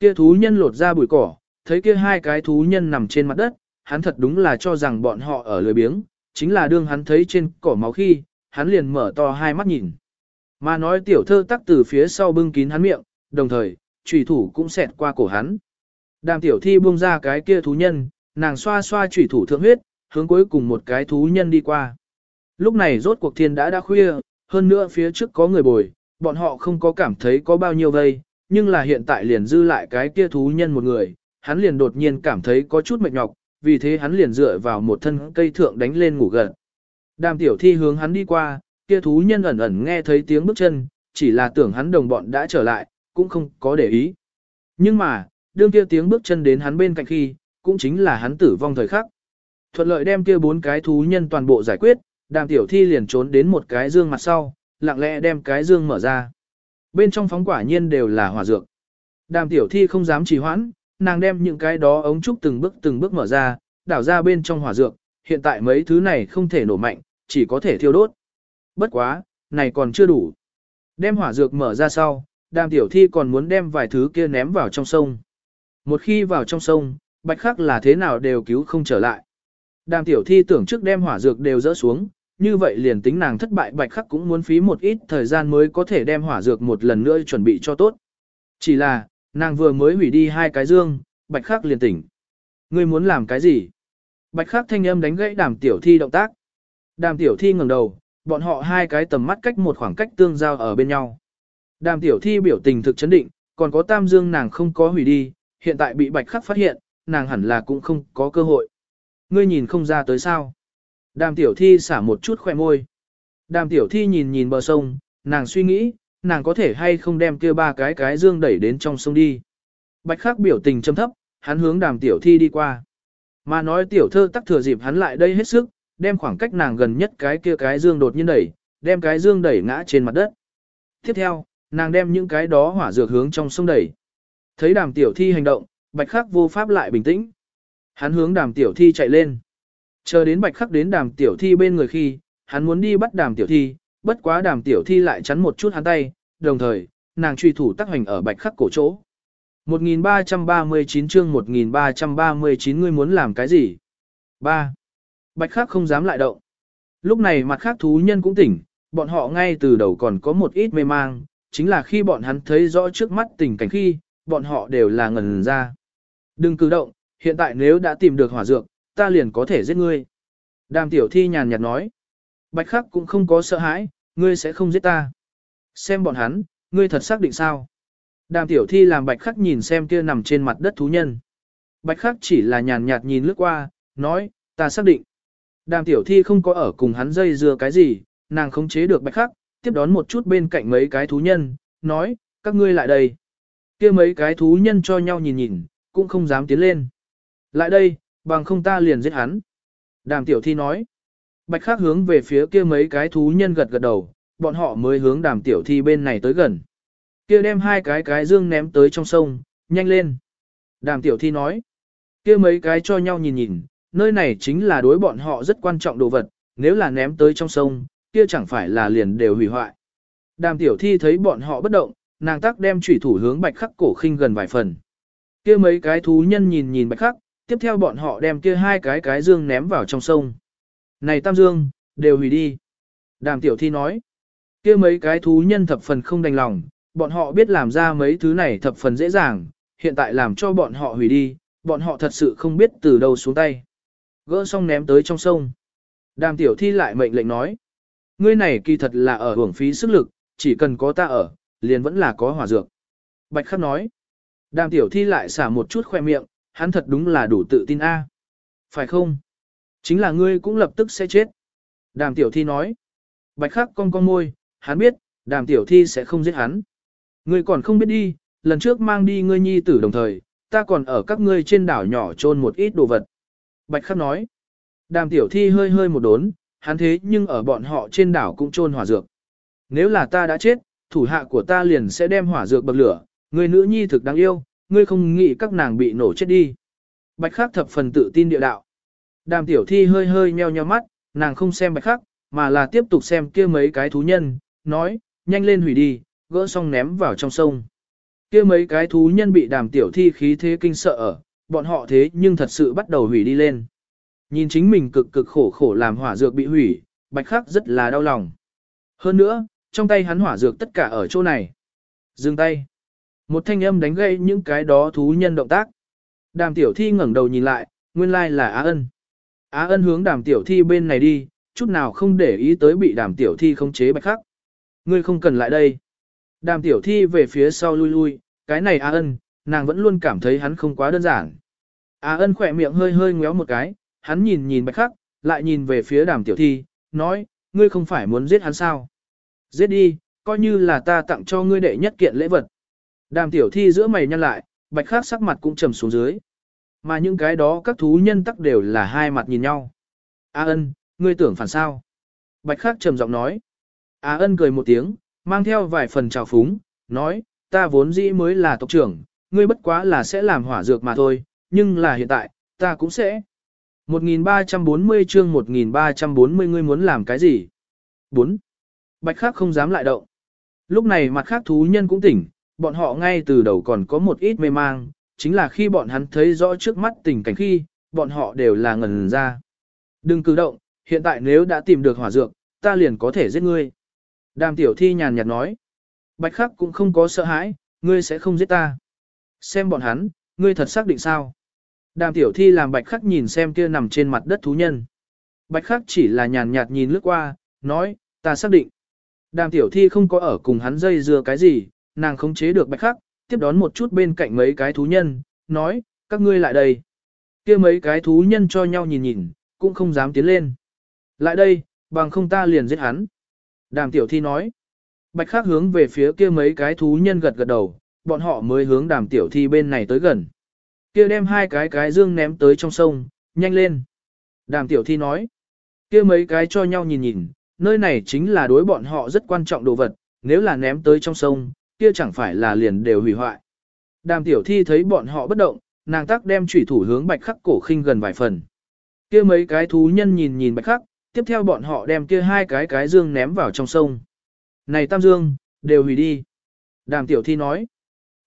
Kia thú nhân lột ra bụi cỏ, thấy kia hai cái thú nhân nằm trên mặt đất, hắn thật đúng là cho rằng bọn họ ở lười biếng, chính là đương hắn thấy trên cỏ máu khi, hắn liền mở to hai mắt nhìn. Mà nói tiểu thơ tắc từ phía sau bưng kín hắn miệng, đồng thời, trùy thủ cũng xẹt qua cổ hắn. Đàm tiểu thi buông ra cái kia thú nhân, nàng xoa xoa trùy thủ thượng huyết, hướng cuối cùng một cái thú nhân đi qua. Lúc này rốt cuộc thiên đã đã khuya, hơn nữa phía trước có người bồi, bọn họ không có cảm thấy có bao nhiêu vây, nhưng là hiện tại liền dư lại cái kia thú nhân một người, hắn liền đột nhiên cảm thấy có chút mệt nhọc, vì thế hắn liền dựa vào một thân cây thượng đánh lên ngủ gần. Đàm tiểu thi hướng hắn đi qua, kia thú nhân ẩn ẩn nghe thấy tiếng bước chân, chỉ là tưởng hắn đồng bọn đã trở lại, cũng không có để ý. Nhưng mà, đương kia tiếng bước chân đến hắn bên cạnh khi, cũng chính là hắn tử vong thời khắc. Thuận lợi đem kia bốn cái thú nhân toàn bộ giải quyết, đàm tiểu thi liền trốn đến một cái dương mặt sau, lặng lẽ đem cái dương mở ra. Bên trong phóng quả nhiên đều là hỏa dược. Đàm tiểu thi không dám trì hoãn, nàng đem những cái đó ống trúc từng bước từng bước mở ra, đảo ra bên trong hỏa dược, hiện tại mấy thứ này không thể nổ mạnh, chỉ có thể thiêu đốt. Bất quá, này còn chưa đủ. Đem hỏa dược mở ra sau, đàm tiểu thi còn muốn đem vài thứ kia ném vào trong sông. Một khi vào trong sông, bạch khắc là thế nào đều cứu không trở lại. Đàm tiểu thi tưởng trước đem hỏa dược đều dỡ xuống, như vậy liền tính nàng thất bại bạch khắc cũng muốn phí một ít thời gian mới có thể đem hỏa dược một lần nữa chuẩn bị cho tốt. Chỉ là, nàng vừa mới hủy đi hai cái dương, bạch khắc liền tỉnh. Ngươi muốn làm cái gì? Bạch khắc thanh âm đánh gãy đàm tiểu thi động tác. Đàm tiểu thi ngẩng đầu, bọn họ hai cái tầm mắt cách một khoảng cách tương giao ở bên nhau. Đàm tiểu thi biểu tình thực chấn định, còn có tam dương nàng không có hủy đi, hiện tại bị bạch khắc phát hiện, nàng hẳn là cũng không có cơ hội. Ngươi nhìn không ra tới sao. Đàm tiểu thi xả một chút khỏe môi. Đàm tiểu thi nhìn nhìn bờ sông, nàng suy nghĩ, nàng có thể hay không đem kia ba cái cái dương đẩy đến trong sông đi. Bạch khắc biểu tình châm thấp, hắn hướng đàm tiểu thi đi qua. Mà nói tiểu thơ tắc thừa dịp hắn lại đây hết sức, đem khoảng cách nàng gần nhất cái kia cái dương đột nhiên đẩy, đem cái dương đẩy ngã trên mặt đất. Tiếp theo, nàng đem những cái đó hỏa dược hướng trong sông đẩy. Thấy đàm tiểu thi hành động, bạch khắc vô pháp lại bình tĩnh. Hắn hướng đàm tiểu thi chạy lên. Chờ đến bạch khắc đến đàm tiểu thi bên người khi, hắn muốn đi bắt đàm tiểu thi, bất quá đàm tiểu thi lại chắn một chút hắn tay, đồng thời, nàng truy thủ tác hành ở bạch khắc cổ chỗ. 1339 chương 1339 ngươi muốn làm cái gì? 3. Bạch khắc không dám lại động. Lúc này mặt khác thú nhân cũng tỉnh, bọn họ ngay từ đầu còn có một ít mê mang, chính là khi bọn hắn thấy rõ trước mắt tình cảnh khi, bọn họ đều là ngần ra. Đừng cử động, hiện tại nếu đã tìm được hỏa dược, ta liền có thể giết ngươi. Đàm tiểu thi nhàn nhạt nói. Bạch khắc cũng không có sợ hãi, ngươi sẽ không giết ta. Xem bọn hắn, ngươi thật xác định sao? Đàm tiểu thi làm bạch khắc nhìn xem kia nằm trên mặt đất thú nhân. Bạch khắc chỉ là nhàn nhạt nhìn lướt qua, nói, ta xác định. Đàm tiểu thi không có ở cùng hắn dây dưa cái gì, nàng khống chế được bạch khắc, tiếp đón một chút bên cạnh mấy cái thú nhân, nói, các ngươi lại đây. kia mấy cái thú nhân cho nhau nhìn nhìn, cũng không dám tiến lên. Lại đây, bằng không ta liền giết hắn. Đàm tiểu thi nói. Bạch khắc hướng về phía kia mấy cái thú nhân gật gật đầu, bọn họ mới hướng đàm tiểu thi bên này tới gần. Kia đem hai cái cái dương ném tới trong sông, nhanh lên. Đàm tiểu thi nói. Kia mấy cái cho nhau nhìn nhìn, nơi này chính là đối bọn họ rất quan trọng đồ vật, nếu là ném tới trong sông, kia chẳng phải là liền đều hủy hoại. Đàm tiểu thi thấy bọn họ bất động, nàng tắc đem chủy thủ hướng bạch khắc cổ khinh gần vài phần. Kia mấy cái thú nhân nhìn nhìn bạch khắc, tiếp theo bọn họ đem kia hai cái cái dương ném vào trong sông. Này tam dương, đều hủy đi. Đàm tiểu thi nói, kia mấy cái thú nhân thập phần không đành lòng, bọn họ biết làm ra mấy thứ này thập phần dễ dàng, hiện tại làm cho bọn họ hủy đi, bọn họ thật sự không biết từ đâu xuống tay. Gỡ xong ném tới trong sông. Đàm tiểu thi lại mệnh lệnh nói, ngươi này kỳ thật là ở hưởng phí sức lực, chỉ cần có ta ở, liền vẫn là có hỏa dược. Bạch khắc nói, đàm tiểu thi lại xả một chút khoe miệng, hắn thật đúng là đủ tự tin a. Phải không? Chính là ngươi cũng lập tức sẽ chết. Đàm tiểu thi nói. Bạch khắc con con môi, hắn biết, đàm tiểu thi sẽ không giết hắn. Ngươi còn không biết đi, lần trước mang đi ngươi nhi tử đồng thời, ta còn ở các ngươi trên đảo nhỏ trôn một ít đồ vật. Bạch khắc nói. Đàm tiểu thi hơi hơi một đốn, hắn thế nhưng ở bọn họ trên đảo cũng trôn hỏa dược. Nếu là ta đã chết, thủ hạ của ta liền sẽ đem hỏa dược bậc lửa, người nữ nhi thực đáng yêu, ngươi không nghĩ các nàng bị nổ chết đi. Bạch khắc thập phần tự tin địa đạo. Đàm tiểu thi hơi hơi nheo nheo mắt, nàng không xem bạch khắc, mà là tiếp tục xem kia mấy cái thú nhân, nói, nhanh lên hủy đi, gỡ xong ném vào trong sông. kia mấy cái thú nhân bị đàm tiểu thi khí thế kinh sợ ở, bọn họ thế nhưng thật sự bắt đầu hủy đi lên. Nhìn chính mình cực cực khổ khổ làm hỏa dược bị hủy, bạch khắc rất là đau lòng. Hơn nữa, trong tay hắn hỏa dược tất cả ở chỗ này. Dừng tay. Một thanh âm đánh gây những cái đó thú nhân động tác. Đàm tiểu thi ngẩng đầu nhìn lại, nguyên lai là Á ân. Á ân hướng đàm tiểu thi bên này đi, chút nào không để ý tới bị đàm tiểu thi khống chế bạch khắc. Ngươi không cần lại đây. Đàm tiểu thi về phía sau lui lui, cái này Á ân, nàng vẫn luôn cảm thấy hắn không quá đơn giản. Á ân khỏe miệng hơi hơi ngéo một cái, hắn nhìn nhìn bạch khắc, lại nhìn về phía đàm tiểu thi, nói, ngươi không phải muốn giết hắn sao? Giết đi, coi như là ta tặng cho ngươi đệ nhất kiện lễ vật. Đàm tiểu thi giữa mày nhăn lại, bạch khắc sắc mặt cũng trầm xuống dưới. Mà những cái đó các thú nhân tắc đều là hai mặt nhìn nhau. A ân, ngươi tưởng phản sao? Bạch khắc trầm giọng nói. A ân cười một tiếng, mang theo vài phần trào phúng, nói, ta vốn dĩ mới là tộc trưởng, ngươi bất quá là sẽ làm hỏa dược mà thôi, nhưng là hiện tại, ta cũng sẽ. 1340 chương 1340 ngươi muốn làm cái gì? 4. Bạch khắc không dám lại động. Lúc này mặt khác thú nhân cũng tỉnh, bọn họ ngay từ đầu còn có một ít mê mang, chính là khi bọn hắn thấy rõ trước mắt tình cảnh khi, bọn họ đều là ngần ra. Đừng cử động, hiện tại nếu đã tìm được hỏa dược, ta liền có thể giết ngươi. Đàm tiểu thi nhàn nhạt nói. Bạch khắc cũng không có sợ hãi, ngươi sẽ không giết ta. Xem bọn hắn, ngươi thật xác định sao? Đàm tiểu thi làm bạch khắc nhìn xem kia nằm trên mặt đất thú nhân. Bạch khắc chỉ là nhàn nhạt nhìn lướt qua, nói, ta xác định. Đàm tiểu thi không có ở cùng hắn dây dưa cái gì, nàng không chế được bạch khắc, tiếp đón một chút bên cạnh mấy cái thú nhân, nói, các ngươi lại đây. kia mấy cái thú nhân cho nhau nhìn nhìn, cũng không dám tiến lên. Lại đây, bằng không ta liền giết hắn. Đàm tiểu thi nói. Bạch khắc hướng về phía kia mấy cái thú nhân gật gật đầu, bọn họ mới hướng đàm tiểu thi bên này tới gần. Kia đem hai cái cái dương ném tới trong sông, nhanh lên. Đàm tiểu thi nói. Kia mấy cái cho nhau nhìn nhìn, nơi này chính là đối bọn họ rất quan trọng đồ vật, nếu là ném tới trong sông, kia chẳng phải là liền đều hủy hoại. Đàm tiểu thi thấy bọn họ bất động, nàng tác đem chủy thủ hướng bạch khắc cổ khinh gần vài phần. Kia mấy cái thú nhân nhìn nhìn bạch khắc, tiếp theo bọn họ đem kia hai cái cái dương ném vào trong sông. Này tam dương, đều hủy đi. Đàm tiểu thi nói,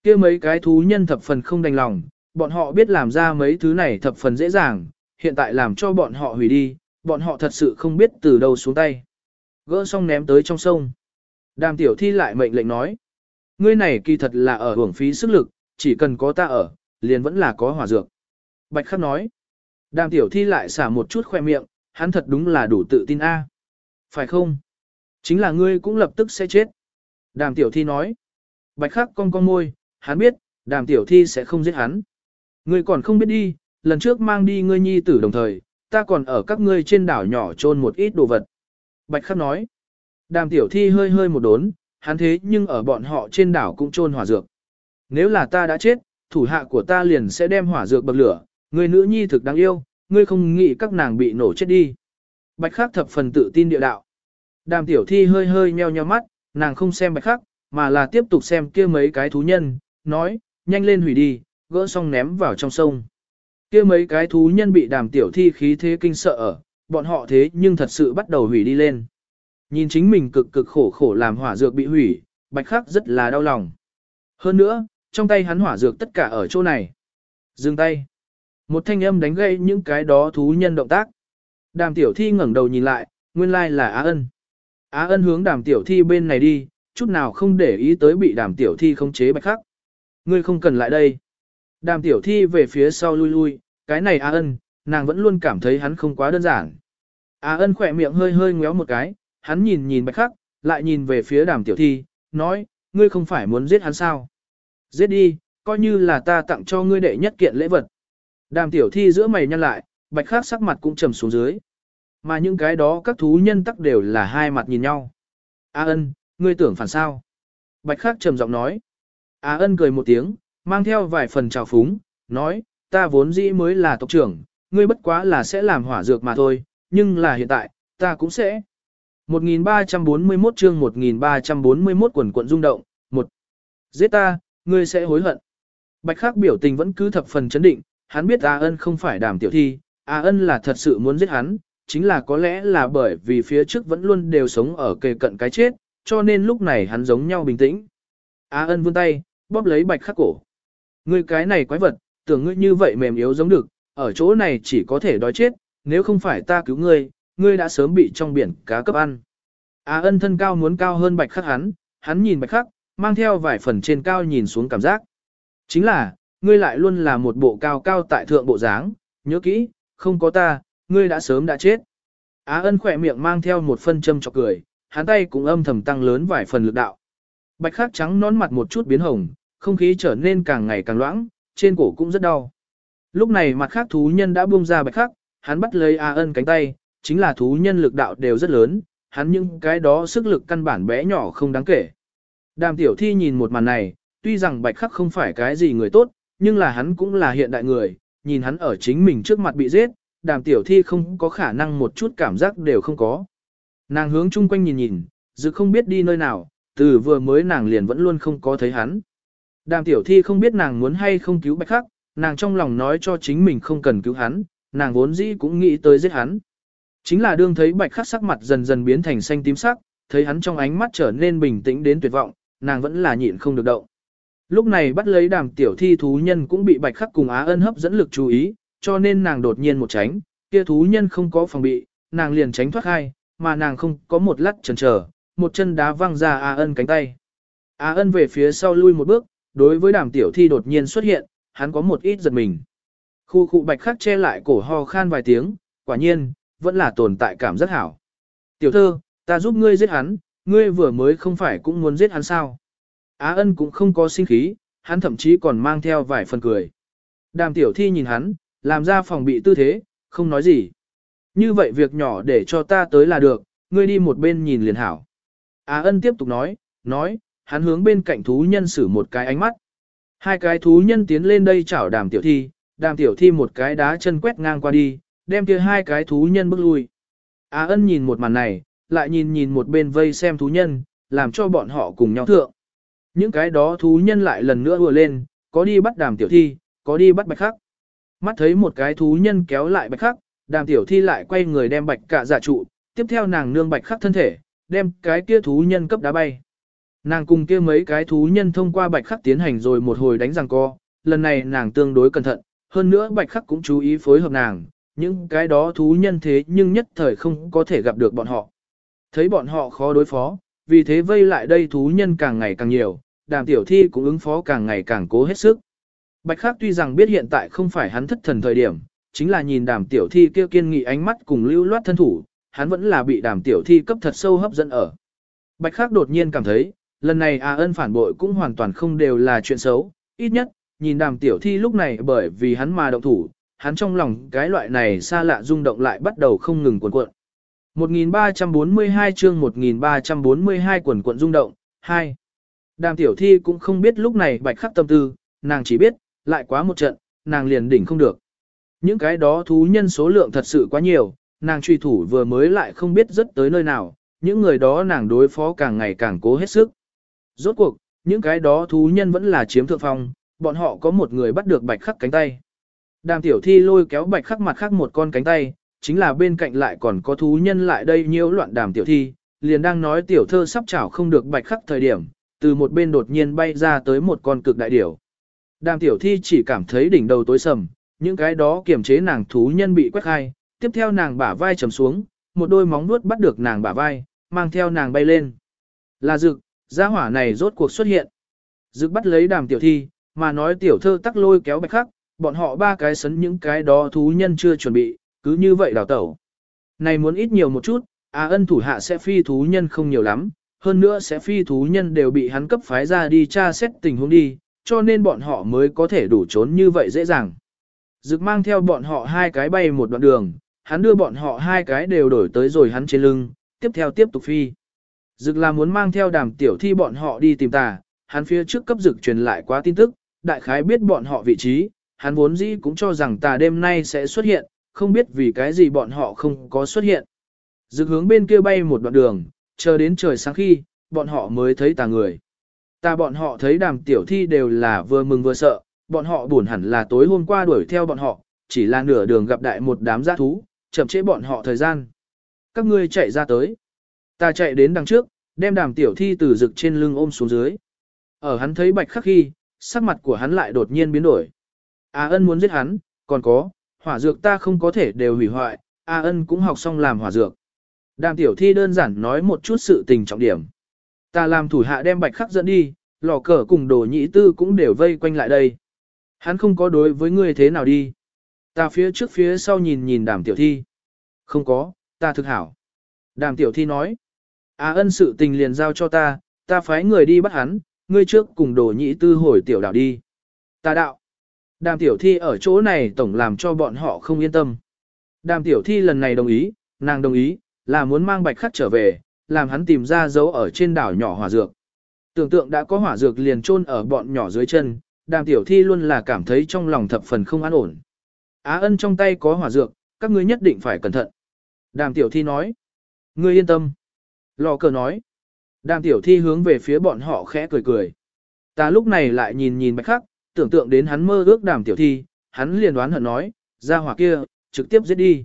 kia mấy cái thú nhân thập phần không đành lòng, bọn họ biết làm ra mấy thứ này thập phần dễ dàng, hiện tại làm cho bọn họ hủy đi, bọn họ thật sự không biết từ đâu xuống tay. Gỡ xong ném tới trong sông. Đàm tiểu thi lại mệnh lệnh nói, ngươi này kỳ thật là ở hưởng phí sức lực, chỉ cần có ta ở, liền vẫn là có hỏa dược. Bạch khắc nói, đàm tiểu thi lại xả một chút khoe miệng, hắn thật đúng là đủ tự tin a. Phải không? Chính là ngươi cũng lập tức sẽ chết. Đàm tiểu thi nói, bạch khắc cong cong môi, hắn biết, đàm tiểu thi sẽ không giết hắn. Ngươi còn không biết đi, lần trước mang đi ngươi nhi tử đồng thời, ta còn ở các ngươi trên đảo nhỏ trôn một ít đồ vật. Bạch khắc nói, đàm tiểu thi hơi hơi một đốn, hắn thế nhưng ở bọn họ trên đảo cũng trôn hỏa dược. Nếu là ta đã chết, thủ hạ của ta liền sẽ đem hỏa dược bậc lửa, người nữ nhi thực đáng yêu, ngươi không nghĩ các nàng bị nổ chết đi. Bạch khắc thập phần tự tin địa đạo. Đàm tiểu thi hơi hơi nheo nheo mắt, nàng không xem bạch khắc, mà là tiếp tục xem kia mấy cái thú nhân, nói, nhanh lên hủy đi, gỡ xong ném vào trong sông. kia mấy cái thú nhân bị đàm tiểu thi khí thế kinh sợ ở, bọn họ thế nhưng thật sự bắt đầu hủy đi lên. Nhìn chính mình cực cực khổ khổ làm hỏa dược bị hủy, bạch khắc rất là đau lòng. Hơn nữa, trong tay hắn hỏa dược tất cả ở chỗ này. Dừng tay. Một thanh âm đánh gây những cái đó thú nhân động tác. Đàm tiểu thi ngẩng đầu nhìn lại, nguyên lai là Á ân. Á ân hướng đàm tiểu thi bên này đi, chút nào không để ý tới bị đàm tiểu thi khống chế bạch khắc. Ngươi không cần lại đây. Đàm tiểu thi về phía sau lui lui, cái này Á ân, nàng vẫn luôn cảm thấy hắn không quá đơn giản. Á ân khỏe miệng hơi hơi ngéo một cái, hắn nhìn nhìn bạch khắc, lại nhìn về phía đàm tiểu thi, nói, ngươi không phải muốn giết hắn sao? Giết đi, coi như là ta tặng cho ngươi đệ nhất kiện lễ vật. Đàm tiểu thi giữa mày nhăn lại, bạch khắc sắc mặt cũng trầm xuống dưới. Mà những cái đó các thú nhân tắc đều là hai mặt nhìn nhau. A ân, ngươi tưởng phản sao? Bạch khắc trầm giọng nói. A ân cười một tiếng, mang theo vài phần trào phúng, nói, ta vốn dĩ mới là tộc trưởng, ngươi bất quá là sẽ làm hỏa dược mà thôi, nhưng là hiện tại, ta cũng sẽ. 1341 chương 1341 quần quận rung động, một Giết ta, ngươi sẽ hối hận. Bạch Khắc biểu tình vẫn cứ thập phần chấn định, hắn biết A Ân không phải đàm tiểu thi, A Ân là thật sự muốn giết hắn, chính là có lẽ là bởi vì phía trước vẫn luôn đều sống ở kề cận cái chết, cho nên lúc này hắn giống nhau bình tĩnh. A Ân vươn tay, bóp lấy bạch khắc cổ. Ngươi cái này quái vật, tưởng ngươi như vậy mềm yếu giống được, ở chỗ này chỉ có thể đói chết, nếu không phải ta cứu ngươi, ngươi đã sớm bị trong biển cá cấp ăn. Á ân thân cao muốn cao hơn bạch khắc hắn, hắn nhìn bạch khắc, mang theo vài phần trên cao nhìn xuống cảm giác. Chính là, ngươi lại luôn là một bộ cao cao tại thượng bộ dáng, nhớ kỹ, không có ta, ngươi đã sớm đã chết. Á ân khỏe miệng mang theo một phân châm chọc cười, hắn tay cũng âm thầm tăng lớn vài phần lực đạo. Bạch khắc trắng nón mặt một chút biến hồng, không khí trở nên càng ngày càng loãng, trên cổ cũng rất đau. Lúc này mặt khác thú nhân đã buông ra bạch khắc, hắn bắt lấy A ân cánh tay, chính là thú nhân lực đạo đều rất lớn, hắn những cái đó sức lực căn bản bé nhỏ không đáng kể. Đàm tiểu thi nhìn một màn này, tuy rằng bạch khắc không phải cái gì người tốt, nhưng là hắn cũng là hiện đại người, nhìn hắn ở chính mình trước mặt bị giết, đàm tiểu thi không có khả năng một chút cảm giác đều không có. Nàng hướng chung quanh nhìn nhìn, dự không biết đi nơi nào, từ vừa mới nàng liền vẫn luôn không có thấy hắn. Đàm tiểu thi không biết nàng muốn hay không cứu bạch khắc, nàng trong lòng nói cho chính mình không cần cứu hắn, nàng vốn dĩ cũng nghĩ tới giết hắn. Chính là đương thấy bạch khắc sắc mặt dần dần biến thành xanh tím sắc, thấy hắn trong ánh mắt trở nên bình tĩnh đến tuyệt vọng, nàng vẫn là nhịn không được động. Lúc này bắt lấy đàm tiểu thi thú nhân cũng bị bạch khắc cùng á ân hấp dẫn lực chú ý, cho nên nàng đột nhiên một tránh, kia thú nhân không có phòng bị, nàng liền tránh thoát hai, mà nàng không có một lát chần chờ, một chân đá văng ra á ân cánh tay. Á ân về phía sau lui một bước, đối với đàm tiểu thi đột nhiên xuất hiện, hắn có một ít giật mình. Khu khu bạch khắc che lại cổ ho khan vài tiếng, quả nhiên, vẫn là tồn tại cảm rất hảo. Tiểu thơ, ta giúp ngươi giết hắn, ngươi vừa mới không phải cũng muốn giết hắn sao. Á ân cũng không có sinh khí, hắn thậm chí còn mang theo vài phần cười. Đàm tiểu thi nhìn hắn, làm ra phòng bị tư thế, không nói gì. Như vậy việc nhỏ để cho ta tới là được, ngươi đi một bên nhìn liền hảo. Á ân tiếp tục nói, nói, hắn hướng bên cạnh thú nhân sử một cái ánh mắt. Hai cái thú nhân tiến lên đây chảo đàm tiểu thi, đàm tiểu thi một cái đá chân quét ngang qua đi, đem kia hai cái thú nhân bước lui. Á ân nhìn một màn này, lại nhìn nhìn một bên vây xem thú nhân, làm cho bọn họ cùng nhau thượng. Những cái đó thú nhân lại lần nữa vừa lên, có đi bắt đàm tiểu thi, có đi bắt bạch khắc. Mắt thấy một cái thú nhân kéo lại bạch khắc, đàm tiểu thi lại quay người đem bạch cả giả trụ, tiếp theo nàng nương bạch khắc thân thể, đem cái kia thú nhân cấp đá bay. Nàng cùng kia mấy cái thú nhân thông qua bạch khắc tiến hành rồi một hồi đánh răng co, lần này nàng tương đối cẩn thận, hơn nữa bạch khắc cũng chú ý phối hợp nàng, những cái đó thú nhân thế nhưng nhất thời không có thể gặp được bọn họ. Thấy bọn họ khó đối phó, vì thế vây lại đây thú nhân càng ngày càng nhiều, đàm tiểu thi cũng ứng phó càng ngày càng cố hết sức. Bạch Khắc tuy rằng biết hiện tại không phải hắn thất thần thời điểm, chính là nhìn đàm tiểu thi kia kiên nghị ánh mắt cùng lưu loát thân thủ, hắn vẫn là bị đàm tiểu thi cấp thật sâu hấp dẫn ở. Bạch Khắc đột nhiên cảm thấy, lần này A ân phản bội cũng hoàn toàn không đều là chuyện xấu, ít nhất, nhìn đàm tiểu thi lúc này bởi vì hắn mà động thủ, hắn trong lòng cái loại này xa lạ rung động lại bắt đầu không ngừng cuộn cuộn. 1342 chương 1342 quần cuộn rung động, 2. Đàm tiểu thi cũng không biết lúc này bạch khắc tâm tư, nàng chỉ biết, lại quá một trận, nàng liền đỉnh không được. Những cái đó thú nhân số lượng thật sự quá nhiều, nàng truy thủ vừa mới lại không biết rất tới nơi nào, những người đó nàng đối phó càng ngày càng cố hết sức. Rốt cuộc, những cái đó thú nhân vẫn là chiếm thượng phong, bọn họ có một người bắt được bạch khắc cánh tay. Đàm tiểu thi lôi kéo bạch khắc mặt khác một con cánh tay, chính là bên cạnh lại còn có thú nhân lại đây nhiễu loạn đàm tiểu thi, liền đang nói tiểu thơ sắp chảo không được bạch khắc thời điểm, từ một bên đột nhiên bay ra tới một con cực đại điểu. Đàm tiểu thi chỉ cảm thấy đỉnh đầu tối sầm, những cái đó kiềm chế nàng thú nhân bị quét khai, tiếp theo nàng bả vai trầm xuống, một đôi móng vuốt bắt được nàng bả vai, mang theo nàng bay lên. Là dực, gia hỏa này rốt cuộc xuất hiện. Dực bắt lấy đàm tiểu thi, mà nói tiểu thơ tắc lôi kéo bạch khắc, bọn họ ba cái sấn những cái đó thú nhân chưa chuẩn bị, cứ như vậy đào tẩu. Này muốn ít nhiều một chút, à ân thủ hạ sẽ phi thú nhân không nhiều lắm, hơn nữa sẽ phi thú nhân đều bị hắn cấp phái ra đi tra xét tình huống đi, cho nên bọn họ mới có thể đủ trốn như vậy dễ dàng. Dực mang theo bọn họ hai cái bay một đoạn đường, hắn đưa bọn họ hai cái đều đổi tới rồi hắn trên lưng, tiếp theo tiếp tục phi. Dực là muốn mang theo đàm tiểu thi bọn họ đi tìm tà, hắn phía trước cấp dực truyền lại quá tin tức, đại khái biết bọn họ vị trí, hắn vốn dĩ cũng cho rằng tà đêm nay sẽ xuất hiện, không biết vì cái gì bọn họ không có xuất hiện. Dực hướng bên kia bay một đoạn đường, chờ đến trời sáng khi, bọn họ mới thấy tà người. Tà bọn họ thấy đàm tiểu thi đều là vừa mừng vừa sợ, bọn họ buồn hẳn là tối hôm qua đuổi theo bọn họ, chỉ là nửa đường gặp đại một đám giã thú, chậm chế bọn họ thời gian. Các ngươi chạy ra tới. Ta chạy đến đằng trước, đem đàm tiểu thi từ rực trên lưng ôm xuống dưới. Ở hắn thấy bạch khắc khi, sắc mặt của hắn lại đột nhiên biến đổi. A ân muốn giết hắn, còn có, hỏa dược ta không có thể đều hủy hoại, A ân cũng học xong làm hỏa dược. Đàm tiểu thi đơn giản nói một chút sự tình trọng điểm. Ta làm thủ hạ đem bạch khắc dẫn đi, lò cờ cùng đồ nhĩ tư cũng đều vây quanh lại đây. Hắn không có đối với ngươi thế nào đi. Ta phía trước phía sau nhìn nhìn đàm tiểu thi. Không có, ta thực hảo. Đàm tiểu thi nói. A ân sự tình liền giao cho ta, ta phái người đi bắt hắn, ngươi trước cùng đồ nhĩ tư hồi tiểu đảo đi. Ta đạo. Đàm tiểu thi ở chỗ này tổng làm cho bọn họ không yên tâm. Đàm tiểu thi lần này đồng ý, nàng đồng ý, là muốn mang bạch khắc trở về, làm hắn tìm ra dấu ở trên đảo nhỏ hỏa dược. Tưởng tượng đã có hỏa dược liền chôn ở bọn nhỏ dưới chân, đàm tiểu thi luôn là cảm thấy trong lòng thập phần không an ổn. Á ân trong tay có hỏa dược, các ngươi nhất định phải cẩn thận. Đàm tiểu thi nói. Ngươi yên tâm. Lò cờ nói. Đàm tiểu thi hướng về phía bọn họ khẽ cười cười. Ta lúc này lại nhìn nhìn bạch khắc, tưởng tượng đến hắn mơ ước đàm tiểu thi, hắn liền đoán hận nói, ra hỏa kia, trực tiếp giết đi.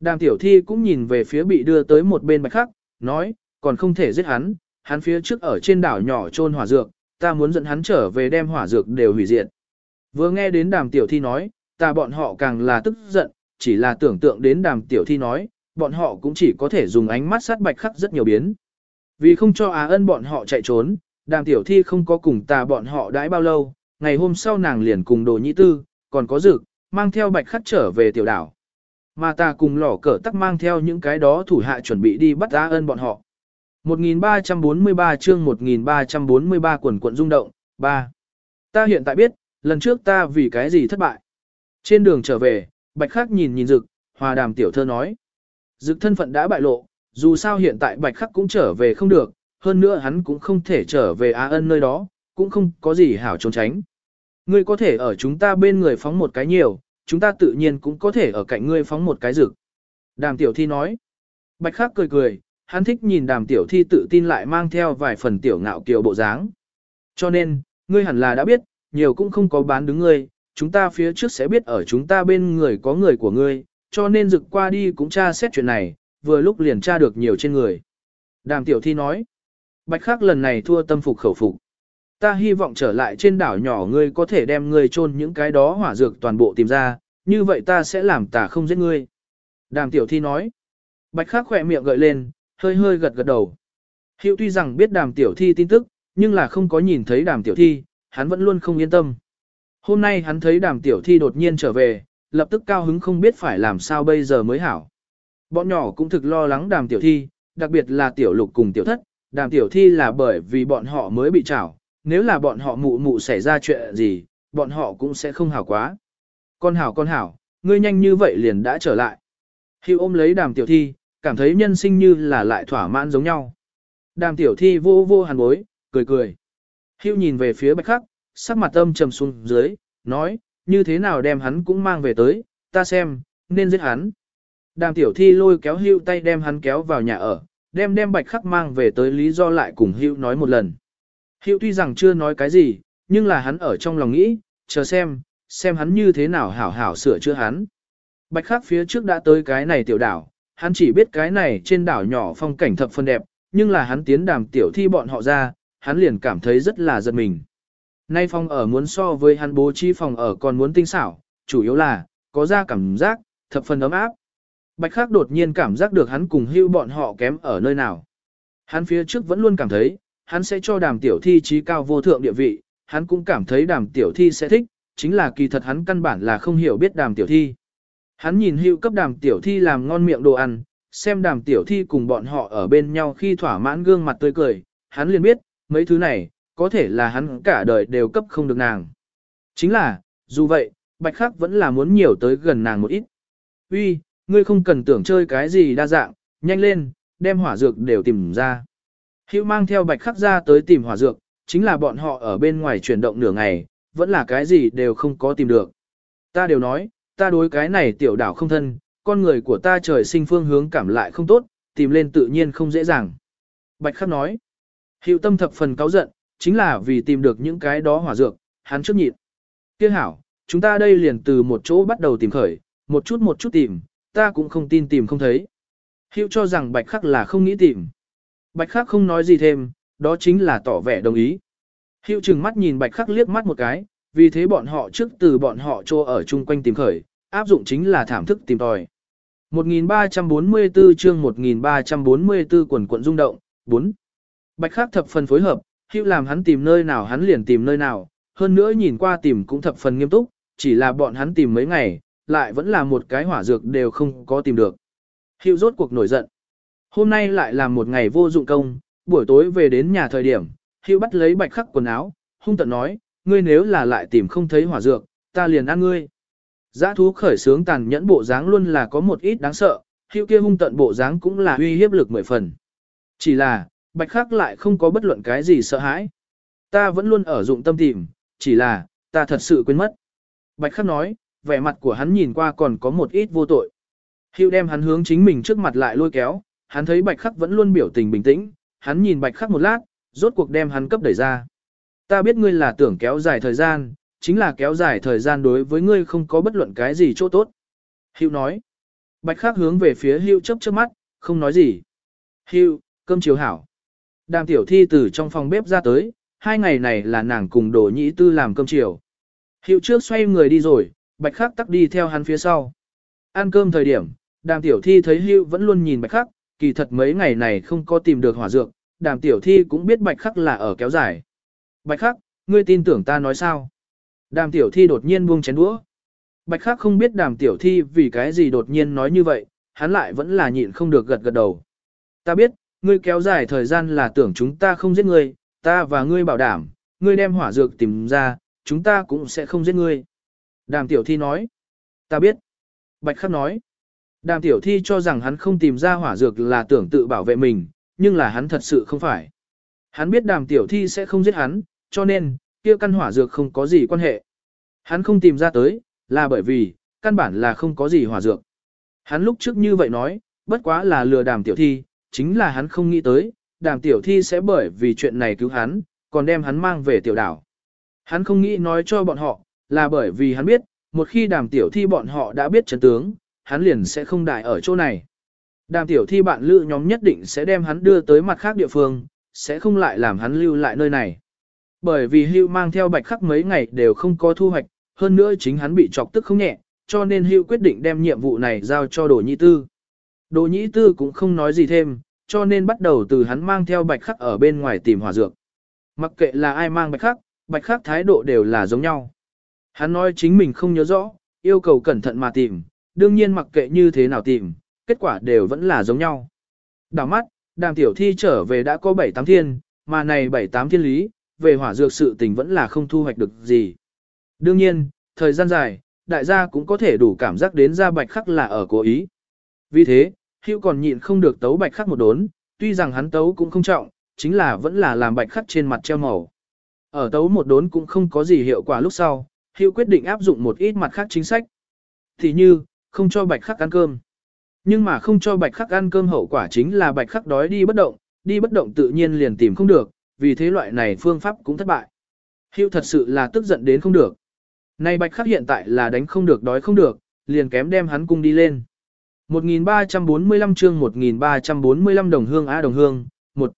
Đàm tiểu thi cũng nhìn về phía bị đưa tới một bên bạch khắc, nói, còn không thể giết hắn, hắn phía trước ở trên đảo nhỏ trôn hỏa dược, ta muốn dẫn hắn trở về đem hỏa dược đều hủy diệt. Vừa nghe đến đàm tiểu thi nói, ta bọn họ càng là tức giận, chỉ là tưởng tượng đến đàm tiểu thi nói, bọn họ cũng chỉ có thể dùng ánh mắt sát bạch khắc rất nhiều biến. Vì không cho Á ân bọn họ chạy trốn, đàm tiểu thi không có cùng ta bọn họ đãi bao lâu, ngày hôm sau nàng liền cùng đồ nhĩ tư, còn có dực, mang theo bạch khắc trở về tiểu đảo. Mà ta cùng lỏ cờ tắc mang theo những cái đó thủ hạ chuẩn bị đi bắt Á ân bọn họ. 1343 chương 1343 quần quận rung động, 3. Ta hiện tại biết, lần trước ta vì cái gì thất bại. Trên đường trở về, Bạch Khắc nhìn nhìn Dực, hòa đàm tiểu thơ nói. Dực thân phận đã bại lộ, dù sao hiện tại Bạch Khắc cũng trở về không được, hơn nữa hắn cũng không thể trở về Á ân nơi đó, cũng không có gì hảo trốn tránh. Ngươi có thể ở chúng ta bên người phóng một cái nhiều, chúng ta tự nhiên cũng có thể ở cạnh ngươi phóng một cái rực. Đàm tiểu thi nói. Bạch Khắc cười cười, hắn thích nhìn đàm tiểu thi tự tin lại mang theo vài phần tiểu ngạo kiều bộ dáng. Cho nên, ngươi hẳn là đã biết, nhiều cũng không có bán đứng ngươi, chúng ta phía trước sẽ biết ở chúng ta bên người có người của ngươi, cho nên rực qua đi cũng tra xét chuyện này, vừa lúc liền tra được nhiều trên người. Đàm tiểu thi nói, bạch khắc lần này thua tâm phục khẩu phục. Ta hy vọng trở lại trên đảo nhỏ ngươi có thể đem ngươi chôn những cái đó hỏa dược toàn bộ tìm ra, như vậy ta sẽ làm tà không giết ngươi. Đàm tiểu thi nói, bạch khắc khỏe miệng gợi lên, hơi hơi gật gật đầu. Hiệu tuy rằng biết đàm tiểu thi tin tức, nhưng là không có nhìn thấy đàm tiểu thi, hắn vẫn luôn không yên tâm. Hôm nay hắn thấy đàm tiểu thi đột nhiên trở về, lập tức cao hứng không biết phải làm sao bây giờ mới hảo. Bọn nhỏ cũng thực lo lắng đàm tiểu thi, đặc biệt là tiểu lục cùng tiểu thất, đàm tiểu thi là bởi vì bọn họ mới bị trảo, nếu là bọn họ mụ mụ xảy ra chuyện gì, bọn họ cũng sẽ không hảo quá. Con hảo con hảo, ngươi nhanh như vậy liền đã trở lại. Hiệu ôm lấy đàm tiểu thi, cảm thấy nhân sinh như là lại thỏa mãn giống nhau. Đàm tiểu thi vô vô hàn bối, cười cười. Hưu nhìn về phía bạch khắc, sắc mặt âm trầm xuống dưới, nói, như thế nào đem hắn cũng mang về tới, ta xem, nên giết hắn. Đàm tiểu thi lôi kéo hưu tay đem hắn kéo vào nhà ở, đem đem bạch khắc mang về tới lý do lại cùng hưu nói một lần. Hiệu tuy rằng chưa nói cái gì, nhưng là hắn ở trong lòng nghĩ, chờ xem, xem hắn như thế nào hảo hảo sửa chữa hắn. Bạch khắc phía trước đã tới cái này tiểu đảo, hắn chỉ biết cái này trên đảo nhỏ phong cảnh thập phân đẹp, nhưng là hắn tiến đàm tiểu thi bọn họ ra, hắn liền cảm thấy rất là giật mình. Nay phòng ở muốn so với hắn bố trí phòng ở còn muốn tinh xảo, chủ yếu là, có ra cảm giác, thập phần ấm áp. Bạch Khắc đột nhiên cảm giác được hắn cùng hưu bọn họ kém ở nơi nào. Hắn phía trước vẫn luôn cảm thấy, hắn sẽ cho đàm tiểu thi trí cao vô thượng địa vị, hắn cũng cảm thấy đàm tiểu thi sẽ thích, chính là kỳ thật hắn căn bản là không hiểu biết đàm tiểu thi. Hắn nhìn hữu cấp đàm tiểu thi làm ngon miệng đồ ăn, xem đàm tiểu thi cùng bọn họ ở bên nhau khi thỏa mãn gương mặt tươi cười, hắn liền biết, mấy thứ này, có thể là hắn cả đời đều cấp không được nàng. Chính là, dù vậy, bạch khắc vẫn là muốn nhiều tới gần nàng một ít. Uy, ngươi không cần tưởng chơi cái gì đa dạng, nhanh lên, đem hỏa dược đều tìm ra. Hữu mang theo bạch khắc ra tới tìm hỏa dược, chính là bọn họ ở bên ngoài chuyển động nửa ngày, vẫn là cái gì đều không có tìm được. Ta đều nói, ta đối cái này tiểu đảo không thân, con người của ta trời sinh phương hướng cảm lại không tốt, tìm lên tự nhiên không dễ dàng. Bạch khắc nói, Hữu tâm thập phần cáu giận, chính là vì tìm được những cái đó hỏa dược, hắn trước nhịn. Tiếc hảo, chúng ta đây liền từ một chỗ bắt đầu tìm khởi, một chút một chút tìm, ta cũng không tin tìm không thấy. Hữu cho rằng bạch khắc là không nghĩ tìm. Bạch khắc không nói gì thêm, đó chính là tỏ vẻ đồng ý. Hiệu trừng mắt nhìn bạch khắc liếc mắt một cái, vì thế bọn họ trước từ bọn họ trô ở chung quanh tìm khởi, áp dụng chính là thảm thức tìm tòi. 1344 chương 1344 quần quận rung động, 4. Bạch khắc thập phần phối hợp, hiệu làm hắn tìm nơi nào hắn liền tìm nơi nào, hơn nữa nhìn qua tìm cũng thập phần nghiêm túc, chỉ là bọn hắn tìm mấy ngày, lại vẫn là một cái hỏa dược đều không có tìm được. Hiệu rốt cuộc nổi giận. Hôm nay lại là một ngày vô dụng công, buổi tối về đến nhà thời điểm, Hiệu bắt lấy bạch khắc quần áo, hung tận nói, ngươi nếu là lại tìm không thấy hỏa dược, ta liền ăn ngươi. Giá thú khởi sướng tàn nhẫn bộ dáng luôn là có một ít đáng sợ, Hiệu kia hung tận bộ dáng cũng là uy hiếp lực mười phần. Chỉ là, bạch khắc lại không có bất luận cái gì sợ hãi. Ta vẫn luôn ở dụng tâm tìm, chỉ là, ta thật sự quên mất. Bạch khắc nói, vẻ mặt của hắn nhìn qua còn có một ít vô tội. Hiệu đem hắn hướng chính mình trước mặt lại lôi kéo, hắn thấy bạch khắc vẫn luôn biểu tình bình tĩnh, hắn nhìn bạch khắc một lát, rốt cuộc đem hắn cấp đẩy ra. Ta biết ngươi là tưởng kéo dài thời gian, chính là kéo dài thời gian đối với ngươi không có bất luận cái gì chỗ tốt. Hiệu nói. Bạch khắc hướng về phía Hiệu chấp chớp mắt, không nói gì. Hiệu, cơm chiều hảo. Đàm tiểu thi từ trong phòng bếp ra tới, hai ngày này là nàng cùng đồ nhĩ tư làm cơm chiều. Hiệu trước xoay người đi rồi, bạch khắc tắc đi theo hắn phía sau. Ăn cơm thời điểm, đàm tiểu thi thấy Hiệu vẫn luôn nhìn bạch khắc, kỳ thật mấy ngày này không có tìm được hỏa dược, đàm tiểu thi cũng biết bạch khắc là ở kéo dài. Bạch khắc, ngươi tin tưởng ta nói sao? Đàm tiểu thi đột nhiên buông chén đũa. Bạch khắc không biết đàm tiểu thi vì cái gì đột nhiên nói như vậy, hắn lại vẫn là nhịn không được gật gật đầu. Ta biết, ngươi kéo dài thời gian là tưởng chúng ta không giết ngươi, ta và ngươi bảo đảm, ngươi đem hỏa dược tìm ra, chúng ta cũng sẽ không giết ngươi. Đàm tiểu thi nói. Ta biết. Bạch khắc nói. Đàm tiểu thi cho rằng hắn không tìm ra hỏa dược là tưởng tự bảo vệ mình, nhưng là hắn thật sự không phải. Hắn biết đàm tiểu thi sẽ không giết hắn, cho nên, kia căn hỏa dược không có gì quan hệ. Hắn không tìm ra tới, là bởi vì, căn bản là không có gì hỏa dược. Hắn lúc trước như vậy nói, bất quá là lừa đàm tiểu thi, chính là hắn không nghĩ tới, đàm tiểu thi sẽ bởi vì chuyện này cứu hắn, còn đem hắn mang về tiểu đảo. Hắn không nghĩ nói cho bọn họ, là bởi vì hắn biết, một khi đàm tiểu thi bọn họ đã biết chấn tướng, hắn liền sẽ không đại ở chỗ này. Đàm tiểu thi bạn lữ nhóm nhất định sẽ đem hắn đưa tới mặt khác địa phương, sẽ không lại làm hắn lưu lại nơi này. Bởi vì hưu mang theo bạch khắc mấy ngày đều không có thu hoạch, hơn nữa chính hắn bị chọc tức không nhẹ, cho nên hưu quyết định đem nhiệm vụ này giao cho đồ nhị tư. Đồ nhị tư cũng không nói gì thêm, cho nên bắt đầu từ hắn mang theo bạch khắc ở bên ngoài tìm hỏa dược. Mặc kệ là ai mang bạch khắc, bạch khắc thái độ đều là giống nhau. Hắn nói chính mình không nhớ rõ, yêu cầu cẩn thận mà tìm, đương nhiên mặc kệ như thế nào tìm, kết quả đều vẫn là giống nhau. Đào mắt, đàm tiểu thi trở về đã có 7-8 thiên, mà này 7-8 thiên lý, về hỏa dược sự tình vẫn là không thu hoạch được gì. Đương nhiên, thời gian dài, đại gia cũng có thể đủ cảm giác đến ra bạch khắc là ở cố ý. Vì thế, hữu còn nhịn không được tấu bạch khắc một đốn, tuy rằng hắn tấu cũng không trọng, chính là vẫn là làm bạch khắc trên mặt treo màu. Ở tấu một đốn cũng không có gì hiệu quả lúc sau, hữu quyết định áp dụng một ít mặt khác chính sách. Thì như, không cho bạch khắc ăn cơm. Nhưng mà không cho bạch khắc ăn cơm hậu quả chính là bạch khắc đói đi bất động, đi bất động tự nhiên liền tìm không được, vì thế loại này phương pháp cũng thất bại. Hiệu thật sự là tức giận đến không được. Nay bạch khắc hiện tại là đánh không được đói không được, liền kém đem hắn cung đi lên. 1345 chương 1345 đồng hương á đồng hương, một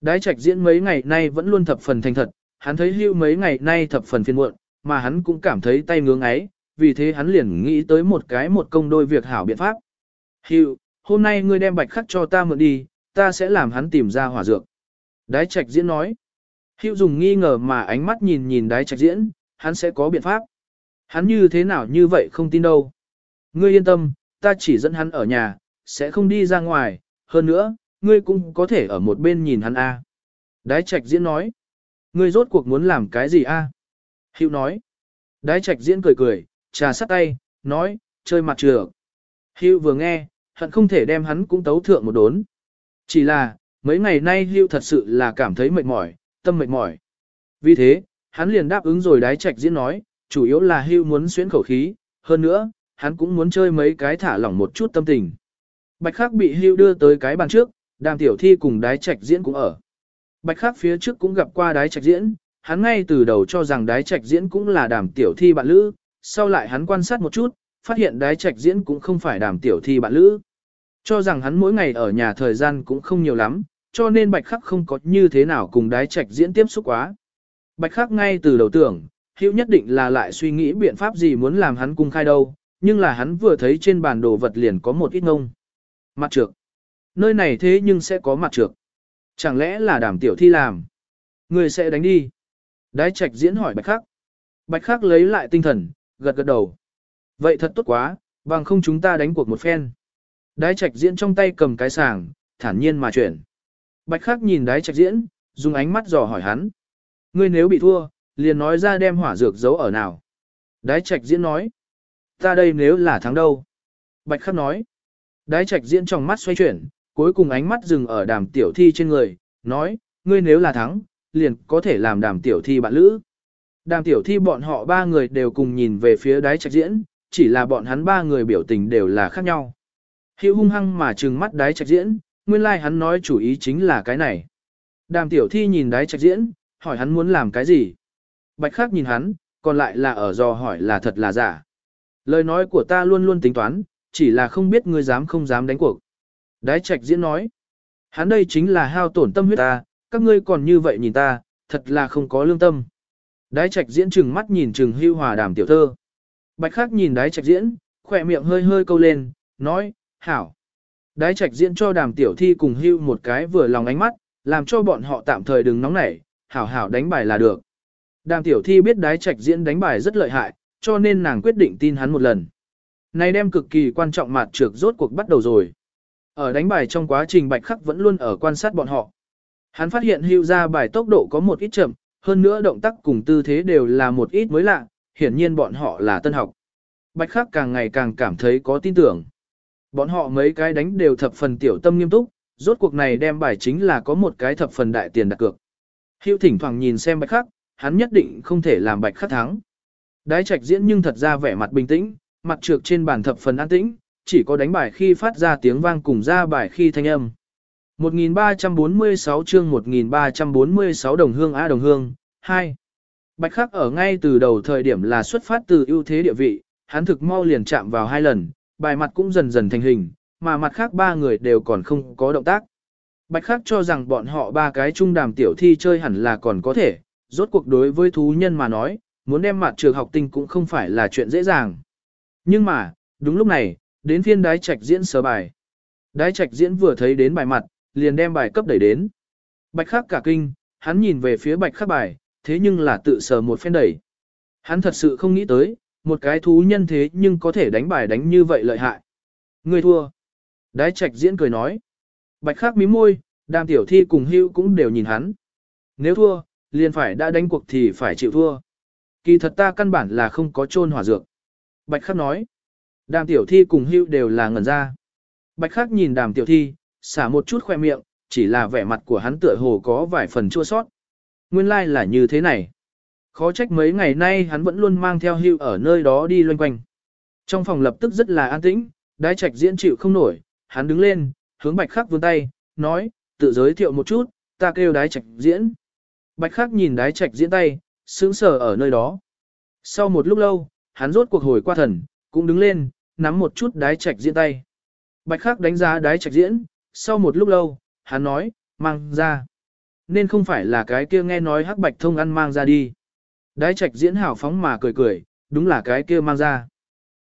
Đái trạch diễn mấy ngày nay vẫn luôn thập phần thành thật, hắn thấy hưu mấy ngày nay thập phần phiền muộn, mà hắn cũng cảm thấy tay ngưỡng ấy, vì thế hắn liền nghĩ tới một cái một công đôi việc hảo biện pháp. Hiệu, hôm nay ngươi đem bạch khắc cho ta mượn đi, ta sẽ làm hắn tìm ra hỏa dược. Đái trạch diễn nói. Hiệu dùng nghi ngờ mà ánh mắt nhìn nhìn đái trạch diễn, hắn sẽ có biện pháp. Hắn như thế nào như vậy không tin đâu. Ngươi yên tâm, ta chỉ dẫn hắn ở nhà, sẽ không đi ra ngoài, hơn nữa, ngươi cũng có thể ở một bên nhìn hắn a. Đái trạch diễn nói. Ngươi rốt cuộc muốn làm cái gì a? À? Hữu nói. Đái trạch diễn cười cười, trà sắt tay, nói, chơi mặt trược. Hưu vừa nghe, hận không thể đem hắn cũng tấu thượng một đốn. Chỉ là, mấy ngày nay Hưu thật sự là cảm thấy mệt mỏi, tâm mệt mỏi. Vì thế, hắn liền đáp ứng rồi đái trạch diễn nói, chủ yếu là Hưu muốn xuyến khẩu khí, hơn nữa, hắn cũng muốn chơi mấy cái thả lỏng một chút tâm tình. Bạch Khắc bị Hưu đưa tới cái bàn trước, đàm tiểu thi cùng đái trạch diễn cũng ở. Bạch Khắc phía trước cũng gặp qua đái trạch diễn, hắn ngay từ đầu cho rằng đái trạch diễn cũng là đàm tiểu thi bạn lữ, sau lại hắn quan sát một chút, phát hiện đái trạch diễn cũng không phải đàm tiểu thi bạn lữ. Cho rằng hắn mỗi ngày ở nhà thời gian cũng không nhiều lắm, cho nên bạch khắc không có như thế nào cùng đái trạch diễn tiếp xúc quá. Bạch khắc ngay từ đầu tưởng, hữu nhất định là lại suy nghĩ biện pháp gì muốn làm hắn cung khai đâu, nhưng là hắn vừa thấy trên bàn đồ vật liền có một ít ngông. Mặt trược. Nơi này thế nhưng sẽ có mặt trược. Chẳng lẽ là đàm tiểu thi làm? Người sẽ đánh đi. Đái trạch diễn hỏi bạch khắc. Bạch khắc lấy lại tinh thần, gật gật đầu. Vậy thật tốt quá, bằng không chúng ta đánh cuộc một phen. Đái trạch diễn trong tay cầm cái sàng, thản nhiên mà chuyển. Bạch khắc nhìn đái trạch diễn, dùng ánh mắt dò hỏi hắn. Ngươi nếu bị thua, liền nói ra đem hỏa dược giấu ở nào. Đái trạch diễn nói. Ta đây nếu là thắng đâu? Bạch khắc nói. Đái trạch diễn trong mắt xoay chuyển, cuối cùng ánh mắt dừng ở đàm tiểu thi trên người, nói, ngươi nếu là thắng, liền có thể làm đàm tiểu thi bạn lữ. Đàm tiểu thi bọn họ ba người đều cùng nhìn về phía đáy trạch diễn, chỉ là bọn hắn ba người biểu tình đều là khác nhau. Hiệu hung hăng mà trừng mắt đáy trạch diễn, nguyên lai like hắn nói chủ ý chính là cái này. Đàm tiểu thi nhìn đáy trạch diễn, hỏi hắn muốn làm cái gì. Bạch khắc nhìn hắn, còn lại là ở dò hỏi là thật là giả. Lời nói của ta luôn luôn tính toán, chỉ là không biết ngươi dám không dám đánh cuộc. Đái trạch diễn nói, hắn đây chính là hao tổn tâm huyết ta, các ngươi còn như vậy nhìn ta, thật là không có lương tâm. Đái trạch diễn trừng mắt nhìn trừng hưu hòa đàm tiểu thơ. Bạch khắc nhìn đái trạch diễn, khỏe miệng hơi hơi câu lên, nói, hảo. Đái trạch diễn cho đàm tiểu thi cùng hưu một cái vừa lòng ánh mắt, làm cho bọn họ tạm thời đừng nóng nảy, hảo hảo đánh bài là được. Đàm tiểu thi biết đái trạch diễn đánh bài rất lợi hại, cho nên nàng quyết định tin hắn một lần. Này đem cực kỳ quan trọng mặt trược rốt cuộc bắt đầu rồi. Ở đánh bài trong quá trình bạch khắc vẫn luôn ở quan sát bọn họ. Hắn phát hiện hưu ra bài tốc độ có một ít chậm, hơn nữa động tác cùng tư thế đều là một ít mới lạ, hiển nhiên bọn họ là tân học. Bạch khắc càng ngày càng cảm thấy có tin tưởng. Bọn họ mấy cái đánh đều thập phần tiểu tâm nghiêm túc, rốt cuộc này đem bài chính là có một cái thập phần đại tiền đặt cược. Hưu thỉnh thoảng nhìn xem bạch khắc, hắn nhất định không thể làm bạch khắc thắng. Đái trạch diễn nhưng thật ra vẻ mặt bình tĩnh, mặt trược trên bàn thập phần an tĩnh, chỉ có đánh bài khi phát ra tiếng vang cùng ra bài khi thanh âm. 1346 chương 1346 đồng hương A đồng hương, 2. Bạch khắc ở ngay từ đầu thời điểm là xuất phát từ ưu thế địa vị, hắn thực mau liền chạm vào hai lần, bài mặt cũng dần dần thành hình, mà mặt khác ba người đều còn không có động tác. Bạch khắc cho rằng bọn họ ba cái trung đàm tiểu thi chơi hẳn là còn có thể, rốt cuộc đối với thú nhân mà nói, muốn đem mặt trường học tinh cũng không phải là chuyện dễ dàng. Nhưng mà, đúng lúc này, đến phiên đái trạch diễn sờ bài. Đái trạch diễn vừa thấy đến bài mặt, liền đem bài cấp đẩy đến. Bạch khắc cả kinh, hắn nhìn về phía bạch khắc bài, thế nhưng là tự sờ một phen đẩy. Hắn thật sự không nghĩ tới, một cái thú nhân thế nhưng có thể đánh bài đánh như vậy lợi hại. Người thua. Đái trạch diễn cười nói. Bạch khắc mím môi, đàm tiểu thi cùng hưu cũng đều nhìn hắn. Nếu thua, liền phải đã đánh cuộc thì phải chịu thua. Kỳ thật ta căn bản là không có trôn hỏa dược. Bạch khắc nói. Đàm tiểu thi cùng hưu đều là ngẩn ra. Bạch khắc nhìn đàm tiểu thi, xả một chút khoe miệng, chỉ là vẻ mặt của hắn tựa hồ có vài phần chua sót. Nguyên lai like là như thế này. Khó trách mấy ngày nay hắn vẫn luôn mang theo hưu ở nơi đó đi loanh quanh. Trong phòng lập tức rất là an tĩnh, đái trạch diễn chịu không nổi, hắn đứng lên, hướng bạch khắc vươn tay, nói, tự giới thiệu một chút, ta kêu đái trạch diễn. Bạch khắc nhìn đái trạch diễn tay, sững sờ ở nơi đó. Sau một lúc lâu, hắn rốt cuộc hồi qua thần, cũng đứng lên, nắm một chút đái trạch diễn tay. Bạch khắc đánh giá đái trạch diễn, sau một lúc lâu, hắn nói, mang ra. Nên không phải là cái kia nghe nói hắc bạch thông ăn mang ra đi. Đái trạch diễn hảo phóng mà cười cười, đúng là cái kia mang ra.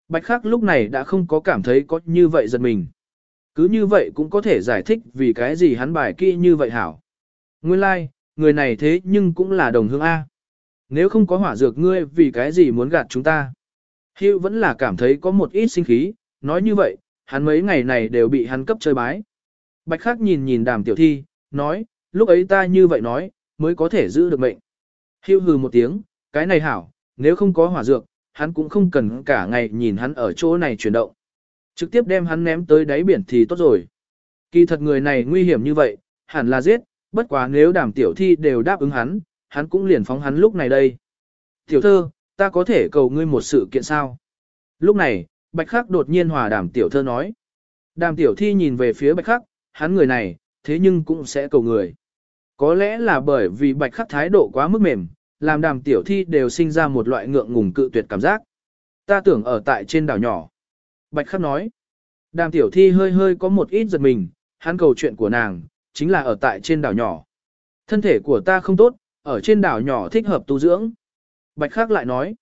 Bạch khắc lúc này đã không có cảm thấy có như vậy giật mình. Cứ như vậy cũng có thể giải thích vì cái gì hắn bài kỹ như vậy hảo. Nguyên lai, like, người này thế nhưng cũng là đồng hương A. Nếu không có hỏa dược ngươi vì cái gì muốn gạt chúng ta. Hiệu vẫn là cảm thấy có một ít sinh khí, nói như vậy, hắn mấy ngày này đều bị hắn cấp chơi bái. Bạch khắc nhìn nhìn đàm tiểu thi, nói, lúc ấy ta như vậy nói, mới có thể giữ được mệnh. Hữu hừ một tiếng, cái này hảo, nếu không có hỏa dược, hắn cũng không cần cả ngày nhìn hắn ở chỗ này chuyển động. Trực tiếp đem hắn ném tới đáy biển thì tốt rồi. Kỳ thật người này nguy hiểm như vậy, hẳn là giết, bất quá nếu đàm tiểu thi đều đáp ứng hắn, hắn cũng liền phóng hắn lúc này đây. Tiểu thơ, ta có thể cầu ngươi một sự kiện sao? Lúc này, Bạch Khắc đột nhiên hòa đàm tiểu thơ nói. Đàm tiểu thi nhìn về phía Bạch Khắc, hắn người này, thế nhưng cũng sẽ cầu người. Có lẽ là bởi vì Bạch Khắc thái độ quá mức mềm, làm đàm tiểu thi đều sinh ra một loại ngượng ngùng cự tuyệt cảm giác. Ta tưởng ở tại trên đảo nhỏ. Bạch Khắc nói. Đàm tiểu thi hơi hơi có một ít giật mình, hắn cầu chuyện của nàng, chính là ở tại trên đảo nhỏ. Thân thể của ta không tốt, ở trên đảo nhỏ thích hợp tu dưỡng. Bạch Khắc lại nói,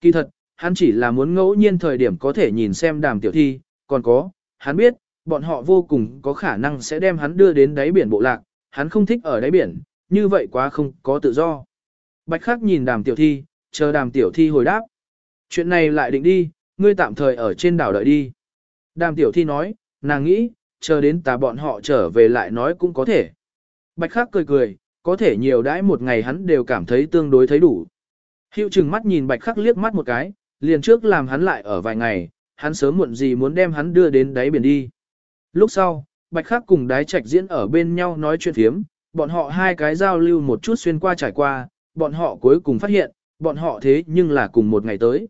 kỳ thật, hắn chỉ là muốn ngẫu nhiên thời điểm có thể nhìn xem đàm tiểu thi, còn có, hắn biết, bọn họ vô cùng có khả năng sẽ đem hắn đưa đến đáy biển bộ lạc, hắn không thích ở đáy biển, như vậy quá không có tự do. Bạch Khắc nhìn đàm tiểu thi, chờ đàm tiểu thi hồi đáp. Chuyện này lại định đi, ngươi tạm thời ở trên đảo đợi đi. Đàm tiểu thi nói, nàng nghĩ, chờ đến tà bọn họ trở về lại nói cũng có thể. Bạch Khắc cười cười, có thể nhiều đãi một ngày hắn đều cảm thấy tương đối thấy đủ. Hiệu chừng mắt nhìn Bạch Khắc liếc mắt một cái, liền trước làm hắn lại ở vài ngày, hắn sớm muộn gì muốn đem hắn đưa đến đáy biển đi. Lúc sau, Bạch Khắc cùng đái trạch diễn ở bên nhau nói chuyện phiếm, bọn họ hai cái giao lưu một chút xuyên qua trải qua, bọn họ cuối cùng phát hiện, bọn họ thế nhưng là cùng một ngày tới.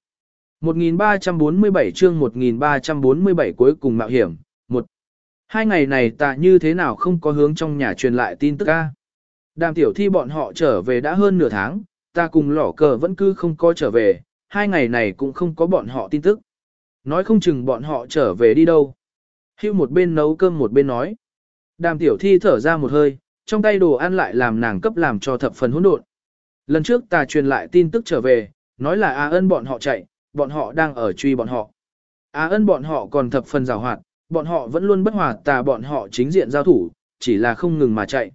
1347 chương 1347 cuối cùng mạo hiểm, một Hai ngày này ta như thế nào không có hướng trong nhà truyền lại tin tức ca. Đàm tiểu thi bọn họ trở về đã hơn nửa tháng, ta cùng lỏ cờ vẫn cứ không có trở về, hai ngày này cũng không có bọn họ tin tức. Nói không chừng bọn họ trở về đi đâu. Hưu một bên nấu cơm một bên nói. Đàm tiểu thi thở ra một hơi, trong tay đồ ăn lại làm nàng cấp làm cho thập phần hỗn độn. Lần trước ta truyền lại tin tức trở về, nói là A ân bọn họ chạy, bọn họ đang ở truy bọn họ. A ân bọn họ còn thập phần rào hoạt, bọn họ vẫn luôn bất hòa tà bọn họ chính diện giao thủ, chỉ là không ngừng mà chạy.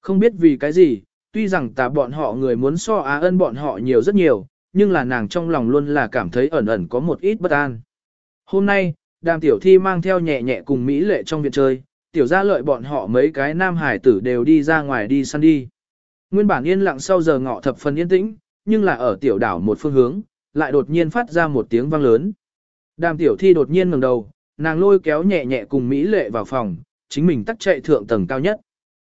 Không biết vì cái gì, tuy rằng tà bọn họ người muốn so A ân bọn họ nhiều rất nhiều, nhưng là nàng trong lòng luôn là cảm thấy ẩn ẩn có một ít bất an. Hôm nay, đàm tiểu thi mang theo nhẹ nhẹ cùng Mỹ lệ trong viện chơi, tiểu gia lợi bọn họ mấy cái nam hải tử đều đi ra ngoài đi săn đi. Nguyên bản yên lặng sau giờ ngọ thập phần yên tĩnh, nhưng là ở tiểu đảo một phương hướng, lại đột nhiên phát ra một tiếng vang lớn. Đàm tiểu thi đột nhiên ngẩng đầu, nàng lôi kéo nhẹ nhẹ cùng Mỹ lệ vào phòng, chính mình tắt chạy thượng tầng cao nhất.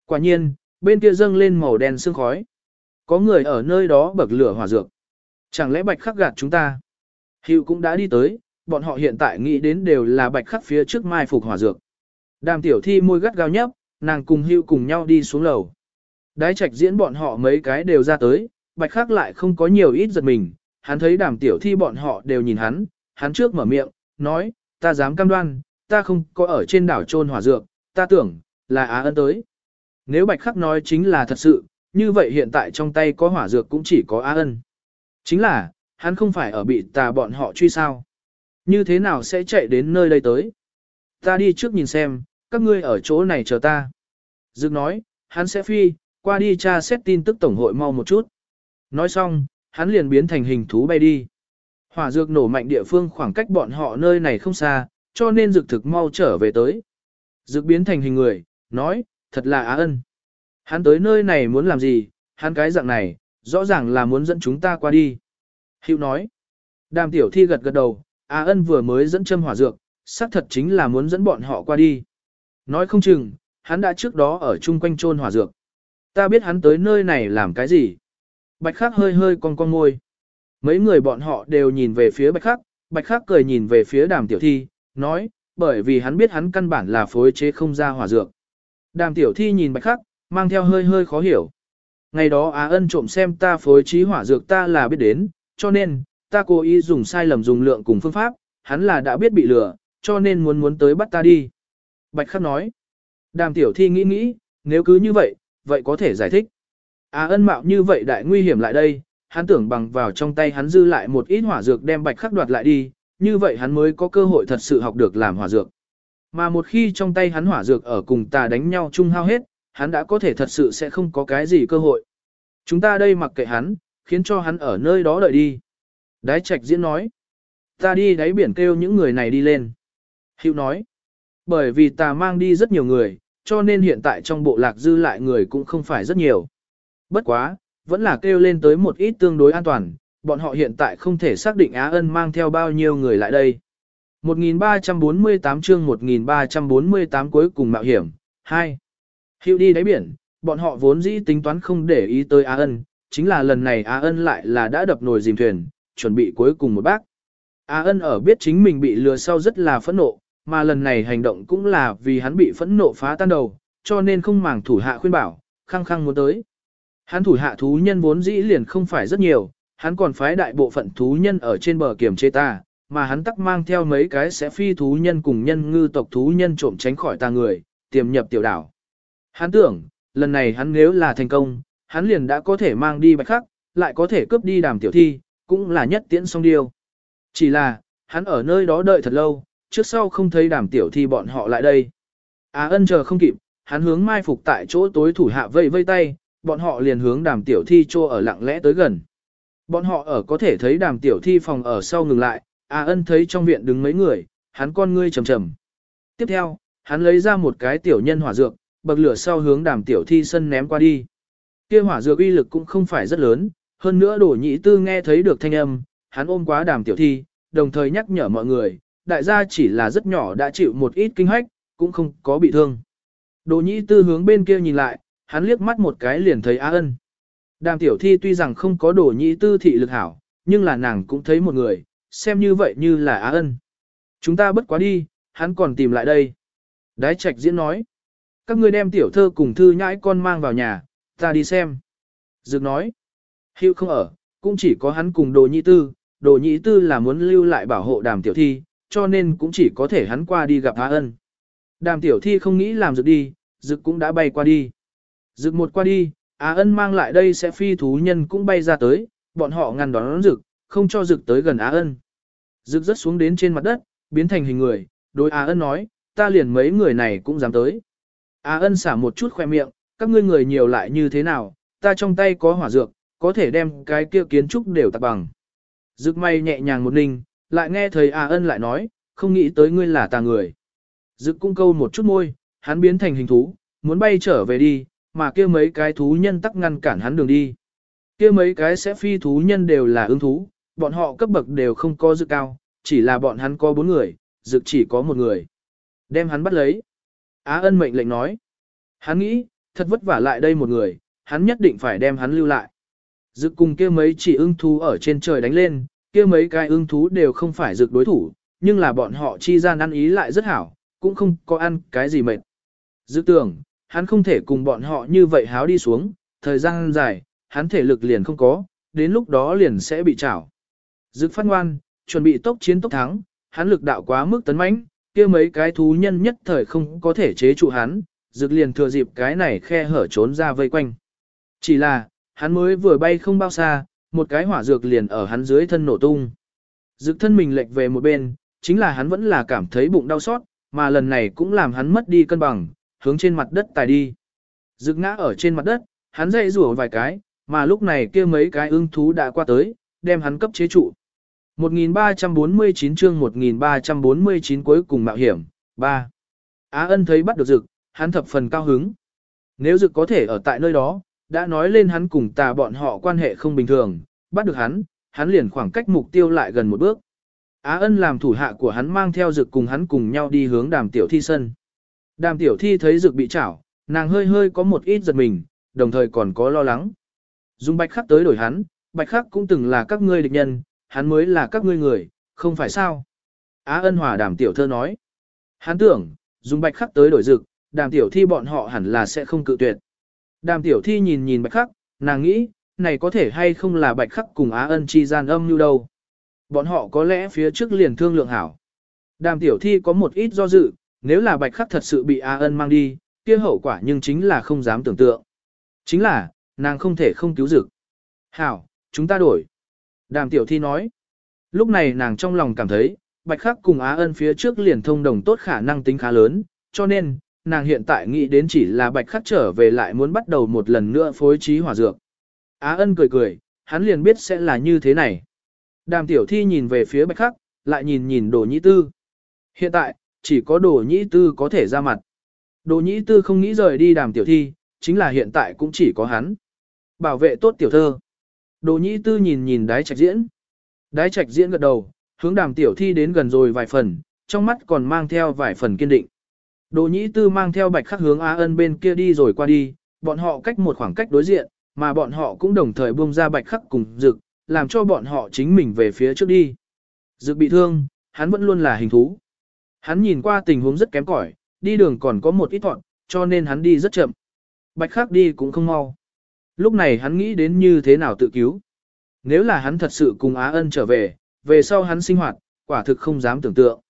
Quả nhiên, bên kia dâng lên màu đen sương khói. Có người ở nơi đó bậc lửa hỏa dược. Chẳng lẽ bạch khắc gạt chúng ta? Hiệu cũng đã đi tới, bọn họ hiện tại nghĩ đến đều là bạch khắc phía trước mai phục hỏa dược. Đàm tiểu thi môi gắt gao nhấp, nàng cùng hưu cùng nhau đi xuống lầu. Đái trạch diễn bọn họ mấy cái đều ra tới, bạch khắc lại không có nhiều ít giật mình, hắn thấy đàm tiểu thi bọn họ đều nhìn hắn, hắn trước mở miệng, nói, ta dám cam đoan, ta không có ở trên đảo trôn hỏa dược, ta tưởng, là Á ân tới. Nếu bạch khắc nói chính là thật sự, như vậy hiện tại trong tay có hỏa dược cũng chỉ có Á ân. Chính là, hắn không phải ở bị tà bọn họ truy sao. Như thế nào sẽ chạy đến nơi đây tới? Ta đi trước nhìn xem, các ngươi ở chỗ này chờ ta. Dực nói, hắn sẽ phi, qua đi tra xét tin tức tổng hội mau một chút. Nói xong, hắn liền biến thành hình thú bay đi. Hỏa dược nổ mạnh địa phương khoảng cách bọn họ nơi này không xa, cho nên dược thực mau trở về tới. Dược biến thành hình người, nói, thật là á ân. Hắn tới nơi này muốn làm gì, hắn cái dạng này, rõ ràng là muốn dẫn chúng ta qua đi. Hữu nói, đàm tiểu thi gật gật đầu, á ân vừa mới dẫn châm hỏa dược, xác thật chính là muốn dẫn bọn họ qua đi. Nói không chừng, hắn đã trước đó ở chung quanh trôn hỏa dược. Ta biết hắn tới nơi này làm cái gì. Bạch khắc hơi hơi con con ngôi. Mấy người bọn họ đều nhìn về phía bạch khắc, bạch khắc cười nhìn về phía đàm tiểu thi, nói, bởi vì hắn biết hắn căn bản là phối chế không ra hỏa dược. Đàm tiểu thi nhìn bạch khắc, mang theo hơi hơi khó hiểu. Ngày đó Á ân trộm xem ta phối trí hỏa dược ta là biết đến, cho nên, ta cố ý dùng sai lầm dùng lượng cùng phương pháp, hắn là đã biết bị lừa, cho nên muốn muốn tới bắt ta đi. Bạch khắc nói, đàm tiểu thi nghĩ nghĩ, nếu cứ như vậy, vậy có thể giải thích. Á ân mạo như vậy đại nguy hiểm lại đây, hắn tưởng bằng vào trong tay hắn dư lại một ít hỏa dược đem bạch khắc đoạt lại đi, như vậy hắn mới có cơ hội thật sự học được làm hỏa dược. Mà một khi trong tay hắn hỏa dược ở cùng ta đánh nhau chung hao hết, hắn đã có thể thật sự sẽ không có cái gì cơ hội. Chúng ta đây mặc kệ hắn, khiến cho hắn ở nơi đó đợi đi. Đái trạch diễn nói. Ta đi đáy biển kêu những người này đi lên. Hữu nói. Bởi vì ta mang đi rất nhiều người, cho nên hiện tại trong bộ lạc dư lại người cũng không phải rất nhiều. Bất quá, vẫn là kêu lên tới một ít tương đối an toàn, bọn họ hiện tại không thể xác định Á Ân mang theo bao nhiêu người lại đây. 1348 chương 1348 cuối cùng mạo hiểm, 2. Hữu đi đáy biển, bọn họ vốn dĩ tính toán không để ý tới Á Ân, chính là lần này Á Ân lại là đã đập nồi dìm thuyền, chuẩn bị cuối cùng một bác. a Ân ở biết chính mình bị lừa sau rất là phẫn nộ, mà lần này hành động cũng là vì hắn bị phẫn nộ phá tan đầu, cho nên không màng thủ hạ khuyên bảo, khăng khăng muốn tới. Hắn thủ hạ thú nhân vốn dĩ liền không phải rất nhiều, hắn còn phái đại bộ phận thú nhân ở trên bờ kiểm chế ta, mà hắn tắc mang theo mấy cái sẽ phi thú nhân cùng nhân ngư tộc thú nhân trộm tránh khỏi ta người, tiềm nhập tiểu đảo. Hắn tưởng, lần này hắn nếu là thành công, hắn liền đã có thể mang đi bạch khắc, lại có thể cướp đi đàm tiểu thi, cũng là nhất tiễn song điêu. Chỉ là, hắn ở nơi đó đợi thật lâu, trước sau không thấy đàm tiểu thi bọn họ lại đây. Á ân chờ không kịp, hắn hướng mai phục tại chỗ tối thủ hạ vây vây tay, bọn họ liền hướng đàm tiểu thi trô ở lặng lẽ tới gần. Bọn họ ở có thể thấy đàm tiểu thi phòng ở sau ngừng lại, Á ân thấy trong viện đứng mấy người, hắn con ngươi trầm trầm. Tiếp theo, hắn lấy ra một cái tiểu nhân hỏa dược, bậc lửa sau hướng đàm tiểu thi sân ném qua đi. Kia hỏa dược uy lực cũng không phải rất lớn, hơn nữa đổ nhị tư nghe thấy được thanh âm, hắn ôm quá đàm tiểu thi, đồng thời nhắc nhở mọi người, đại gia chỉ là rất nhỏ đã chịu một ít kinh hách, cũng không có bị thương. Đồ nhị tư hướng bên kia nhìn lại, hắn liếc mắt một cái liền thấy Á ân. Đàm tiểu thi tuy rằng không có đồ nhị tư thị lực hảo, nhưng là nàng cũng thấy một người, xem như vậy như là Á ân. Chúng ta bất quá đi, hắn còn tìm lại đây. Đái trạch diễn nói. Các ngươi đem tiểu thơ cùng thư nhãi con mang vào nhà, ta đi xem. Dược nói. Hữu không ở, cũng chỉ có hắn cùng đồ nhị tư, đồ nhị tư là muốn lưu lại bảo hộ đàm tiểu thi, cho nên cũng chỉ có thể hắn qua đi gặp Á ân. Đàm tiểu thi không nghĩ làm dực đi, Dực cũng đã bay qua đi. Dực một qua đi, Á ân mang lại đây sẽ phi thú nhân cũng bay ra tới, bọn họ ngăn đón Dực, không cho Dực tới gần Á ân. Dực rất xuống đến trên mặt đất, biến thành hình người, đối Á ân nói, ta liền mấy người này cũng dám tới. Á ân xả một chút khoe miệng, các ngươi người nhiều lại như thế nào, ta trong tay có hỏa dược, có thể đem cái kia kiến trúc đều tạc bằng. Dực may nhẹ nhàng một ninh, lại nghe thầy Á ân lại nói, không nghĩ tới ngươi là tà người. Dực cung câu một chút môi, hắn biến thành hình thú, muốn bay trở về đi, mà kia mấy cái thú nhân tắc ngăn cản hắn đường đi. Kia mấy cái sẽ phi thú nhân đều là ương thú, bọn họ cấp bậc đều không có dực cao, chỉ là bọn hắn có bốn người, dực chỉ có một người. Đem hắn bắt lấy. Á ân mệnh lệnh nói. Hắn nghĩ, thật vất vả lại đây một người, hắn nhất định phải đem hắn lưu lại. Dực cùng kia mấy chỉ ưng thú ở trên trời đánh lên, kia mấy cái ưng thú đều không phải dực đối thủ, nhưng là bọn họ chi gian ăn ý lại rất hảo, cũng không có ăn cái gì mệt. Dực tưởng, hắn không thể cùng bọn họ như vậy háo đi xuống, thời gian dài, hắn thể lực liền không có, đến lúc đó liền sẽ bị trảo. Dực phát ngoan, chuẩn bị tốc chiến tốc thắng, hắn lực đạo quá mức tấn mãnh, kia mấy cái thú nhân nhất thời không có thể chế trụ hắn, dực liền thừa dịp cái này khe hở trốn ra vây quanh. Chỉ là, hắn mới vừa bay không bao xa, một cái hỏa dược liền ở hắn dưới thân nổ tung. Dực thân mình lệch về một bên, chính là hắn vẫn là cảm thấy bụng đau xót, mà lần này cũng làm hắn mất đi cân bằng, hướng trên mặt đất tài đi. Dực ngã ở trên mặt đất, hắn dậy rủa vài cái, mà lúc này kia mấy cái ưng thú đã qua tới, đem hắn cấp chế trụ. 1349 chương 1349 cuối cùng mạo hiểm, 3. Á ân thấy bắt được dực, hắn thập phần cao hứng. Nếu dực có thể ở tại nơi đó, đã nói lên hắn cùng tà bọn họ quan hệ không bình thường, bắt được hắn, hắn liền khoảng cách mục tiêu lại gần một bước. Á ân làm thủ hạ của hắn mang theo dực cùng hắn cùng nhau đi hướng đàm tiểu thi sân. Đàm tiểu thi thấy dực bị chảo, nàng hơi hơi có một ít giật mình, đồng thời còn có lo lắng. Dùng bạch khắc tới đổi hắn, bạch khắc cũng từng là các ngươi địch nhân, hắn mới là các ngươi người, không phải sao. Á ân hòa đàm tiểu thơ nói. Hắn tưởng, dùng bạch khắc tới đổi dực, đàm tiểu thi bọn họ hẳn là sẽ không cự tuyệt. Đàm tiểu thi nhìn nhìn bạch khắc, nàng nghĩ, này có thể hay không là bạch khắc cùng Á ân chi gian âm như đâu. Bọn họ có lẽ phía trước liền thương lượng hảo. Đàm tiểu thi có một ít do dự, nếu là bạch khắc thật sự bị Á ân mang đi, kia hậu quả nhưng chính là không dám tưởng tượng. Chính là, nàng không thể không cứu dực. Hảo, chúng ta đổi. Đàm tiểu thi nói. Lúc này nàng trong lòng cảm thấy, bạch khắc cùng Á ân phía trước liền thông đồng tốt khả năng tính khá lớn, cho nên, nàng hiện tại nghĩ đến chỉ là bạch khắc trở về lại muốn bắt đầu một lần nữa phối trí hỏa dược. Á ân cười cười, hắn liền biết sẽ là như thế này. Đàm tiểu thi nhìn về phía bạch khắc, lại nhìn nhìn đồ nhĩ tư. Hiện tại, chỉ có đồ nhĩ tư có thể ra mặt. Đồ nhĩ tư không nghĩ rời đi đàm tiểu thi, chính là hiện tại cũng chỉ có hắn. Bảo vệ tốt tiểu thơ. Đồ nhĩ tư nhìn nhìn đái trạch diễn. Đái trạch diễn gật đầu, hướng đàm tiểu thi đến gần rồi vài phần, trong mắt còn mang theo vài phần kiên định. Đồ nhĩ tư mang theo bạch khắc hướng A ân bên kia đi rồi qua đi, bọn họ cách một khoảng cách đối diện, mà bọn họ cũng đồng thời buông ra bạch khắc cùng dực, làm cho bọn họ chính mình về phía trước đi. Dực bị thương, hắn vẫn luôn là hình thú. Hắn nhìn qua tình huống rất kém cỏi, đi đường còn có một ít thọn, cho nên hắn đi rất chậm. Bạch khắc đi cũng không mau. Lúc này hắn nghĩ đến như thế nào tự cứu. Nếu là hắn thật sự cùng Á ân trở về, về sau hắn sinh hoạt, quả thực không dám tưởng tượng.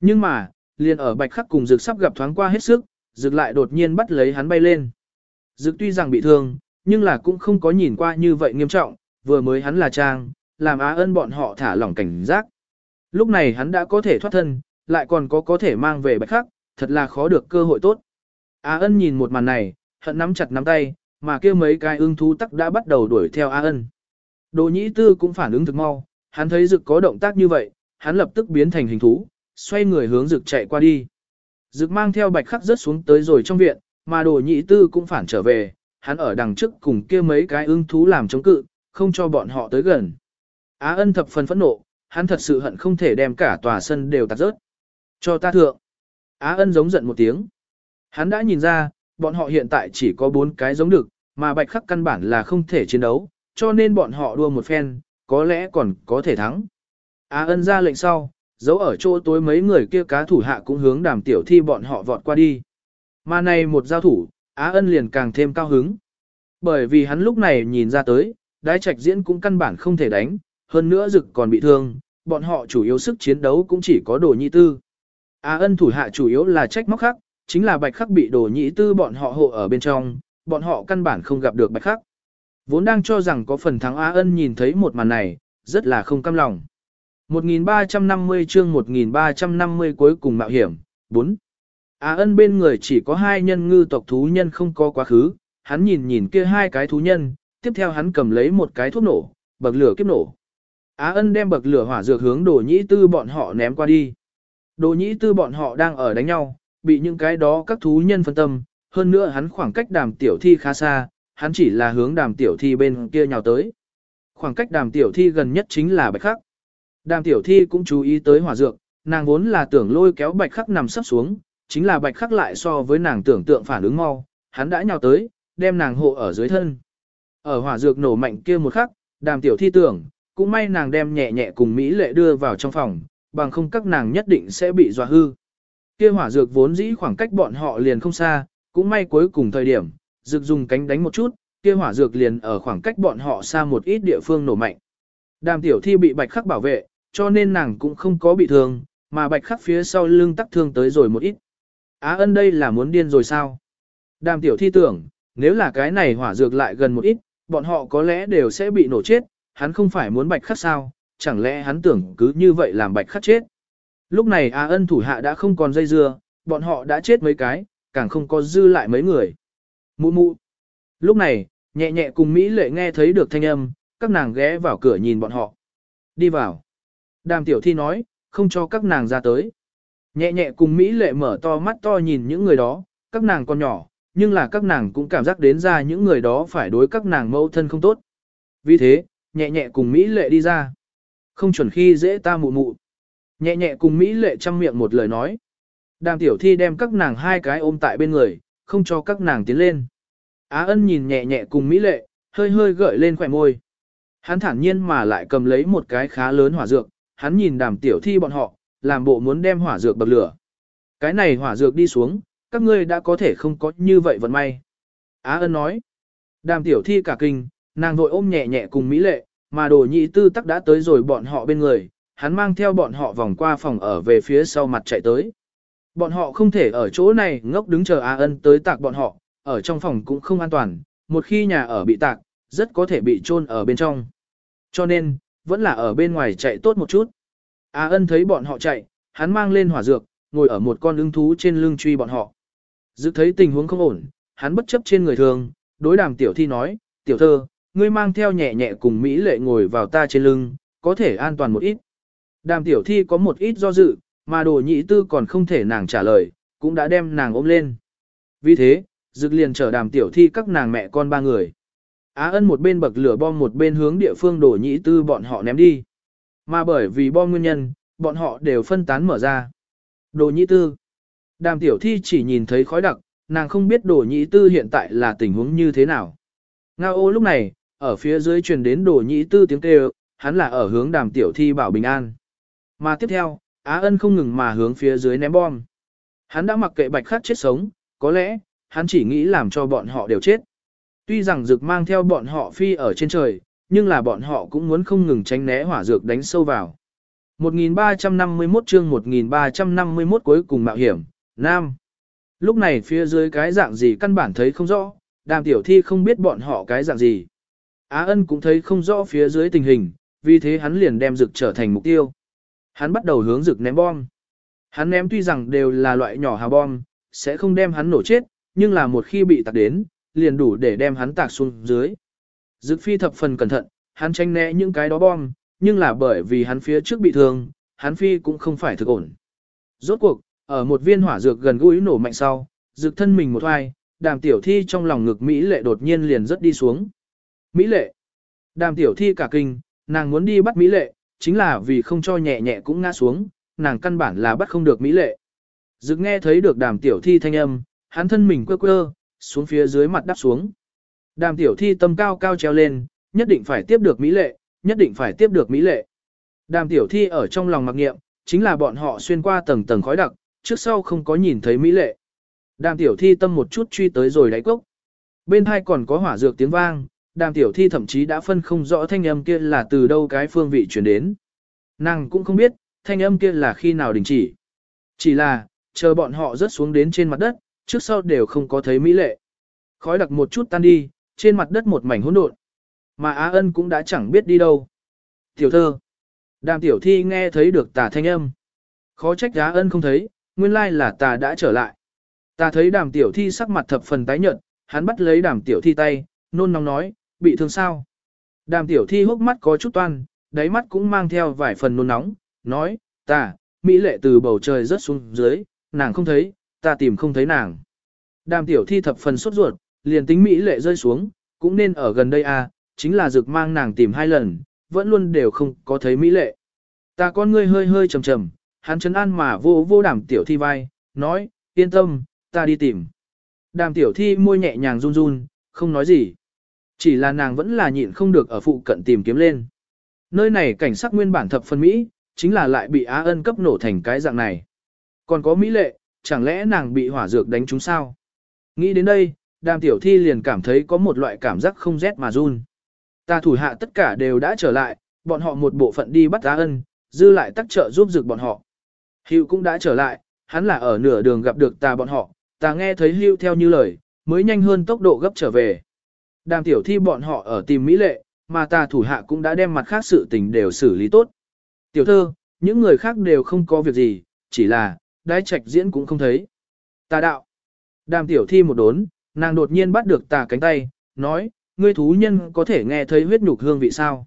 Nhưng mà, liền ở bạch khắc cùng dực sắp gặp thoáng qua hết sức, dực lại đột nhiên bắt lấy hắn bay lên. Dực tuy rằng bị thương, nhưng là cũng không có nhìn qua như vậy nghiêm trọng, vừa mới hắn là trang, làm Á ân bọn họ thả lỏng cảnh giác. Lúc này hắn đã có thể thoát thân, lại còn có có thể mang về bạch khắc, thật là khó được cơ hội tốt. Á ân nhìn một màn này, hận nắm chặt nắm tay, mà kia mấy cái ưng thú tắc đã bắt đầu đuổi theo Á ân. Đồ nhĩ tư cũng phản ứng thực mau, hắn thấy dực có động tác như vậy, hắn lập tức biến thành hình thú, xoay người hướng rực chạy qua đi. Rực mang theo bạch khắc rớt xuống tới rồi trong viện, mà đồ nhị tư cũng phản trở về, hắn ở đằng trước cùng kia mấy cái ưng thú làm chống cự, không cho bọn họ tới gần. Á ân thập phần phẫn nộ, hắn thật sự hận không thể đem cả tòa sân đều tạt rớt. Cho ta thượng. Á ân giống giận một tiếng. Hắn đã nhìn ra, bọn họ hiện tại chỉ có bốn cái giống được, mà bạch khắc căn bản là không thể chiến đấu, cho nên bọn họ đua một phen, có lẽ còn có thể thắng. Á ân ra lệnh sau, giấu ở chỗ tối mấy người kia cá thủ hạ cũng hướng đàm tiểu thi bọn họ vọt qua đi. Mà này một giao thủ, Á ân liền càng thêm cao hứng. Bởi vì hắn lúc này nhìn ra tới, đái trạch diễn cũng căn bản không thể đánh, hơn nữa dực còn bị thương, bọn họ chủ yếu sức chiến đấu cũng chỉ có đồ nhị tư. Á ân thủ hạ chủ yếu là trách móc khắc, chính là bạch khắc bị đồ nhị tư bọn họ hộ ở bên trong, bọn họ căn bản không gặp được bạch khắc. Vốn đang cho rằng có phần thắng Á ân nhìn thấy một màn này, rất là không cam lòng. 1350 chương 1350 cuối cùng mạo hiểm, 4. Á ân bên người chỉ có hai nhân ngư tộc thú nhân không có quá khứ, hắn nhìn nhìn kia hai cái thú nhân, tiếp theo hắn cầm lấy một cái thuốc nổ, bậc lửa kiếp nổ. Á ân đem bậc lửa hỏa dược hướng đồ nhĩ tư bọn họ ném qua đi. Đồ nhĩ tư bọn họ đang ở đánh nhau, bị những cái đó các thú nhân phân tâm, hơn nữa hắn khoảng cách đàm tiểu thi khá xa, hắn chỉ là hướng đàm tiểu thi bên kia nhào tới. Khoảng cách đàm tiểu thi gần nhất chính là bạch khắc. Đàm tiểu thi cũng chú ý tới hỏa dược, nàng vốn là tưởng lôi kéo bạch khắc nằm sắp xuống, chính là bạch khắc lại so với nàng tưởng tượng phản ứng mau, hắn đã nhào tới, đem nàng hộ ở dưới thân. Ở hỏa dược nổ mạnh kia một khắc, đàm tiểu thi tưởng, cũng may nàng đem nhẹ nhẹ cùng Mỹ lệ đưa vào trong phòng, bằng không các nàng nhất định sẽ bị dọa hư. Kia hỏa dược vốn dĩ khoảng cách bọn họ liền không xa, cũng may cuối cùng thời điểm, dược dùng cánh đánh một chút, kia hỏa dược liền ở khoảng cách bọn họ xa một ít địa phương nổ mạnh. Đàm tiểu thi bị bạch khắc bảo vệ, cho nên nàng cũng không có bị thương, mà bạch khắc phía sau lưng tắc thương tới rồi một ít. Á ân đây là muốn điên rồi sao? Đàm tiểu thi tưởng, nếu là cái này hỏa dược lại gần một ít, bọn họ có lẽ đều sẽ bị nổ chết, hắn không phải muốn bạch khắc sao, chẳng lẽ hắn tưởng cứ như vậy làm bạch khắc chết. Lúc này Á ân thủ hạ đã không còn dây dưa, bọn họ đã chết mấy cái, càng không có dư lại mấy người. Mụ mụ. Lúc này, nhẹ nhẹ cùng Mỹ lệ nghe thấy được thanh âm, các nàng ghé vào cửa nhìn bọn họ. Đi vào. Đàm tiểu thi nói, không cho các nàng ra tới. Nhẹ nhẹ cùng Mỹ lệ mở to mắt to nhìn những người đó, các nàng còn nhỏ, nhưng là các nàng cũng cảm giác đến ra những người đó phải đối các nàng mẫu thân không tốt. Vì thế, nhẹ nhẹ cùng Mỹ lệ đi ra. Không chuẩn khi dễ ta mụ mụ. Nhẹ nhẹ cùng Mỹ lệ chăm miệng một lời nói. Đàm tiểu thi đem các nàng hai cái ôm tại bên người, không cho các nàng tiến lên. Á ân nhìn nhẹ nhẹ cùng Mỹ lệ, hơi hơi gợi lên khỏe môi. Hắn thản nhiên mà lại cầm lấy một cái khá lớn hỏa dược, hắn nhìn đàm tiểu thi bọn họ, làm bộ muốn đem hỏa dược bậc lửa. Cái này hỏa dược đi xuống, các ngươi đã có thể không có như vậy vận may. Á ân nói. Đàm tiểu thi cả kinh, nàng vội ôm nhẹ nhẹ cùng Mỹ lệ, mà đồ nhị tư tắc đã tới rồi bọn họ bên người, hắn mang theo bọn họ vòng qua phòng ở về phía sau mặt chạy tới. Bọn họ không thể ở chỗ này ngốc đứng chờ Á ân tới tạc bọn họ, ở trong phòng cũng không an toàn, một khi nhà ở bị tạc, rất có thể bị chôn ở bên trong. Cho nên, vẫn là ở bên ngoài chạy tốt một chút. A ân thấy bọn họ chạy, hắn mang lên hỏa dược, ngồi ở một con ưng thú trên lưng truy bọn họ. Dự thấy tình huống không ổn, hắn bất chấp trên người thường, đối đàm tiểu thi nói, tiểu thơ, ngươi mang theo nhẹ nhẹ cùng Mỹ lệ ngồi vào ta trên lưng, có thể an toàn một ít. Đàm tiểu thi có một ít do dự, mà đồ nhị tư còn không thể nàng trả lời, cũng đã đem nàng ôm lên. Vì thế, dực liền chở đàm tiểu thi các nàng mẹ con ba người. Á ân một bên bậc lửa bom một bên hướng địa phương đổ Nhĩ tư bọn họ ném đi. Mà bởi vì bom nguyên nhân, bọn họ đều phân tán mở ra. Đồ Nhĩ tư. Đàm tiểu thi chỉ nhìn thấy khói đặc, nàng không biết đồ Nhĩ tư hiện tại là tình huống như thế nào. Ngao ô lúc này, ở phía dưới truyền đến đồ Nhĩ tư tiếng kêu, hắn là ở hướng đàm tiểu thi bảo bình an. Mà tiếp theo, Á ân không ngừng mà hướng phía dưới ném bom. Hắn đã mặc kệ bạch khắc chết sống, có lẽ, hắn chỉ nghĩ làm cho bọn họ đều chết. Tuy rằng dược mang theo bọn họ phi ở trên trời, nhưng là bọn họ cũng muốn không ngừng tránh né hỏa dược đánh sâu vào. 1351 chương 1351 cuối cùng mạo hiểm, Nam. Lúc này phía dưới cái dạng gì căn bản thấy không rõ, đàm tiểu thi không biết bọn họ cái dạng gì. Á ân cũng thấy không rõ phía dưới tình hình, vì thế hắn liền đem rực trở thành mục tiêu. Hắn bắt đầu hướng rực ném bom. Hắn ném tuy rằng đều là loại nhỏ hào bom, sẽ không đem hắn nổ chết, nhưng là một khi bị tạc đến, liền đủ để đem hắn tạc xuống dưới. Dực phi thập phần cẩn thận, hắn tranh né những cái đó bom, nhưng là bởi vì hắn phía trước bị thương, hắn phi cũng không phải thực ổn. Rốt cuộc, ở một viên hỏa dược gần gũi nổ mạnh sau, dực thân mình một hoài, đàm tiểu thi trong lòng ngực Mỹ lệ đột nhiên liền rất đi xuống. Mỹ lệ. Đàm tiểu thi cả kinh, nàng muốn đi bắt Mỹ lệ, chính là vì không cho nhẹ nhẹ cũng ngã xuống, nàng căn bản là bắt không được Mỹ lệ. Dực nghe thấy được đàm tiểu thi thanh âm, hắn thân mình quơ quơ, xuống phía dưới mặt đắp xuống. Đàm tiểu thi tâm cao cao treo lên, nhất định phải tiếp được Mỹ lệ, nhất định phải tiếp được Mỹ lệ. Đàm tiểu thi ở trong lòng mặc nghiệm, chính là bọn họ xuyên qua tầng tầng khói đặc, trước sau không có nhìn thấy Mỹ lệ. Đàm tiểu thi tâm một chút truy tới rồi đáy cốc. Bên hai còn có hỏa dược tiếng vang, đàm tiểu thi thậm chí đã phân không rõ thanh âm kia là từ đâu cái phương vị chuyển đến. Nàng cũng không biết, thanh âm kia là khi nào đình chỉ. Chỉ là, chờ bọn họ rớt xuống đến trên mặt đất, trước sau đều không có thấy mỹ lệ. Khói đặc một chút tan đi, trên mặt đất một mảnh hỗn độn. Mà Á Ân cũng đã chẳng biết đi đâu. Tiểu thơ. Đàm tiểu thi nghe thấy được tà thanh âm. Khó trách Á Ân không thấy, nguyên lai là tà đã trở lại. Ta thấy đàm tiểu thi sắc mặt thập phần tái nhợt, hắn bắt lấy đàm tiểu thi tay, nôn nóng nói, bị thương sao. Đàm tiểu thi hốc mắt có chút toan, đáy mắt cũng mang theo vài phần nôn nóng, nói, ta, Mỹ lệ từ bầu trời rớt xuống dưới, nàng không thấy, ta tìm không thấy nàng. Đàm tiểu thi thập phần sốt ruột, liền tính Mỹ lệ rơi xuống, cũng nên ở gần đây à, chính là dược mang nàng tìm hai lần, vẫn luôn đều không có thấy Mỹ lệ. Ta con ngươi hơi hơi trầm trầm, hắn chấn an mà vô vô đàm tiểu thi vai, nói, yên tâm, ta đi tìm. Đàm tiểu thi môi nhẹ nhàng run run, không nói gì. Chỉ là nàng vẫn là nhịn không được ở phụ cận tìm kiếm lên. Nơi này cảnh sắc nguyên bản thập phân Mỹ, chính là lại bị Á ân cấp nổ thành cái dạng này. Còn có Mỹ lệ, chẳng lẽ nàng bị hỏa dược đánh trúng sao? Nghĩ đến đây, đàm tiểu thi liền cảm thấy có một loại cảm giác không rét mà run. Ta thủ hạ tất cả đều đã trở lại, bọn họ một bộ phận đi bắt giá ân, dư lại tắc trợ giúp dược bọn họ. Hữu cũng đã trở lại, hắn là ở nửa đường gặp được ta bọn họ, ta nghe thấy Hữu theo như lời, mới nhanh hơn tốc độ gấp trở về. Đàm tiểu thi bọn họ ở tìm Mỹ lệ, mà ta thủ hạ cũng đã đem mặt khác sự tình đều xử lý tốt. Tiểu thơ, những người khác đều không có việc gì, chỉ là, đái trạch diễn cũng không thấy. Ta đạo. Đàm tiểu thi một đốn, nàng đột nhiên bắt được tà cánh tay, nói, ngươi thú nhân có thể nghe thấy huyết nhục hương vị sao?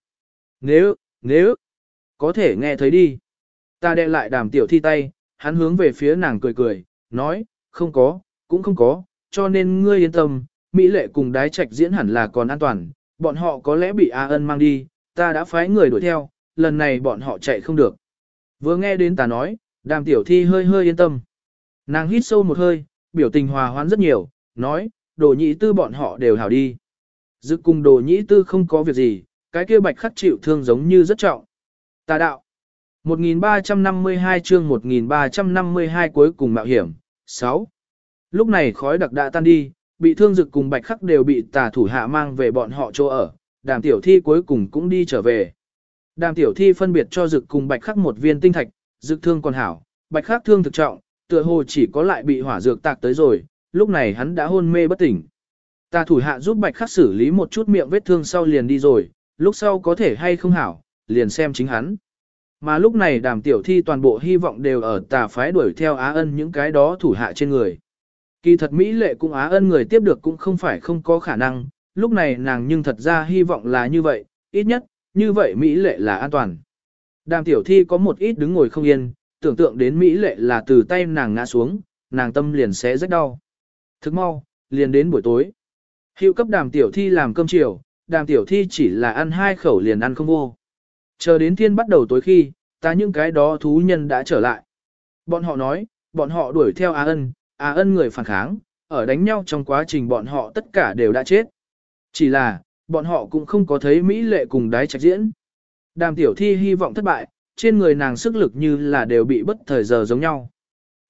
Nếu, nếu, có thể nghe thấy đi. Ta đệ lại đàm tiểu thi tay, hắn hướng về phía nàng cười cười, nói, không có, cũng không có, cho nên ngươi yên tâm, Mỹ lệ cùng đái trạch diễn hẳn là còn an toàn, bọn họ có lẽ bị A ân mang đi, ta đã phái người đuổi theo, lần này bọn họ chạy không được. Vừa nghe đến ta nói, đàm tiểu thi hơi hơi yên tâm. Nàng hít sâu một hơi, biểu tình hòa hoãn rất nhiều, nói, đồ nhị tư bọn họ đều hảo đi. Dự cùng đồ nhị tư không có việc gì, cái kia bạch khắc chịu thương giống như rất trọng. Tà đạo. 1352 chương 1352 cuối cùng mạo hiểm. 6. Lúc này khói đặc đã tan đi, bị thương dực cùng bạch khắc đều bị tà thủ hạ mang về bọn họ chỗ ở, đàm tiểu thi cuối cùng cũng đi trở về. Đàm tiểu thi phân biệt cho dực cùng bạch khắc một viên tinh thạch, dược thương còn hảo, bạch khắc thương thực trọng, tựa hồ chỉ có lại bị hỏa dược tạc tới rồi, lúc này hắn đã hôn mê bất tỉnh. Ta thủ hạ giúp bạch khắc xử lý một chút miệng vết thương sau liền đi rồi, lúc sau có thể hay không hảo, liền xem chính hắn. Mà lúc này đàm tiểu thi toàn bộ hy vọng đều ở tà phái đuổi theo Á ân những cái đó thủ hạ trên người. Kỳ thật Mỹ lệ cũng Á ân người tiếp được cũng không phải không có khả năng, lúc này nàng nhưng thật ra hy vọng là như vậy, ít nhất, như vậy Mỹ lệ là an toàn. Đàm tiểu thi có một ít đứng ngồi không yên, tưởng tượng đến Mỹ lệ là từ tay nàng ngã xuống, nàng tâm liền sẽ rất đau. Thức mau, liền đến buổi tối. Hiệu cấp đàm tiểu thi làm cơm chiều, đàm tiểu thi chỉ là ăn hai khẩu liền ăn không vô. Chờ đến thiên bắt đầu tối khi, ta những cái đó thú nhân đã trở lại. Bọn họ nói, bọn họ đuổi theo Á ân, Á ân người phản kháng, ở đánh nhau trong quá trình bọn họ tất cả đều đã chết. Chỉ là, bọn họ cũng không có thấy Mỹ lệ cùng đái trạch diễn. Đàm tiểu thi hy vọng thất bại, trên người nàng sức lực như là đều bị bất thời giờ giống nhau.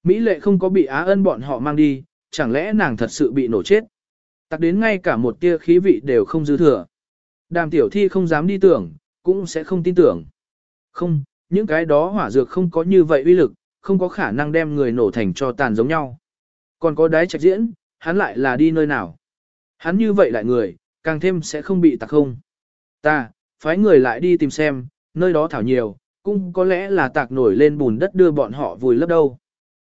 Mỹ lệ không có bị Á ân bọn họ mang đi, chẳng lẽ nàng thật sự bị nổ chết. Tặc đến ngay cả một tia khí vị đều không dư thừa. Đàm tiểu thi không dám đi tưởng, cũng sẽ không tin tưởng. Không, những cái đó hỏa dược không có như vậy uy lực, không có khả năng đem người nổ thành cho tàn giống nhau. Còn có đái trạch diễn, hắn lại là đi nơi nào? Hắn như vậy lại người, càng thêm sẽ không bị tặc không. Ta, phái người lại đi tìm xem, nơi đó thảo nhiều, cũng có lẽ là tạc nổi lên bùn đất đưa bọn họ vùi lấp đâu.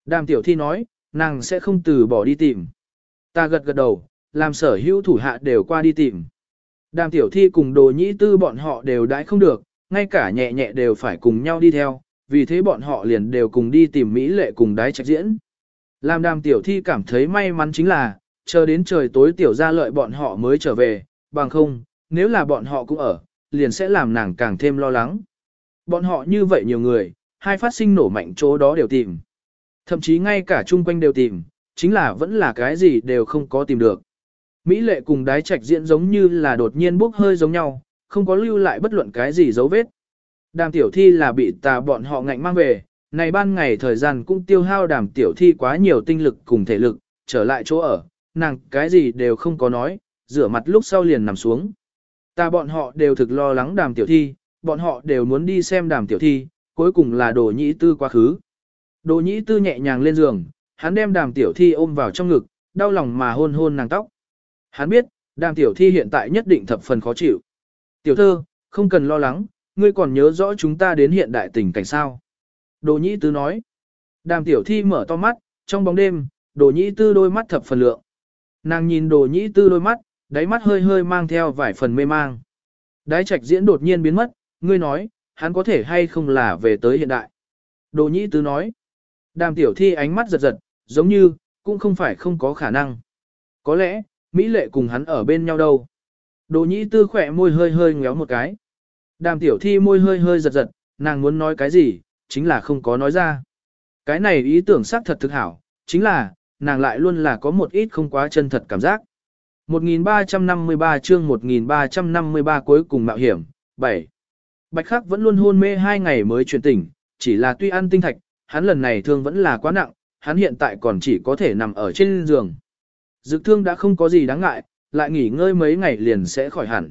Đàm tiểu thi nói, nàng sẽ không từ bỏ đi tìm. Ta gật gật đầu, làm sở hữu thủ hạ đều qua đi tìm. Đàm tiểu thi cùng đồ nhĩ tư bọn họ đều đãi không được, ngay cả nhẹ nhẹ đều phải cùng nhau đi theo, vì thế bọn họ liền đều cùng đi tìm Mỹ lệ cùng đái trạch diễn. Làm đàm tiểu thi cảm thấy may mắn chính là, chờ đến trời tối tiểu ra lợi bọn họ mới trở về, bằng không, nếu là bọn họ cũng ở, liền sẽ làm nàng càng thêm lo lắng. Bọn họ như vậy nhiều người, hai phát sinh nổ mạnh chỗ đó đều tìm. Thậm chí ngay cả chung quanh đều tìm, chính là vẫn là cái gì đều không có tìm được. Mỹ lệ cùng đái trạch diễn giống như là đột nhiên bốc hơi giống nhau, không có lưu lại bất luận cái gì dấu vết. Đàm tiểu thi là bị tà bọn họ ngạnh mang về, này ban ngày thời gian cũng tiêu hao đàm tiểu thi quá nhiều tinh lực cùng thể lực, trở lại chỗ ở, nàng cái gì đều không có nói, rửa mặt lúc sau liền nằm xuống. Ta bọn họ đều thực lo lắng đàm tiểu thi, bọn họ đều muốn đi xem đàm tiểu thi, cuối cùng là đồ nhĩ tư quá khứ. Đồ nhĩ tư nhẹ nhàng lên giường, hắn đem đàm tiểu thi ôm vào trong ngực, đau lòng mà hôn hôn nàng tóc. Hắn biết, đàm tiểu thi hiện tại nhất định thập phần khó chịu. Tiểu thơ, không cần lo lắng, ngươi còn nhớ rõ chúng ta đến hiện đại tình cảnh sao. Đồ nhĩ tư nói. Đàm tiểu thi mở to mắt, trong bóng đêm, đồ nhĩ tư đôi mắt thập phần lượng. Nàng nhìn đồ nhĩ tư đôi mắt, đáy mắt hơi hơi mang theo vài phần mê mang. Đái trạch diễn đột nhiên biến mất, ngươi nói, hắn có thể hay không là về tới hiện đại. Đồ nhĩ tư nói. Đàm tiểu thi ánh mắt giật giật, giống như, cũng không phải không có khả năng. Có lẽ, Mỹ lệ cùng hắn ở bên nhau đâu. Đồ nhĩ tư khỏe môi hơi hơi ngéo một cái. Đàm tiểu thi môi hơi hơi giật giật, nàng muốn nói cái gì, chính là không có nói ra. Cái này ý tưởng xác thật thực hảo, chính là, nàng lại luôn là có một ít không quá chân thật cảm giác. 1353 chương 1353 cuối cùng mạo hiểm, 7. Bạch Khắc vẫn luôn hôn mê hai ngày mới chuyển tỉnh, chỉ là tuy ăn tinh thạch, hắn lần này thương vẫn là quá nặng, hắn hiện tại còn chỉ có thể nằm ở trên giường. dược thương đã không có gì đáng ngại, lại nghỉ ngơi mấy ngày liền sẽ khỏi hẳn.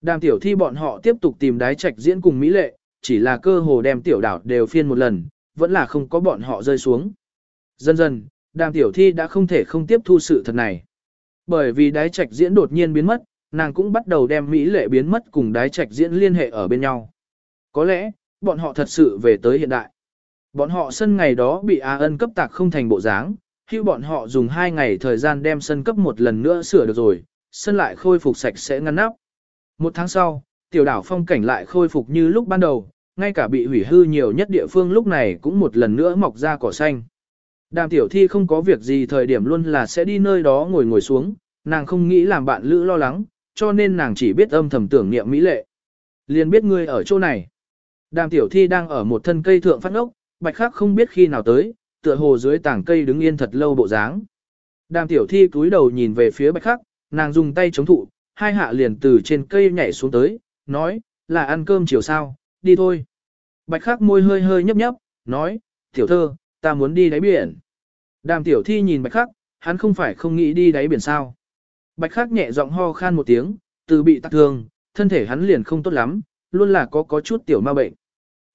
Đàm tiểu thi bọn họ tiếp tục tìm đái trạch diễn cùng Mỹ lệ, chỉ là cơ hồ đem tiểu đảo đều phiên một lần, vẫn là không có bọn họ rơi xuống. Dần dần, đàm tiểu thi đã không thể không tiếp thu sự thật này. Bởi vì đái trạch diễn đột nhiên biến mất, nàng cũng bắt đầu đem Mỹ lệ biến mất cùng đái trạch diễn liên hệ ở bên nhau. Có lẽ, bọn họ thật sự về tới hiện đại. Bọn họ sân ngày đó bị A ân cấp tạc không thành bộ dáng, khi bọn họ dùng hai ngày thời gian đem sân cấp một lần nữa sửa được rồi, sân lại khôi phục sạch sẽ ngăn nắp. Một tháng sau, tiểu đảo phong cảnh lại khôi phục như lúc ban đầu, ngay cả bị hủy hư nhiều nhất địa phương lúc này cũng một lần nữa mọc ra cỏ xanh. Đàm tiểu thi không có việc gì thời điểm luôn là sẽ đi nơi đó ngồi ngồi xuống, nàng không nghĩ làm bạn lữ lo lắng, cho nên nàng chỉ biết âm thầm tưởng niệm mỹ lệ. Liền biết ngươi ở chỗ này. Đàm tiểu thi đang ở một thân cây thượng phát ngốc, bạch khắc không biết khi nào tới, tựa hồ dưới tảng cây đứng yên thật lâu bộ dáng. Đàm tiểu thi cúi đầu nhìn về phía bạch khắc, nàng dùng tay chống thụ, hai hạ liền từ trên cây nhảy xuống tới, nói, là ăn cơm chiều sao, đi thôi. Bạch khắc môi hơi hơi nhấp nhấp, nói, tiểu thơ, ta muốn đi đáy biển. Đàm tiểu thi nhìn bạch khắc, hắn không phải không nghĩ đi đáy biển sao. Bạch khắc nhẹ giọng ho khan một tiếng, từ bị tắc thương, thân thể hắn liền không tốt lắm, luôn là có có chút tiểu ma bệnh.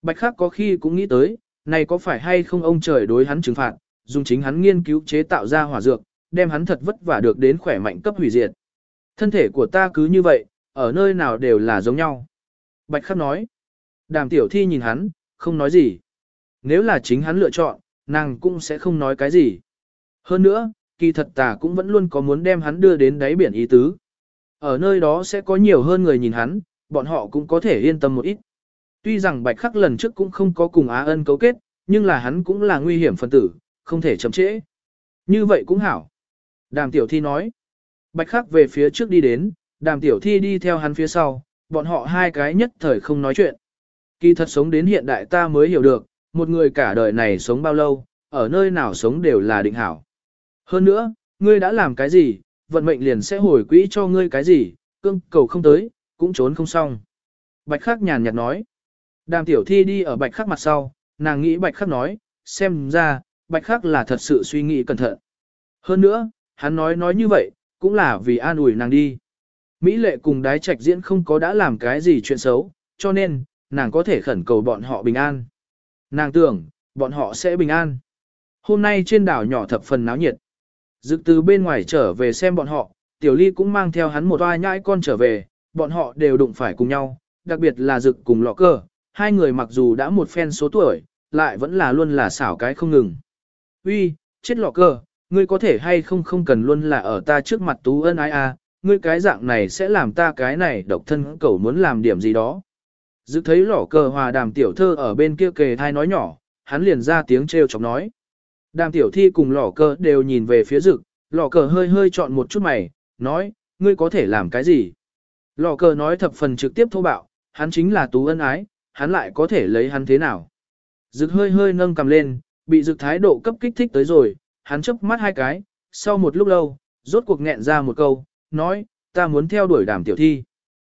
Bạch khắc có khi cũng nghĩ tới, này có phải hay không ông trời đối hắn trừng phạt, dùng chính hắn nghiên cứu chế tạo ra hỏa dược, đem hắn thật vất vả được đến khỏe mạnh cấp hủy diệt. Thân thể của ta cứ như vậy, ở nơi nào đều là giống nhau. Bạch khắc nói. Đàm tiểu thi nhìn hắn, không nói gì. Nếu là chính hắn lựa chọn, nàng cũng sẽ không nói cái gì. Hơn nữa, kỳ thật tà cũng vẫn luôn có muốn đem hắn đưa đến đáy biển ý tứ. Ở nơi đó sẽ có nhiều hơn người nhìn hắn, bọn họ cũng có thể yên tâm một ít. Tuy rằng bạch khắc lần trước cũng không có cùng Á ân cấu kết, nhưng là hắn cũng là nguy hiểm phân tử, không thể chậm trễ. Như vậy cũng hảo. Đàm tiểu thi nói. Bạch khắc về phía trước đi đến, đàm tiểu thi đi theo hắn phía sau, bọn họ hai cái nhất thời không nói chuyện. Kỳ thật sống đến hiện đại ta mới hiểu được, một người cả đời này sống bao lâu, ở nơi nào sống đều là định hảo. Hơn nữa, ngươi đã làm cái gì, vận mệnh liền sẽ hồi quỹ cho ngươi cái gì, cương cầu không tới, cũng trốn không xong. Bạch khắc nhàn nhạt nói. Đàm tiểu thi đi ở bạch khắc mặt sau, nàng nghĩ bạch khắc nói, xem ra, bạch khắc là thật sự suy nghĩ cẩn thận. Hơn nữa, hắn nói nói như vậy, cũng là vì an ủi nàng đi. Mỹ lệ cùng đái trạch diễn không có đã làm cái gì chuyện xấu, cho nên, nàng có thể khẩn cầu bọn họ bình an. Nàng tưởng, bọn họ sẽ bình an. Hôm nay trên đảo nhỏ thập phần náo nhiệt. Dực từ bên ngoài trở về xem bọn họ, tiểu ly cũng mang theo hắn một oai nhãi con trở về, bọn họ đều đụng phải cùng nhau, đặc biệt là dực cùng lọ cơ, hai người mặc dù đã một phen số tuổi, lại vẫn là luôn là xảo cái không ngừng. Uy, chết lọ cơ, ngươi có thể hay không không cần luôn là ở ta trước mặt tú ân ai a, à, ngươi cái dạng này sẽ làm ta cái này độc thân cầu muốn làm điểm gì đó. Dự thấy lỏ cờ hòa đàm tiểu thơ ở bên kia kề thai nói nhỏ, hắn liền ra tiếng trêu chọc nói. Đàm tiểu thi cùng lỏ cờ đều nhìn về phía rực, lỏ cờ hơi hơi chọn một chút mày, nói, ngươi có thể làm cái gì? Lỏ cờ nói thập phần trực tiếp thô bạo, hắn chính là tú ân ái, hắn lại có thể lấy hắn thế nào? Rực hơi hơi nâng cầm lên, bị rực thái độ cấp kích thích tới rồi, hắn chớp mắt hai cái, sau một lúc lâu, rốt cuộc nghẹn ra một câu, nói, ta muốn theo đuổi đàm tiểu thi.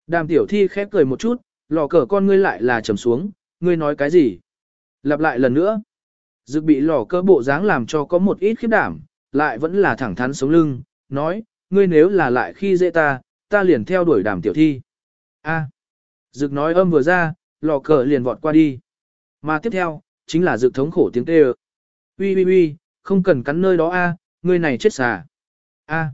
Đàm tiểu thi khép cười một chút, lò cờ con ngươi lại là trầm xuống, ngươi nói cái gì? Lặp lại lần nữa. Dực bị lò cờ bộ dáng làm cho có một ít khiếp đảm, lại vẫn là thẳng thắn sống lưng, nói, ngươi nếu là lại khi dễ ta, ta liền theo đuổi đàm tiểu thi. A. Dực nói âm vừa ra, lò cờ liền vọt qua đi. Mà tiếp theo, chính là dực thống khổ tiếng kêu. Ui ui ui, không cần cắn nơi đó a, ngươi này chết xà. A.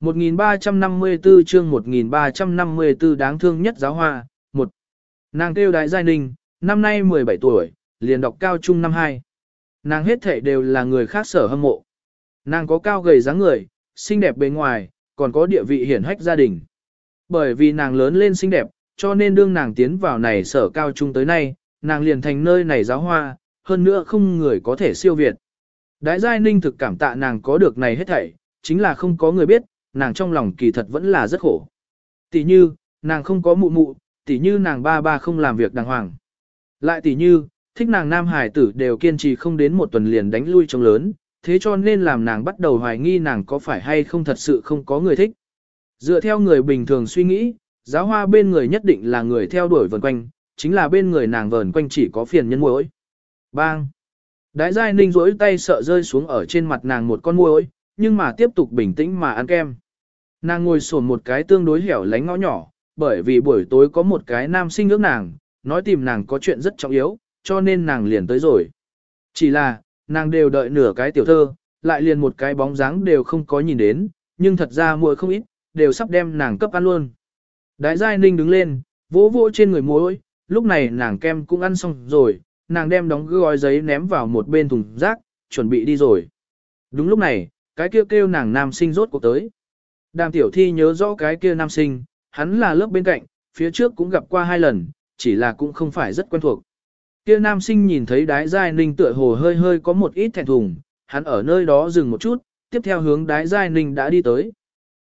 1354 chương 1354 đáng thương nhất giáo hoa, Nàng kêu đại giai ninh, năm nay 17 tuổi, liền đọc cao trung năm 2. Nàng hết thể đều là người khác sở hâm mộ. Nàng có cao gầy dáng người, xinh đẹp bề ngoài, còn có địa vị hiển hách gia đình. Bởi vì nàng lớn lên xinh đẹp, cho nên đương nàng tiến vào này sở cao trung tới nay, nàng liền thành nơi này giáo hoa, hơn nữa không người có thể siêu việt. Đại giai ninh thực cảm tạ nàng có được này hết thảy, chính là không có người biết, nàng trong lòng kỳ thật vẫn là rất khổ. Tỷ như, nàng không có mụ mụ, tỷ như nàng ba ba không làm việc đàng hoàng. Lại tỷ như, thích nàng nam hải tử đều kiên trì không đến một tuần liền đánh lui trong lớn, thế cho nên làm nàng bắt đầu hoài nghi nàng có phải hay không thật sự không có người thích. Dựa theo người bình thường suy nghĩ, giáo hoa bên người nhất định là người theo đuổi vần quanh, chính là bên người nàng vờn quanh chỉ có phiền nhân muỗi. Bang! Đái giai ninh rỗi tay sợ rơi xuống ở trên mặt nàng một con muỗi, nhưng mà tiếp tục bình tĩnh mà ăn kem. Nàng ngồi sổn một cái tương đối hẻo lánh ngõ nhỏ, bởi vì buổi tối có một cái nam sinh ước nàng, nói tìm nàng có chuyện rất trọng yếu, cho nên nàng liền tới rồi. Chỉ là, nàng đều đợi nửa cái tiểu thơ, lại liền một cái bóng dáng đều không có nhìn đến, nhưng thật ra muội không ít, đều sắp đem nàng cấp ăn luôn. Đại giai ninh đứng lên, vỗ vỗ trên người muội, lúc này nàng kem cũng ăn xong rồi, nàng đem đóng gói giấy ném vào một bên thùng rác, chuẩn bị đi rồi. Đúng lúc này, cái kia kêu, kêu nàng nam sinh rốt cuộc tới. Đàm tiểu thi nhớ rõ cái kia nam sinh, hắn là lớp bên cạnh, phía trước cũng gặp qua hai lần, chỉ là cũng không phải rất quen thuộc. Kia nam sinh nhìn thấy đái giai ninh tựa hồ hơi hơi có một ít thẹn thùng, hắn ở nơi đó dừng một chút, tiếp theo hướng đái giai ninh đã đi tới.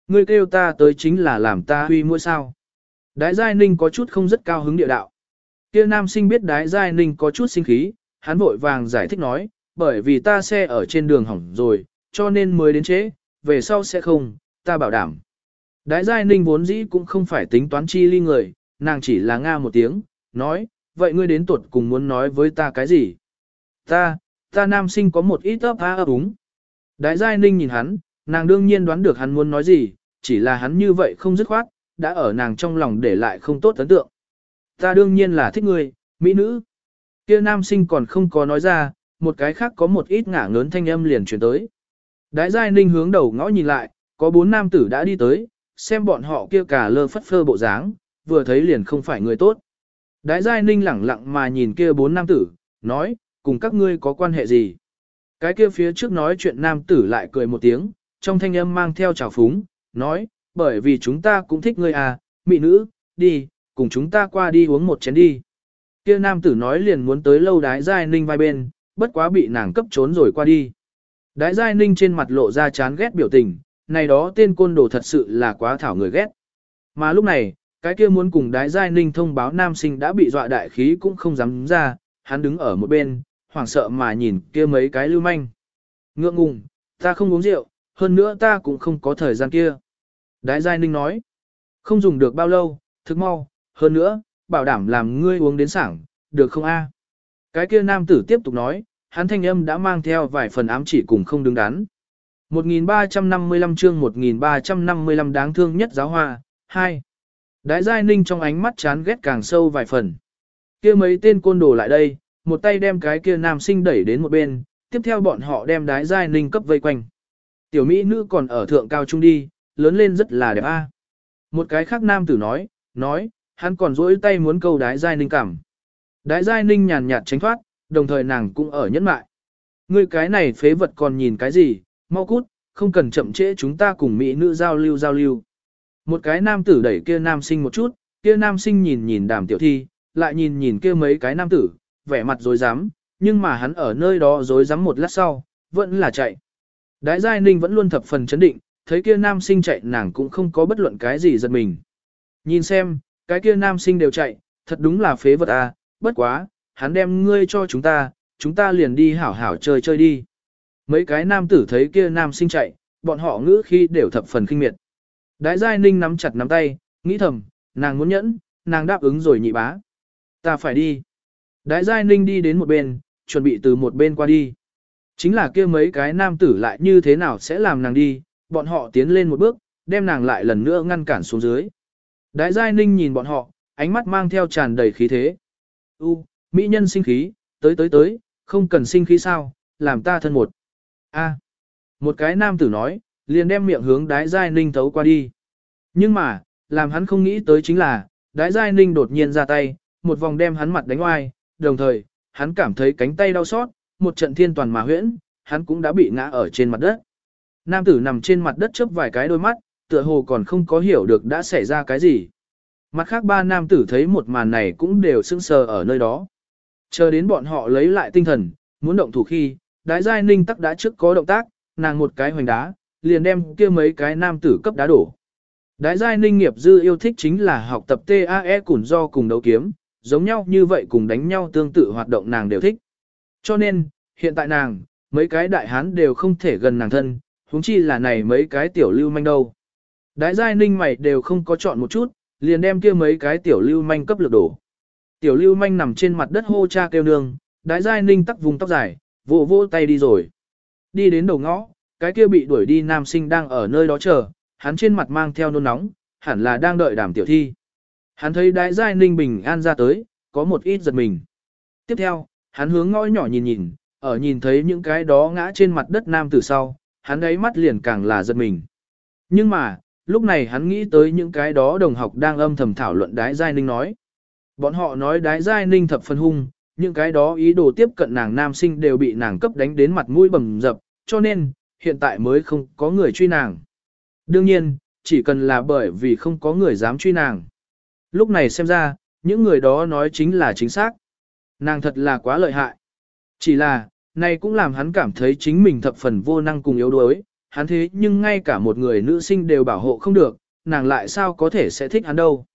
Ngươi kêu ta tới chính là làm ta huy mũi sao. Đái giai ninh có chút không rất cao hứng địa đạo. Kia nam sinh biết đái giai ninh có chút sinh khí, hắn vội vàng giải thích nói, bởi vì ta xe ở trên đường hỏng rồi, cho nên mới đến chế, về sau sẽ không, ta bảo đảm. Đái giai ninh vốn dĩ cũng không phải tính toán chi ly người, nàng chỉ là nga một tiếng, nói, vậy ngươi đến tuột cùng muốn nói với ta cái gì? Ta, ta nam sinh có một ít ấp á ấp úng. Đái giai ninh nhìn hắn, nàng đương nhiên đoán được hắn muốn nói gì, chỉ là hắn như vậy không dứt khoát, đã ở nàng trong lòng để lại không tốt ấn tượng. Ta đương nhiên là thích ngươi, mỹ nữ. Kia nam sinh còn không có nói ra, một cái khác có một ít ngả ngớn thanh âm liền chuyển tới. Đái giai ninh hướng đầu ngõ nhìn lại, có bốn nam tử đã đi tới, xem bọn họ kia cả lơ phất phơ bộ dáng, vừa thấy liền không phải người tốt. Đái giai ninh lẳng lặng mà nhìn kia bốn nam tử, nói, cùng các ngươi có quan hệ gì? Cái kia phía trước nói chuyện nam tử lại cười một tiếng, trong thanh âm mang theo trào phúng, nói, bởi vì chúng ta cũng thích ngươi à, mỹ nữ, đi, cùng chúng ta qua đi uống một chén đi. Kia nam tử nói liền muốn tới lâu đái giai ninh vai bên, bất quá bị nàng cấp trốn rồi qua đi. Đái giai ninh trên mặt lộ ra chán ghét biểu tình, này đó tên côn đồ thật sự là quá thảo người ghét. Mà lúc này, cái kia muốn cùng đái giai ninh thông báo nam sinh đã bị dọa đại khí cũng không dám ra, hắn đứng ở một bên, hoảng sợ mà nhìn kia mấy cái lưu manh. Ngượng ngùng, ta không uống rượu, hơn nữa ta cũng không có thời gian kia. Đái giai ninh nói, không dùng được bao lâu, thức mau, hơn nữa, bảo đảm làm ngươi uống đến sảng, được không a? Cái kia nam tử tiếp tục nói, hắn thanh âm đã mang theo vài phần ám chỉ cùng không đứng đắn. 1355 chương 1355 đáng thương nhất giáo hoa, 2. Đái Giai Ninh trong ánh mắt chán ghét càng sâu vài phần. kia mấy tên côn đồ lại đây, một tay đem cái kia nam sinh đẩy đến một bên, tiếp theo bọn họ đem đái Giai Ninh cấp vây quanh. Tiểu Mỹ nữ còn ở thượng cao trung đi, lớn lên rất là đẹp a. Một cái khác nam tử nói, nói, hắn còn rỗi tay muốn câu đái giai ninh cảm. Đái giai ninh nhàn nhạt tránh thoát, đồng thời nàng cũng ở nhẫn mại. Ngươi cái này phế vật còn nhìn cái gì, mau cút, không cần chậm trễ chúng ta cùng mỹ nữ giao lưu giao lưu. Một cái nam tử đẩy kia nam sinh một chút, kia nam sinh nhìn nhìn đàm tiểu thi, lại nhìn nhìn kia mấy cái nam tử, vẻ mặt dối rắm nhưng mà hắn ở nơi đó dối rắm một lát sau, vẫn là chạy. Đái Giai Ninh vẫn luôn thập phần chấn định, thấy kia nam sinh chạy nàng cũng không có bất luận cái gì giật mình. Nhìn xem, cái kia nam sinh đều chạy, thật đúng là phế vật à, bất quá, hắn đem ngươi cho chúng ta, chúng ta liền đi hảo hảo chơi chơi đi. Mấy cái nam tử thấy kia nam sinh chạy, bọn họ ngữ khi đều thập phần kinh miệt. Đái Giai Ninh nắm chặt nắm tay, nghĩ thầm, nàng muốn nhẫn, nàng đáp ứng rồi nhị bá. Ta phải đi. Đái Giai Ninh đi đến một bên, chuẩn bị từ một bên qua đi. Chính là kia mấy cái nam tử lại như thế nào sẽ làm nàng đi, bọn họ tiến lên một bước, đem nàng lại lần nữa ngăn cản xuống dưới. Đái Giai Ninh nhìn bọn họ, ánh mắt mang theo tràn đầy khí thế. U, mỹ nhân sinh khí, tới tới tới, không cần sinh khí sao, làm ta thân một. A. một cái nam tử nói, liền đem miệng hướng đái Giai Ninh thấu qua đi. Nhưng mà, làm hắn không nghĩ tới chính là, đái Giai Ninh đột nhiên ra tay, một vòng đem hắn mặt đánh oai, đồng thời, hắn cảm thấy cánh tay đau xót, một trận thiên toàn mà huyễn, hắn cũng đã bị ngã ở trên mặt đất. Nam tử nằm trên mặt đất chớp vài cái đôi mắt, tựa hồ còn không có hiểu được đã xảy ra cái gì. Mặt khác ba nam tử thấy một màn này cũng đều sững sờ ở nơi đó. Chờ đến bọn họ lấy lại tinh thần, muốn động thủ khi, đái giai ninh tắc đã trước có động tác, nàng một cái hoành đá, liền đem kia mấy cái nam tử cấp đá đổ. Đái giai ninh nghiệp dư yêu thích chính là học tập TAE cùng do cùng đấu kiếm, giống nhau như vậy cùng đánh nhau tương tự hoạt động nàng đều thích. Cho nên, hiện tại nàng, mấy cái đại hán đều không thể gần nàng thân, huống chi là này mấy cái tiểu lưu manh đâu. Đái giai ninh mày đều không có chọn một chút, liền đem kia mấy cái tiểu lưu manh cấp lược đổ. Tiểu lưu manh nằm trên mặt đất hô cha kêu nương, đái giai ninh tắc vùng tóc dài, vỗ vỗ tay đi rồi. Đi đến đầu ngõ, cái kia bị đuổi đi nam sinh đang ở nơi đó chờ, hắn trên mặt mang theo nôn nóng, hẳn là đang đợi đàm tiểu thi. Hắn thấy đại giai ninh bình an ra tới, có một ít giật mình. Tiếp theo, hắn hướng ngõ nhỏ nhìn nhìn, ở nhìn thấy những cái đó ngã trên mặt đất nam từ sau, hắn ấy mắt liền càng là giật mình. Nhưng mà, lúc này hắn nghĩ tới những cái đó đồng học đang âm thầm thảo luận đái giai ninh nói. Bọn họ nói đái giai ninh thập phân hung, những cái đó ý đồ tiếp cận nàng nam sinh đều bị nàng cấp đánh đến mặt mũi bầm dập, cho nên, hiện tại mới không có người truy nàng. Đương nhiên, chỉ cần là bởi vì không có người dám truy nàng. Lúc này xem ra, những người đó nói chính là chính xác. Nàng thật là quá lợi hại. Chỉ là, này cũng làm hắn cảm thấy chính mình thập phần vô năng cùng yếu đuối, hắn thế nhưng ngay cả một người nữ sinh đều bảo hộ không được, nàng lại sao có thể sẽ thích hắn đâu.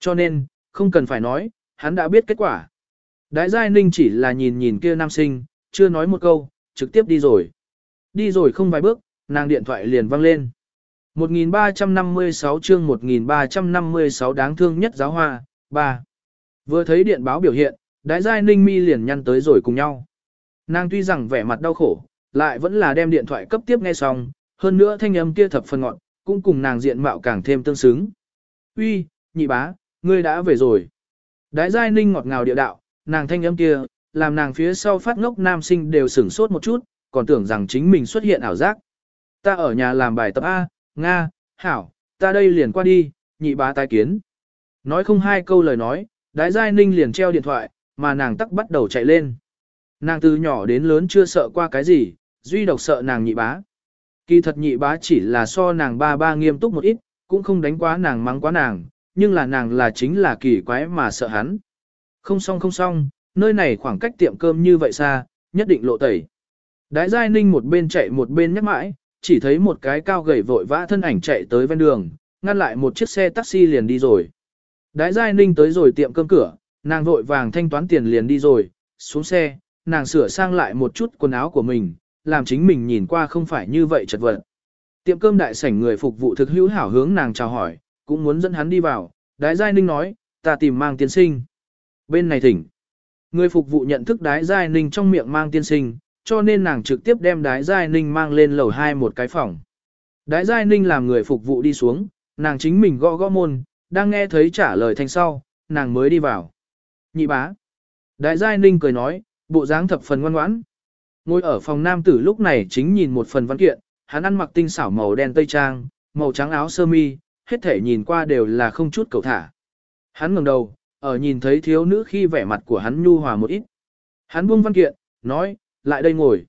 Cho nên, không cần phải nói, hắn đã biết kết quả. Đái Giai Ninh chỉ là nhìn nhìn kia nam sinh, chưa nói một câu, trực tiếp đi rồi. Đi rồi không vài bước, nàng điện thoại liền văng lên. 1356 chương 1356 đáng thương nhất giáo hoa, 3. Vừa thấy điện báo biểu hiện, đái giai ninh mi liền nhăn tới rồi cùng nhau. Nàng tuy rằng vẻ mặt đau khổ, lại vẫn là đem điện thoại cấp tiếp nghe xong, hơn nữa thanh âm kia thập phần ngọn, cũng cùng nàng diện mạo càng thêm tương xứng. Uy, nhị bá, ngươi đã về rồi. Đái giai ninh ngọt ngào địa đạo, nàng thanh âm kia, làm nàng phía sau phát ngốc nam sinh đều sửng sốt một chút, còn tưởng rằng chính mình xuất hiện ảo giác. Ta ở nhà làm bài tập A, Nga, Hảo, ta đây liền qua đi, nhị bá tái kiến. Nói không hai câu lời nói, đái giai ninh liền treo điện thoại, mà nàng tắc bắt đầu chạy lên. Nàng từ nhỏ đến lớn chưa sợ qua cái gì, duy độc sợ nàng nhị bá. Kỳ thật nhị bá chỉ là so nàng ba ba nghiêm túc một ít, cũng không đánh quá nàng mắng quá nàng, nhưng là nàng là chính là kỳ quái mà sợ hắn. Không xong không xong, nơi này khoảng cách tiệm cơm như vậy xa, nhất định lộ tẩy. Đái giai ninh một bên chạy một bên nhắc mãi, chỉ thấy một cái cao gầy vội vã thân ảnh chạy tới ven đường, ngăn lại một chiếc xe taxi liền đi rồi. Đái giai ninh tới rồi tiệm cơm cửa, nàng vội vàng thanh toán tiền liền đi rồi, xuống xe, nàng sửa sang lại một chút quần áo của mình, làm chính mình nhìn qua không phải như vậy chật vật. Tiệm cơm đại sảnh người phục vụ thực hữu hảo hướng nàng chào hỏi, cũng muốn dẫn hắn đi vào, đái giai ninh nói, ta tìm mang tiên sinh. Bên này thỉnh. Người phục vụ nhận thức đái giai ninh trong miệng mang tiên sinh, cho nên nàng trực tiếp đem đái giai ninh mang lên lầu hai một cái phòng. Đái giai ninh làm người phục vụ đi xuống, nàng chính mình gõ gõ môn, đang nghe thấy trả lời thanh sau, nàng mới đi vào. Nhị bá. đái giai ninh cười nói, bộ dáng thập phần ngoan ngoãn. Ngồi ở phòng nam tử lúc này chính nhìn một phần văn kiện, hắn ăn mặc tinh xảo màu đen tây trang, màu trắng áo sơ mi, hết thể nhìn qua đều là không chút cầu thả. Hắn ngẩng đầu, ở nhìn thấy thiếu nữ khi vẻ mặt của hắn nhu hòa một ít. Hắn buông văn kiện, nói, lại đây ngồi.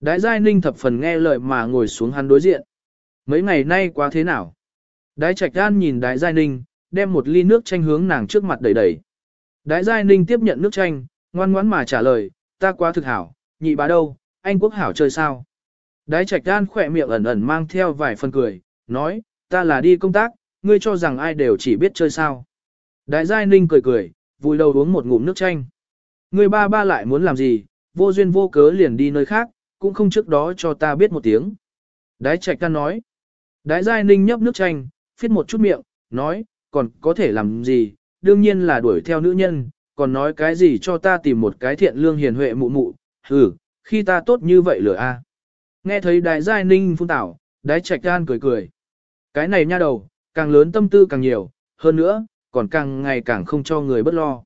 Đái giai ninh thập phần nghe lời mà ngồi xuống hắn đối diện. Mấy ngày nay quá thế nào? Đái trạch gan nhìn đái giai ninh, đem một ly nước chanh hướng nàng trước mặt đẩy đẩy. Đái giai ninh tiếp nhận nước chanh, ngoan ngoãn mà trả lời, ta quá thực hảo, nhị bá đâu, anh quốc hảo chơi sao? Đái trạch gan khỏe miệng ẩn ẩn mang theo vài phần cười, nói, ta là đi công tác, ngươi cho rằng ai đều chỉ biết chơi sao. Đại giai ninh cười cười, vùi đầu uống một ngụm nước chanh. Người ba ba lại muốn làm gì, vô duyên vô cớ liền đi nơi khác, cũng không trước đó cho ta biết một tiếng. Đái trạch ta nói. Đái giai ninh nhấp nước chanh, phiết một chút miệng, nói, còn có thể làm gì, đương nhiên là đuổi theo nữ nhân, còn nói cái gì cho ta tìm một cái thiện lương hiền huệ mụ mụ, hừ, khi ta tốt như vậy lửa a. À. Nghe thấy đái giai ninh phun tảo, đái trạch an cười cười. Cái này nha đầu, càng lớn tâm tư càng nhiều, hơn nữa, còn càng ngày càng không cho người bất lo.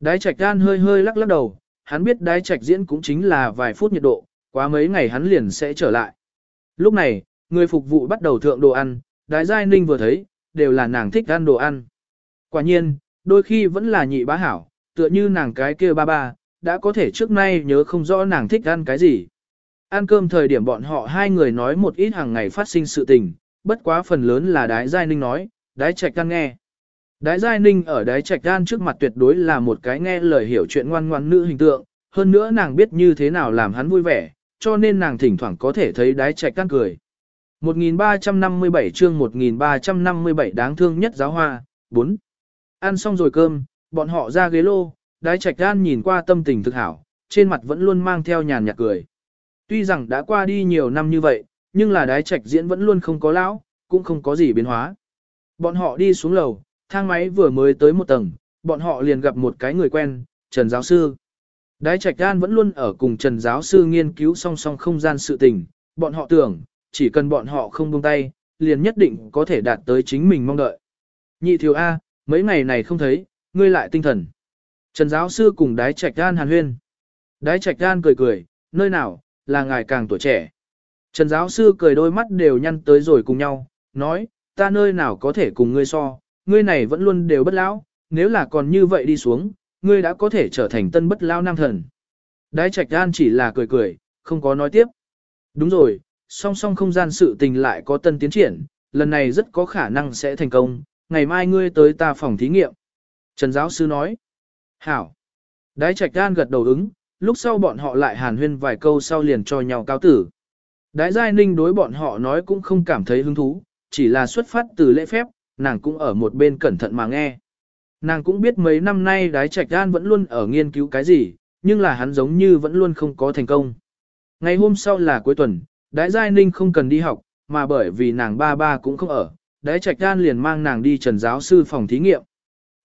Đái trạch gan hơi hơi lắc lắc đầu, hắn biết đái trạch diễn cũng chính là vài phút nhiệt độ, quá mấy ngày hắn liền sẽ trở lại. Lúc này, người phục vụ bắt đầu thượng đồ ăn, đái giai ninh vừa thấy, đều là nàng thích ăn đồ ăn. Quả nhiên, đôi khi vẫn là nhị bá hảo, tựa như nàng cái kia ba ba, đã có thể trước nay nhớ không rõ nàng thích ăn cái gì. Ăn cơm thời điểm bọn họ hai người nói một ít hàng ngày phát sinh sự tình, bất quá phần lớn là đái giai ninh nói, đái trạch gan nghe. Đái giai ninh ở đái trạch gan trước mặt tuyệt đối là một cái nghe lời hiểu chuyện ngoan ngoan nữ hình tượng, hơn nữa nàng biết như thế nào làm hắn vui vẻ, cho nên nàng thỉnh thoảng có thể thấy đái trạch đan cười. 1357 chương 1357 đáng thương nhất giáo hoa, 4. Ăn xong rồi cơm, bọn họ ra ghế lô, đái trạch gan nhìn qua tâm tình thực hảo, trên mặt vẫn luôn mang theo nhàn nhạt cười. Tuy rằng đã qua đi nhiều năm như vậy, nhưng là đái trạch diễn vẫn luôn không có lão, cũng không có gì biến hóa. Bọn họ đi xuống lầu, thang máy vừa mới tới một tầng, bọn họ liền gặp một cái người quen, Trần Giáo Sư. Đái Trạch Gan vẫn luôn ở cùng Trần Giáo Sư nghiên cứu song song không gian sự tình, bọn họ tưởng, chỉ cần bọn họ không buông tay, liền nhất định có thể đạt tới chính mình mong đợi. Nhị thiếu A, mấy ngày này không thấy, ngươi lại tinh thần. Trần Giáo Sư cùng Đái Trạch Gan hàn huyên. Đái Trạch Gan cười cười, nơi nào, là ngài càng tuổi trẻ. Trần giáo sư cười đôi mắt đều nhăn tới rồi cùng nhau, nói, ta nơi nào có thể cùng ngươi so, ngươi này vẫn luôn đều bất lão, nếu là còn như vậy đi xuống, ngươi đã có thể trở thành tân bất lão nam thần. Đái trạch gan chỉ là cười cười, không có nói tiếp. Đúng rồi, song song không gian sự tình lại có tân tiến triển, lần này rất có khả năng sẽ thành công, ngày mai ngươi tới ta phòng thí nghiệm. Trần giáo sư nói, hảo. Đái trạch gan gật đầu ứng, lúc sau bọn họ lại hàn huyên vài câu sau liền cho nhau cao tử. Đái Giai Ninh đối bọn họ nói cũng không cảm thấy hứng thú, chỉ là xuất phát từ lễ phép, nàng cũng ở một bên cẩn thận mà nghe. Nàng cũng biết mấy năm nay đái trạch gan vẫn luôn ở nghiên cứu cái gì, nhưng là hắn giống như vẫn luôn không có thành công. Ngày hôm sau là cuối tuần, đái Giai Ninh không cần đi học, mà bởi vì nàng ba ba cũng không ở, đái trạch gan liền mang nàng đi trần giáo sư phòng thí nghiệm.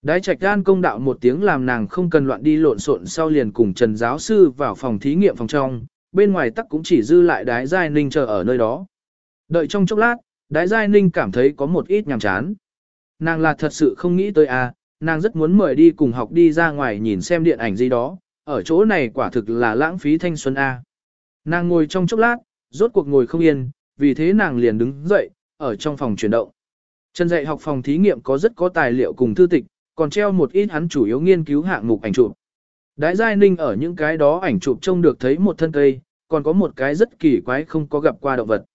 Đái trạch gan công đạo một tiếng làm nàng không cần loạn đi lộn xộn sau liền cùng trần giáo sư vào phòng thí nghiệm phòng trong, bên ngoài tắc cũng chỉ dư lại đái giai ninh chờ ở nơi đó. Đợi trong chốc lát, đái giai ninh cảm thấy có một ít nhàm chán. Nàng là thật sự không nghĩ tới à, nàng rất muốn mời đi cùng học đi ra ngoài nhìn xem điện ảnh gì đó, ở chỗ này quả thực là lãng phí thanh xuân a. À. Nàng ngồi trong chốc lát, rốt cuộc ngồi không yên, vì thế nàng liền đứng dậy, ở trong phòng chuyển động. Trần dạy học phòng thí nghiệm có rất có tài liệu cùng thư tịch, còn treo một ít hắn chủ yếu nghiên cứu hạng mục ảnh chụp. Đái Giai Ninh ở những cái đó ảnh chụp trông được thấy một thân cây, còn có một cái rất kỳ quái không có gặp qua động vật.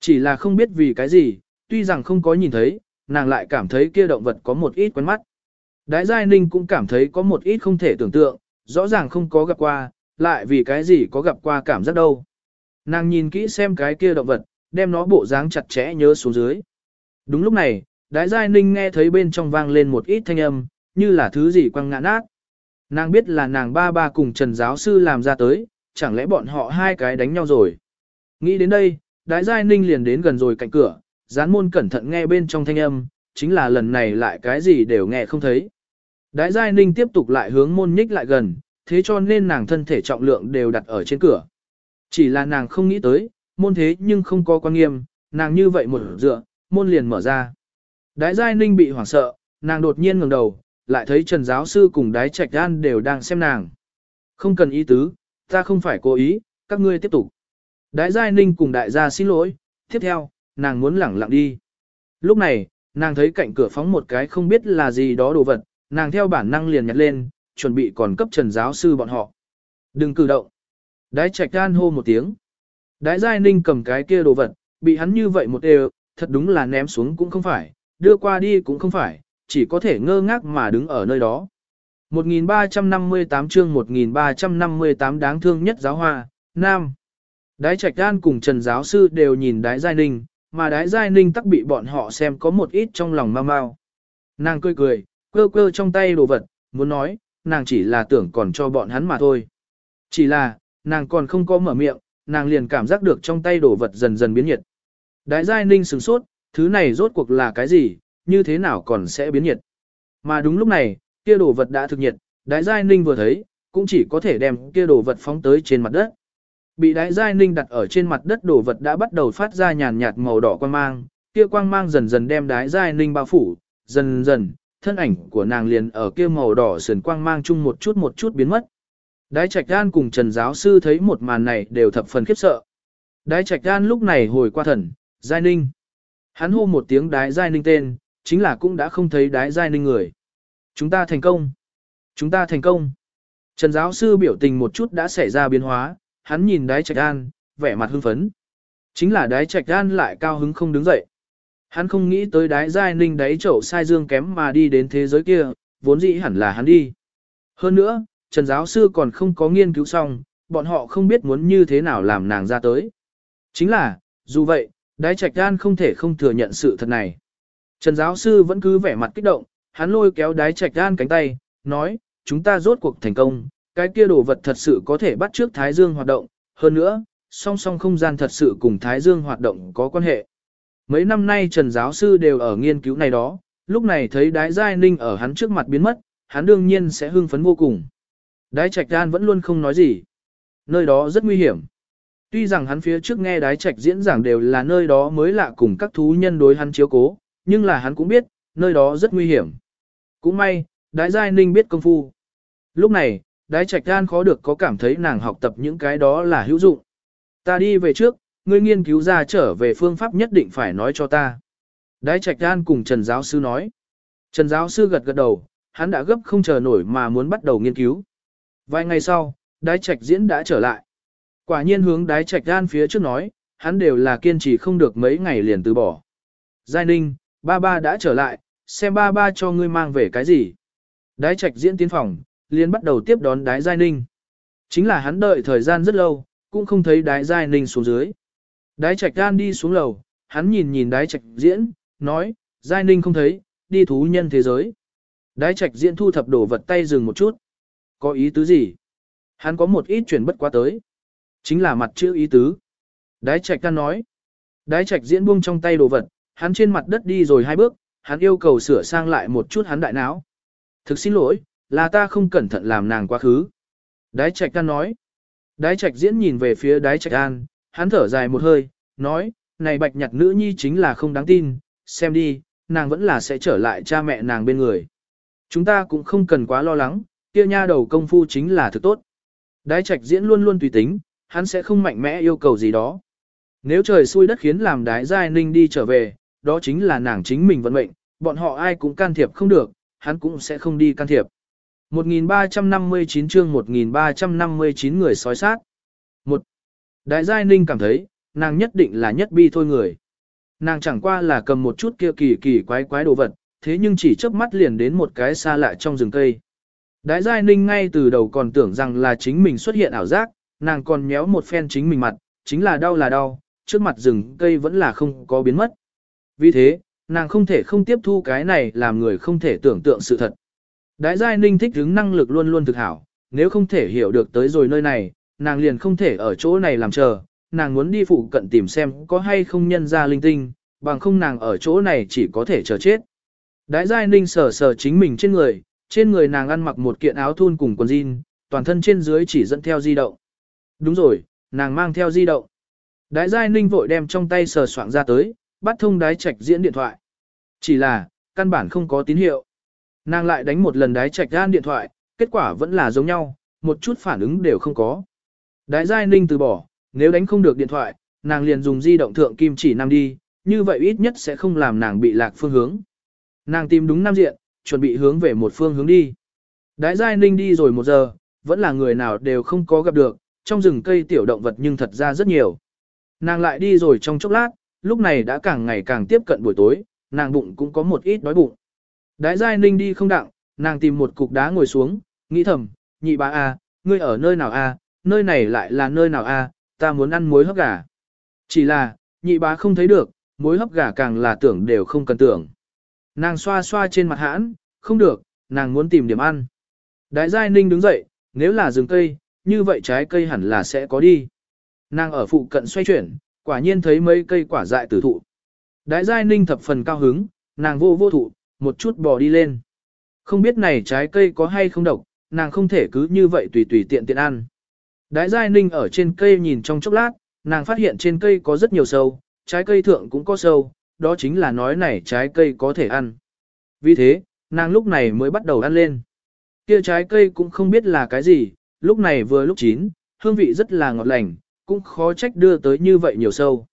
Chỉ là không biết vì cái gì, tuy rằng không có nhìn thấy, nàng lại cảm thấy kia động vật có một ít quen mắt. Đái Giai Ninh cũng cảm thấy có một ít không thể tưởng tượng, rõ ràng không có gặp qua, lại vì cái gì có gặp qua cảm giác đâu. Nàng nhìn kỹ xem cái kia động vật, đem nó bộ dáng chặt chẽ nhớ xuống dưới. Đúng lúc này, Đái Giai Ninh nghe thấy bên trong vang lên một ít thanh âm, như là thứ gì quăng ngã nát. Nàng biết là nàng ba ba cùng Trần giáo sư làm ra tới, chẳng lẽ bọn họ hai cái đánh nhau rồi. Nghĩ đến đây, Đái Giai Ninh liền đến gần rồi cạnh cửa, gián môn cẩn thận nghe bên trong thanh âm, chính là lần này lại cái gì đều nghe không thấy. Đái Giai Ninh tiếp tục lại hướng môn nhích lại gần, thế cho nên nàng thân thể trọng lượng đều đặt ở trên cửa. Chỉ là nàng không nghĩ tới, môn thế nhưng không có quan nghiêm, nàng như vậy một dựa, môn liền mở ra. Đái Giai Ninh bị hoảng sợ, nàng đột nhiên ngẩng đầu, lại thấy Trần giáo sư cùng đái trạch An đều đang xem nàng. Không cần ý tứ, ta không phải cố ý, các ngươi tiếp tục. Đái Giai Ninh cùng đại gia xin lỗi, tiếp theo, nàng muốn lẳng lặng đi. Lúc này, nàng thấy cạnh cửa phóng một cái không biết là gì đó đồ vật, nàng theo bản năng liền nhặt lên, chuẩn bị còn cấp trần giáo sư bọn họ. Đừng cử động. Đái trạch gan hô một tiếng. Đái giai ninh cầm cái kia đồ vật, bị hắn như vậy một đều, thật đúng là ném xuống cũng không phải, đưa qua đi cũng không phải, chỉ có thể ngơ ngác mà đứng ở nơi đó. 1358 chương 1358 đáng thương nhất giáo hoa, Nam. Đái Trạch Đan cùng Trần giáo sư đều nhìn Đái Giai Ninh, mà Đái Giai Ninh tắc bị bọn họ xem có một ít trong lòng mau mau. Nàng cười cười, cơ cơ trong tay đồ vật, muốn nói, nàng chỉ là tưởng còn cho bọn hắn mà thôi. Chỉ là, nàng còn không có mở miệng, nàng liền cảm giác được trong tay đồ vật dần dần biến nhiệt. Đái Giai Ninh sửng sốt, thứ này rốt cuộc là cái gì, như thế nào còn sẽ biến nhiệt. Mà đúng lúc này, kia đồ vật đã thực nhiệt, Đái Giai Ninh vừa thấy, cũng chỉ có thể đem kia đồ vật phóng tới trên mặt đất. Bị đái giai ninh đặt ở trên mặt đất đồ vật đã bắt đầu phát ra nhàn nhạt màu đỏ quang mang, kia quang mang dần dần đem đái giai ninh bao phủ, dần dần, thân ảnh của nàng liền ở kia màu đỏ sườn quang mang chung một chút một chút biến mất. Đái Trạch Đan cùng Trần giáo sư thấy một màn này đều thập phần khiếp sợ. Đái Trạch Đan lúc này hồi qua thần, Giai Ninh. Hắn hô một tiếng đái Giai Ninh tên, chính là cũng đã không thấy đái Giai Ninh người. Chúng ta thành công. Chúng ta thành công. Trần giáo sư biểu tình một chút đã xảy ra biến hóa, hắn nhìn đái trạch an, vẻ mặt hưng phấn. Chính là đái trạch an lại cao hứng không đứng dậy. Hắn không nghĩ tới đái giai ninh đáy chậu sai dương kém mà đi đến thế giới kia, vốn dĩ hẳn là hắn đi. Hơn nữa, Trần giáo sư còn không có nghiên cứu xong, bọn họ không biết muốn như thế nào làm nàng ra tới. Chính là, dù vậy, đái trạch an không thể không thừa nhận sự thật này. Trần giáo sư vẫn cứ vẻ mặt kích động, hắn lôi kéo đái trạch an cánh tay, nói, chúng ta rốt cuộc thành công, cái kia đồ vật thật sự có thể bắt trước Thái Dương hoạt động, hơn nữa, song song không gian thật sự cùng Thái Dương hoạt động có quan hệ. Mấy năm nay Trần giáo sư đều ở nghiên cứu này đó, lúc này thấy đái giai ninh ở hắn trước mặt biến mất, hắn đương nhiên sẽ hưng phấn vô cùng. Đái trạch đan vẫn luôn không nói gì. Nơi đó rất nguy hiểm. Tuy rằng hắn phía trước nghe đái trạch diễn giảng đều là nơi đó mới lạ cùng các thú nhân đối hắn chiếu cố, nhưng là hắn cũng biết, nơi đó rất nguy hiểm. Cũng may, đái giai ninh biết công phu. Lúc này, đái trạch gan khó được có cảm thấy nàng học tập những cái đó là hữu dụng. Ta đi về trước, ngươi nghiên cứu ra trở về phương pháp nhất định phải nói cho ta. Đái trạch gan cùng Trần Giáo Sư nói. Trần Giáo Sư gật gật đầu, hắn đã gấp không chờ nổi mà muốn bắt đầu nghiên cứu. Vài ngày sau, đái trạch diễn đã trở lại. Quả nhiên hướng đái trạch gan phía trước nói, hắn đều là kiên trì không được mấy ngày liền từ bỏ. Giai ninh, ba ba đã trở lại, xem ba ba cho ngươi mang về cái gì. Đái trạch diễn tiến phòng, liền bắt đầu tiếp đón đái giai ninh. Chính là hắn đợi thời gian rất lâu, cũng không thấy đái giai ninh xuống dưới. Đái trạch gan đi xuống lầu, hắn nhìn nhìn đái trạch diễn, nói, giai ninh không thấy, đi thú nhân thế giới. Đái trạch diễn thu thập đồ vật tay dừng một chút. Có ý tứ gì? Hắn có một ít chuyển bất quá tới. Chính là mặt chữ ý tứ. Đái trạch gan nói. Đái trạch diễn buông trong tay đồ vật, hắn trên mặt đất đi rồi hai bước, hắn yêu cầu sửa sang lại một chút hắn đại não. Thực xin lỗi, là ta không cẩn thận làm nàng quá khứ. Đái trạch an nói. Đái trạch diễn nhìn về phía đái trạch an, hắn thở dài một hơi, nói, này bạch nhặt nữ nhi chính là không đáng tin, xem đi, nàng vẫn là sẽ trở lại cha mẹ nàng bên người. Chúng ta cũng không cần quá lo lắng, kia nha đầu công phu chính là thực tốt. Đái trạch diễn luôn luôn tùy tính, hắn sẽ không mạnh mẽ yêu cầu gì đó. Nếu trời xui đất khiến làm đái giai ninh đi trở về, đó chính là nàng chính mình vận mệnh, bọn họ ai cũng can thiệp không được, hắn cũng sẽ không đi can thiệp. 1359 chương 1359 người sói sát. Một, Đại Giai Ninh cảm thấy, nàng nhất định là nhất bi thôi người. Nàng chẳng qua là cầm một chút kia kỳ kỳ quái quái đồ vật, thế nhưng chỉ chớp mắt liền đến một cái xa lạ trong rừng cây. Đại Giai Ninh ngay từ đầu còn tưởng rằng là chính mình xuất hiện ảo giác, nàng còn méo một phen chính mình mặt, chính là đau là đau, trước mặt rừng cây vẫn là không có biến mất. Vì thế, nàng không thể không tiếp thu cái này làm người không thể tưởng tượng sự thật. Đại giai ninh thích hứng năng lực luôn luôn thực hảo, nếu không thể hiểu được tới rồi nơi này, nàng liền không thể ở chỗ này làm chờ, nàng muốn đi phụ cận tìm xem có hay không nhân ra linh tinh, bằng không nàng ở chỗ này chỉ có thể chờ chết. Đại giai ninh sờ sờ chính mình trên người, trên người nàng ăn mặc một kiện áo thun cùng quần jean, toàn thân trên dưới chỉ dẫn theo di động. Đúng rồi, nàng mang theo di động. Đại giai ninh vội đem trong tay sờ soạn ra tới, bắt thông đái trạch diễn điện thoại. Chỉ là, căn bản không có tín hiệu. Nàng lại đánh một lần đái trạch gan điện thoại, kết quả vẫn là giống nhau, một chút phản ứng đều không có. Đái giai ninh từ bỏ, nếu đánh không được điện thoại, nàng liền dùng di động thượng kim chỉ nam đi, như vậy ít nhất sẽ không làm nàng bị lạc phương hướng. Nàng tìm đúng nam diện, chuẩn bị hướng về một phương hướng đi. Đái giai ninh đi rồi một giờ, vẫn là người nào đều không có gặp được, trong rừng cây tiểu động vật nhưng thật ra rất nhiều. Nàng lại đi rồi trong chốc lát, lúc này đã càng ngày càng tiếp cận buổi tối, nàng bụng cũng có một ít đói bụng. Đái giai ninh đi không đặng, nàng tìm một cục đá ngồi xuống, nghĩ thầm, nhị bà a, ngươi ở nơi nào a, nơi này lại là nơi nào a, ta muốn ăn muối hấp gà. Chỉ là, nhị bá không thấy được, muối hấp gà càng là tưởng đều không cần tưởng. Nàng xoa xoa trên mặt hãn, không được, nàng muốn tìm điểm ăn. Đái giai ninh đứng dậy, nếu là rừng cây, như vậy trái cây hẳn là sẽ có đi. Nàng ở phụ cận xoay chuyển, quả nhiên thấy mấy cây quả dại tử thụ. Đái giai ninh thập phần cao hứng, nàng vô vô thụ, một chút bò đi lên. Không biết này trái cây có hay không độc, nàng không thể cứ như vậy tùy tùy tiện tiện ăn. Đái giai ninh ở trên cây nhìn trong chốc lát, nàng phát hiện trên cây có rất nhiều sâu, trái cây thượng cũng có sâu, đó chính là nói này trái cây có thể ăn. Vì thế, nàng lúc này mới bắt đầu ăn lên. Kia trái cây cũng không biết là cái gì, lúc này vừa lúc chín, hương vị rất là ngọt lành, cũng khó trách đưa tới như vậy nhiều sâu.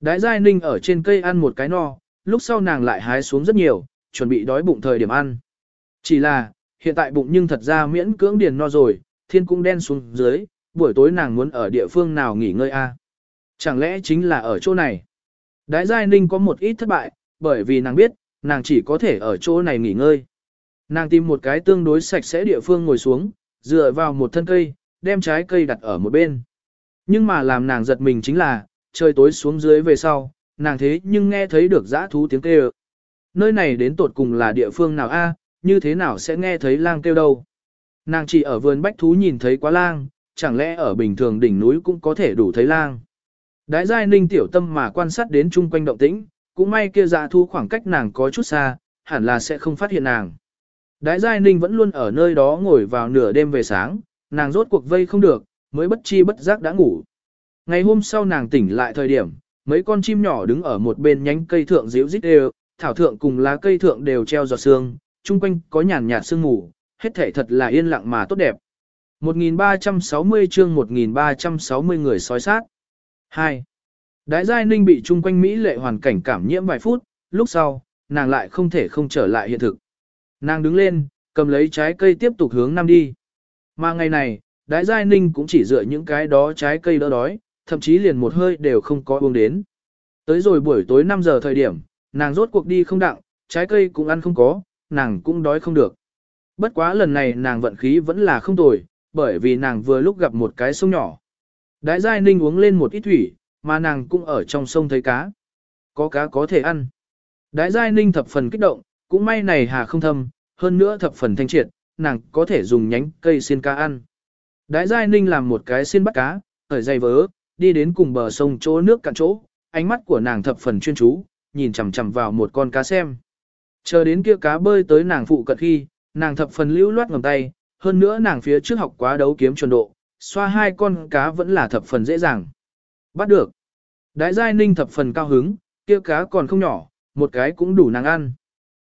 Đái giai ninh ở trên cây ăn một cái no, lúc sau nàng lại hái xuống rất nhiều, chuẩn bị đói bụng thời điểm ăn. Chỉ là, hiện tại bụng nhưng thật ra miễn cưỡng điền no rồi, thiên cũng đen xuống dưới, buổi tối nàng muốn ở địa phương nào nghỉ ngơi a? Chẳng lẽ chính là ở chỗ này? Đái Giai Ninh có một ít thất bại, bởi vì nàng biết, nàng chỉ có thể ở chỗ này nghỉ ngơi. Nàng tìm một cái tương đối sạch sẽ địa phương ngồi xuống, dựa vào một thân cây, đem trái cây đặt ở một bên. Nhưng mà làm nàng giật mình chính là, trời tối xuống dưới về sau, nàng thế nhưng nghe thấy được dã thú tiếng kêu. Nơi này đến tột cùng là địa phương nào a? như thế nào sẽ nghe thấy lang kêu đâu? Nàng chỉ ở vườn bách thú nhìn thấy quá lang, chẳng lẽ ở bình thường đỉnh núi cũng có thể đủ thấy lang. Đái giai ninh tiểu tâm mà quan sát đến chung quanh động tĩnh, cũng may kia dạ thu khoảng cách nàng có chút xa, hẳn là sẽ không phát hiện nàng. Đái giai ninh vẫn luôn ở nơi đó ngồi vào nửa đêm về sáng, nàng rốt cuộc vây không được, mới bất chi bất giác đã ngủ. Ngày hôm sau nàng tỉnh lại thời điểm, mấy con chim nhỏ đứng ở một bên nhánh cây thượng díu rít đều, thảo thượng cùng lá cây thượng đều treo giọt sương, chung quanh có nhàn nhạt sương ngủ, hết thể thật là yên lặng mà tốt đẹp. 1360 chương 1360 người sói sát. 2. Đái Giai Ninh bị chung quanh Mỹ lệ hoàn cảnh cảm nhiễm vài phút, lúc sau, nàng lại không thể không trở lại hiện thực. Nàng đứng lên, cầm lấy trái cây tiếp tục hướng nam đi. Mà ngày này, Đái Giai Ninh cũng chỉ dựa những cái đó trái cây đỡ đói, thậm chí liền một hơi đều không có uống đến. Tới rồi buổi tối 5 giờ thời điểm, nàng rốt cuộc đi không đặng, trái cây cũng ăn không có, nàng cũng đói không được. Bất quá lần này nàng vận khí vẫn là không tồi, bởi vì nàng vừa lúc gặp một cái sông nhỏ. Đái giai ninh uống lên một ít thủy, mà nàng cũng ở trong sông thấy cá. Có cá có thể ăn. Đái giai ninh thập phần kích động, cũng may này hà không thâm, hơn nữa thập phần thanh triệt, nàng có thể dùng nhánh cây xiên cá ăn. Đái giai ninh làm một cái xiên bắt cá, ở dây vớ, đi đến cùng bờ sông chỗ nước cạn chỗ, ánh mắt của nàng thập phần chuyên chú, nhìn chằm chằm vào một con cá xem. Chờ đến kia cá bơi tới nàng phụ cận khi, nàng thập phần lưu loát ngầm tay, hơn nữa nàng phía trước học quá đấu kiếm chuẩn độ, xoa hai con cá vẫn là thập phần dễ dàng. Bắt được. Đái giai ninh thập phần cao hứng, kia cá còn không nhỏ, một cái cũng đủ nàng ăn.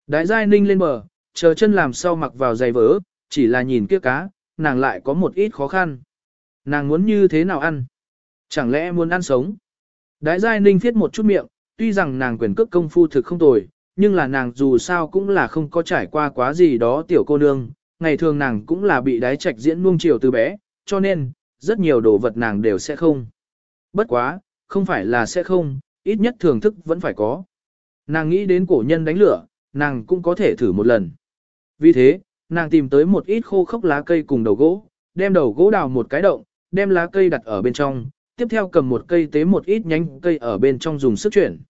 Đái giai ninh lên bờ, chờ chân làm sau mặc vào giày vỡ, chỉ là nhìn kia cá, nàng lại có một ít khó khăn. Nàng muốn như thế nào ăn? Chẳng lẽ muốn ăn sống? Đái giai ninh thiết một chút miệng, tuy rằng nàng quyền cước công phu thực không tồi, nhưng là nàng dù sao cũng là không có trải qua quá gì đó tiểu cô nương, ngày thường nàng cũng là bị đái trạch diễn nuông chiều từ bé, cho nên, rất nhiều đồ vật nàng đều sẽ không. Bất quá, không phải là sẽ không, ít nhất thưởng thức vẫn phải có. Nàng nghĩ đến cổ nhân đánh lửa, nàng cũng có thể thử một lần. Vì thế, nàng tìm tới một ít khô khốc lá cây cùng đầu gỗ, đem đầu gỗ đào một cái động, đem lá cây đặt ở bên trong, tiếp theo cầm một cây tế một ít nhánh cây ở bên trong dùng sức chuyển.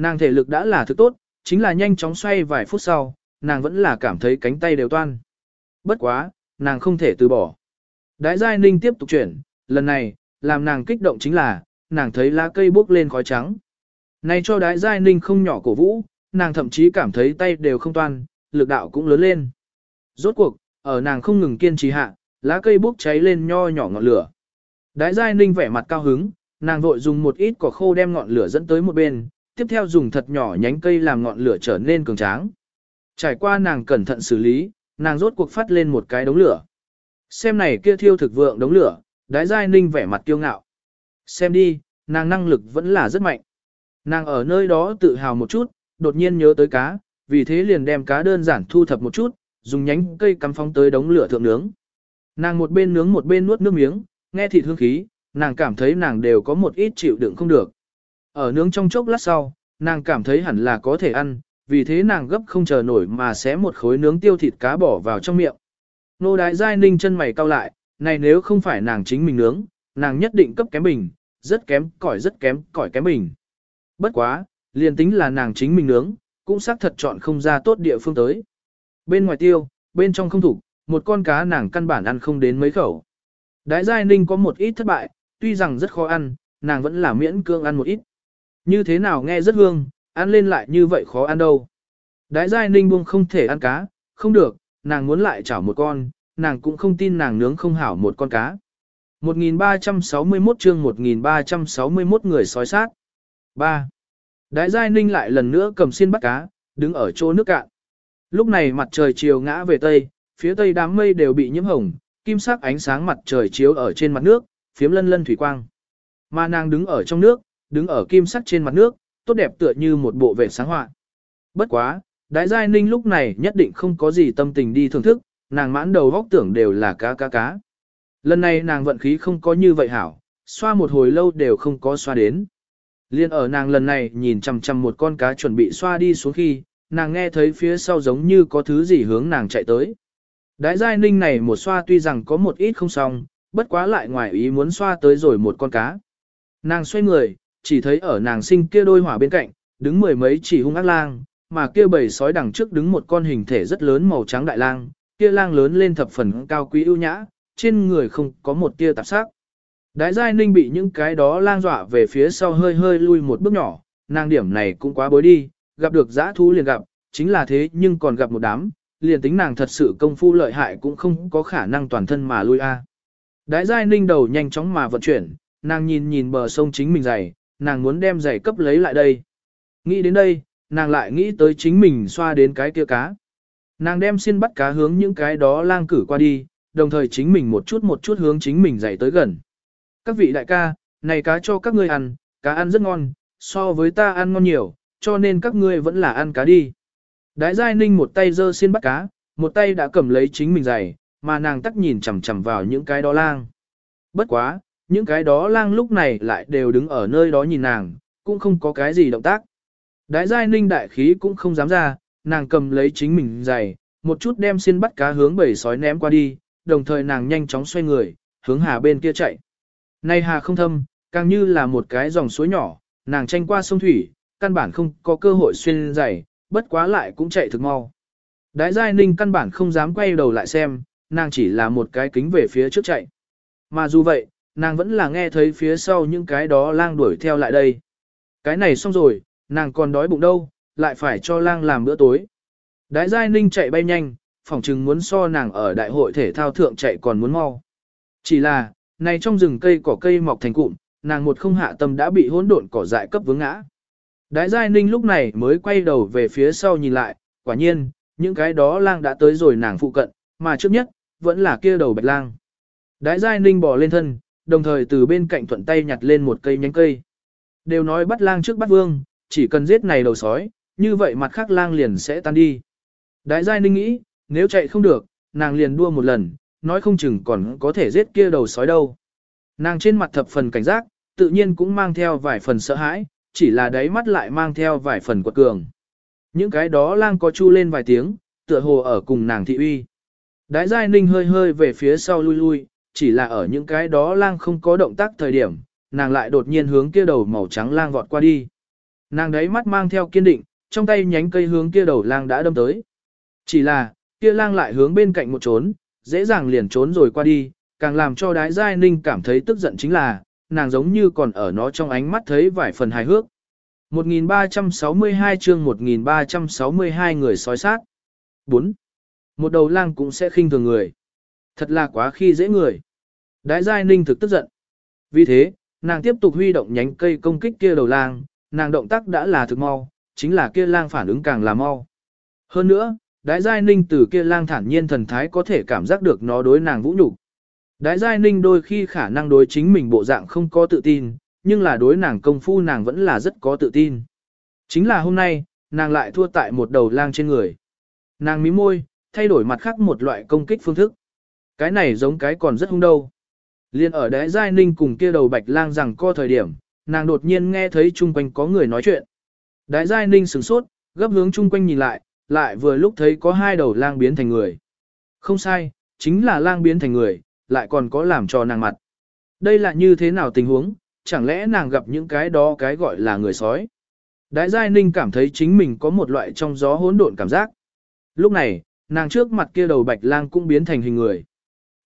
Nàng thể lực đã là thứ tốt, chính là nhanh chóng xoay vài phút sau, nàng vẫn là cảm thấy cánh tay đều toan. Bất quá, nàng không thể từ bỏ. Đái giai ninh tiếp tục chuyển, lần này, làm nàng kích động chính là, nàng thấy lá cây bốc lên khói trắng. Này cho đái giai ninh không nhỏ cổ vũ, nàng thậm chí cảm thấy tay đều không toan, lực đạo cũng lớn lên. Rốt cuộc, ở nàng không ngừng kiên trì hạ, lá cây bốc cháy lên nho nhỏ ngọn lửa. Đái giai ninh vẻ mặt cao hứng, nàng vội dùng một ít cỏ khô đem ngọn lửa dẫn tới một bên, tiếp theo dùng thật nhỏ nhánh cây làm ngọn lửa trở nên cường tráng. Trải qua nàng cẩn thận xử lý, nàng rốt cuộc phát lên một cái đống lửa. Xem này kia thiêu thực vượng đống lửa, đái giai ninh vẻ mặt kiêu ngạo. Xem đi, nàng năng lực vẫn là rất mạnh. Nàng ở nơi đó tự hào một chút, đột nhiên nhớ tới cá, vì thế liền đem cá đơn giản thu thập một chút, dùng nhánh cây cắm phóng tới đống lửa thượng nướng. Nàng một bên nướng một bên nuốt nước miếng, nghe thịt hương khí, nàng cảm thấy nàng đều có một ít chịu đựng không được. Ở nướng trong chốc lát sau, nàng cảm thấy hẳn là có thể ăn, vì thế nàng gấp không chờ nổi mà xé một khối nướng tiêu thịt cá bỏ vào trong miệng. Nô đại giai ninh chân mày cau lại, này nếu không phải nàng chính mình nướng, nàng nhất định cấp kém bình, rất kém, cỏi rất kém, cỏi kém bình. Bất quá, liền tính là nàng chính mình nướng, cũng xác thật chọn không ra tốt địa phương tới. Bên ngoài tiêu, bên trong không thủ, một con cá nàng căn bản ăn không đến mấy khẩu. đại giai ninh có một ít thất bại, tuy rằng rất khó ăn, nàng vẫn là miễn cương ăn một ít. Như thế nào nghe rất hương, ăn lên lại như vậy khó ăn đâu. Đái giai ninh buông không thể ăn cá, không được, nàng muốn lại chảo một con, nàng cũng không tin nàng nướng không hảo một con cá. 1361 chương 1361 người sói sát. 3. Đái giai ninh lại lần nữa cầm xiên bắt cá, đứng ở chỗ nước cạn. Lúc này mặt trời chiều ngã về tây, phía tây đám mây đều bị nhiễm hồng, kim sắc ánh sáng mặt trời chiếu ở trên mặt nước, phiếm lân lân thủy quang. Mà nàng đứng ở trong nước, đứng ở kim sắc trên mặt nước, tốt đẹp tựa như một bộ vệ sáng họa. Bất quá, Đái Giai Ninh lúc này nhất định không có gì tâm tình đi thưởng thức, nàng mãn đầu góc tưởng đều là cá cá cá. Lần này nàng vận khí không có như vậy hảo, xoa một hồi lâu đều không có xoa đến. Liên ở nàng lần này nhìn chằm chằm một con cá chuẩn bị xoa đi xuống khi, nàng nghe thấy phía sau giống như có thứ gì hướng nàng chạy tới. Đái giai ninh này một xoa tuy rằng có một ít không xong, bất quá lại ngoài ý muốn xoa tới rồi một con cá. Nàng xoay người, chỉ thấy ở nàng sinh kia đôi hỏa bên cạnh, đứng mười mấy chỉ hung ác lang, mà kia bầy sói đằng trước đứng một con hình thể rất lớn màu trắng đại lang, kia lang lớn lên thập phần cao quý ưu nhã, trên người không có một tia tạp sắc. Đái giai ninh bị những cái đó lang dọa về phía sau hơi hơi lui một bước nhỏ, nàng điểm này cũng quá bối đi, gặp được giã thú liền gặp, chính là thế nhưng còn gặp một đám, liền tính nàng thật sự công phu lợi hại cũng không có khả năng toàn thân mà lui a. Đái giai ninh đầu nhanh chóng mà vận chuyển, nàng nhìn nhìn bờ sông chính mình dày, nàng muốn đem giày cấp lấy lại đây. Nghĩ đến đây, nàng lại nghĩ tới chính mình xoa đến cái kia cá. Nàng đem xin bắt cá hướng những cái đó lang cử qua đi, đồng thời chính mình một chút một chút hướng chính mình giày tới gần. Các vị đại ca, này cá cho các ngươi ăn, cá ăn rất ngon, so với ta ăn ngon nhiều, cho nên các ngươi vẫn là ăn cá đi. Đái giai ninh một tay giơ xin bắt cá, một tay đã cầm lấy chính mình giày, mà nàng tắc nhìn chằm chằm vào những cái đó lang. Bất quá, những cái đó lang lúc này lại đều đứng ở nơi đó nhìn nàng, cũng không có cái gì động tác. Đái giai ninh đại khí cũng không dám ra, nàng cầm lấy chính mình giày, một chút đem xin bắt cá hướng bầy sói ném qua đi, đồng thời nàng nhanh chóng xoay người, hướng hà bên kia chạy. nay hà không thâm, càng như là một cái dòng suối nhỏ, nàng tranh qua sông thủy, căn bản không có cơ hội xuyên giày, bất quá lại cũng chạy thực mau. Đái giai ninh căn bản không dám quay đầu lại xem, nàng chỉ là một cái kính về phía trước chạy. Mà dù vậy, nàng vẫn là nghe thấy phía sau những cái đó lang đuổi theo lại đây. Cái này xong rồi, nàng còn đói bụng đâu, lại phải cho lang làm bữa tối. Đái giai ninh chạy bay nhanh, phỏng chừng muốn so nàng ở đại hội thể thao thượng chạy còn muốn mau. Chỉ là, này trong rừng cây cỏ cây mọc thành cụm, nàng một không hạ tâm đã bị hỗn độn cỏ dại cấp vướng ngã. Đái Giai Ninh lúc này mới quay đầu về phía sau nhìn lại, quả nhiên, những cái đó lang đã tới rồi nàng phụ cận, mà trước nhất, vẫn là kia đầu bạch lang. Đái Giai Ninh bò lên thân, đồng thời từ bên cạnh thuận tay nhặt lên một cây nhánh cây. Đều nói bắt lang trước bắt vương, chỉ cần giết này đầu sói, như vậy mặt khác lang liền sẽ tan đi. Đái Giai Ninh nghĩ, nếu chạy không được, nàng liền đua một lần, nói không chừng còn có thể giết kia đầu sói đâu. Nàng trên mặt thập phần cảnh giác, tự nhiên cũng mang theo vài phần sợ hãi, chỉ là đáy mắt lại mang theo vài phần quật cường. Những cái đó lang có chu lên vài tiếng, tựa hồ ở cùng nàng thị uy. Đái giai ninh hơi hơi về phía sau lui lui, chỉ là ở những cái đó lang không có động tác thời điểm, nàng lại đột nhiên hướng kia đầu màu trắng lang vọt qua đi. Nàng đấy mắt mang theo kiên định, trong tay nhánh cây hướng kia đầu lang đã đâm tới. Chỉ là, kia lang lại hướng bên cạnh một trốn, dễ dàng liền trốn rồi qua đi, càng làm cho đái giai ninh cảm thấy tức giận chính là, nàng giống như còn ở nó trong ánh mắt thấy vài phần hài hước. 1362 chương 1362 người sói sát. 4. Một đầu lang cũng sẽ khinh thường người. Thật là quá khi dễ người. Đái giai ninh thực tức giận. Vì thế, nàng tiếp tục huy động nhánh cây công kích kia đầu lang, nàng động tác đã là thực mau, chính là kia lang phản ứng càng là mau. Hơn nữa, đái giai ninh từ kia lang thản nhiên thần thái có thể cảm giác được nó đối nàng vũ nhục Đái giai ninh đôi khi khả năng đối chính mình bộ dạng không có tự tin, nhưng là đối nàng công phu nàng vẫn là rất có tự tin. Chính là hôm nay, nàng lại thua tại một đầu lang trên người. Nàng mí môi, thay đổi mặt khác một loại công kích phương thức. Cái này giống cái còn rất hung đâu. Liên ở đáy giai ninh cùng kia đầu bạch lang rằng co thời điểm, nàng đột nhiên nghe thấy chung quanh có người nói chuyện. Đái giai ninh sửng sốt, gấp hướng chung quanh nhìn lại, lại vừa lúc thấy có hai đầu lang biến thành người. Không sai, chính là lang biến thành người, lại còn có làm cho nàng mặt. Đây là như thế nào tình huống, chẳng lẽ nàng gặp những cái đó cái gọi là người sói. Đái giai ninh cảm thấy chính mình có một loại trong gió hỗn độn cảm giác. Lúc này, nàng trước mặt kia đầu bạch lang cũng biến thành hình người.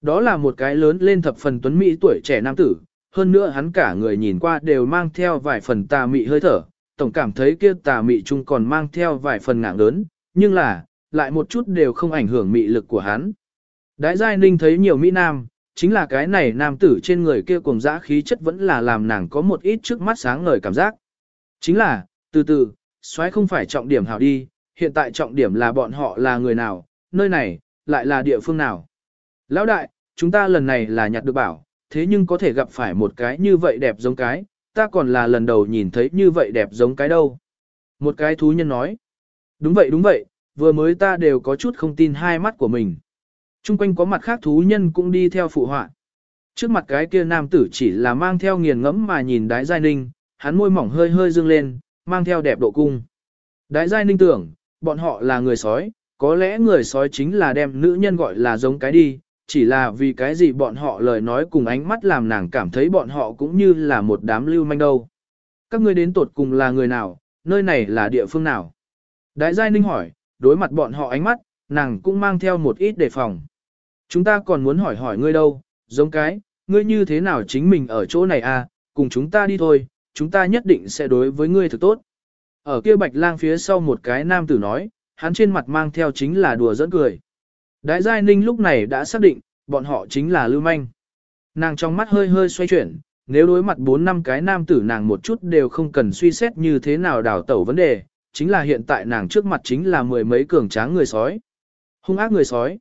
Đó là một cái lớn lên thập phần tuấn mỹ tuổi trẻ nam tử, hơn nữa hắn cả người nhìn qua đều mang theo vài phần tà mị hơi thở, tổng cảm thấy kia tà mị chung còn mang theo vài phần ngạng lớn, nhưng là, lại một chút đều không ảnh hưởng mị lực của hắn. Đái Giai Ninh thấy nhiều Mỹ Nam, chính là cái này nam tử trên người kia cùng dã khí chất vẫn là làm nàng có một ít trước mắt sáng ngời cảm giác. Chính là, từ từ, xoáy không phải trọng điểm hảo đi, hiện tại trọng điểm là bọn họ là người nào, nơi này, lại là địa phương nào. Lão đại, chúng ta lần này là nhặt được bảo, thế nhưng có thể gặp phải một cái như vậy đẹp giống cái, ta còn là lần đầu nhìn thấy như vậy đẹp giống cái đâu. Một cái thú nhân nói. Đúng vậy đúng vậy, vừa mới ta đều có chút không tin hai mắt của mình. Trung quanh có mặt khác thú nhân cũng đi theo phụ họa. Trước mặt cái kia nam tử chỉ là mang theo nghiền ngẫm mà nhìn đái giai ninh, hắn môi mỏng hơi hơi dương lên, mang theo đẹp độ cung. Đái giai ninh tưởng, bọn họ là người sói, có lẽ người sói chính là đem nữ nhân gọi là giống cái đi, chỉ là vì cái gì bọn họ lời nói cùng ánh mắt làm nàng cảm thấy bọn họ cũng như là một đám lưu manh đâu. Các ngươi đến tột cùng là người nào, nơi này là địa phương nào? Đại giai ninh hỏi, đối mặt bọn họ ánh mắt, nàng cũng mang theo một ít đề phòng. Chúng ta còn muốn hỏi hỏi ngươi đâu, giống cái, ngươi như thế nào chính mình ở chỗ này à, cùng chúng ta đi thôi, chúng ta nhất định sẽ đối với ngươi thật tốt. Ở kia bạch lang phía sau một cái nam tử nói, hắn trên mặt mang theo chính là đùa dẫn cười. Đại giai ninh lúc này đã xác định, bọn họ chính là lưu manh. Nàng trong mắt hơi hơi xoay chuyển, nếu đối mặt 4 năm cái nam tử nàng một chút đều không cần suy xét như thế nào đào tẩu vấn đề, chính là hiện tại nàng trước mặt chính là mười mấy cường tráng người sói. Hung ác người sói.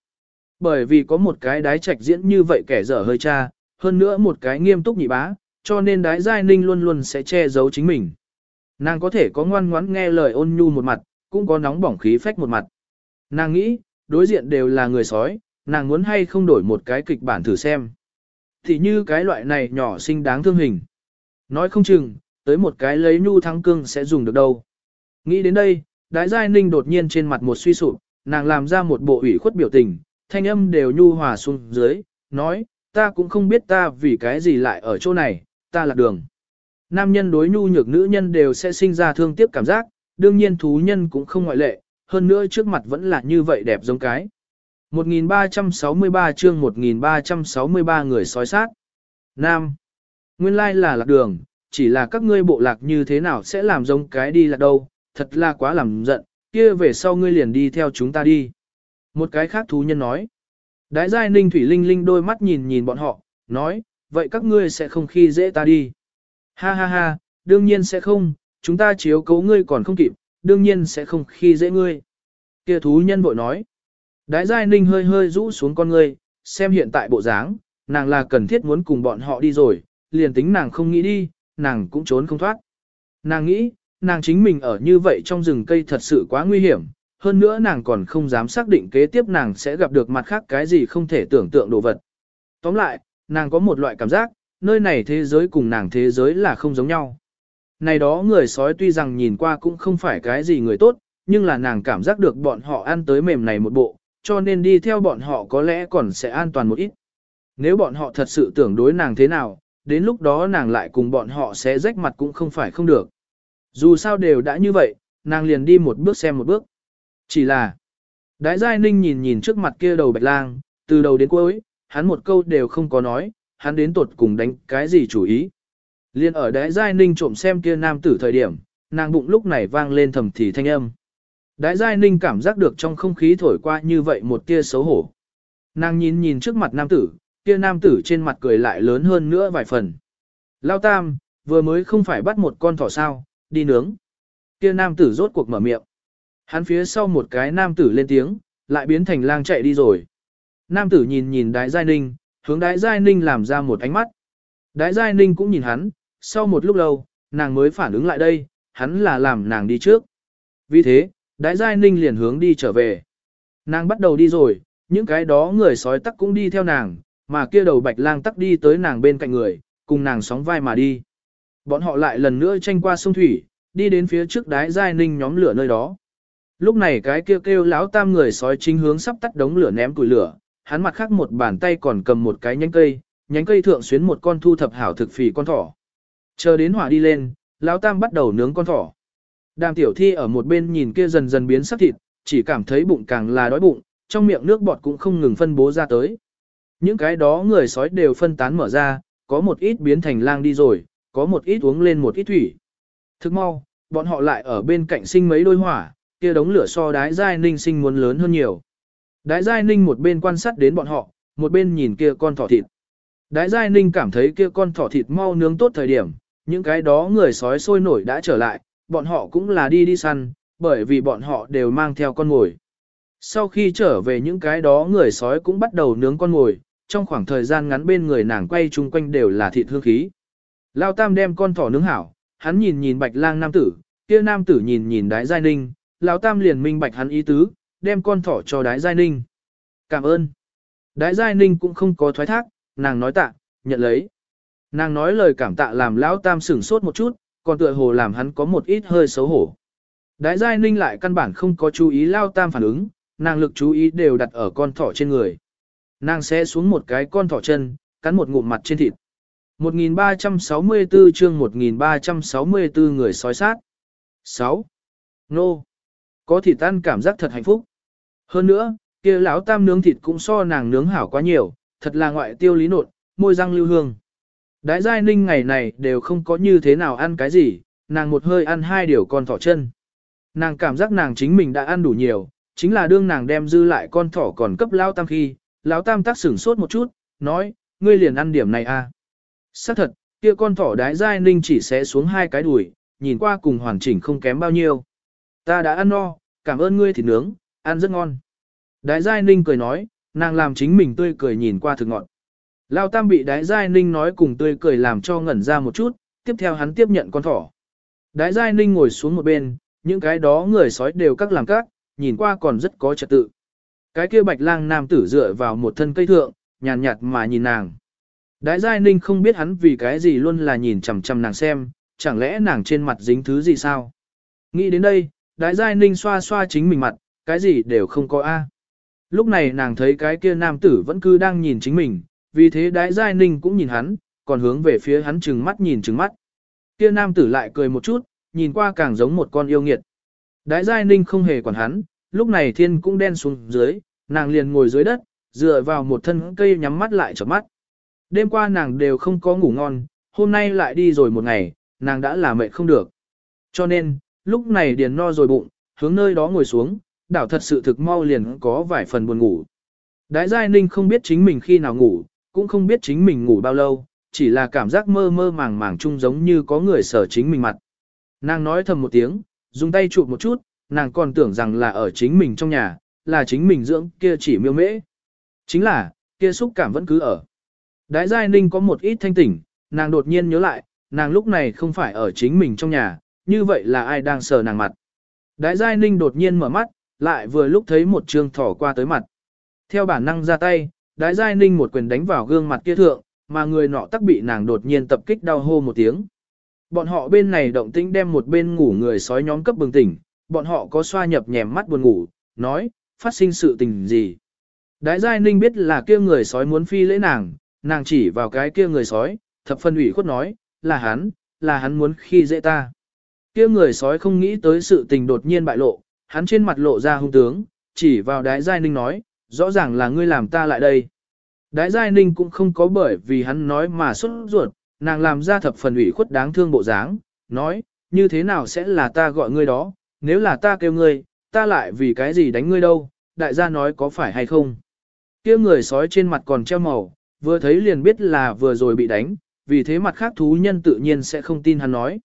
Bởi vì có một cái đái trạch diễn như vậy kẻ dở hơi cha, hơn nữa một cái nghiêm túc nhị bá, cho nên đái giai ninh luôn luôn sẽ che giấu chính mình. Nàng có thể có ngoan ngoãn nghe lời ôn nhu một mặt, cũng có nóng bỏng khí phách một mặt. Nàng nghĩ, đối diện đều là người sói, nàng muốn hay không đổi một cái kịch bản thử xem. Thì như cái loại này nhỏ xinh đáng thương hình. Nói không chừng, tới một cái lấy nhu thắng cương sẽ dùng được đâu. Nghĩ đến đây, đái giai ninh đột nhiên trên mặt một suy sụp, nàng làm ra một bộ ủy khuất biểu tình, thanh âm đều nhu hòa xuống dưới, nói, ta cũng không biết ta vì cái gì lại ở chỗ này, ta lạc đường. Nam nhân đối nhu nhược nữ nhân đều sẽ sinh ra thương tiếc cảm giác, đương nhiên thú nhân cũng không ngoại lệ, hơn nữa trước mặt vẫn là như vậy đẹp giống cái. 1363 chương 1363 người sói sát. Nam. Nguyên lai là lạc đường, chỉ là các ngươi bộ lạc như thế nào sẽ làm giống cái đi lạc đâu, thật là quá làm giận, kia về sau ngươi liền đi theo chúng ta đi. Một cái khác thú nhân nói. Đái giai ninh thủy linh linh đôi mắt nhìn nhìn bọn họ, nói, vậy các ngươi sẽ không khi dễ ta đi. Ha ha ha, đương nhiên sẽ không, chúng ta chiếu cấu ngươi còn không kịp, đương nhiên sẽ không khi dễ ngươi. Kia thú nhân bội nói. Đái giai ninh hơi hơi rũ xuống con ngươi, xem hiện tại bộ dáng, nàng là cần thiết muốn cùng bọn họ đi rồi, liền tính nàng không nghĩ đi, nàng cũng trốn không thoát. Nàng nghĩ, nàng chính mình ở như vậy trong rừng cây thật sự quá nguy hiểm, hơn nữa nàng còn không dám xác định kế tiếp nàng sẽ gặp được mặt khác cái gì không thể tưởng tượng đồ vật. Tóm lại, nàng có một loại cảm giác, nơi này thế giới cùng nàng thế giới là không giống nhau. Này đó người sói tuy rằng nhìn qua cũng không phải cái gì người tốt, nhưng là nàng cảm giác được bọn họ ăn tới mềm này một bộ, cho nên đi theo bọn họ có lẽ còn sẽ an toàn một ít. Nếu bọn họ thật sự tưởng đối nàng thế nào, đến lúc đó nàng lại cùng bọn họ sẽ rách mặt cũng không phải không được. Dù sao đều đã như vậy, nàng liền đi một bước xem một bước. Chỉ là, Đái Giai Ninh nhìn nhìn trước mặt kia đầu bạch lang, từ đầu đến cuối, hắn một câu đều không có nói, hắn đến tột cùng đánh cái gì chủ ý. Liên ở Đái Giai Ninh trộm xem kia nam tử thời điểm, nàng bụng lúc này vang lên thầm thì thanh âm. Đái Giai Ninh cảm giác được trong không khí thổi qua như vậy một tia xấu hổ. Nàng nhìn nhìn trước mặt nam tử, kia nam tử trên mặt cười lại lớn hơn nữa vài phần. Lao Tam, vừa mới không phải bắt một con thỏ sao, đi nướng. Kia nam tử rốt cuộc mở miệng. Hắn phía sau một cái nam tử lên tiếng, lại biến thành lang chạy đi rồi. Nam tử nhìn nhìn Đái Giai Ninh, hướng Đái Giai Ninh làm ra một ánh mắt. Đái Giai Ninh cũng nhìn hắn, sau một lúc lâu, nàng mới phản ứng lại đây, hắn là làm nàng đi trước. Vì thế, Đái Giai Ninh liền hướng đi trở về. Nàng bắt đầu đi rồi, những cái đó người sói tắc cũng đi theo nàng, mà kia đầu bạch lang tắc đi tới nàng bên cạnh người, cùng nàng sóng vai mà đi. Bọn họ lại lần nữa tranh qua sông Thủy, đi đến phía trước đái Giai Ninh nhóm lửa nơi đó. Lúc này cái kêu kêu lão tam người sói chính hướng sắp tắt đống lửa ném củi lửa, hắn mặt khác một bàn tay còn cầm một cái nhánh cây, nhánh cây thượng xuyến một con thu thập hảo thực phì con thỏ. Chờ đến hỏa đi lên, lão tam bắt đầu nướng con thỏ. Đàm tiểu thi ở một bên nhìn kia dần dần biến sắc thịt, chỉ cảm thấy bụng càng là đói bụng, trong miệng nước bọt cũng không ngừng phân bố ra tới. Những cái đó người sói đều phân tán mở ra, có một ít biến thành lang đi rồi, có một ít uống lên một ít thủy. Thức mau, bọn họ lại ở bên cạnh sinh mấy đôi hỏa, kia đống lửa so đái giai ninh sinh muốn lớn hơn nhiều. Đái giai ninh một bên quan sát đến bọn họ, một bên nhìn kia con thỏ thịt. Đái giai ninh cảm thấy kia con thỏ thịt mau nướng tốt thời điểm, những cái đó người sói sôi nổi đã trở lại, bọn họ cũng là đi đi săn, bởi vì bọn họ đều mang theo con mồi. Sau khi trở về những cái đó người sói cũng bắt đầu nướng con mồi, trong khoảng thời gian ngắn bên người nàng quay chung quanh đều là thịt hương khí. Lao Tam đem con thỏ nướng hảo, hắn nhìn nhìn bạch lang nam tử, kia nam tử nhìn nhìn đái giai ninh, Lão Tam liền minh bạch hắn ý tứ, đem con thỏ cho đái giai ninh. Cảm ơn. Đái giai ninh cũng không có thoái thác, nàng nói tạ, nhận lấy. Nàng nói lời cảm tạ làm Lão Tam sửng sốt một chút, còn tựa hồ làm hắn có một ít hơi xấu hổ. Đái giai ninh lại căn bản không có chú ý Lão Tam phản ứng, nàng lực chú ý đều đặt ở con thỏ trên người. Nàng sẽ xuống một cái con thỏ chân, cắn một ngụm mặt trên thịt. 1364 chương 1364 người sói sát. 6. Nô. Có thịt tan cảm giác thật hạnh phúc. Hơn nữa, kia lão tam nướng thịt cũng so nàng nướng hảo quá nhiều, thật là ngoại tiêu lý nột, môi răng lưu hương. Đái giai ninh ngày này đều không có như thế nào ăn cái gì, nàng một hơi ăn hai điều con thỏ chân. Nàng cảm giác nàng chính mình đã ăn đủ nhiều, chính là đương nàng đem dư lại con thỏ còn cấp lão tam khi, lão tam tác sửng sốt một chút, nói, ngươi liền ăn điểm này à. Xác thật, kia con thỏ đái giai ninh chỉ sẽ xuống hai cái đùi, nhìn qua cùng hoàn chỉnh không kém bao nhiêu. Ta đã ăn no, cảm ơn ngươi thịt nướng, ăn rất ngon. Đái Giai Ninh cười nói, nàng làm chính mình tươi cười nhìn qua thực ngọn. Lao Tam bị Đái Giai Ninh nói cùng tươi cười làm cho ngẩn ra một chút, tiếp theo hắn tiếp nhận con thỏ. Đái Giai Ninh ngồi xuống một bên, những cái đó người sói đều các làm các, nhìn qua còn rất có trật tự. Cái kia bạch lang nam tử dựa vào một thân cây thượng, nhàn nhạt mà nhìn nàng. Đái Giai Ninh không biết hắn vì cái gì luôn là nhìn chằm chằm nàng xem, chẳng lẽ nàng trên mặt dính thứ gì sao? Nghĩ đến đây, đái giai ninh xoa xoa chính mình mặt, cái gì đều không có a. Lúc này nàng thấy cái kia nam tử vẫn cứ đang nhìn chính mình, vì thế đái giai ninh cũng nhìn hắn, còn hướng về phía hắn trừng mắt nhìn trừng mắt. Kia nam tử lại cười một chút, nhìn qua càng giống một con yêu nghiệt. Đái giai ninh không hề quản hắn, lúc này thiên cũng đen xuống dưới, nàng liền ngồi dưới đất, dựa vào một thân cây nhắm mắt lại chợp mắt. Đêm qua nàng đều không có ngủ ngon, hôm nay lại đi rồi một ngày, nàng đã là mệt không được. Cho nên, lúc này điền no rồi bụng, hướng nơi đó ngồi xuống, đảo thật sự thực mau liền có vài phần buồn ngủ. Đái Giai Ninh không biết chính mình khi nào ngủ, cũng không biết chính mình ngủ bao lâu, chỉ là cảm giác mơ mơ màng màng chung giống như có người sở chính mình mặt. Nàng nói thầm một tiếng, dùng tay chụp một chút, nàng còn tưởng rằng là ở chính mình trong nhà, là chính mình dưỡng kia chỉ miêu mễ. Chính là, kia xúc cảm vẫn cứ ở. Đái Giai Ninh có một ít thanh tỉnh, nàng đột nhiên nhớ lại, nàng lúc này không phải ở chính mình trong nhà, như vậy là ai đang sờ nàng mặt. Đái Giai Ninh đột nhiên mở mắt, lại vừa lúc thấy một trương thỏ qua tới mặt. Theo bản năng ra tay, Đái Giai Ninh một quyền đánh vào gương mặt kia thượng, mà người nọ tắc bị nàng đột nhiên tập kích đau hô một tiếng. Bọn họ bên này động tĩnh đem một bên ngủ người sói nhóm cấp bừng tỉnh, bọn họ có xoa nhập nhèm mắt buồn ngủ, nói, phát sinh sự tình gì. Đái Giai Ninh biết là kia người sói muốn phi lễ nàng, nàng chỉ vào cái kia người sói, thập phân ủy khuất nói, là hắn, là hắn muốn khi dễ ta. Kia người sói không nghĩ tới sự tình đột nhiên bại lộ, hắn trên mặt lộ ra hung tướng, chỉ vào đái giai ninh nói, rõ ràng là ngươi làm ta lại đây. Đái giai ninh cũng không có bởi vì hắn nói mà xuất ruột, nàng làm ra thập phần ủy khuất đáng thương bộ dáng, nói, như thế nào sẽ là ta gọi ngươi đó, nếu là ta kêu ngươi, ta lại vì cái gì đánh ngươi đâu, đại gia nói có phải hay không. Kia người sói trên mặt còn treo màu, vừa thấy liền biết là vừa rồi bị đánh, vì thế mặt khác thú nhân tự nhiên sẽ không tin hắn nói.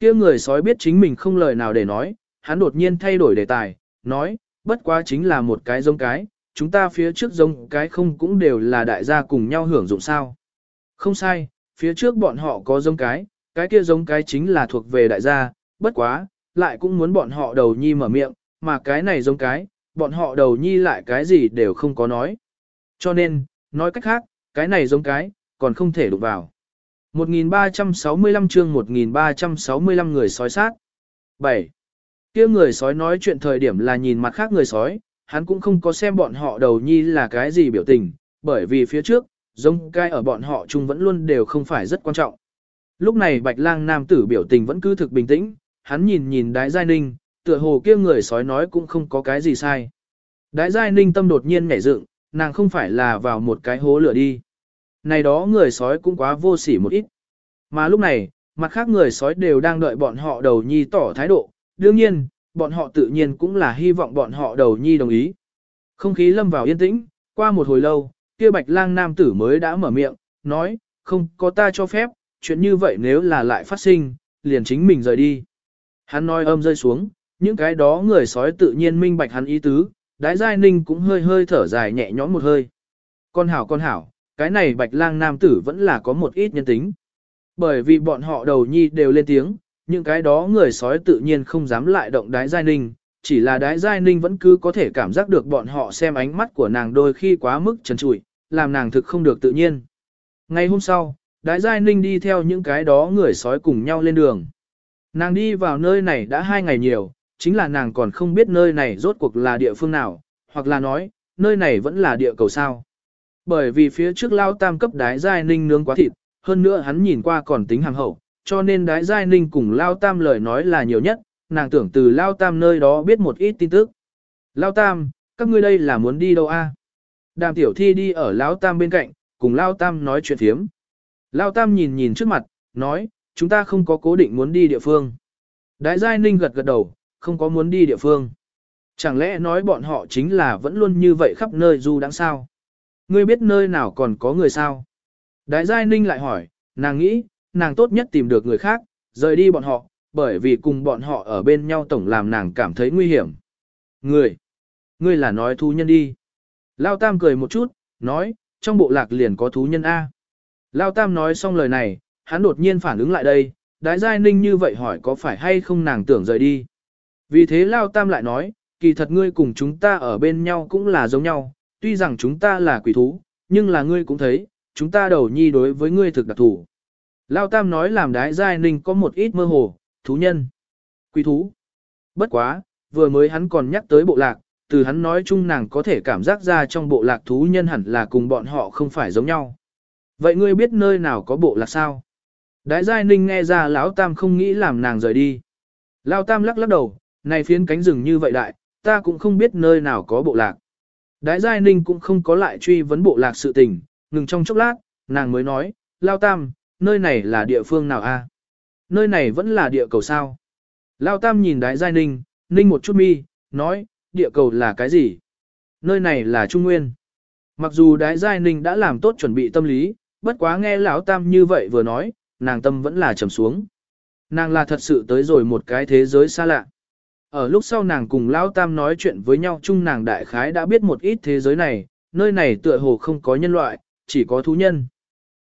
Kia người sói biết chính mình không lời nào để nói, hắn đột nhiên thay đổi đề tài, nói, bất quá chính là một cái giống cái, chúng ta phía trước giống cái không cũng đều là đại gia cùng nhau hưởng dụng sao. Không sai, phía trước bọn họ có giống cái, cái kia giống cái chính là thuộc về đại gia, bất quá, lại cũng muốn bọn họ đầu nhi mở miệng, mà cái này giống cái, bọn họ đầu nhi lại cái gì đều không có nói. Cho nên, nói cách khác, cái này giống cái, còn không thể đụng vào. 1365 chương 1365 người sói sát. 7. kia người sói nói chuyện thời điểm là nhìn mặt khác người sói, hắn cũng không có xem bọn họ đầu nhi là cái gì biểu tình, bởi vì phía trước, giống cái ở bọn họ chung vẫn luôn đều không phải rất quan trọng. Lúc này bạch lang nam tử biểu tình vẫn cứ thực bình tĩnh, hắn nhìn nhìn đái giai ninh, tựa hồ kia người sói nói cũng không có cái gì sai. Đái giai ninh tâm đột nhiên nhảy dựng, nàng không phải là vào một cái hố lửa đi. Này đó người sói cũng quá vô sỉ một ít. Mà lúc này, mặt khác người sói đều đang đợi bọn họ đầu nhi tỏ thái độ, đương nhiên, bọn họ tự nhiên cũng là hy vọng bọn họ đầu nhi đồng ý. Không khí lâm vào yên tĩnh, qua một hồi lâu, kia bạch lang nam tử mới đã mở miệng, nói, không có ta cho phép, chuyện như vậy nếu là lại phát sinh, liền chính mình rời đi. Hắn nói âm rơi xuống, những cái đó người sói tự nhiên minh bạch hắn ý tứ, đái giai ninh cũng hơi hơi thở dài nhẹ nhõm một hơi. Con hảo con hảo, cái này bạch lang nam tử vẫn là có một ít nhân tính. Bởi vì bọn họ đầu nhi đều lên tiếng, những cái đó người sói tự nhiên không dám lại động đái giai ninh, chỉ là đái giai ninh vẫn cứ có thể cảm giác được bọn họ xem ánh mắt của nàng đôi khi quá mức trần trụi, làm nàng thực không được tự nhiên. Ngày hôm sau, đái giai ninh đi theo những cái đó người sói cùng nhau lên đường. Nàng đi vào nơi này đã hai ngày nhiều, chính là nàng còn không biết nơi này rốt cuộc là địa phương nào, hoặc là nói, nơi này vẫn là địa cầu sao. Bởi vì phía trước lao tam cấp đái giai ninh nướng quá thịt, hơn nữa hắn nhìn qua còn tính hàng hậu, cho nên đái giai ninh cùng lao tam lời nói là nhiều nhất, nàng tưởng từ lao tam nơi đó biết một ít tin tức. Lao tam, các ngươi đây là muốn đi đâu a? Đàm tiểu thi đi ở lao tam bên cạnh, cùng lao tam nói chuyện thiếm. Lao tam nhìn nhìn trước mặt, nói, chúng ta không có cố định muốn đi địa phương. Đái giai ninh gật gật đầu, không có muốn đi địa phương. Chẳng lẽ nói bọn họ chính là vẫn luôn như vậy khắp nơi du đáng sao? Ngươi biết nơi nào còn có người sao? Đại giai ninh lại hỏi, nàng nghĩ, nàng tốt nhất tìm được người khác, rời đi bọn họ, bởi vì cùng bọn họ ở bên nhau tổng làm nàng cảm thấy nguy hiểm. Người, ngươi là nói thú nhân đi. Lao Tam cười một chút, nói, trong bộ lạc liền có thú nhân A. Lao Tam nói xong lời này, hắn đột nhiên phản ứng lại đây, đái giai ninh như vậy hỏi có phải hay không nàng tưởng rời đi. Vì thế Lao Tam lại nói, kỳ thật ngươi cùng chúng ta ở bên nhau cũng là giống nhau, tuy rằng chúng ta là quỷ thú, nhưng là ngươi cũng thấy, chúng ta đầu nhi đối với ngươi thực đặc thủ. Lao Tam nói làm đái giai ninh có một ít mơ hồ, thú nhân, quý thú. Bất quá, vừa mới hắn còn nhắc tới bộ lạc, từ hắn nói chung nàng có thể cảm giác ra trong bộ lạc thú nhân hẳn là cùng bọn họ không phải giống nhau. Vậy ngươi biết nơi nào có bộ lạc sao? Đái giai ninh nghe ra lão Tam không nghĩ làm nàng rời đi. Lao Tam lắc lắc đầu, này phiến cánh rừng như vậy đại, ta cũng không biết nơi nào có bộ lạc. Đái Giai Ninh cũng không có lại truy vấn bộ lạc sự tình, ngừng trong chốc lát, nàng mới nói, Lao Tam, nơi này là địa phương nào a? Nơi này vẫn là địa cầu sao? Lao Tam nhìn Đái Giai Ninh, Ninh một chút mi, nói, địa cầu là cái gì? Nơi này là Trung Nguyên. Mặc dù Đái Giai Ninh đã làm tốt chuẩn bị tâm lý, bất quá nghe Lão Tam như vậy vừa nói, nàng tâm vẫn là trầm xuống. Nàng là thật sự tới rồi một cái thế giới xa lạ. Ở lúc sau nàng cùng Lão Tam nói chuyện với nhau chung nàng đại khái đã biết một ít thế giới này, nơi này tựa hồ không có nhân loại, chỉ có thú nhân.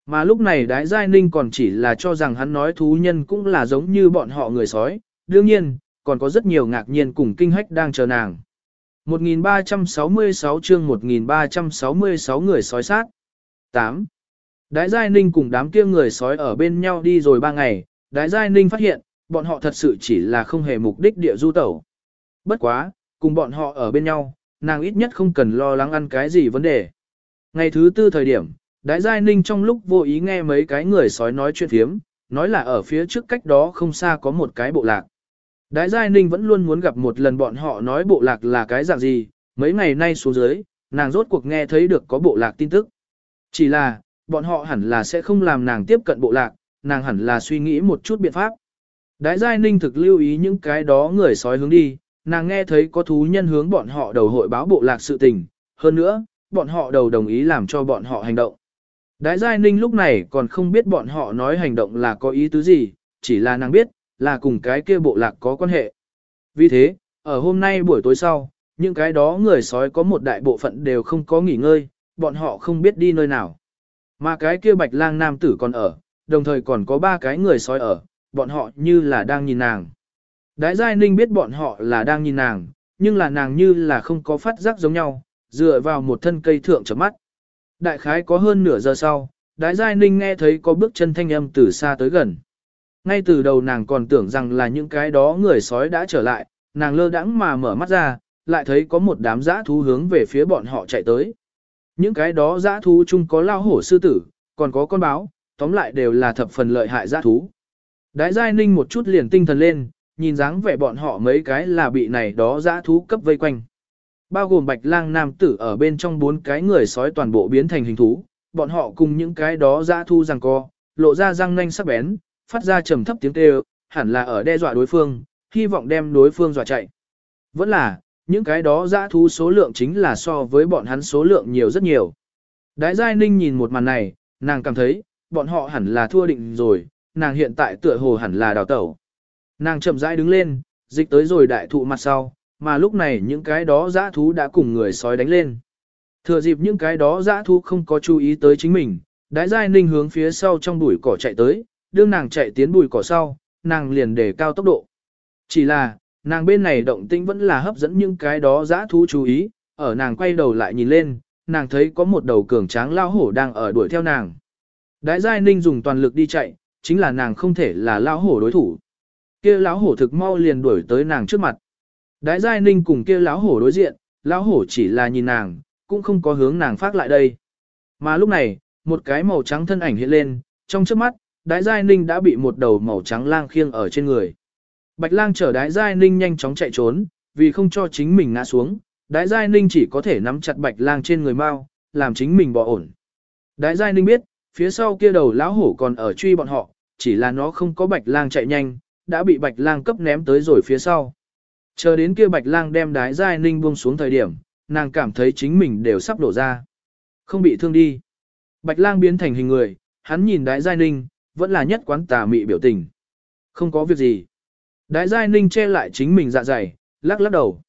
Mà lúc này Đái Giai Ninh còn chỉ là cho rằng hắn nói thú nhân cũng là giống như bọn họ người sói, đương nhiên, còn có rất nhiều ngạc nhiên cùng kinh hách đang chờ nàng. 1366 chương 1366 người sói sát. 8. Đái Giai Ninh cùng đám kia người sói ở bên nhau đi rồi 3 ngày, Đái Giai Ninh phát hiện, bọn họ thật sự chỉ là không hề mục đích địa du tẩu. Bất quá, cùng bọn họ ở bên nhau, nàng ít nhất không cần lo lắng ăn cái gì vấn đề. Ngày thứ tư thời điểm, Đái Giai Ninh trong lúc vô ý nghe mấy cái người sói nói chuyện thiếm, nói là ở phía trước cách đó không xa có một cái bộ lạc. Đái Giai Ninh vẫn luôn muốn gặp một lần bọn họ nói bộ lạc là cái dạng gì, mấy ngày nay xuống dưới, nàng rốt cuộc nghe thấy được có bộ lạc tin tức. Chỉ là, bọn họ hẳn là sẽ không làm nàng tiếp cận bộ lạc, nàng hẳn là suy nghĩ một chút biện pháp. Đái Giai Ninh thực lưu ý những cái đó người sói hướng đi, nàng nghe thấy có thú nhân hướng bọn họ đầu hội báo bộ lạc sự tình, hơn nữa, bọn họ đầu đồng ý làm cho bọn họ hành động. Đái Giai Ninh lúc này còn không biết bọn họ nói hành động là có ý tứ gì, chỉ là nàng biết, là cùng cái kia bộ lạc có quan hệ. Vì thế, ở hôm nay buổi tối sau, những cái đó người sói có một đại bộ phận đều không có nghỉ ngơi, bọn họ không biết đi nơi nào. Mà cái kia bạch lang nam tử còn ở, đồng thời còn có ba cái người sói ở, bọn họ như là đang nhìn nàng. Đái Giai Ninh biết bọn họ là đang nhìn nàng, nhưng là nàng như là không có phát giác giống nhau, dựa vào một thân cây thượng chấm mắt. Đại khái có hơn nửa giờ sau, Đái Giai Ninh nghe thấy có bước chân thanh âm từ xa tới gần. Ngay từ đầu nàng còn tưởng rằng là những cái đó người sói đã trở lại, nàng lơ đãng mà mở mắt ra, lại thấy có một đám dã thú hướng về phía bọn họ chạy tới. Những cái đó dã thú chung có lao hổ sư tử, còn có con báo, tóm lại đều là thập phần lợi hại dã thú. Đái Giai Ninh một chút liền tinh thần lên, nhìn dáng vẻ bọn họ mấy cái là bị này đó dã thú cấp vây quanh. Bao gồm bạch lang nam tử ở bên trong bốn cái người sói toàn bộ biến thành hình thú, bọn họ cùng những cái đó dã thú rằng co, lộ ra răng nanh sắc bén, phát ra trầm thấp tiếng kêu, hẳn là ở đe dọa đối phương, hy vọng đem đối phương dọa chạy. Vẫn là, những cái đó dã thú số lượng chính là so với bọn hắn số lượng nhiều rất nhiều. Đái Giai Ninh nhìn một màn này, nàng cảm thấy, bọn họ hẳn là thua định rồi, nàng hiện tại tựa hồ hẳn là đào tẩu. Nàng chậm rãi đứng lên, dịch tới rồi đại thụ mặt sau, mà lúc này những cái đó dã thú đã cùng người sói đánh lên. Thừa dịp những cái đó dã thú không có chú ý tới chính mình, đái giai ninh hướng phía sau trong bụi cỏ chạy tới, đương nàng chạy tiến bụi cỏ sau, nàng liền để cao tốc độ. Chỉ là, nàng bên này động tĩnh vẫn là hấp dẫn những cái đó dã thú chú ý, ở nàng quay đầu lại nhìn lên, nàng thấy có một đầu cường tráng lao hổ đang ở đuổi theo nàng. Đái giai ninh dùng toàn lực đi chạy, chính là nàng không thể là lao hổ đối thủ. Kia lão hổ thực mau liền đuổi tới nàng trước mặt. Đái giai ninh cùng kia lão hổ đối diện, lão hổ chỉ là nhìn nàng, cũng không có hướng nàng phát lại đây. Mà lúc này, một cái màu trắng thân ảnh hiện lên, trong trước mắt, đái giai ninh đã bị một đầu màu trắng lang khiêng ở trên người. Bạch lang chở đái giai ninh nhanh chóng chạy trốn, vì không cho chính mình ngã xuống, đái giai ninh chỉ có thể nắm chặt bạch lang trên người mau, làm chính mình bỏ ổn. Đái giai ninh biết, phía sau kia đầu lão hổ còn ở truy bọn họ, chỉ là nó không có bạch lang chạy nhanh, đã bị bạch lang cấp ném tới rồi phía sau. Chờ đến kia bạch lang đem đái giai ninh buông xuống thời điểm, nàng cảm thấy chính mình đều sắp đổ ra. Không bị thương đi. Bạch lang biến thành hình người, hắn nhìn đái giai ninh, vẫn là nhất quán tà mị biểu tình. Không có việc gì. Đái giai ninh che lại chính mình dạ dày, lắc lắc đầu.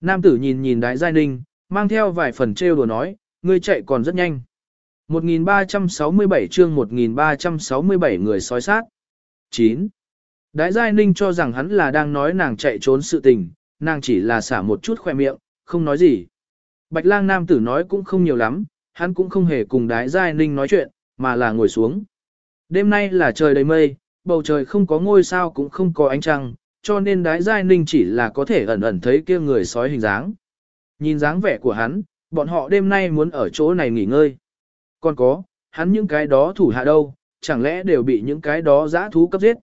Nam tử nhìn nhìn đái giai ninh, mang theo vài phần trêu đùa nói, ngươi chạy còn rất nhanh. 1367 chương 1367 người sói sát. 9. Đái Giai Ninh cho rằng hắn là đang nói nàng chạy trốn sự tình, nàng chỉ là xả một chút khoe miệng, không nói gì. Bạch lang nam tử nói cũng không nhiều lắm, hắn cũng không hề cùng Đái Giai Ninh nói chuyện, mà là ngồi xuống. Đêm nay là trời đầy mây, bầu trời không có ngôi sao cũng không có ánh trăng, cho nên Đái Giai Ninh chỉ là có thể ẩn ẩn thấy kia người sói hình dáng. Nhìn dáng vẻ của hắn, bọn họ đêm nay muốn ở chỗ này nghỉ ngơi. Còn có, hắn những cái đó thủ hạ đâu, chẳng lẽ đều bị những cái đó giã thú cấp giết.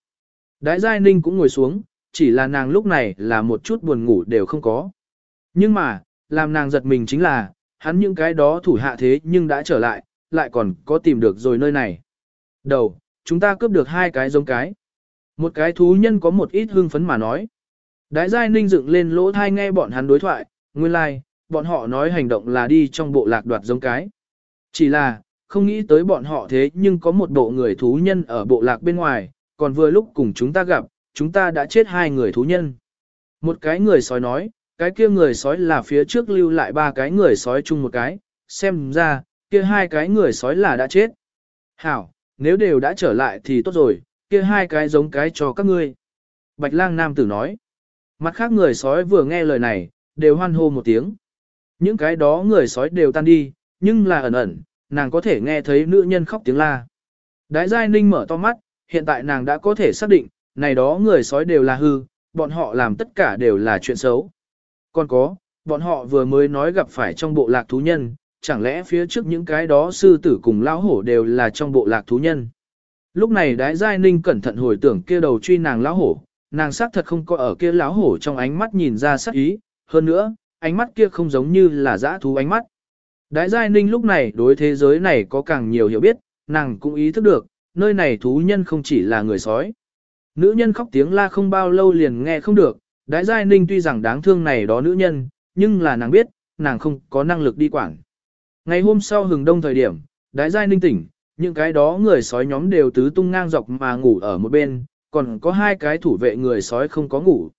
Đái Giai Ninh cũng ngồi xuống, chỉ là nàng lúc này là một chút buồn ngủ đều không có. Nhưng mà, làm nàng giật mình chính là, hắn những cái đó thủ hạ thế nhưng đã trở lại, lại còn có tìm được rồi nơi này. Đầu, chúng ta cướp được hai cái giống cái. Một cái thú nhân có một ít hương phấn mà nói. Đái Giai Ninh dựng lên lỗ thai nghe bọn hắn đối thoại, nguyên lai, like, bọn họ nói hành động là đi trong bộ lạc đoạt giống cái. Chỉ là, không nghĩ tới bọn họ thế nhưng có một bộ người thú nhân ở bộ lạc bên ngoài, còn vừa lúc cùng chúng ta gặp, chúng ta đã chết hai người thú nhân. Một cái người sói nói, cái kia người sói là phía trước lưu lại ba cái người sói chung một cái, xem ra, kia hai cái người sói là đã chết. Hảo, nếu đều đã trở lại thì tốt rồi, kia hai cái giống cái cho các ngươi. Bạch lang nam tử nói. Mặt khác người sói vừa nghe lời này, đều hoan hô một tiếng. Những cái đó người sói đều tan đi, nhưng là ẩn ẩn, nàng có thể nghe thấy nữ nhân khóc tiếng la. Đái giai ninh mở to mắt, hiện tại nàng đã có thể xác định, này đó người sói đều là hư, bọn họ làm tất cả đều là chuyện xấu. Còn có, bọn họ vừa mới nói gặp phải trong bộ lạc thú nhân, chẳng lẽ phía trước những cái đó sư tử cùng lão hổ đều là trong bộ lạc thú nhân. Lúc này đái giai ninh cẩn thận hồi tưởng kia đầu truy nàng lão hổ, nàng xác thật không có ở kia lão hổ trong ánh mắt nhìn ra sắc ý, hơn nữa, ánh mắt kia không giống như là dã thú ánh mắt. Đái giai ninh lúc này đối thế giới này có càng nhiều hiểu biết, nàng cũng ý thức được, nơi này thú nhân không chỉ là người sói. Nữ nhân khóc tiếng la không bao lâu liền nghe không được, đái giai ninh tuy rằng đáng thương này đó nữ nhân, nhưng là nàng biết, nàng không có năng lực đi quản. Ngày hôm sau hừng đông thời điểm, đái giai ninh tỉnh, những cái đó người sói nhóm đều tứ tung ngang dọc mà ngủ ở một bên, còn có hai cái thủ vệ người sói không có ngủ.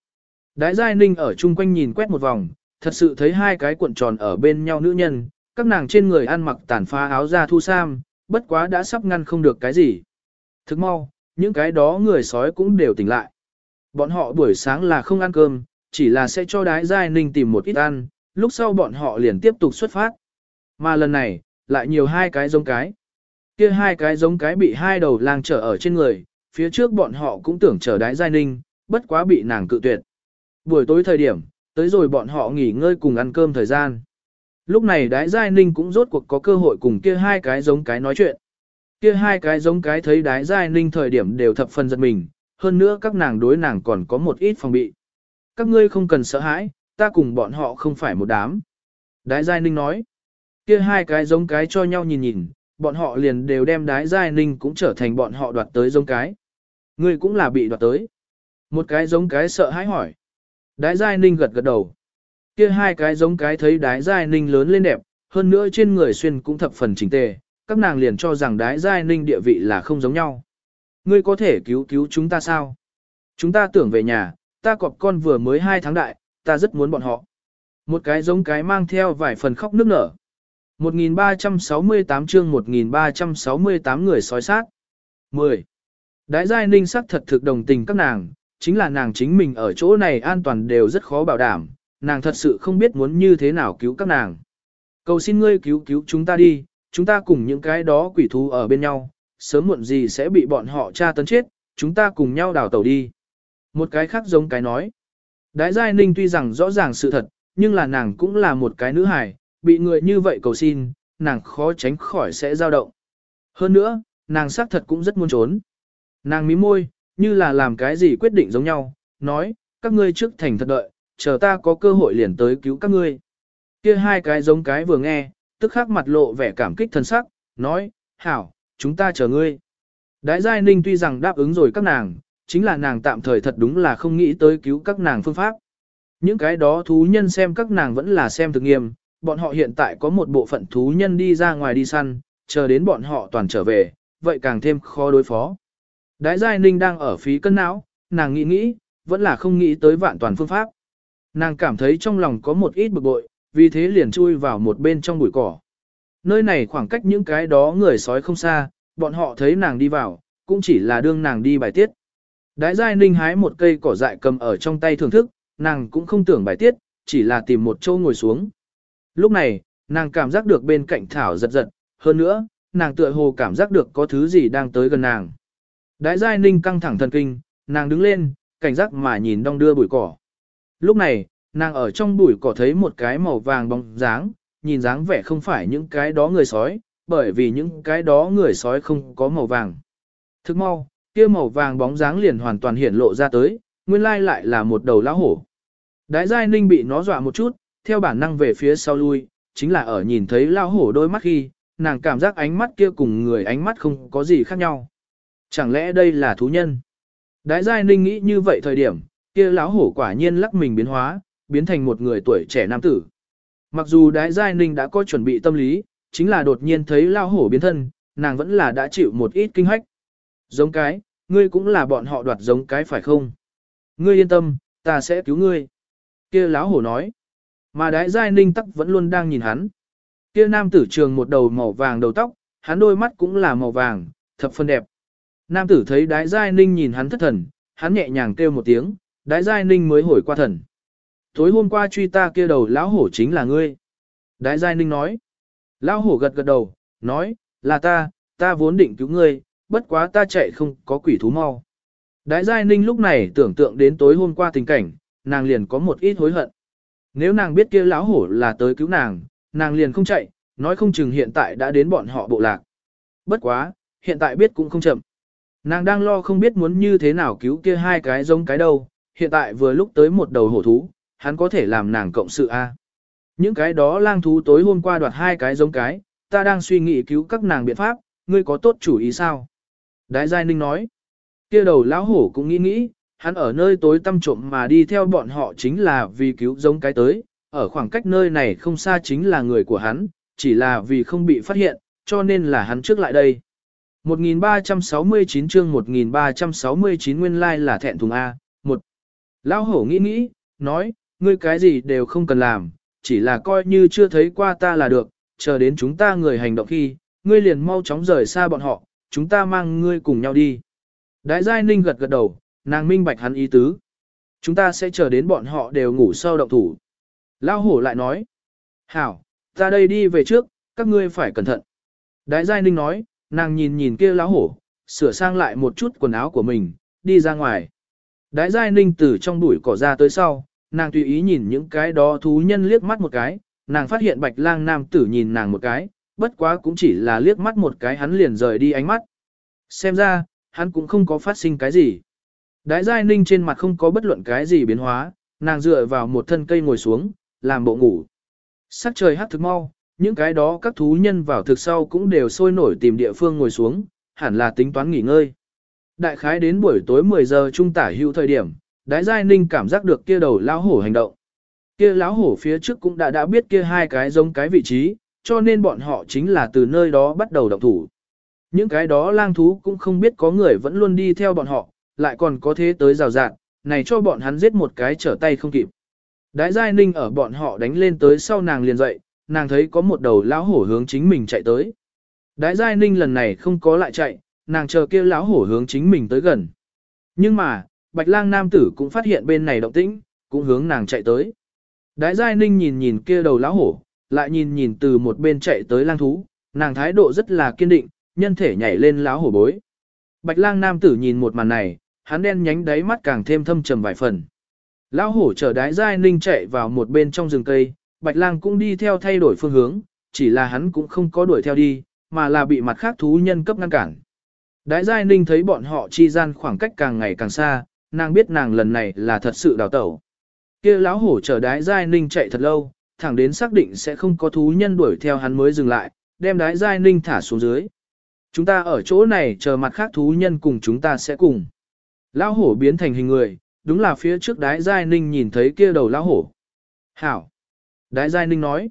Đái giai ninh ở chung quanh nhìn quét một vòng, thật sự thấy hai cái cuộn tròn ở bên nhau nữ nhân, các nàng trên người ăn mặc tàn phá áo da thu sam, bất quá đã sắp ngăn không được cái gì. Thức mau, những cái đó người sói cũng đều tỉnh lại. Bọn họ buổi sáng là không ăn cơm, chỉ là sẽ cho đái giai ninh tìm một ít ăn, lúc sau bọn họ liền tiếp tục xuất phát. Mà lần này, lại nhiều hai cái giống cái. Kia hai cái giống cái bị hai đầu lang trở ở trên người, phía trước bọn họ cũng tưởng chờ đái giai ninh, bất quá bị nàng cự tuyệt. Buổi tối thời điểm, tới rồi bọn họ nghỉ ngơi cùng ăn cơm thời gian. Lúc này đái giai ninh cũng rốt cuộc có cơ hội cùng kia hai cái giống cái nói chuyện. Kia hai cái giống cái thấy đái giai ninh thời điểm đều thập phần giật mình, hơn nữa các nàng đối nàng còn có một ít phòng bị. Các ngươi không cần sợ hãi, ta cùng bọn họ không phải một đám. Đái giai ninh nói, kia hai cái giống cái cho nhau nhìn nhìn, bọn họ liền đều đem đái giai ninh cũng trở thành bọn họ đoạt tới giống cái. Ngươi cũng là bị đoạt tới. Một cái giống cái sợ hãi hỏi. Đái giai ninh gật gật đầu. Kia hai cái giống cái thấy đái giai ninh lớn lên đẹp, hơn nữa trên người xuyên cũng thập phần chỉnh tề, các nàng liền cho rằng đái giai ninh địa vị là không giống nhau. Ngươi có thể cứu cứu chúng ta sao? Chúng ta tưởng về nhà, ta cọp con vừa mới hai tháng đại, ta rất muốn bọn họ. Một cái giống cái mang theo vài phần khóc nước nở. 1368 chương 1368 người sói sát. 10. Đái giai ninh sắc thật thực đồng tình các nàng, chính là nàng chính mình ở chỗ này an toàn đều rất khó bảo đảm, nàng thật sự không biết muốn như thế nào cứu các nàng. Cầu xin ngươi cứu cứu chúng ta đi, chúng ta cùng những cái đó quỷ thú ở bên nhau, sớm muộn gì sẽ bị bọn họ tra tấn chết, chúng ta cùng nhau đào tẩu đi. Một cái khác giống cái nói. Đái Giai Ninh tuy rằng rõ ràng sự thật, nhưng là nàng cũng là một cái nữ hài, bị người như vậy cầu xin, nàng khó tránh khỏi sẽ dao động. Hơn nữa, nàng xác thật cũng rất muốn trốn. Nàng mím môi, như là làm cái gì quyết định giống nhau, nói, các ngươi trước thành thật đợi, chờ ta có cơ hội liền tới cứu các ngươi. Kia hai cái giống cái vừa nghe, tức khắc mặt lộ vẻ cảm kích thân sắc, nói, hảo, chúng ta chờ ngươi. Đái Giai Ninh tuy rằng đáp ứng rồi các nàng, chính là nàng tạm thời thật đúng là không nghĩ tới cứu các nàng phương pháp. Những cái đó thú nhân xem các nàng vẫn là xem thực nghiêm, bọn họ hiện tại có một bộ phận thú nhân đi ra ngoài đi săn, chờ đến bọn họ toàn trở về, vậy càng thêm khó đối phó. Đái Giai Ninh đang ở phí cân não, nàng nghĩ nghĩ, vẫn là không nghĩ tới vạn toàn phương pháp. Nàng cảm thấy trong lòng có một ít bực bội, vì thế liền chui vào một bên trong bụi cỏ. Nơi này khoảng cách những cái đó người sói không xa, bọn họ thấy nàng đi vào, cũng chỉ là đương nàng đi bài tiết. Đái Giai Ninh hái một cây cỏ dại cầm ở trong tay thưởng thức, nàng cũng không tưởng bài tiết, chỉ là tìm một chỗ ngồi xuống. Lúc này, nàng cảm giác được bên cạnh Thảo giật giật, hơn nữa, nàng tựa hồ cảm giác được có thứ gì đang tới gần nàng. Đái Giai Ninh căng thẳng thần kinh, nàng đứng lên, cảnh giác mà nhìn đong đưa bụi cỏ. Lúc này, nàng ở trong bụi cỏ thấy một cái màu vàng bóng dáng, nhìn dáng vẻ không phải những cái đó người sói, bởi vì những cái đó người sói không có màu vàng. Thức mau, kia màu vàng bóng dáng liền hoàn toàn hiện lộ ra tới, nguyên lai lại là một đầu lão hổ. Đái Giai Ninh bị nó dọa một chút, theo bản năng về phía sau lui, chính là ở nhìn thấy lão hổ đôi mắt khi, nàng cảm giác ánh mắt kia cùng người ánh mắt không có gì khác nhau. Chẳng lẽ đây là thú nhân? Đái Giai Ninh nghĩ như vậy thời điểm, kia lão hổ quả nhiên lắc mình biến hóa, biến thành một người tuổi trẻ nam tử. Mặc dù Đái Giai Ninh đã có chuẩn bị tâm lý, chính là đột nhiên thấy lão hổ biến thân, nàng vẫn là đã chịu một ít kinh hách. Giống cái, ngươi cũng là bọn họ đoạt giống cái phải không? Ngươi yên tâm, ta sẽ cứu ngươi. Kia lão hổ nói. Mà Đái Giai Ninh tắc vẫn luôn đang nhìn hắn. Kia nam tử trường một đầu màu vàng đầu tóc, hắn đôi mắt cũng là màu vàng, thập phân đẹp. Nam tử thấy đái giai ninh nhìn hắn thất thần, hắn nhẹ nhàng kêu một tiếng, đái giai ninh mới hồi qua thần. Tối hôm qua truy ta kia đầu lão hổ chính là ngươi. Đái giai ninh nói. Lão hổ gật gật đầu, nói, là ta, ta vốn định cứu ngươi, bất quá ta chạy không có quỷ thú mau. Đái giai ninh lúc này tưởng tượng đến tối hôm qua tình cảnh, nàng liền có một ít hối hận. Nếu nàng biết kia lão hổ là tới cứu nàng, nàng liền không chạy, nói không chừng hiện tại đã đến bọn họ bộ lạc. Bất quá, hiện tại biết cũng không chậm. Nàng đang lo không biết muốn như thế nào cứu kia hai cái giống cái đâu, hiện tại vừa lúc tới một đầu hổ thú, hắn có thể làm nàng cộng sự A. Những cái đó lang thú tối hôm qua đoạt hai cái giống cái, ta đang suy nghĩ cứu các nàng biện pháp, ngươi có tốt chủ ý sao? Đái Giai Ninh nói, kia đầu lão hổ cũng nghĩ nghĩ, hắn ở nơi tối tăm trộm mà đi theo bọn họ chính là vì cứu giống cái tới, ở khoảng cách nơi này không xa chính là người của hắn, chỉ là vì không bị phát hiện, cho nên là hắn trước lại đây. 1369 chương 1369 nguyên lai like là thẹn thùng A. Lão hổ nghĩ nghĩ, nói, ngươi cái gì đều không cần làm, chỉ là coi như chưa thấy qua ta là được, chờ đến chúng ta người hành động khi, ngươi liền mau chóng rời xa bọn họ, chúng ta mang ngươi cùng nhau đi. Đái Giai Ninh gật gật đầu, nàng minh bạch hắn ý tứ. Chúng ta sẽ chờ đến bọn họ đều ngủ sâu động thủ. Lão hổ lại nói. Hảo, ta đây đi về trước, các ngươi phải cẩn thận. Đái Giai Ninh nói, nàng nhìn nhìn kia lão hổ, sửa sang lại một chút quần áo của mình, đi ra ngoài. Đái Giai Ninh từ trong bụi cỏ ra tới sau, nàng tùy ý nhìn những cái đó thú nhân liếc mắt một cái, nàng phát hiện bạch lang nam tử nhìn nàng một cái, bất quá cũng chỉ là liếc mắt một cái hắn liền rời đi ánh mắt. Xem ra, hắn cũng không có phát sinh cái gì. Đái Giai Ninh trên mặt không có bất luận cái gì biến hóa, nàng dựa vào một thân cây ngồi xuống, làm bộ ngủ. Sắc trời hát thực mau, những cái đó các thú nhân vào thực sau cũng đều sôi nổi tìm địa phương ngồi xuống, hẳn là tính toán nghỉ ngơi. Đại khái đến buổi tối 10 giờ trung tả hữu thời điểm, Đái Giai Ninh cảm giác được kia đầu lão hổ hành động. Kia lão hổ phía trước cũng đã đã biết kia hai cái giống cái vị trí, cho nên bọn họ chính là từ nơi đó bắt đầu động thủ. Những cái đó lang thú cũng không biết có người vẫn luôn đi theo bọn họ, lại còn có thế tới rào rạng, này cho bọn hắn giết một cái trở tay không kịp. Đái Giai Ninh ở bọn họ đánh lên tới sau nàng liền dậy, nàng thấy có một đầu lão hổ hướng chính mình chạy tới. Đái Giai Ninh lần này không có lại chạy, nàng chờ kia lão hổ hướng chính mình tới gần. Nhưng mà, Bạch Lang nam tử cũng phát hiện bên này động tĩnh, cũng hướng nàng chạy tới. Đái Giai Ninh nhìn nhìn kia đầu lão hổ, lại nhìn nhìn từ một bên chạy tới lang thú, nàng thái độ rất là kiên định, nhân thể nhảy lên lão hổ bối. Bạch Lang nam tử nhìn một màn này, hắn đen nhánh đáy mắt càng thêm thâm trầm vài phần. Lão hổ chở đái Giai Ninh chạy vào một bên trong rừng cây, Bạch Lang cũng đi theo thay đổi phương hướng, chỉ là hắn cũng không có đuổi theo đi, mà là bị mặt khác thú nhân cấp ngăn cản. Đái Giai Ninh thấy bọn họ chi gian khoảng cách càng ngày càng xa, nàng biết nàng lần này là thật sự đào tẩu. kia lão hổ chờ đái Giai Ninh chạy thật lâu, thẳng đến xác định sẽ không có thú nhân đuổi theo hắn mới dừng lại, đem đái Giai Ninh thả xuống dưới. Chúng ta ở chỗ này chờ mặt khác thú nhân cùng chúng ta sẽ cùng. Lão hổ biến thành hình người, đúng là phía trước đái Giai Ninh nhìn thấy kia đầu lão hổ. Hảo! Đái Giai Ninh nói.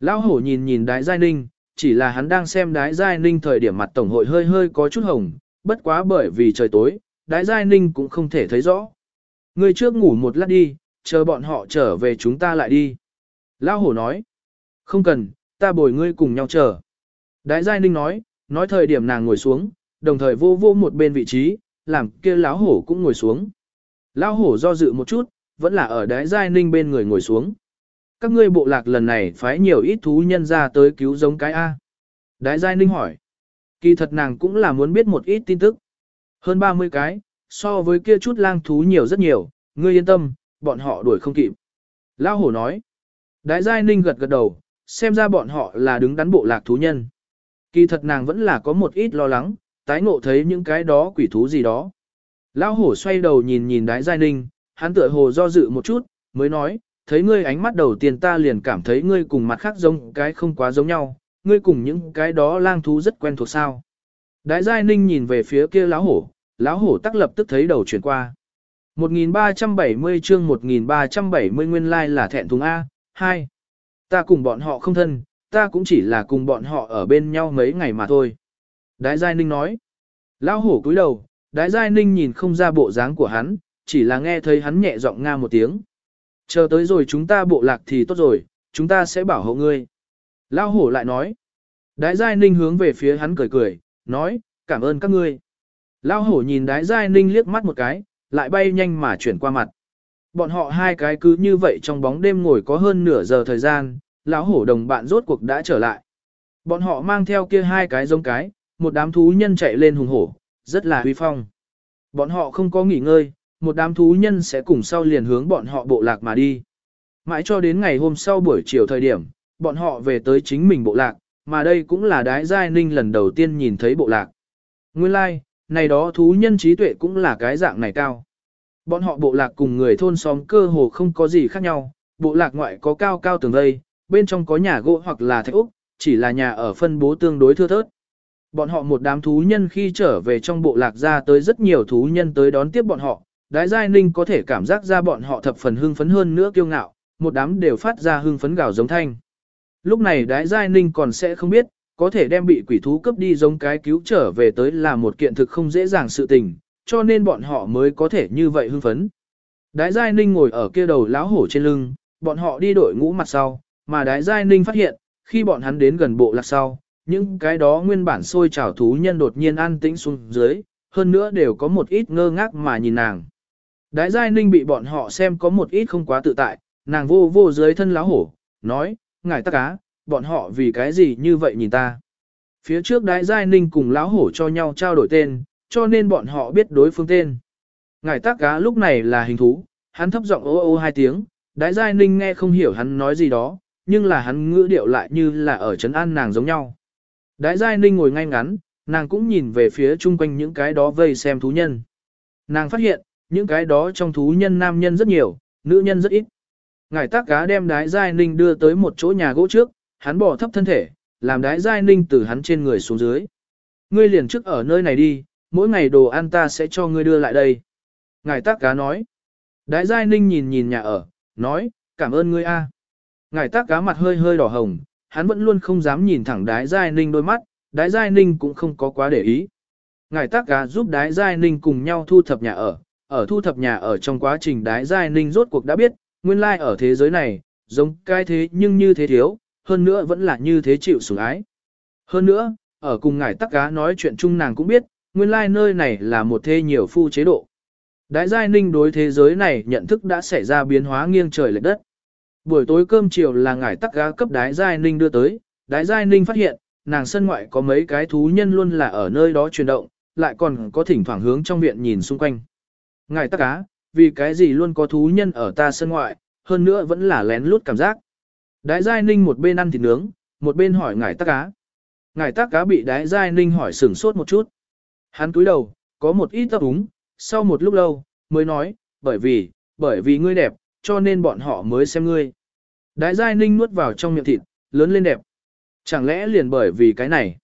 Lão hổ nhìn nhìn đái Giai Ninh, chỉ là hắn đang xem đái Giai Ninh thời điểm mặt tổng hội hơi hơi có chút hồng, bất quá bởi vì trời tối, đái Giai Ninh cũng không thể thấy rõ. Người trước ngủ một lát đi, chờ bọn họ trở về chúng ta lại đi. Lão hổ nói. Không cần, ta bồi ngươi cùng nhau chờ. Đái Giai Ninh nói, nói thời điểm nàng ngồi xuống, đồng thời vô vô một bên vị trí, làm kia lão hổ cũng ngồi xuống. Lão hổ do dự một chút, vẫn là ở đái Giai Ninh bên người ngồi xuống các ngươi bộ lạc lần này phái nhiều ít thú nhân ra tới cứu giống cái A. Đái Giai Ninh hỏi. Kỳ thật nàng cũng là muốn biết một ít tin tức. Hơn 30 cái, so với kia chút lang thú nhiều rất nhiều, ngươi yên tâm, bọn họ đuổi không kịp. Lao hổ nói. Đái Giai Ninh gật gật đầu, xem ra bọn họ là đứng đắn bộ lạc thú nhân. Kỳ thật nàng vẫn là có một ít lo lắng, tái ngộ thấy những cái đó quỷ thú gì đó. Lao hổ xoay đầu nhìn nhìn đái Giai Ninh, hắn tựa hồ do dự một chút, mới nói, thấy ngươi ánh mắt đầu tiên ta liền cảm thấy ngươi cùng mặt khác giống cái không quá giống nhau, ngươi cùng những cái đó lang thú rất quen thuộc sao. Đại giai ninh nhìn về phía kia lão hổ, lão hổ tắc lập tức thấy đầu chuyển qua. 1370 chương 1370 nguyên lai like là thẹn thùng A, 2. Ta cùng bọn họ không thân, ta cũng chỉ là cùng bọn họ ở bên nhau mấy ngày mà thôi. Đái Giai Ninh nói. Lão hổ cúi đầu, Đái Giai Ninh nhìn không ra bộ dáng của hắn, chỉ là nghe thấy hắn nhẹ giọng nga một tiếng. Chờ tới rồi chúng ta bộ lạc thì tốt rồi, chúng ta sẽ bảo hộ ngươi. Lao hổ lại nói. Đái giai ninh hướng về phía hắn cười cười, nói, cảm ơn các ngươi. Lao hổ nhìn đái giai ninh liếc mắt một cái, lại bay nhanh mà chuyển qua mặt. Bọn họ hai cái cứ như vậy trong bóng đêm ngồi có hơn nửa giờ thời gian, lão hổ đồng bạn rốt cuộc đã trở lại. Bọn họ mang theo kia hai cái giống cái, một đám thú nhân chạy lên hùng hổ, rất là huy phong. Bọn họ không có nghỉ ngơi, một đám thú nhân sẽ cùng sau liền hướng bọn họ bộ lạc mà đi. Mãi cho đến ngày hôm sau buổi chiều thời điểm, bọn họ về tới chính mình bộ lạc, mà đây cũng là đái giai ninh lần đầu tiên nhìn thấy bộ lạc. Nguyên lai, like, này đó thú nhân trí tuệ cũng là cái dạng này cao. Bọn họ bộ lạc cùng người thôn xóm cơ hồ không có gì khác nhau, bộ lạc ngoại có cao cao tường vây, bên trong có nhà gỗ hoặc là thạch úc, chỉ là nhà ở phân bố tương đối thưa thớt. Bọn họ một đám thú nhân khi trở về trong bộ lạc ra tới rất nhiều thú nhân tới đón tiếp bọn họ, Đái Giai Ninh có thể cảm giác ra bọn họ thập phần hưng phấn hơn nữa kiêu ngạo, một đám đều phát ra hưng phấn gào giống thanh. Lúc này Đái Giai Ninh còn sẽ không biết, có thể đem bị quỷ thú cướp đi giống cái cứu trở về tới là một kiện thực không dễ dàng sự tình, cho nên bọn họ mới có thể như vậy hưng phấn. Đái Giai Ninh ngồi ở kia đầu láo hổ trên lưng, bọn họ đi đội ngũ mặt sau, mà Đái Giai Ninh phát hiện, khi bọn hắn đến gần bộ lạc sau, những cái đó nguyên bản sôi trào thú nhân đột nhiên an tĩnh xuống dưới, hơn nữa đều có một ít ngơ ngác mà nhìn nàng. Đái giai ninh bị bọn họ xem có một ít không quá tự tại, nàng vô vô dưới thân láo hổ, nói, ngài tắc cá, bọn họ vì cái gì như vậy nhìn ta. Phía trước đái giai ninh cùng láo hổ cho nhau trao đổi tên, cho nên bọn họ biết đối phương tên. Ngài tắc cá lúc này là hình thú, hắn thấp giọng ô ô hai tiếng, đái giai ninh nghe không hiểu hắn nói gì đó, nhưng là hắn ngữ điệu lại như là ở trấn an nàng giống nhau. Đái giai ninh ngồi ngay ngắn, nàng cũng nhìn về phía chung quanh những cái đó vây xem thú nhân. Nàng phát hiện, những cái đó trong thú nhân nam nhân rất nhiều, nữ nhân rất ít. Ngài tác cá đem đái giai ninh đưa tới một chỗ nhà gỗ trước, hắn bỏ thấp thân thể, làm đái giai ninh từ hắn trên người xuống dưới. Ngươi liền trước ở nơi này đi, mỗi ngày đồ ăn ta sẽ cho ngươi đưa lại đây. Ngài tác cá nói. Đái giai ninh nhìn nhìn nhà ở, nói, cảm ơn ngươi a. Ngài tác cá mặt hơi hơi đỏ hồng, hắn vẫn luôn không dám nhìn thẳng đái giai ninh đôi mắt, đái giai ninh cũng không có quá để ý. Ngài tác cá giúp đái giai ninh cùng nhau thu thập nhà ở, ở thu thập nhà ở trong quá trình đái giai ninh rốt cuộc đã biết, nguyên lai ở thế giới này, giống cái thế nhưng như thế thiếu, hơn nữa vẫn là như thế chịu sủng ái. Hơn nữa, ở cùng ngài tắc cá nói chuyện chung nàng cũng biết, nguyên lai nơi này là một thế nhiều phu chế độ. Đái giai ninh đối thế giới này nhận thức đã xảy ra biến hóa nghiêng trời lệch đất. Buổi tối cơm chiều là ngài tắc cá cấp đái giai ninh đưa tới, đái giai ninh phát hiện, nàng sân ngoại có mấy cái thú nhân luôn là ở nơi đó chuyển động, lại còn có thỉnh thoảng hướng trong viện nhìn xung quanh. Ngài tắc cá, vì cái gì luôn có thú nhân ở ta sân ngoại, hơn nữa vẫn là lén lút cảm giác. Đái Giai Ninh một bên ăn thịt nướng, một bên hỏi ngài tắc cá. Ngài tắc cá bị Đái Giai Ninh hỏi sửng sốt một chút. Hắn cúi đầu, có một ít tấp úng, sau một lúc lâu, mới nói, bởi vì, bởi vì ngươi đẹp, cho nên bọn họ mới xem ngươi. Đái Giai Ninh nuốt vào trong miệng thịt, lớn lên đẹp. Chẳng lẽ liền bởi vì cái này?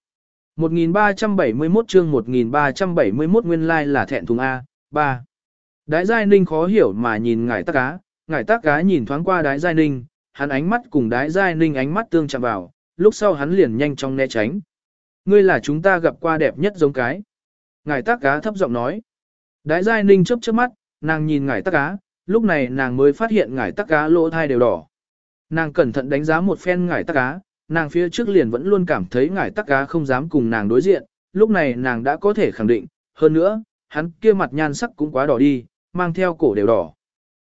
1371 chương 1371 nguyên lai like là thẹn thùng A, 3. Đái Giai Ninh khó hiểu mà nhìn ngải tắc cá, ngải tắc cá nhìn thoáng qua đái Giai Ninh, hắn ánh mắt cùng đái Giai Ninh ánh mắt tương chạm vào, lúc sau hắn liền nhanh chóng né tránh. Ngươi là chúng ta gặp qua đẹp nhất giống cái. Ngải tắc cá thấp giọng nói. Đái Giai Ninh chớp chớp mắt, nàng nhìn ngải tắc cá, lúc này nàng mới phát hiện ngải tắc cá lỗ thai đều đỏ. Nàng cẩn thận đánh giá một phen ngải tắc cá, nàng phía trước liền vẫn luôn cảm thấy ngải tắc cá không dám cùng nàng đối diện, lúc này nàng đã có thể khẳng định, hơn nữa, hắn kia mặt nhan sắc cũng quá đỏ đi, mang theo cổ đều đỏ.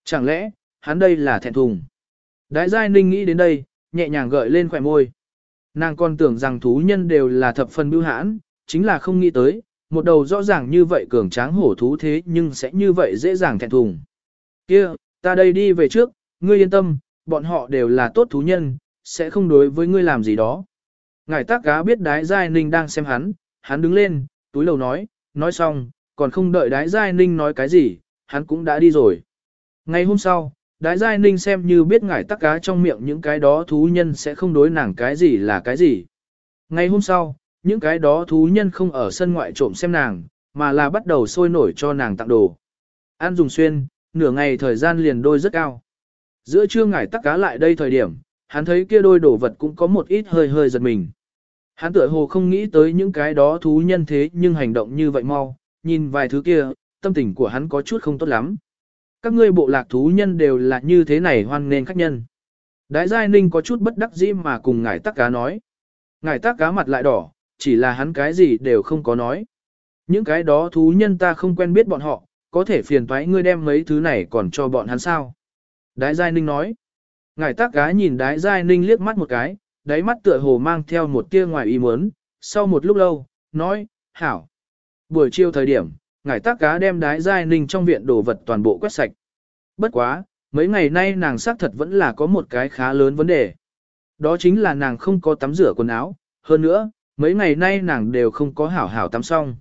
Chẳng lẽ, hắn đây là thẹn thùng? Đại giai ninh nghĩ đến đây, nhẹ nhàng gợi lên khỏe môi. Nàng còn tưởng rằng thú nhân đều là thập phần bưu hãn, chính là không nghĩ tới, một đầu rõ ràng như vậy cường tráng hổ thú thế nhưng sẽ như vậy dễ dàng thẹn thùng. Kia, ta đây đi về trước, ngươi yên tâm, bọn họ đều là tốt thú nhân, sẽ không đối với ngươi làm gì đó. Ngài tác cá biết đái giai ninh đang xem hắn, hắn đứng lên, túi lầu nói, nói xong, còn không đợi đái giai ninh nói cái gì, hắn cũng đã đi rồi. Ngày hôm sau, Đái Giai Ninh xem như biết ngải tắc cá trong miệng những cái đó thú nhân sẽ không đối nàng cái gì là cái gì. Ngày hôm sau, những cái đó thú nhân không ở sân ngoại trộm xem nàng, mà là bắt đầu sôi nổi cho nàng tặng đồ. An dùng xuyên, nửa ngày thời gian liền đôi rất cao. Giữa trưa ngải tắc cá lại đây thời điểm, hắn thấy kia đôi đồ vật cũng có một ít hơi hơi giật mình. Hắn tựa hồ không nghĩ tới những cái đó thú nhân thế nhưng hành động như vậy mau, nhìn vài thứ kia, tâm tình của hắn có chút không tốt lắm. Các ngươi bộ lạc thú nhân đều là như thế này hoan nên khách nhân. Đái Giai Ninh có chút bất đắc dĩ mà cùng ngài tắc cá nói. Ngài tắc cá mặt lại đỏ, chỉ là hắn cái gì đều không có nói. Những cái đó thú nhân ta không quen biết bọn họ, có thể phiền thoái ngươi đem mấy thứ này còn cho bọn hắn sao. Đái Giai Ninh nói. Ngài tắc cá nhìn Đái Giai Ninh liếc mắt một cái, đáy mắt tựa hồ mang theo một tia ngoài ý muốn, sau một lúc lâu, nói, hảo. Buổi chiều thời điểm, ngải tác cá đem đái giai ninh trong viện đồ vật toàn bộ quét sạch. Bất quá, mấy ngày nay nàng xác thật vẫn là có một cái khá lớn vấn đề. Đó chính là nàng không có tắm rửa quần áo, hơn nữa, mấy ngày nay nàng đều không có hảo hảo tắm xong.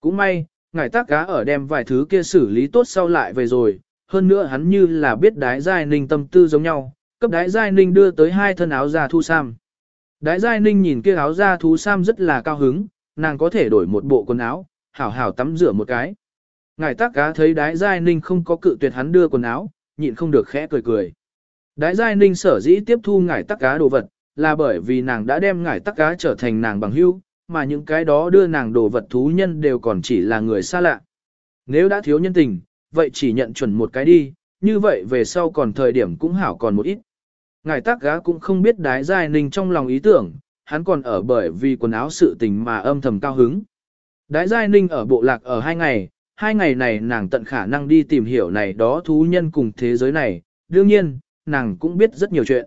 Cũng may, ngải tác cá ở đem vài thứ kia xử lý tốt sau lại về rồi, hơn nữa hắn như là biết đái giai ninh tâm tư giống nhau, cấp đái giai ninh đưa tới hai thân áo da thu sam. Đái giai ninh nhìn kia áo da thú sam rất là cao hứng, nàng có thể đổi một bộ quần áo, hảo hảo tắm rửa một cái. Ngài tác cá thấy đái giai ninh không có cự tuyệt hắn đưa quần áo, nhịn không được khẽ cười cười. Đái giai ninh sở dĩ tiếp thu ngài tắc cá đồ vật, là bởi vì nàng đã đem ngài tắc cá trở thành nàng bằng hữu, mà những cái đó đưa nàng đồ vật thú nhân đều còn chỉ là người xa lạ. Nếu đã thiếu nhân tình, vậy chỉ nhận chuẩn một cái đi, như vậy về sau còn thời điểm cũng hảo còn một ít. Ngài tác gá cũng không biết đái giai ninh trong lòng ý tưởng, hắn còn ở bởi vì quần áo sự tình mà âm thầm cao hứng. Đái Giai Ninh ở bộ lạc ở hai ngày, hai ngày này nàng tận khả năng đi tìm hiểu này đó thú nhân cùng thế giới này, đương nhiên, nàng cũng biết rất nhiều chuyện.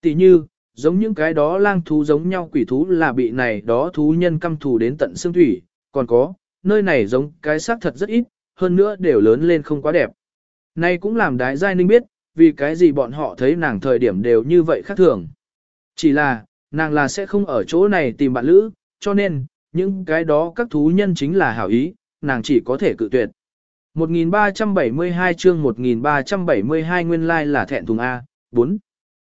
Tỷ như, giống những cái đó lang thú giống nhau quỷ thú là bị này đó thú nhân căm thù đến tận xương thủy, còn có, nơi này giống cái xác thật rất ít, hơn nữa đều lớn lên không quá đẹp. Này cũng làm đái giai ninh biết, vì cái gì bọn họ thấy nàng thời điểm đều như vậy khác thường. Chỉ là, nàng là sẽ không ở chỗ này tìm bạn lữ, cho nên, những cái đó các thú nhân chính là hảo ý, nàng chỉ có thể cự tuyệt. 1372 chương 1372 nguyên lai like là thẹn thùng A, 4.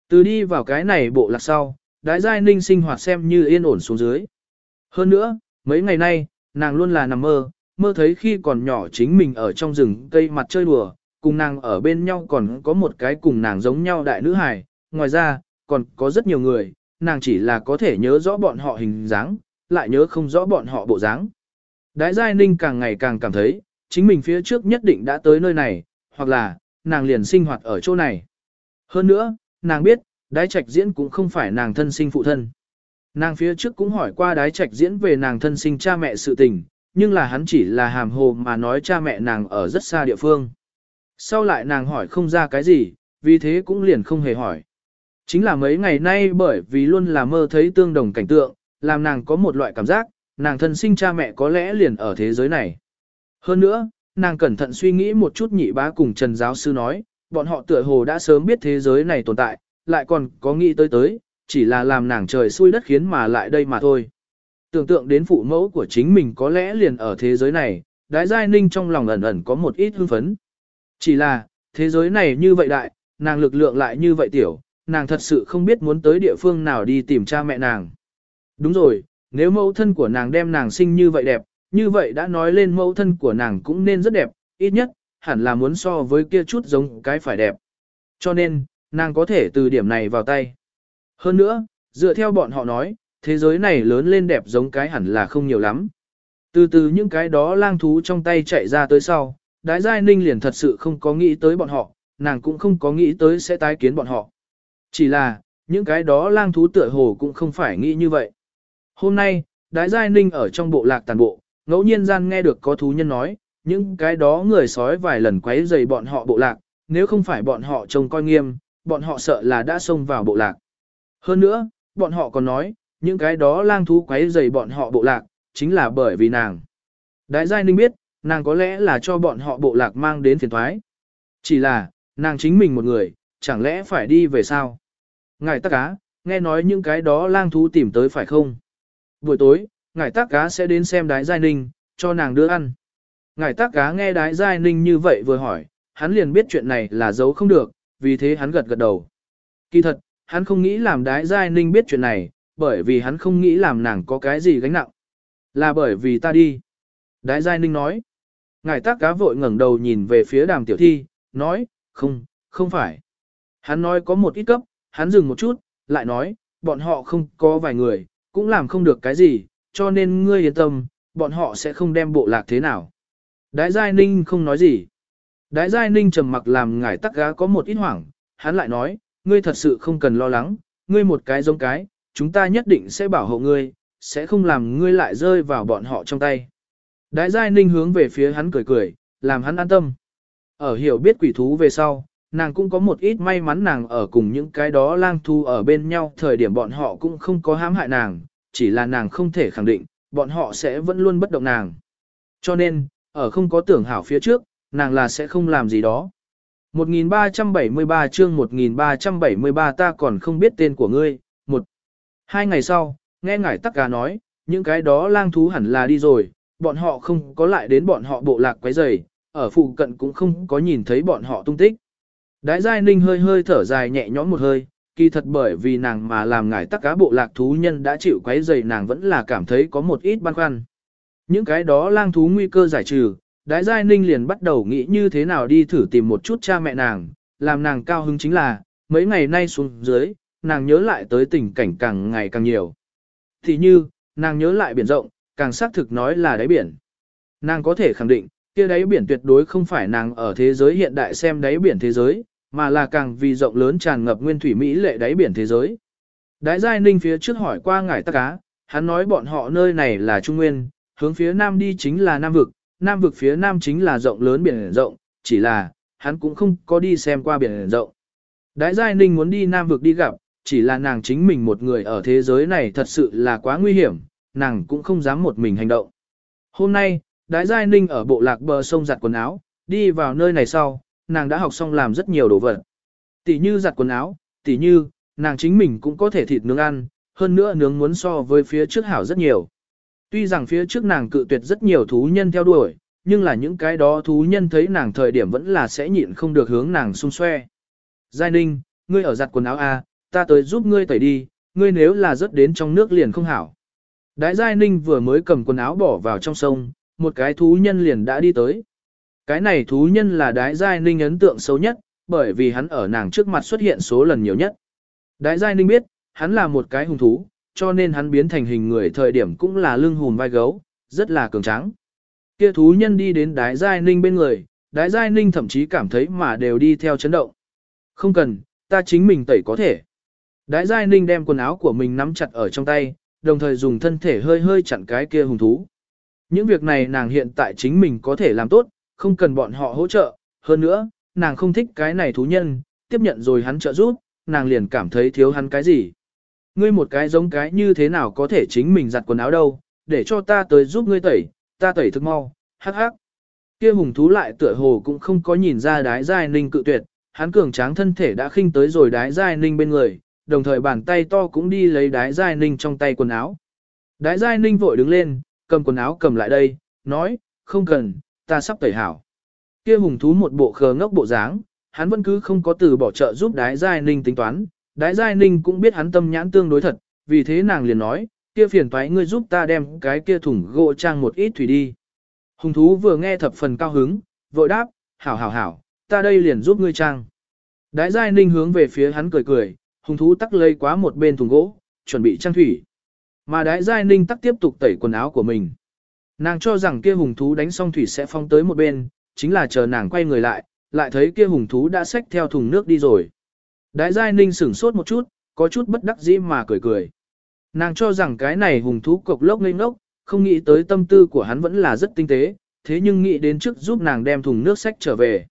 Từ đi vào cái này bộ lạc sau, đái giai ninh sinh hoạt xem như yên ổn xuống dưới. Hơn nữa, mấy ngày nay, nàng luôn là nằm mơ, mơ thấy khi còn nhỏ chính mình ở trong rừng cây mặt chơi đùa, cùng nàng ở bên nhau còn có một cái cùng nàng giống nhau đại nữ hài, ngoài ra, còn có rất nhiều người, nàng chỉ là có thể nhớ rõ bọn họ hình dáng, lại nhớ không rõ bọn họ bộ dáng. Đái Giai Ninh càng ngày càng cảm thấy, chính mình phía trước nhất định đã tới nơi này, hoặc là, nàng liền sinh hoạt ở chỗ này. Hơn nữa, nàng biết, đái trạch diễn cũng không phải nàng thân sinh phụ thân. Nàng phía trước cũng hỏi qua đái trạch diễn về nàng thân sinh cha mẹ sự tình, nhưng là hắn chỉ là hàm hồ mà nói cha mẹ nàng ở rất xa địa phương. Sau lại nàng hỏi không ra cái gì, vì thế cũng liền không hề hỏi. Chính là mấy ngày nay bởi vì luôn là mơ thấy tương đồng cảnh tượng, làm nàng có một loại cảm giác, nàng thân sinh cha mẹ có lẽ liền ở thế giới này. Hơn nữa, nàng cẩn thận suy nghĩ một chút nhị bá cùng Trần giáo sư nói, bọn họ tựa hồ đã sớm biết thế giới này tồn tại, lại còn có nghĩ tới tới, chỉ là làm nàng trời xui đất khiến mà lại đây mà thôi. Tưởng tượng đến phụ mẫu của chính mình có lẽ liền ở thế giới này, đái giai ninh trong lòng ẩn ẩn có một ít hưng phấn. Chỉ là, thế giới này như vậy đại, nàng lực lượng lại như vậy tiểu, nàng thật sự không biết muốn tới địa phương nào đi tìm cha mẹ nàng. Đúng rồi, nếu mẫu thân của nàng đem nàng sinh như vậy đẹp, như vậy đã nói lên mẫu thân của nàng cũng nên rất đẹp, ít nhất, hẳn là muốn so với kia chút giống cái phải đẹp. Cho nên, nàng có thể từ điểm này vào tay. Hơn nữa, dựa theo bọn họ nói, thế giới này lớn lên đẹp giống cái hẳn là không nhiều lắm. Từ từ những cái đó lang thú trong tay chạy ra tới sau, đái giai ninh liền thật sự không có nghĩ tới bọn họ, nàng cũng không có nghĩ tới sẽ tái kiến bọn họ. Chỉ là, những cái đó lang thú tựa hồ cũng không phải nghĩ như vậy. Hôm nay, đái giai ninh ở trong bộ lạc tàn bộ, ngẫu nhiên gian nghe được có thú nhân nói, những cái đó người sói vài lần quấy rầy bọn họ bộ lạc, nếu không phải bọn họ trông coi nghiêm, bọn họ sợ là đã xông vào bộ lạc. Hơn nữa, bọn họ còn nói, những cái đó lang thú quấy rầy bọn họ bộ lạc, chính là bởi vì nàng. Đại giai ninh biết, nàng có lẽ là cho bọn họ bộ lạc mang đến phiền thoái. Chỉ là, nàng chính mình một người, chẳng lẽ phải đi về sao? Ngài tắc cá, nghe nói những cái đó lang thú tìm tới phải không? Buổi tối, ngài tác cá sẽ đến xem đái giai ninh, cho nàng đưa ăn. Ngài tác cá nghe đái giai ninh như vậy vừa hỏi, hắn liền biết chuyện này là giấu không được, vì thế hắn gật gật đầu. Kỳ thật, hắn không nghĩ làm đái giai ninh biết chuyện này, bởi vì hắn không nghĩ làm nàng có cái gì gánh nặng. Là bởi vì ta đi. Đái giai ninh nói. Ngài tác cá vội ngẩng đầu nhìn về phía đàm tiểu thi, nói, không, không phải. Hắn nói có một ít cấp, hắn dừng một chút, lại nói, bọn họ không có vài người, cũng làm không được cái gì, cho nên ngươi yên tâm, bọn họ sẽ không đem bộ lạc thế nào. Đái Giai Ninh không nói gì. Đái Giai Ninh trầm mặc làm ngải tắc gá có một ít hoảng, hắn lại nói, ngươi thật sự không cần lo lắng, ngươi một cái giống cái, chúng ta nhất định sẽ bảo hộ ngươi, sẽ không làm ngươi lại rơi vào bọn họ trong tay. Đái Giai Ninh hướng về phía hắn cười cười, làm hắn an tâm. Ở hiểu biết quỷ thú về sau, nàng cũng có một ít may mắn nàng ở cùng những cái đó lang thu ở bên nhau thời điểm bọn họ cũng không có hãm hại nàng, chỉ là nàng không thể khẳng định, bọn họ sẽ vẫn luôn bất động nàng. Cho nên, ở không có tưởng hảo phía trước, nàng là sẽ không làm gì đó. 1373 chương 1373 ta còn không biết tên của ngươi. Một. Hai ngày sau, nghe ngải tắc gà nói, những cái đó lang thú hẳn là đi rồi, bọn họ không có lại đến bọn họ bộ lạc quấy rầy, ở phụ cận cũng không có nhìn thấy bọn họ tung tích. Đái giai ninh hơi hơi thở dài nhẹ nhõm một hơi, kỳ thật bởi vì nàng mà làm ngài tắc cá bộ lạc thú nhân đã chịu quấy dày nàng vẫn là cảm thấy có một ít băn khoăn. Những cái đó lang thú nguy cơ giải trừ, đái giai ninh liền bắt đầu nghĩ như thế nào đi thử tìm một chút cha mẹ nàng, làm nàng cao hứng chính là, mấy ngày nay xuống dưới, nàng nhớ lại tới tình cảnh càng ngày càng nhiều. Thì như, nàng nhớ lại biển rộng, càng xác thực nói là đáy biển. Nàng có thể khẳng định, kia đáy biển tuyệt đối không phải nàng ở thế giới hiện đại xem đáy biển thế giới, mà là càng vì rộng lớn tràn ngập nguyên thủy mỹ lệ đáy biển thế giới. Đái Giai Ninh phía trước hỏi qua ngải tắc cá, hắn nói bọn họ nơi này là Trung Nguyên, hướng phía Nam đi chính là Nam Vực, Nam Vực phía Nam chính là rộng lớn biển rộng, chỉ là, hắn cũng không có đi xem qua biển rộng. Đái Giai Ninh muốn đi Nam Vực đi gặp, chỉ là nàng chính mình một người ở thế giới này thật sự là quá nguy hiểm, nàng cũng không dám một mình hành động. Hôm nay, Đái Giai Ninh ở bộ lạc bờ sông giặt quần áo, đi vào nơi này sau, nàng đã học xong làm rất nhiều đồ vật. Tỷ như giặt quần áo, tỷ như, nàng chính mình cũng có thể thịt nướng ăn, hơn nữa nướng muốn so với phía trước hảo rất nhiều. Tuy rằng phía trước nàng cự tuyệt rất nhiều thú nhân theo đuổi, nhưng là những cái đó thú nhân thấy nàng thời điểm vẫn là sẽ nhịn không được hướng nàng xung xoe. Giai Ninh, ngươi ở giặt quần áo A, à, ta tới giúp ngươi tẩy đi, ngươi nếu là rớt đến trong nước liền không hảo. Đại Giai Ninh vừa mới cầm quần áo bỏ vào trong sông, một cái thú nhân liền đã đi tới. Cái này thú nhân là Đái Giai Ninh ấn tượng xấu nhất, bởi vì hắn ở nàng trước mặt xuất hiện số lần nhiều nhất. Đái Giai Ninh biết, hắn là một cái hung thú, cho nên hắn biến thành hình người thời điểm cũng là lưng hùm vai gấu, rất là cường tráng. Kia thú nhân đi đến Đái Giai Ninh bên người, Đái Giai Ninh thậm chí cảm thấy mà đều đi theo chấn động. Không cần, ta chính mình tẩy có thể. Đái Giai Ninh đem quần áo của mình nắm chặt ở trong tay, đồng thời dùng thân thể hơi hơi chặn cái kia hùng thú. Những việc này nàng hiện tại chính mình có thể làm tốt, không cần bọn họ hỗ trợ. Hơn nữa, nàng không thích cái này thú nhân, tiếp nhận rồi hắn trợ giúp, nàng liền cảm thấy thiếu hắn cái gì. Ngươi một cái giống cái như thế nào có thể chính mình giặt quần áo đâu, để cho ta tới giúp ngươi tẩy, ta tẩy thức mau, hắc hắc. Kia hùng thú lại tựa hồ cũng không có nhìn ra đái giai ninh cự tuyệt, hắn cường tráng thân thể đã khinh tới rồi đái giai ninh bên người, đồng thời bàn tay to cũng đi lấy đái giai ninh trong tay quần áo. Đái giai ninh vội đứng lên, cầm quần áo cầm lại đây, nói, không cần, ta sắp tẩy hảo. Kia hùng thú một bộ khờ ngốc bộ dáng, hắn vẫn cứ không có từ bỏ trợ giúp đái giai ninh tính toán, đái giai ninh cũng biết hắn tâm nhãn tương đối thật, vì thế nàng liền nói, kia phiền toái ngươi giúp ta đem cái kia thùng gỗ trang một ít thủy đi. Hùng thú vừa nghe thập phần cao hứng, vội đáp, hảo hảo hảo, ta đây liền giúp ngươi trang. Đái giai ninh hướng về phía hắn cười cười, hùng thú tắc lây quá một bên thùng gỗ, chuẩn bị trang thủy. Mà đái giai ninh tắc tiếp tục tẩy quần áo của mình. Nàng cho rằng kia hùng thú đánh xong thủy sẽ phong tới một bên, chính là chờ nàng quay người lại, lại thấy kia hùng thú đã xách theo thùng nước đi rồi. Đái giai ninh sửng sốt một chút, có chút bất đắc dĩ mà cười cười. Nàng cho rằng cái này hùng thú cục lốc ngây ngốc, không nghĩ tới tâm tư của hắn vẫn là rất tinh tế, thế nhưng nghĩ đến trước giúp nàng đem thùng nước sách trở về.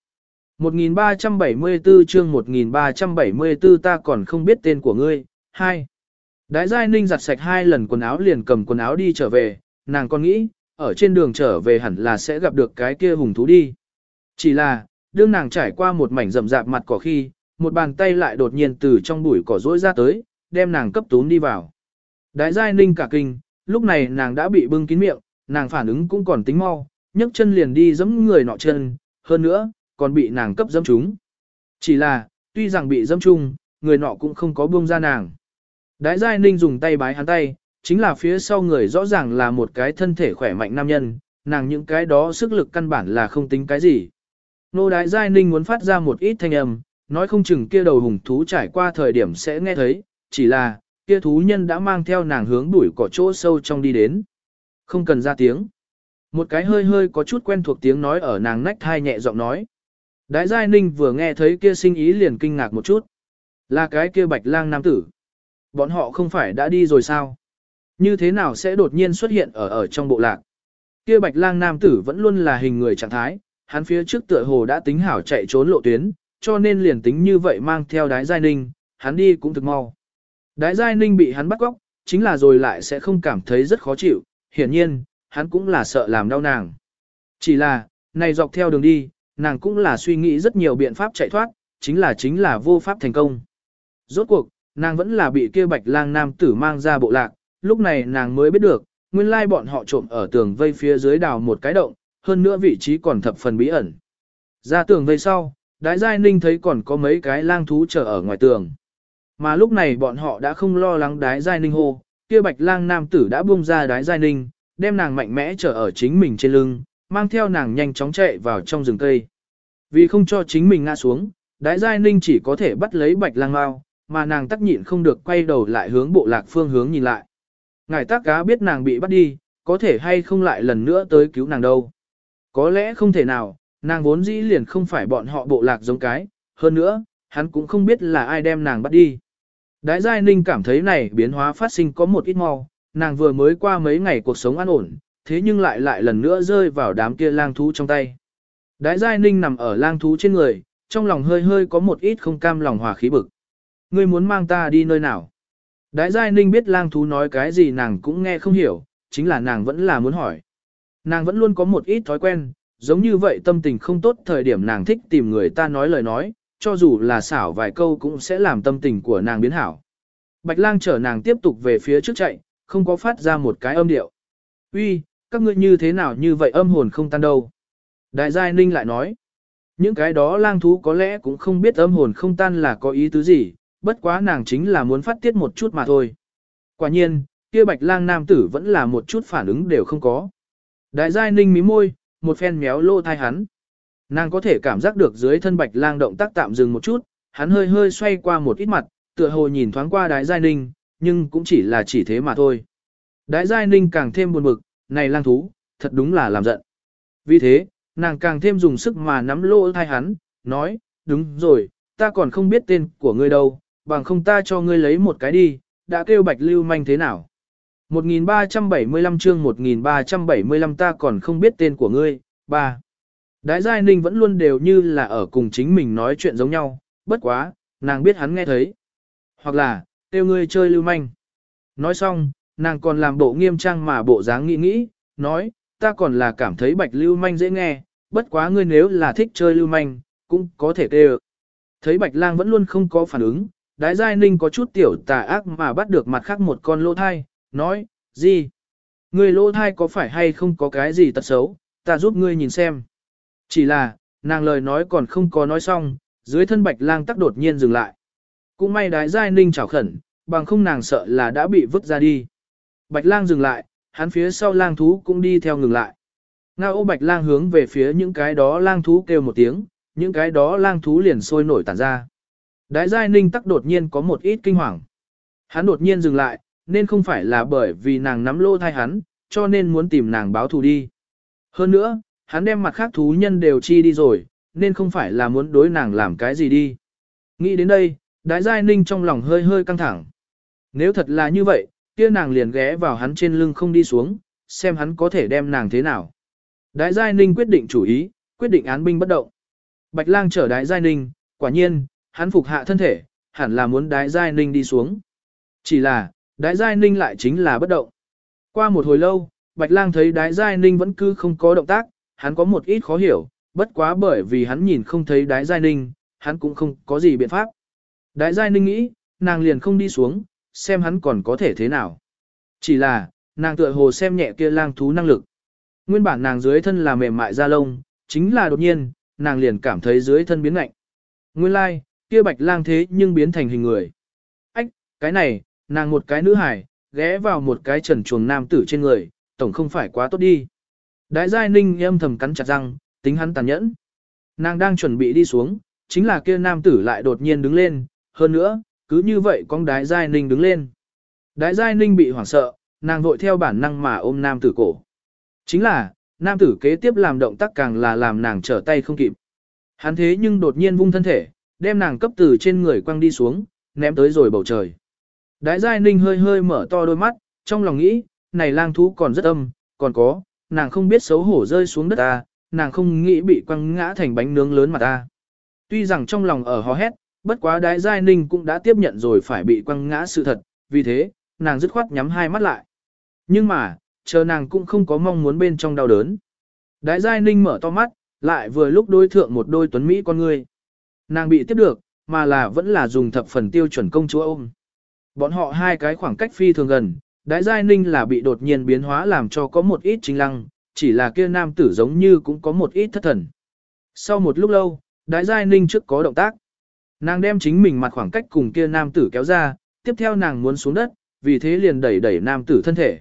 1374 chương 1374 ta còn không biết tên của ngươi, 2. Đái giai ninh giặt sạch hai lần quần áo liền cầm quần áo đi trở về, nàng còn nghĩ, ở trên đường trở về hẳn là sẽ gặp được cái kia hùng thú đi. Chỉ là, đương nàng trải qua một mảnh rậm rạp mặt cỏ khi, một bàn tay lại đột nhiên từ trong bụi cỏ rỗi ra tới, đem nàng cấp tún đi vào. Đái giai ninh cả kinh, lúc này nàng đã bị bưng kín miệng, nàng phản ứng cũng còn tính mau, nhấc chân liền đi giẫm người nọ chân, hơn nữa, còn bị nàng cấp giẫm chúng. Chỉ là, tuy rằng bị giẫm chung, người nọ cũng không có buông ra nàng. Đái giai ninh dùng tay bái hắn tay, chính là phía sau người rõ ràng là một cái thân thể khỏe mạnh nam nhân, nàng những cái đó sức lực căn bản là không tính cái gì. Nô đại giai ninh muốn phát ra một ít thanh âm, nói không chừng kia đầu hùng thú trải qua thời điểm sẽ nghe thấy, chỉ là, kia thú nhân đã mang theo nàng hướng đuổi cỏ chỗ sâu trong đi đến. Không cần ra tiếng. Một cái hơi hơi có chút quen thuộc tiếng nói ở nàng nách thai nhẹ giọng nói. đại Giai Ninh vừa nghe thấy kia sinh ý liền kinh ngạc một chút. Là cái kia bạch lang nam tử. Bọn họ không phải đã đi rồi sao? Như thế nào sẽ đột nhiên xuất hiện ở ở trong bộ lạc? Kia bạch lang nam tử vẫn luôn là hình người trạng thái, hắn phía trước tựa hồ đã tính hảo chạy trốn lộ tuyến, cho nên liền tính như vậy mang theo đái Giai Ninh, hắn đi cũng thực mau. Đái Giai Ninh bị hắn bắt góc, chính là rồi lại sẽ không cảm thấy rất khó chịu, hiển nhiên, hắn cũng là sợ làm đau nàng. Chỉ là, này dọc theo đường đi, nàng cũng là suy nghĩ rất nhiều biện pháp chạy thoát, chính là chính là vô pháp thành công. Rốt cuộc, nàng vẫn là bị kia bạch lang nam tử mang ra bộ lạc, lúc này nàng mới biết được, nguyên lai bọn họ trộm ở tường vây phía dưới đào một cái động, hơn nữa vị trí còn thập phần bí ẩn. Ra tường vây sau, đái giai ninh thấy còn có mấy cái lang thú chờ ở ngoài tường. Mà lúc này bọn họ đã không lo lắng đái giai ninh hô, kia bạch lang nam tử đã buông ra đái giai ninh, đem nàng mạnh mẽ trở ở chính mình trên lưng, mang theo nàng nhanh chóng chạy vào trong rừng cây. Vì không cho chính mình ngã xuống, đái giai ninh chỉ có thể bắt lấy bạch lang mau, mà nàng tắc nhịn không được quay đầu lại hướng bộ lạc phương hướng nhìn lại. Ngài tác cá biết nàng bị bắt đi, có thể hay không lại lần nữa tới cứu nàng đâu. Có lẽ không thể nào, nàng vốn dĩ liền không phải bọn họ bộ lạc giống cái, hơn nữa, hắn cũng không biết là ai đem nàng bắt đi. Đái Giai Ninh cảm thấy này biến hóa phát sinh có một ít mau, nàng vừa mới qua mấy ngày cuộc sống an ổn, thế nhưng lại lại lần nữa rơi vào đám kia lang thú trong tay. Đái Giai Ninh nằm ở lang thú trên người, trong lòng hơi hơi có một ít không cam lòng hòa khí bực. Ngươi muốn mang ta đi nơi nào? Đái Giai Ninh biết lang thú nói cái gì nàng cũng nghe không hiểu, chính là nàng vẫn là muốn hỏi. Nàng vẫn luôn có một ít thói quen, giống như vậy tâm tình không tốt thời điểm nàng thích tìm người ta nói lời nói, cho dù là xảo vài câu cũng sẽ làm tâm tình của nàng biến hảo. Bạch lang chở nàng tiếp tục về phía trước chạy, không có phát ra một cái âm điệu. Uy, các ngươi như thế nào như vậy âm hồn không tan đâu. Đại giai ninh lại nói, những cái đó lang thú có lẽ cũng không biết âm hồn không tan là có ý tứ gì, bất quá nàng chính là muốn phát tiết một chút mà thôi. Quả nhiên, kia bạch lang nam tử vẫn là một chút phản ứng đều không có. Đại giai ninh mí môi, một phen méo lô thai hắn. Nàng có thể cảm giác được dưới thân bạch lang động tác tạm dừng một chút, hắn hơi hơi xoay qua một ít mặt, tựa hồ nhìn thoáng qua đái giai ninh, nhưng cũng chỉ là chỉ thế mà thôi. Đái giai ninh càng thêm buồn bực, này lang thú, thật đúng là làm giận. Vì thế, nàng càng thêm dùng sức mà nắm lô thai hắn, nói, đúng rồi, ta còn không biết tên của ngươi đâu, bằng không ta cho ngươi lấy một cái đi, đã kêu bạch lưu manh thế nào. 1375 chương 1375 ta còn không biết tên của ngươi, ba. Đái Giai Ninh vẫn luôn đều như là ở cùng chính mình nói chuyện giống nhau, bất quá, nàng biết hắn nghe thấy. Hoặc là, kêu ngươi chơi lưu manh. Nói xong, nàng còn làm bộ nghiêm trang mà bộ dáng nghĩ nghĩ, nói, ta còn là cảm thấy bạch lưu manh dễ nghe, bất quá ngươi nếu là thích chơi lưu manh, cũng có thể kêu. Thấy bạch lang vẫn luôn không có phản ứng, đái giai ninh có chút tiểu tà ác mà bắt được mặt khác một con lỗ thai, nói, gì? Người lỗ thai có phải hay không có cái gì tật xấu, ta giúp ngươi nhìn xem. Chỉ là, nàng lời nói còn không có nói xong, dưới thân bạch lang tắc đột nhiên dừng lại. Cũng may đái giai ninh chảo khẩn, bằng không nàng sợ là đã bị vứt ra đi. Bạch lang dừng lại, hắn phía sau lang thú cũng đi theo ngừng lại. Ngao ô bạch lang hướng về phía những cái đó lang thú kêu một tiếng, những cái đó lang thú liền sôi nổi tản ra. Đái giai ninh tắc đột nhiên có một ít kinh hoàng. Hắn đột nhiên dừng lại, nên không phải là bởi vì nàng nắm lô thai hắn, cho nên muốn tìm nàng báo thù đi. Hơn nữa, hắn đem mặt khác thú nhân đều chi đi rồi, nên không phải là muốn đối nàng làm cái gì đi. Nghĩ đến đây, đái giai ninh trong lòng hơi hơi căng thẳng. Nếu thật là như vậy, kia nàng liền ghé vào hắn trên lưng không đi xuống, xem hắn có thể đem nàng thế nào. Đái giai ninh quyết định chủ ý, quyết định án binh bất động. Bạch lang chở đái giai ninh, quả nhiên, hắn phục hạ thân thể, hẳn là muốn đái giai ninh đi xuống. Chỉ là, đái giai ninh lại chính là bất động. Qua một hồi lâu, Bạch lang thấy đái giai ninh vẫn cứ không có động tác, hắn có một ít khó hiểu, bất quá bởi vì hắn nhìn không thấy đái giai ninh, hắn cũng không có gì biện pháp. Đái giai ninh nghĩ, nàng liền không đi xuống, xem hắn còn có thể thế nào. Chỉ là, nàng tựa hồ xem nhẹ kia lang thú năng lực. Nguyên bản nàng dưới thân là mềm mại da lông, chính là đột nhiên, nàng liền cảm thấy dưới thân biến lạnh. Nguyên lai, like, kia bạch lang thế nhưng biến thành hình người. Ách, cái này, nàng một cái nữ hải, ghé vào một cái trần chuồng nam tử trên người, tổng không phải quá tốt đi. Đái giai ninh âm thầm cắn chặt răng, tính hắn tàn nhẫn. Nàng đang chuẩn bị đi xuống, chính là kia nam tử lại đột nhiên đứng lên, hơn nữa, cứ như vậy con đái giai ninh đứng lên. Đái giai ninh bị hoảng sợ, nàng vội theo bản năng mà ôm nam tử cổ. Chính là, nam tử kế tiếp làm động tác càng là làm nàng trở tay không kịp. Hắn thế nhưng đột nhiên vung thân thể, đem nàng cấp từ trên người quăng đi xuống, ném tới rồi bầu trời. Đái giai ninh hơi hơi mở to đôi mắt, trong lòng nghĩ, này lang thú còn rất âm, còn có, nàng không biết xấu hổ rơi xuống đất ta, nàng không nghĩ bị quăng ngã thành bánh nướng lớn mà ta. Tuy rằng trong lòng ở hò hét, bất quá đái giai ninh cũng đã tiếp nhận rồi phải bị quăng ngã sự thật, vì thế, nàng dứt khoát nhắm hai mắt lại. Nhưng mà, chờ nàng cũng không có mong muốn bên trong đau đớn. Đái giai ninh mở to mắt, lại vừa lúc đối thượng một đôi tuấn Mỹ con người. Nàng bị tiếp được, mà là vẫn là dùng thập phần tiêu chuẩn công chúa ôm. Bọn họ hai cái khoảng cách phi thường gần, đái giai ninh là bị đột nhiên biến hóa làm cho có một ít chính lăng, chỉ là kia nam tử giống như cũng có một ít thất thần. Sau một lúc lâu, đái giai ninh trước có động tác. Nàng đem chính mình mặt khoảng cách cùng kia nam tử kéo ra, tiếp theo nàng muốn xuống đất, vì thế liền đẩy đẩy nam tử thân thể.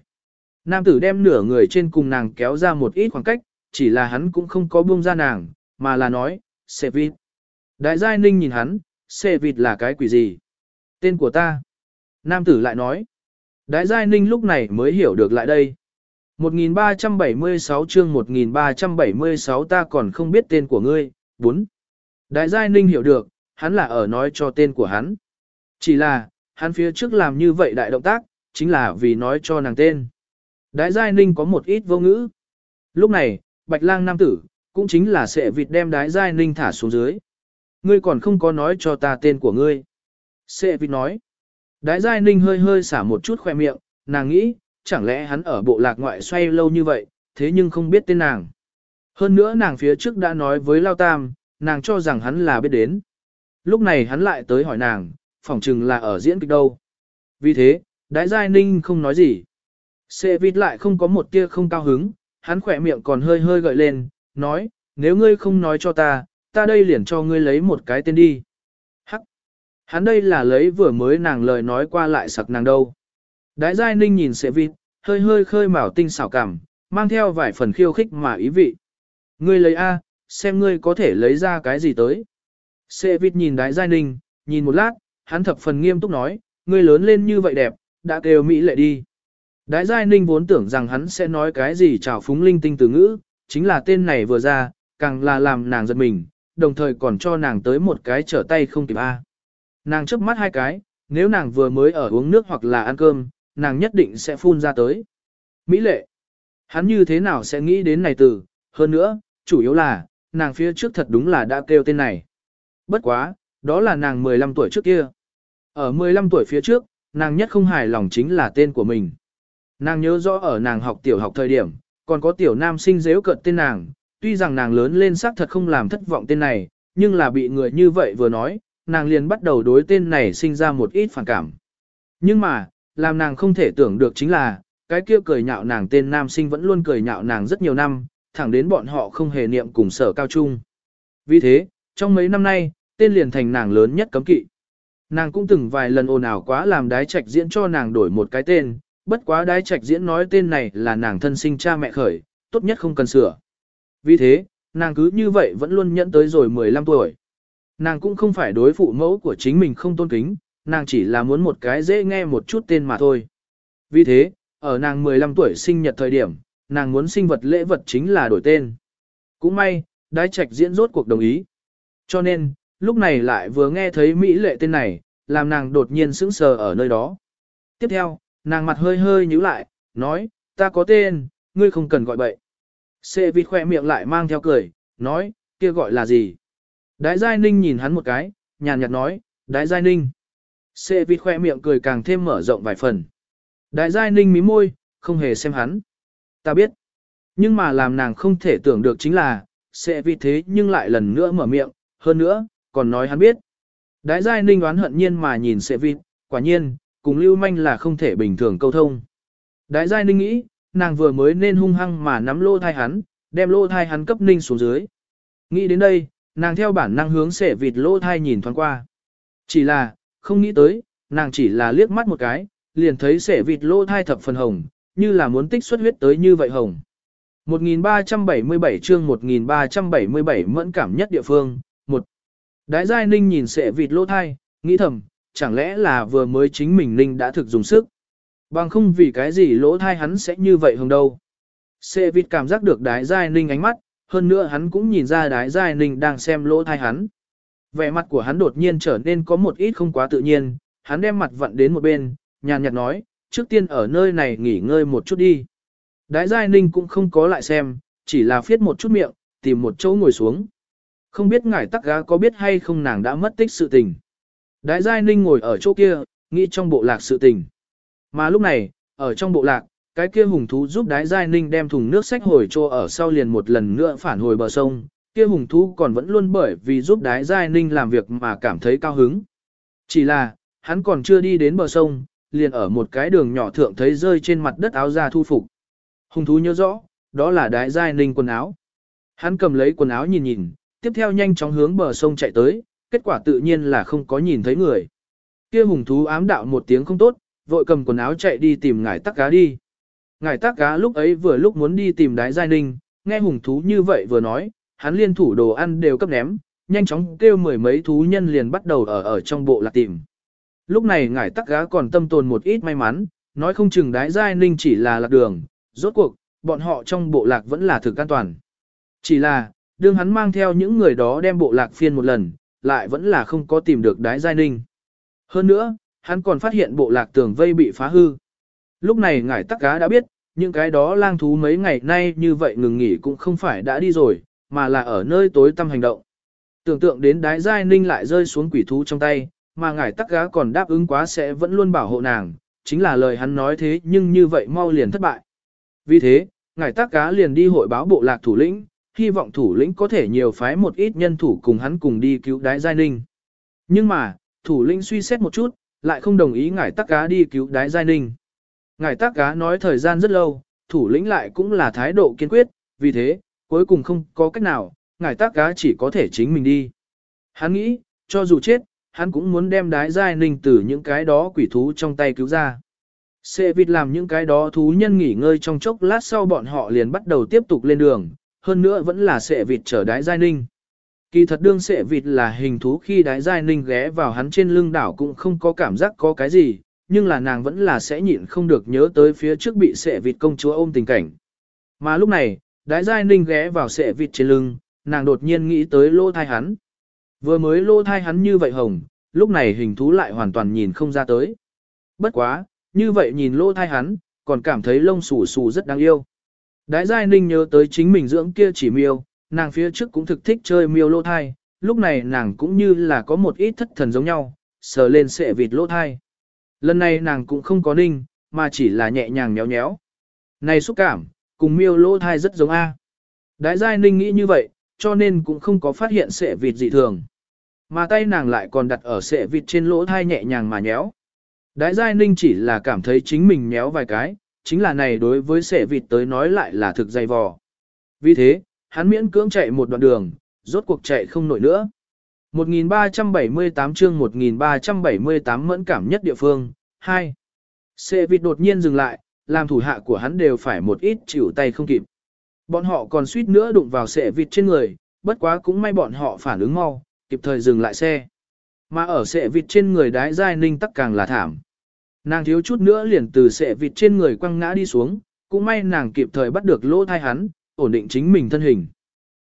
Nam tử đem nửa người trên cùng nàng kéo ra một ít khoảng cách, chỉ là hắn cũng không có buông ra nàng, mà là nói, sẽ vịt. Đại giai ninh nhìn hắn, xê vịt là cái quỷ gì? Tên của ta. Nam tử lại nói. Đại giai ninh lúc này mới hiểu được lại đây. 1376 chương 1376 ta còn không biết tên của ngươi, 4. Đại giai ninh hiểu được, hắn là ở nói cho tên của hắn. Chỉ là, hắn phía trước làm như vậy đại động tác, chính là vì nói cho nàng tên. Đại Giai Ninh có một ít vô ngữ. Lúc này, Bạch Lang Nam Tử, cũng chính là sẽ vịt đem Đái Giai Ninh thả xuống dưới. Ngươi còn không có nói cho ta tên của ngươi. Sệ vịt nói. Đái Giai Ninh hơi hơi xả một chút khoe miệng, nàng nghĩ, chẳng lẽ hắn ở bộ lạc ngoại xoay lâu như vậy, thế nhưng không biết tên nàng. Hơn nữa nàng phía trước đã nói với Lao Tam, nàng cho rằng hắn là biết đến. Lúc này hắn lại tới hỏi nàng, phỏng chừng là ở diễn kịch đâu. Vì thế, Đái Giai Ninh không nói gì. Sệ vịt lại không có một tia không cao hứng, hắn khỏe miệng còn hơi hơi gợi lên, nói, nếu ngươi không nói cho ta, ta đây liền cho ngươi lấy một cái tên đi. Hắc! Hắn đây là lấy vừa mới nàng lời nói qua lại sặc nàng đâu. Đái Giai Ninh nhìn sẽ vịt, hơi hơi khơi mào tinh xảo cảm, mang theo vài phần khiêu khích mà ý vị. Ngươi lấy A, xem ngươi có thể lấy ra cái gì tới. Sệ vịt nhìn Đái Giai Ninh, nhìn một lát, hắn thập phần nghiêm túc nói, ngươi lớn lên như vậy đẹp, đã kêu Mỹ lệ đi. Đái Giai Ninh vốn tưởng rằng hắn sẽ nói cái gì trào phúng linh tinh từ ngữ, chính là tên này vừa ra, càng là làm nàng giật mình, đồng thời còn cho nàng tới một cái trở tay không kịp A. À. Nàng chớp mắt hai cái, nếu nàng vừa mới ở uống nước hoặc là ăn cơm, nàng nhất định sẽ phun ra tới. Mỹ lệ. Hắn như thế nào sẽ nghĩ đến này từ, hơn nữa, chủ yếu là, nàng phía trước thật đúng là đã kêu tên này. Bất quá, đó là nàng 15 tuổi trước kia. Ở 15 tuổi phía trước, nàng nhất không hài lòng chính là tên của mình. Nàng nhớ rõ ở nàng học tiểu học thời điểm, còn có tiểu nam sinh dễu cợt tên nàng, tuy rằng nàng lớn lên xác thật không làm thất vọng tên này, nhưng là bị người như vậy vừa nói, nàng liền bắt đầu đối tên này sinh ra một ít phản cảm. Nhưng mà, làm nàng không thể tưởng được chính là, cái kia cười nhạo nàng tên nam sinh vẫn luôn cười nhạo nàng rất nhiều năm, thẳng đến bọn họ không hề niệm cùng sở cao trung. Vì thế, trong mấy năm nay, tên liền thành nàng lớn nhất cấm kỵ. Nàng cũng từng vài lần ồn ào quá làm đái trạch diễn cho nàng đổi một cái tên, bất quá đái trạch diễn nói tên này là nàng thân sinh cha mẹ khởi, tốt nhất không cần sửa. Vì thế, nàng cứ như vậy vẫn luôn nhẫn tới rồi 15 tuổi. Nàng cũng không phải đối phụ mẫu của chính mình không tôn kính, nàng chỉ là muốn một cái dễ nghe một chút tên mà thôi. Vì thế, ở nàng 15 tuổi sinh nhật thời điểm, nàng muốn sinh vật lễ vật chính là đổi tên. Cũng may, đái trạch diễn rốt cuộc đồng ý. Cho nên, lúc này lại vừa nghe thấy Mỹ lệ tên này, làm nàng đột nhiên sững sờ ở nơi đó. Tiếp theo, nàng mặt hơi hơi nhíu lại, nói, ta có tên, ngươi không cần gọi bậy. Xê vịt khoe miệng lại mang theo cười, nói, kia gọi là gì? Đái Giai Ninh nhìn hắn một cái, nhàn nhạt nói, Đái Giai Ninh. Xê vịt khoe miệng cười càng thêm mở rộng vài phần. Đái Giai Ninh mí môi, không hề xem hắn. Ta biết. Nhưng mà làm nàng không thể tưởng được chính là, sẽ vì thế nhưng lại lần nữa mở miệng, hơn nữa, còn nói hắn biết. Đái Giai Ninh đoán hận nhiên mà nhìn sẽ vịt, quả nhiên, cùng Lưu Manh là không thể bình thường câu thông. Đái Giai Ninh nghĩ, nàng vừa mới nên hung hăng mà nắm lô thai hắn, đem lô thai hắn cấp ninh xuống dưới. Nghĩ đến đây, nàng theo bản năng hướng sẻ vịt lô thai nhìn thoáng qua. Chỉ là, không nghĩ tới, nàng chỉ là liếc mắt một cái, liền thấy sẻ vịt lô thai thập phần hồng, như là muốn tích xuất huyết tới như vậy hồng. 1377 chương 1377 mẫn cảm nhất địa phương, một Đái Giai Ninh nhìn sẻ vịt lô thai, nghĩ thầm, chẳng lẽ là vừa mới chính mình Ninh đã thực dùng sức. Bằng không vì cái gì lỗ thai hắn sẽ như vậy hồng đâu. Sệ vịt cảm giác được đái Giai Ninh ánh mắt, hơn nữa hắn cũng nhìn ra đái Giai Ninh đang xem lỗ thai hắn. Vẻ mặt của hắn đột nhiên trở nên có một ít không quá tự nhiên, hắn đem mặt vặn đến một bên, nhàn nhạt nói, trước tiên ở nơi này nghỉ ngơi một chút đi. Đái Giai Ninh cũng không có lại xem, chỉ là phiết một chút miệng, tìm một chỗ ngồi xuống. Không biết ngải tắc gá có biết hay không nàng đã mất tích sự tình. Đái Giai Ninh ngồi ở chỗ kia, nghĩ trong bộ lạc sự tình. Mà lúc này, ở trong bộ lạc, cái kia hùng thú giúp Đái Giai Ninh đem thùng nước sách hồi cho ở sau liền một lần nữa phản hồi bờ sông. Kia hùng thú còn vẫn luôn bởi vì giúp Đái Giai Ninh làm việc mà cảm thấy cao hứng. Chỉ là, hắn còn chưa đi đến bờ sông, liền ở một cái đường nhỏ thượng thấy rơi trên mặt đất áo da thu phục. Hùng thú nhớ rõ, đó là đái giai ninh quần áo. Hắn cầm lấy quần áo nhìn nhìn, tiếp theo nhanh chóng hướng bờ sông chạy tới, kết quả tự nhiên là không có nhìn thấy người. Kia hùng thú ám đạo một tiếng không tốt, vội cầm quần áo chạy đi tìm ngải tắc cá đi. Ngải tắc cá lúc ấy vừa lúc muốn đi tìm đái giai ninh, nghe hùng thú như vậy vừa nói, hắn liên thủ đồ ăn đều cấp ném, nhanh chóng kêu mười mấy thú nhân liền bắt đầu ở ở trong bộ lạc tìm. Lúc này ngải tắc gá còn tâm tồn một ít may mắn, nói không chừng đái giai ninh chỉ là lạc đường, rốt cuộc, bọn họ trong bộ lạc vẫn là thực an toàn. Chỉ là, đương hắn mang theo những người đó đem bộ lạc phiên một lần, lại vẫn là không có tìm được đái giai ninh. Hơn nữa, hắn còn phát hiện bộ lạc tường vây bị phá hư. Lúc này ngải tắc cá đã biết, những cái đó lang thú mấy ngày nay như vậy ngừng nghỉ cũng không phải đã đi rồi, mà là ở nơi tối tăm hành động. Tưởng tượng đến đái giai ninh lại rơi xuống quỷ thú trong tay, mà ngải tắc cá còn đáp ứng quá sẽ vẫn luôn bảo hộ nàng, chính là lời hắn nói thế nhưng như vậy mau liền thất bại. Vì thế, ngải tắc cá liền đi hội báo bộ lạc thủ lĩnh, hy vọng thủ lĩnh có thể nhiều phái một ít nhân thủ cùng hắn cùng đi cứu đái giai ninh. Nhưng mà, thủ lĩnh suy xét một chút, lại không đồng ý ngải tắc cá đi cứu đái giai ninh. Ngải tắc cá nói thời gian rất lâu, thủ lĩnh lại cũng là thái độ kiên quyết, vì thế, cuối cùng không có cách nào, ngải tắc cá chỉ có thể chính mình đi. Hắn nghĩ, cho dù chết, hắn cũng muốn đem đái giai ninh từ những cái đó quỷ thú trong tay cứu ra. Sệ vịt làm những cái đó thú nhân nghỉ ngơi trong chốc lát sau bọn họ liền bắt đầu tiếp tục lên đường, hơn nữa vẫn là sệ vịt chở đái giai ninh. Kỳ thật đương sệ vịt là hình thú khi đái giai ninh ghé vào hắn trên lưng đảo cũng không có cảm giác có cái gì, nhưng là nàng vẫn là sẽ nhịn không được nhớ tới phía trước bị sệ vịt công chúa ôm tình cảnh. Mà lúc này, đái giai ninh ghé vào sệ vịt trên lưng, nàng đột nhiên nghĩ tới lô thai hắn. Vừa mới lô thai hắn như vậy hồng, lúc này hình thú lại hoàn toàn nhìn không ra tới. Bất quá, như vậy nhìn lô thai hắn, còn cảm thấy lông xù xù rất đáng yêu. Đái giai ninh nhớ tới chính mình dưỡng kia chỉ miêu, nàng phía trước cũng thực thích chơi miêu lô thai, lúc này nàng cũng như là có một ít thất thần giống nhau, sờ lên sệ vịt lô thai. Lần này nàng cũng không có ninh, mà chỉ là nhẹ nhàng nhéo nhéo. Này xúc cảm, cùng miêu lô thai rất giống A. Đái giai ninh nghĩ như vậy, cho nên cũng không có phát hiện sệ vịt dị thường. Mà tay nàng lại còn đặt ở sệ vịt trên lỗ thai nhẹ nhàng mà nhéo. Đái giai ninh chỉ là cảm thấy chính mình nhéo vài cái, chính là này đối với sệ vịt tới nói lại là thực dày vò. Vì thế, hắn miễn cưỡng chạy một đoạn đường, rốt cuộc chạy không nổi nữa. 1378 chương 1378 mẫn cảm nhất địa phương, 2. Xe vịt đột nhiên dừng lại, làm thủ hạ của hắn đều phải một ít chịu tay không kịp. Bọn họ còn suýt nữa đụng vào xe vịt trên người, bất quá cũng may bọn họ phản ứng mau, kịp thời dừng lại xe. Mà ở xe vịt trên người đái giai ninh tắc càng là thảm. Nàng thiếu chút nữa liền từ xe vịt trên người quăng ngã đi xuống, cũng may nàng kịp thời bắt được lỗ thai hắn, ổn định chính mình thân hình.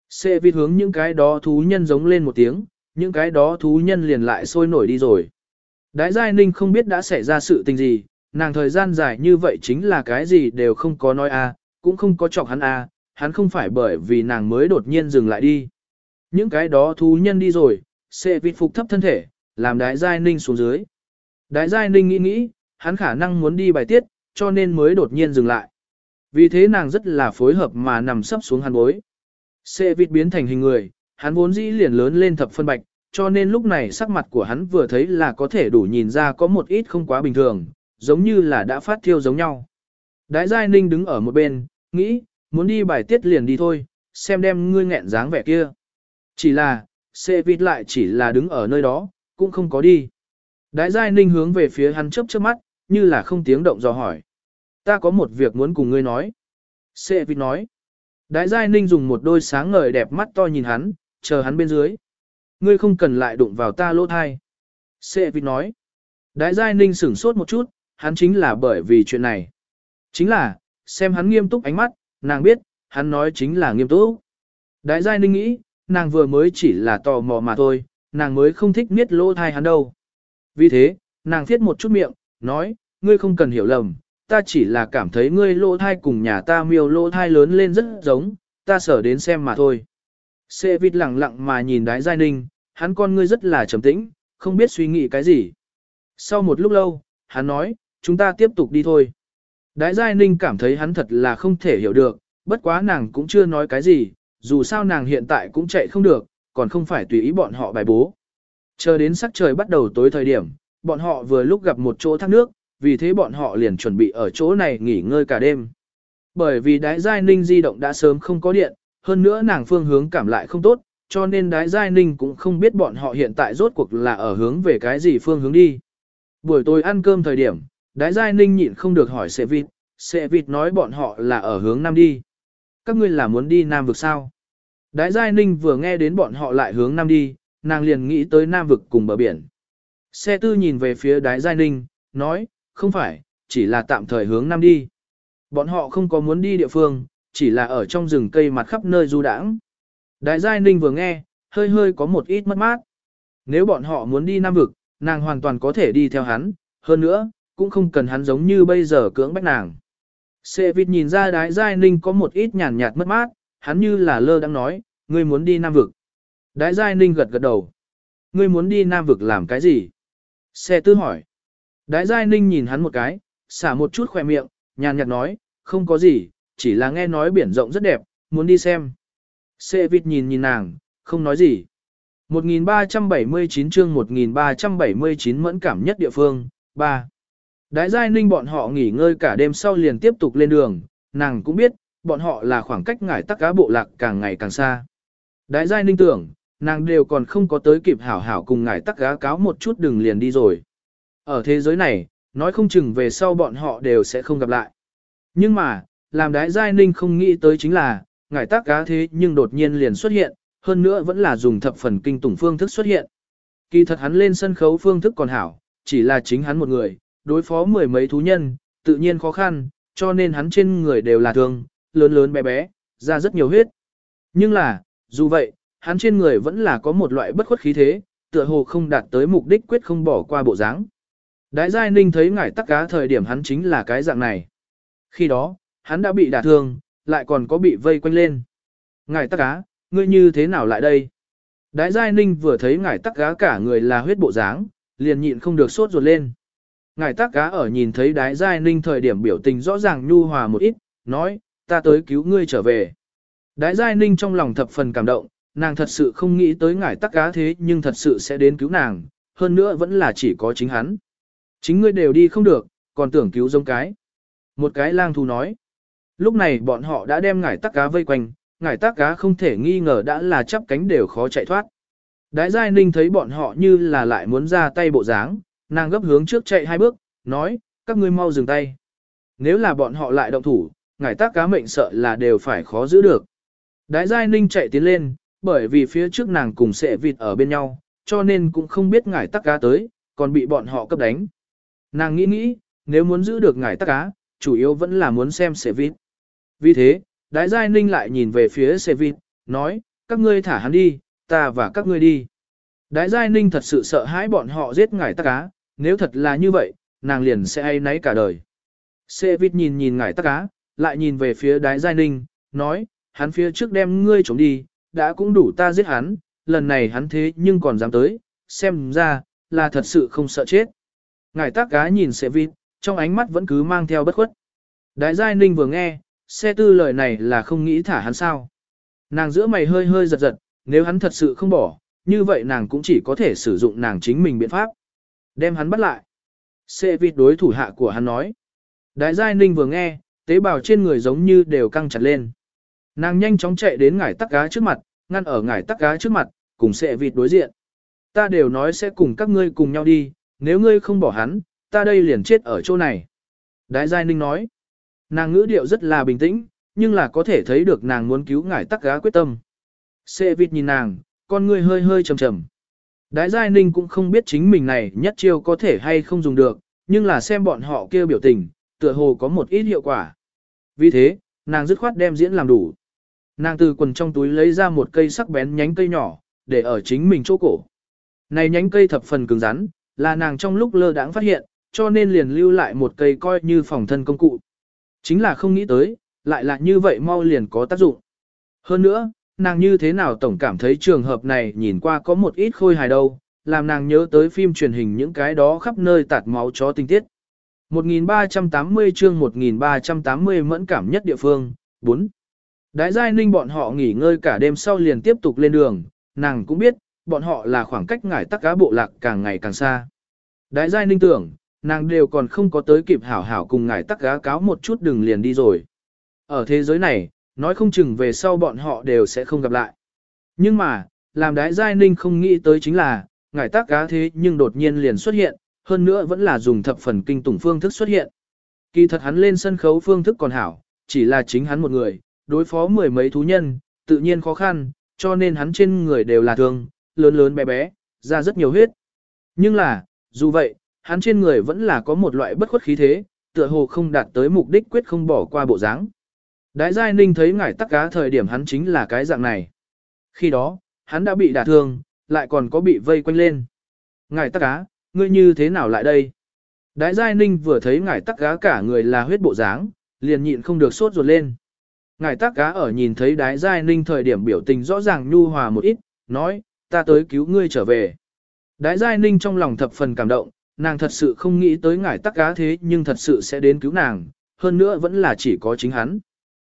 Xe vịt hướng những cái đó thú nhân giống lên một tiếng, những cái đó thú nhân liền lại sôi nổi đi rồi. Đái giai ninh không biết đã xảy ra sự tình gì, nàng thời gian dài như vậy chính là cái gì đều không có nói a, cũng không có chọc hắn a, hắn không phải bởi vì nàng mới đột nhiên dừng lại đi. Những cái đó thú nhân đi rồi, xe vịt phục thấp thân thể, làm đái giai ninh xuống dưới. Đái giai ninh nghĩ nghĩ, hắn khả năng muốn đi bài tiết, cho nên mới đột nhiên dừng lại. Vì thế nàng rất là phối hợp mà nằm sấp xuống hắn bối. Sẽ vịt biến thành hình người, hắn vốn dĩ liền lớn lên thập phân bạch, cho nên lúc này sắc mặt của hắn vừa thấy là có thể đủ nhìn ra có một ít không quá bình thường, giống như là đã phát thiêu giống nhau. Đái giai ninh đứng ở một bên, nghĩ, muốn đi bài tiết liền đi thôi, xem đem ngươi nghẹn dáng vẻ kia. Chỉ là, xe vịt lại chỉ là đứng ở nơi đó, cũng không có đi. Đái giai ninh hướng về phía hắn chớp chớp mắt, như là không tiếng động dò hỏi. Ta có một việc muốn cùng ngươi nói. Sệ vịt nói. Đại giai ninh dùng một đôi sáng ngời đẹp mắt to nhìn hắn, chờ hắn bên dưới. Ngươi không cần lại đụng vào ta lỗ thai. Sệ vịt nói. Đại giai ninh sửng sốt một chút, hắn chính là bởi vì chuyện này. Chính là, xem hắn nghiêm túc ánh mắt, nàng biết, hắn nói chính là nghiêm túc. Đại giai ninh nghĩ, nàng vừa mới chỉ là tò mò mà thôi, nàng mới không thích miết lỗ thai hắn đâu. Vì thế, nàng thiết một chút miệng, nói, ngươi không cần hiểu lầm, ta chỉ là cảm thấy ngươi lỗ thai cùng nhà ta miêu lỗ thai lớn lên rất giống, ta sở đến xem mà thôi. Sệ vịt lặng lặng mà nhìn đái giai ninh, hắn con ngươi rất là trầm tĩnh, không biết suy nghĩ cái gì. Sau một lúc lâu, hắn nói, chúng ta tiếp tục đi thôi. Đái giai ninh cảm thấy hắn thật là không thể hiểu được, bất quá nàng cũng chưa nói cái gì, dù sao nàng hiện tại cũng chạy không được, còn không phải tùy ý bọn họ bài bố. Chờ đến sắc trời bắt đầu tối thời điểm, bọn họ vừa lúc gặp một chỗ thác nước, vì thế bọn họ liền chuẩn bị ở chỗ này nghỉ ngơi cả đêm. Bởi vì đái giai ninh di động đã sớm không có điện, hơn nữa nàng phương hướng cảm lại không tốt, cho nên đái giai ninh cũng không biết bọn họ hiện tại rốt cuộc là ở hướng về cái gì phương hướng đi. Buổi tối ăn cơm thời điểm, đái giai ninh nhịn không được hỏi sệ vịt, sệ vịt nói bọn họ là ở hướng nam đi. Các ngươi là muốn đi nam vực sao? Đái giai ninh vừa nghe đến bọn họ lại hướng nam đi, nàng liền nghĩ tới nam vực cùng bờ biển. Xe tư nhìn về phía đái giai ninh, nói, không phải, chỉ là tạm thời hướng nam đi. Bọn họ không có muốn đi địa phương, chỉ là ở trong rừng cây mặt khắp nơi du đãng. Đại giai ninh vừa nghe, hơi hơi có một ít mất mát. Nếu bọn họ muốn đi nam vực, nàng hoàn toàn có thể đi theo hắn, hơn nữa, cũng không cần hắn giống như bây giờ cưỡng bách nàng. Sệ vịt nhìn ra đái giai ninh có một ít nhàn nhạt mất mát, hắn như là lơ đang nói, ngươi muốn đi Nam Vực. Đái giai ninh gật gật đầu. Ngươi muốn đi Nam Vực làm cái gì? Xe tư hỏi. Đái giai ninh nhìn hắn một cái, xả một chút khỏe miệng, nhàn nhạt nói, không có gì, chỉ là nghe nói biển rộng rất đẹp, muốn đi xem. Sệ vịt nhìn nhìn nàng, không nói gì. 1379 chương 1379 mẫn cảm nhất địa phương, 3. Đái giai ninh bọn họ nghỉ ngơi cả đêm sau liền tiếp tục lên đường, nàng cũng biết, bọn họ là khoảng cách ngải tắc cá bộ lạc càng ngày càng xa. Đái giai ninh tưởng, nàng đều còn không có tới kịp hảo hảo cùng ngải tắc cá cáo một chút đừng liền đi rồi. Ở thế giới này, nói không chừng về sau bọn họ đều sẽ không gặp lại. Nhưng mà, làm đái giai ninh không nghĩ tới chính là, ngải tác cá thế nhưng đột nhiên liền xuất hiện, hơn nữa vẫn là dùng thập phần kinh tủng phương thức xuất hiện. Kỳ thật hắn lên sân khấu phương thức còn hảo, chỉ là chính hắn một người, đối phó mười mấy thú nhân, tự nhiên khó khăn, cho nên hắn trên người đều là thương, lớn lớn bé bé, ra rất nhiều huyết. Nhưng là, dù vậy, hắn trên người vẫn là có một loại bất khuất khí thế, tựa hồ không đạt tới mục đích quyết không bỏ qua bộ dáng. Đái Giai Ninh thấy ngải tắc cá thời điểm hắn chính là cái dạng này. Khi đó, hắn đã bị đả thương, lại còn có bị vây quanh lên. Ngải tắc cá, ngươi như thế nào lại đây? Đái Giai Ninh vừa thấy ngải tắc cá cả người là huyết bộ dáng, liền nhịn không được sốt ruột lên. Ngải tắc cá ở nhìn thấy đái Giai Ninh thời điểm biểu tình rõ ràng nhu hòa một ít, nói, ta tới cứu ngươi trở về. Đái Giai Ninh trong lòng thập phần cảm động, nàng thật sự không nghĩ tới ngải tắc cá thế nhưng thật sự sẽ đến cứu nàng, hơn nữa vẫn là chỉ có chính hắn. Chính ngươi đều đi không được, còn tưởng cứu giống cái. Một cái lang thú nói. Lúc này bọn họ đã đem ngải tắc cá vây quanh, ngải tắc cá không thể nghi ngờ đã là chắp cánh đều khó chạy thoát. Đái Giai Ninh thấy bọn họ như là lại muốn ra tay bộ dáng, nàng gấp hướng trước chạy hai bước, nói, các ngươi mau dừng tay. Nếu là bọn họ lại động thủ, ngải tác cá mệnh sợ là đều phải khó giữ được. Đái Giai Ninh chạy tiến lên, bởi vì phía trước nàng cùng sẽ vịt ở bên nhau, cho nên cũng không biết ngải tắc cá tới, còn bị bọn họ cấp đánh. Nàng nghĩ nghĩ, nếu muốn giữ được ngải tắc cá, chủ yếu vẫn là muốn xem xe vịt. Vì thế, Đái Giai Ninh lại nhìn về phía xe vịt, nói, các ngươi thả hắn đi, ta và các ngươi đi. Đái Giai Ninh thật sự sợ hãi bọn họ giết ngải tắc cá, nếu thật là như vậy, nàng liền sẽ ai nấy cả đời. Xe vịt nhìn nhìn ngải tắc cá, lại nhìn về phía đái giai ninh, nói, hắn phía trước đem ngươi trống đi, đã cũng đủ ta giết hắn, lần này hắn thế nhưng còn dám tới, xem ra, là thật sự không sợ chết. Ngài tác cá nhìn xe vịt, trong ánh mắt vẫn cứ mang theo bất khuất. Đại giai ninh vừa nghe, xe tư lời này là không nghĩ thả hắn sao. Nàng giữa mày hơi hơi giật giật, nếu hắn thật sự không bỏ, như vậy nàng cũng chỉ có thể sử dụng nàng chính mình biện pháp. Đem hắn bắt lại. Xe vịt đối thủ hạ của hắn nói. Đại giai ninh vừa nghe, tế bào trên người giống như đều căng chặt lên. Nàng nhanh chóng chạy đến ngải tắc cá trước mặt, ngăn ở ngải tắc cá trước mặt, cùng xe vịt đối diện. Ta đều nói sẽ cùng các ngươi cùng nhau đi, nếu ngươi không bỏ hắn, ta đây liền chết ở chỗ này. Đái Giai Ninh nói, nàng ngữ điệu rất là bình tĩnh, nhưng là có thể thấy được nàng muốn cứu ngải tắc gá quyết tâm. Sẽ vịt nhìn nàng, con ngươi hơi hơi trầm trầm. Đái Giai Ninh cũng không biết chính mình này nhất chiêu có thể hay không dùng được, nhưng là xem bọn họ kêu biểu tình, tựa hồ có một ít hiệu quả. Vì thế, nàng dứt khoát đem diễn làm đủ. Nàng từ quần trong túi lấy ra một cây sắc bén nhánh cây nhỏ, để ở chính mình chỗ cổ. Này nhánh cây thập phần cứng rắn, là nàng trong lúc lơ đãng phát hiện, cho nên liền lưu lại một cây coi như phòng thân công cụ. Chính là không nghĩ tới, lại là như vậy mau liền có tác dụng. Hơn nữa, nàng như thế nào tổng cảm thấy trường hợp này nhìn qua có một ít khôi hài đâu, làm nàng nhớ tới phim truyền hình những cái đó khắp nơi tạt máu chó tinh tiết. 1380 chương 1380 mẫn cảm nhất địa phương, 4. Đái giai ninh bọn họ nghỉ ngơi cả đêm sau liền tiếp tục lên đường, nàng cũng biết, bọn họ là khoảng cách ngải tắc cá bộ lạc càng ngày càng xa. Đái giai ninh tưởng, nàng đều còn không có tới kịp hảo hảo cùng ngài tắc gá cáo một chút đừng liền đi rồi. Ở thế giới này, nói không chừng về sau bọn họ đều sẽ không gặp lại. Nhưng mà, làm đái giai ninh không nghĩ tới chính là, ngài tắc gá thế nhưng đột nhiên liền xuất hiện, hơn nữa vẫn là dùng thập phần kinh tủng phương thức xuất hiện. Kỳ thật hắn lên sân khấu phương thức còn hảo, chỉ là chính hắn một người, đối phó mười mấy thú nhân, tự nhiên khó khăn, cho nên hắn trên người đều là thương, lớn lớn bé bé, ra rất nhiều huyết. Nhưng là, dù vậy, hắn trên người vẫn là có một loại bất khuất khí thế, tựa hồ không đạt tới mục đích quyết không bỏ qua bộ dáng. Đái Giai Ninh thấy ngải tắc cá thời điểm hắn chính là cái dạng này. Khi đó, hắn đã bị đả thương, lại còn có bị vây quanh lên. Ngải tắc cá, ngươi như thế nào lại đây? Đái Giai Ninh vừa thấy ngải tắc cá cả người là huyết bộ dáng, liền nhịn không được sốt ruột lên. Ngải tắc cá ở nhìn thấy đái Giai Ninh thời điểm biểu tình rõ ràng nhu hòa một ít, nói, ta tới cứu ngươi trở về. Đái Giai Ninh trong lòng thập phần cảm động, nàng thật sự không nghĩ tới ngải tắc cá thế nhưng thật sự sẽ đến cứu nàng, hơn nữa vẫn là chỉ có chính hắn.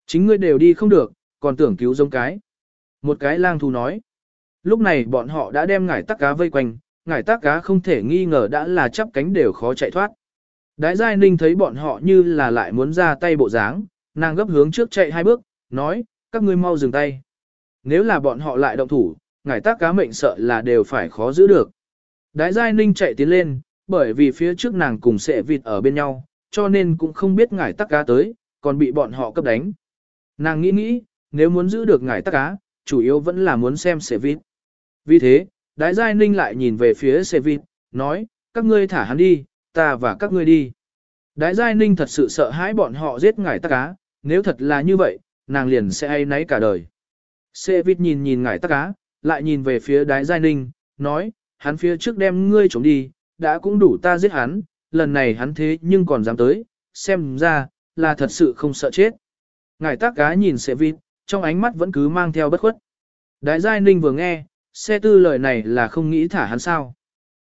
Chính ngươi đều đi không được, còn tưởng cứu giống cái. Một cái lang thú nói. Lúc này bọn họ đã đem ngải tắc cá vây quanh, ngải tắc cá không thể nghi ngờ đã là chắp cánh đều khó chạy thoát. Đái Giai Ninh thấy bọn họ như là lại muốn ra tay bộ dáng, nàng gấp hướng trước chạy hai bước, nói, các ngươi mau dừng tay. Nếu là bọn họ lại động thủ, ngải tác cá mệnh sợ là đều phải khó giữ được. Đái Giai Ninh chạy tiến lên, bởi vì phía trước nàng cùng sệ vịt ở bên nhau, cho nên cũng không biết ngải tắc cá tới, còn bị bọn họ cấp đánh. Nàng nghĩ nghĩ, nếu muốn giữ được ngải tắc cá, chủ yếu vẫn là muốn xem sệ vịt. Vì thế, đái giai ninh lại nhìn về phía sệ vịt, nói, các ngươi thả hắn đi, ta và các ngươi đi. Đái giai ninh thật sự sợ hãi bọn họ giết ngải tắc cá, nếu thật là như vậy, nàng liền sẽ ai nấy cả đời. Sệ vịt nhìn nhìn ngải tắc cá, lại nhìn về phía đái giai ninh, nói, hắn phía trước đem ngươi trốn đi, đã cũng đủ ta giết hắn, lần này hắn thế nhưng còn dám tới, xem ra, là thật sự không sợ chết. Ngải tác cá nhìn xe vịt, trong ánh mắt vẫn cứ mang theo bất khuất. Đại giai ninh vừa nghe, xe tư lời này là không nghĩ thả hắn sao.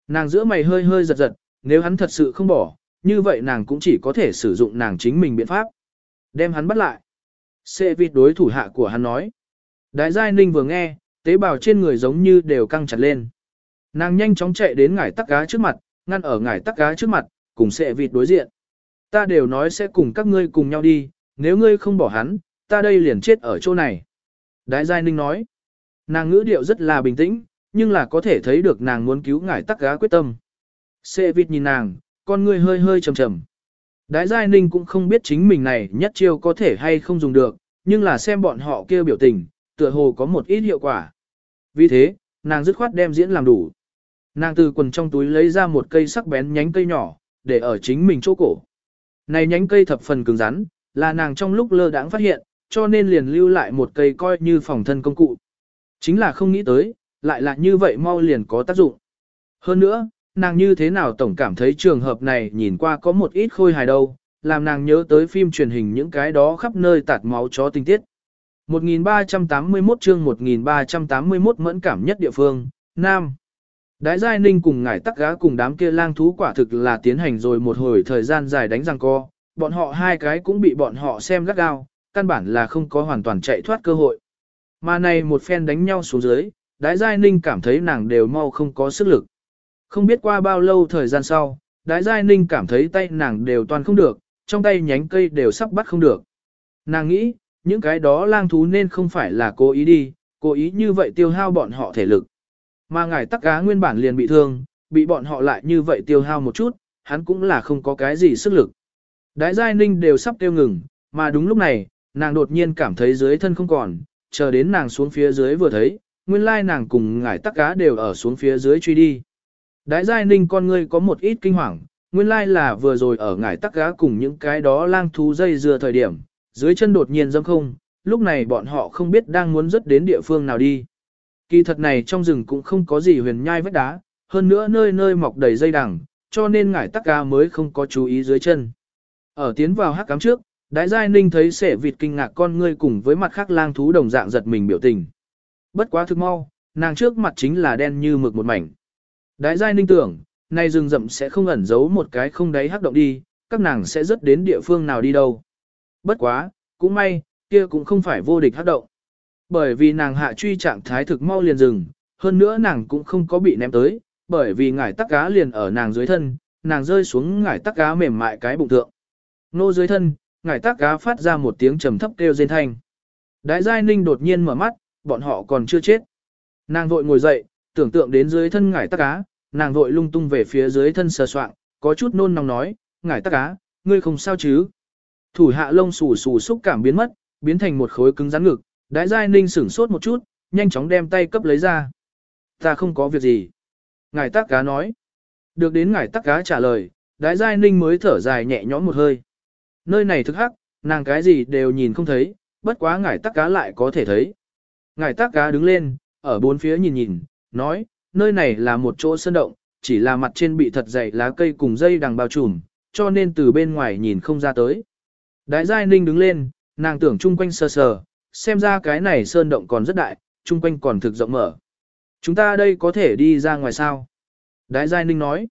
Nàng giữa mày hơi hơi giật giật, nếu hắn thật sự không bỏ, như vậy nàng cũng chỉ có thể sử dụng nàng chính mình biện pháp. Đem hắn bắt lại. Xe vịt đối thủ hạ của hắn nói. Đại giai ninh vừa nghe, tế bào trên người giống như đều căng chặt lên. Nàng nhanh chóng chạy đến ngải tắc cá trước mặt, ngăn ở ngải tắc cá trước mặt, cùng sẽ vịt đối diện. Ta đều nói sẽ cùng các ngươi cùng nhau đi, nếu ngươi không bỏ hắn, ta đây liền chết ở chỗ này. Đái Giai Ninh nói, nàng ngữ điệu rất là bình tĩnh, nhưng là có thể thấy được nàng muốn cứu ngải tắc cá quyết tâm. Sẽ vịt nhìn nàng, con ngươi hơi hơi trầm trầm. Đái Giai Ninh cũng không biết chính mình này nhất chiêu có thể hay không dùng được, nhưng là xem bọn họ kêu biểu tình, tựa hồ có một ít hiệu quả. Vì thế, nàng dứt khoát đem diễn làm đủ. Nàng từ quần trong túi lấy ra một cây sắc bén nhánh cây nhỏ, để ở chính mình chỗ cổ. Này nhánh cây thập phần cứng rắn, là nàng trong lúc lơ đãng phát hiện, cho nên liền lưu lại một cây coi như phòng thân công cụ. Chính là không nghĩ tới, lại là như vậy mau liền có tác dụng. Hơn nữa, nàng như thế nào tổng cảm thấy trường hợp này nhìn qua có một ít khôi hài đâu, làm nàng nhớ tới phim truyền hình những cái đó khắp nơi tạt máu chó tinh tiết. 1381 chương 1381 mẫn cảm nhất địa phương, Nam. Đái Giai Ninh cùng ngải tắc gá cùng đám kia lang thú quả thực là tiến hành rồi một hồi thời gian dài đánh răng co, bọn họ hai cái cũng bị bọn họ xem gắt gao, căn bản là không có hoàn toàn chạy thoát cơ hội. Mà này một phen đánh nhau xuống dưới, Đái Giai Ninh cảm thấy nàng đều mau không có sức lực. Không biết qua bao lâu thời gian sau, Đái Giai Ninh cảm thấy tay nàng đều toàn không được, trong tay nhánh cây đều sắp bắt không được. Nàng nghĩ, những cái đó lang thú nên không phải là cố ý đi, cố ý như vậy tiêu hao bọn họ thể lực. Mà ngài tắc cá nguyên bản liền bị thương, bị bọn họ lại như vậy tiêu hao một chút, hắn cũng là không có cái gì sức lực. Đái giai ninh đều sắp tiêu ngừng, mà đúng lúc này, nàng đột nhiên cảm thấy dưới thân không còn, chờ đến nàng xuống phía dưới vừa thấy, nguyên lai nàng cùng ngải tắc cá đều ở xuống phía dưới truy đi. Đái giai ninh con ngươi có một ít kinh hoàng, nguyên lai là vừa rồi ở ngải tắc cá cùng những cái đó lang thú dây dưa thời điểm, dưới chân đột nhiên dâm không, lúc này bọn họ không biết đang muốn dứt đến địa phương nào đi. Kỳ thật này trong rừng cũng không có gì huyền nhai vách đá, hơn nữa nơi nơi mọc đầy dây đằng, cho nên ngải tắc ca mới không có chú ý dưới chân. Ở tiến vào hắc cám trước, đái giai ninh thấy sẻ vịt kinh ngạc con ngươi cùng với mặt khác lang thú đồng dạng giật mình biểu tình. Bất quá thực mau, nàng trước mặt chính là đen như mực một mảnh. Đái giai ninh tưởng, nay rừng rậm sẽ không ẩn giấu một cái không đáy hắc động đi, các nàng sẽ rất đến địa phương nào đi đâu. Bất quá, cũng may, kia cũng không phải vô địch hắc động. Bởi vì nàng hạ truy trạng thái thực mau liền dừng, hơn nữa nàng cũng không có bị ném tới, bởi vì ngải tắc cá liền ở nàng dưới thân, nàng rơi xuống ngải tắc cá mềm mại cái bụng thượng. Nô dưới thân, ngải tắc cá phát ra một tiếng trầm thấp kêu rên thanh. Đại giai ninh đột nhiên mở mắt, bọn họ còn chưa chết. Nàng vội ngồi dậy, tưởng tượng đến dưới thân ngải tắc cá, nàng vội lung tung về phía dưới thân sờ soạng, có chút nôn nóng nói, ngải tắc cá, ngươi không sao chứ. Thủ hạ lông xù xù xúc cảm biến mất, biến thành một khối cứng rắn ngực, Đái Giai Ninh sửng sốt một chút, nhanh chóng đem tay cấp lấy ra. Ta không có việc gì. Ngài tắc cá nói. Được đến ngài tắc cá trả lời, Đái Giai Ninh mới thở dài nhẹ nhõm một hơi. Nơi này thực hắc, nàng cái gì đều nhìn không thấy, bất quá ngài tắc cá lại có thể thấy. Ngài tắc cá đứng lên, ở bốn phía nhìn nhìn, nói, nơi này là một chỗ sơn động, chỉ là mặt trên bị thật dày lá cây cùng dây đằng bao trùm, cho nên từ bên ngoài nhìn không ra tới. Đái Giai Ninh đứng lên, nàng tưởng chung quanh sờ sờ, xem ra cái này sơn động còn rất đại, chung quanh còn thực rộng mở. Chúng ta đây có thể đi ra ngoài sao? Đái Giai Ninh nói,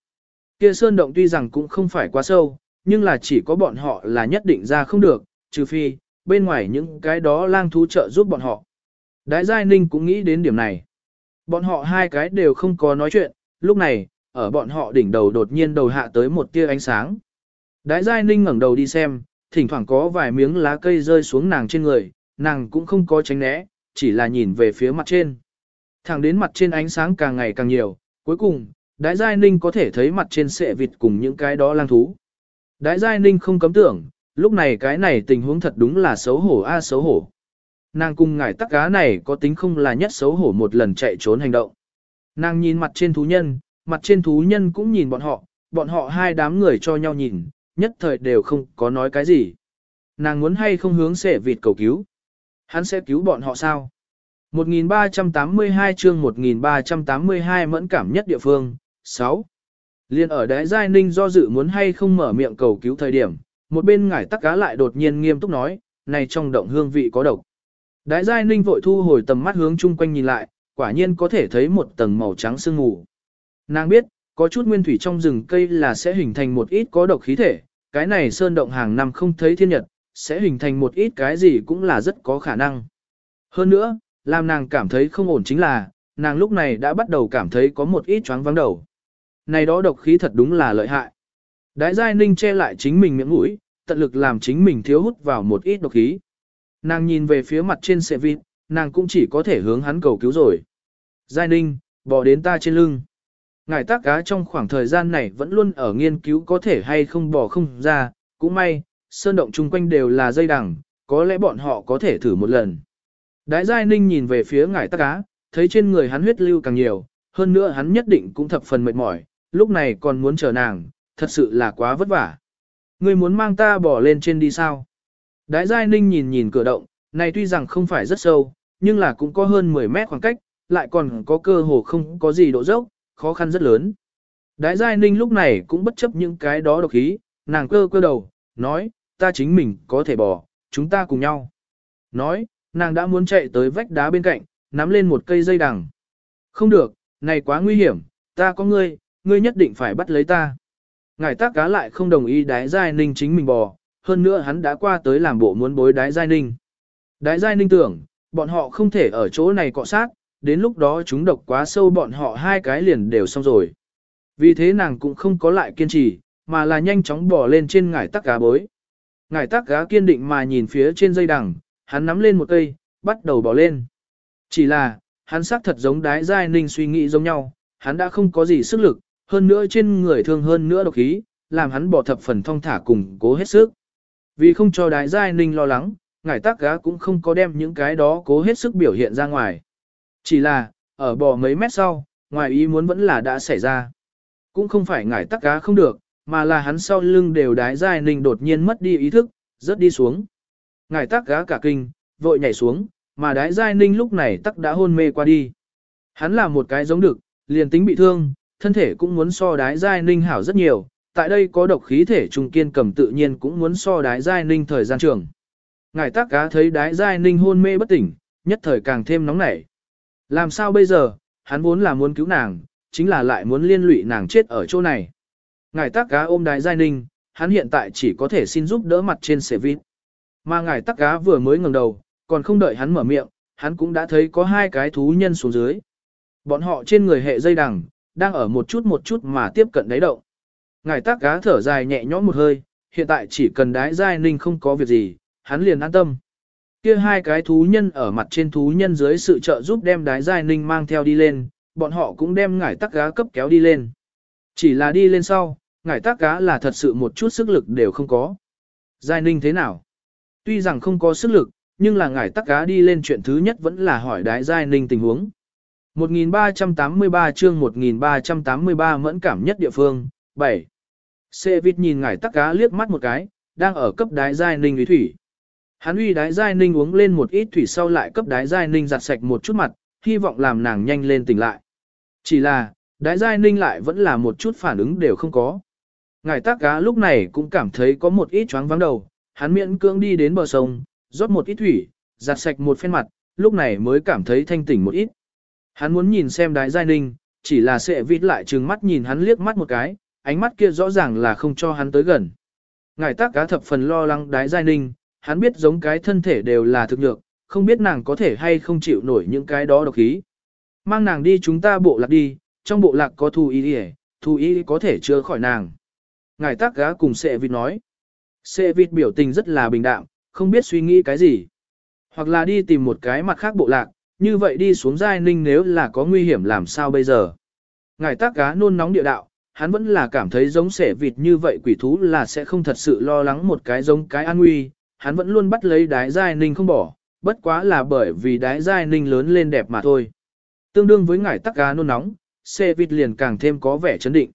kia sơn động tuy rằng cũng không phải quá sâu, nhưng là chỉ có bọn họ là nhất định ra không được, trừ phi, bên ngoài những cái đó lang thú trợ giúp bọn họ. Đái Giai Ninh cũng nghĩ đến điểm này. Bọn họ hai cái đều không có nói chuyện, lúc này, ở bọn họ đỉnh đầu đột nhiên đầu hạ tới một tia ánh sáng. Đái Giai Ninh ngẩng đầu đi xem, thỉnh thoảng có vài miếng lá cây rơi xuống nàng trên người, nàng cũng không có tránh né, chỉ là nhìn về phía mặt trên. Thẳng đến mặt trên ánh sáng càng ngày càng nhiều, cuối cùng, Đái Giai Ninh có thể thấy mặt trên sệ vịt cùng những cái đó lang thú. Đái Giai Ninh không cấm tưởng, lúc này cái này tình huống thật đúng là xấu hổ a à xấu hổ. Nàng cùng ngải tắc cá này có tính không là nhất xấu hổ một lần chạy trốn hành động. Nàng nhìn mặt trên thú nhân, mặt trên thú nhân cũng nhìn bọn họ, bọn họ hai đám người cho nhau nhìn, nhất thời đều không có nói cái gì. Nàng muốn hay không hướng sẻ vịt cầu cứu. Hắn sẽ cứu bọn họ sao? 1382 chương 1382 mẫn cảm nhất địa phương, 6. Liên ở đáy giai ninh do dự muốn hay không mở miệng cầu cứu thời điểm, một bên ngải tắc cá lại đột nhiên nghiêm túc nói, này trong động hương vị có độc. Đái giai ninh vội thu hồi tầm mắt hướng chung quanh nhìn lại, quả nhiên có thể thấy một tầng màu trắng sương mù. Nàng biết, có chút nguyên thủy trong rừng cây là sẽ hình thành một ít có độc khí thể, cái này sơn động hàng năm không thấy thiên nhật, sẽ hình thành một ít cái gì cũng là rất có khả năng. Hơn nữa, làm nàng cảm thấy không ổn chính là, nàng lúc này đã bắt đầu cảm thấy có một ít choáng vắng đầu. Này đó độc khí thật đúng là lợi hại. Đái giai ninh che lại chính mình miệng mũi, tận lực làm chính mình thiếu hút vào một ít độc khí. Nàng nhìn về phía mặt trên xe vịt, nàng cũng chỉ có thể hướng hắn cầu cứu rồi. Giai ninh, bỏ đến ta trên lưng. Ngài tác cá trong khoảng thời gian này vẫn luôn ở nghiên cứu có thể hay không bỏ không ra, cũng may, sơn động chung quanh đều là dây đằng, có lẽ bọn họ có thể thử một lần. Đái Giai Ninh nhìn về phía ngải tắc cá, thấy trên người hắn huyết lưu càng nhiều, hơn nữa hắn nhất định cũng thập phần mệt mỏi, lúc này còn muốn chờ nàng, thật sự là quá vất vả. Ngươi muốn mang ta bỏ lên trên đi sao? Đái Giai Ninh nhìn nhìn cửa động, này tuy rằng không phải rất sâu, nhưng là cũng có hơn 10 mét khoảng cách, lại còn có cơ hồ không có gì độ dốc, khó khăn rất lớn. Đái Giai Ninh lúc này cũng bất chấp những cái đó độc khí, nàng cơ cơ đầu, nói, ta chính mình có thể bỏ, chúng ta cùng nhau. Nói, nàng đã muốn chạy tới vách đá bên cạnh, nắm lên một cây dây đằng. Không được, này quá nguy hiểm, ta có ngươi, ngươi nhất định phải bắt lấy ta. Ngài tác cá lại không đồng ý đái giai ninh chính mình bò, hơn nữa hắn đã qua tới làm bộ muốn bối đái giai ninh. Đái giai ninh tưởng, bọn họ không thể ở chỗ này cọ sát, đến lúc đó chúng độc quá sâu bọn họ hai cái liền đều xong rồi. Vì thế nàng cũng không có lại kiên trì, mà là nhanh chóng bò lên trên ngải tắc cá bối. Ngải tắc Gá kiên định mà nhìn phía trên dây đằng, hắn nắm lên một cây, bắt đầu bỏ lên. Chỉ là, hắn xác thật giống đái giai ninh suy nghĩ giống nhau, hắn đã không có gì sức lực, hơn nữa trên người thương hơn nữa độc khí, làm hắn bỏ thập phần thong thả cùng cố hết sức. Vì không cho đái giai ninh lo lắng, ngải tác gá cũng không có đem những cái đó cố hết sức biểu hiện ra ngoài. Chỉ là, ở bò mấy mét sau, ngoài ý muốn vẫn là đã xảy ra. Cũng không phải ngải tắc cá không được, mà là hắn sau lưng đều đái dài ninh đột nhiên mất đi ý thức, rớt đi xuống. Ngải tắc Gá cả kinh, vội nhảy xuống, mà đái dài ninh lúc này tắc đã hôn mê qua đi. Hắn là một cái giống được, liền tính bị thương, thân thể cũng muốn so đái dài ninh hảo rất nhiều, tại đây có độc khí thể trung kiên cầm tự nhiên cũng muốn so đái giai ninh thời gian trường. Ngài tác cá thấy đái giai ninh hôn mê bất tỉnh, nhất thời càng thêm nóng nảy. Làm sao bây giờ, hắn vốn là muốn cứu nàng, chính là lại muốn liên lụy nàng chết ở chỗ này. Ngài tác cá ôm đái giai ninh, hắn hiện tại chỉ có thể xin giúp đỡ mặt trên xe vít. Mà ngài tắc cá vừa mới ngẩng đầu, còn không đợi hắn mở miệng, hắn cũng đã thấy có hai cái thú nhân xuống dưới. Bọn họ trên người hệ dây đằng, đang ở một chút một chút mà tiếp cận đáy động. Ngài tác cá thở dài nhẹ nhõm một hơi, hiện tại chỉ cần đái giai ninh không có việc gì, hắn liền an tâm. Kia hai cái thú nhân ở mặt trên thú nhân dưới sự trợ giúp đem đái giai ninh mang theo đi lên, bọn họ cũng đem ngải tắc cá cấp kéo đi lên. Chỉ là đi lên sau, ngải tắc cá là thật sự một chút sức lực đều không có. Giai ninh thế nào? Tuy rằng không có sức lực, nhưng là ngải tắc cá đi lên chuyện thứ nhất vẫn là hỏi đái giai ninh tình huống. 1383 chương 1383 mẫn cảm nhất địa phương, 7. Xê vịt nhìn ngải tắc cá liếc mắt một cái, đang ở cấp đái giai ninh uy thủy. Hắn uy đái giai ninh uống lên một ít thủy sau lại cấp đái giai ninh giặt sạch một chút mặt, hy vọng làm nàng nhanh lên tỉnh lại. Chỉ là, đái giai ninh lại vẫn là một chút phản ứng đều không có. Ngài tác cá lúc này cũng cảm thấy có một ít choáng vắng đầu, hắn miễn cưỡng đi đến bờ sông, rót một ít thủy, giặt sạch một phen mặt, lúc này mới cảm thấy thanh tỉnh một ít. Hắn muốn nhìn xem đái giai ninh, chỉ là sẽ vịt lại trừng mắt nhìn hắn liếc mắt một cái, ánh mắt kia rõ ràng là không cho hắn tới gần. Ngài tác cá thập phần lo lắng đái giai ninh, hắn biết giống cái thân thể đều là thực nhược, không biết nàng có thể hay không chịu nổi những cái đó độc khí. Mang nàng đi chúng ta bộ lạc đi, trong bộ lạc có thu y đi thu y có thể chữa khỏi nàng. Ngài tác gá cùng sệ vịt nói. Sệ vịt biểu tình rất là bình đạm, không biết suy nghĩ cái gì. Hoặc là đi tìm một cái mặt khác bộ lạc, như vậy đi xuống giai ninh nếu là có nguy hiểm làm sao bây giờ. Ngài tác gá nôn nóng địa đạo, hắn vẫn là cảm thấy giống sẻ vịt như vậy quỷ thú là sẽ không thật sự lo lắng một cái giống cái an nguy, hắn vẫn luôn bắt lấy đái giai ninh không bỏ, bất quá là bởi vì đái giai ninh lớn lên đẹp mà thôi. Tương đương với ngải tắc cá nôn nóng, xe vịt liền càng thêm có vẻ chấn định.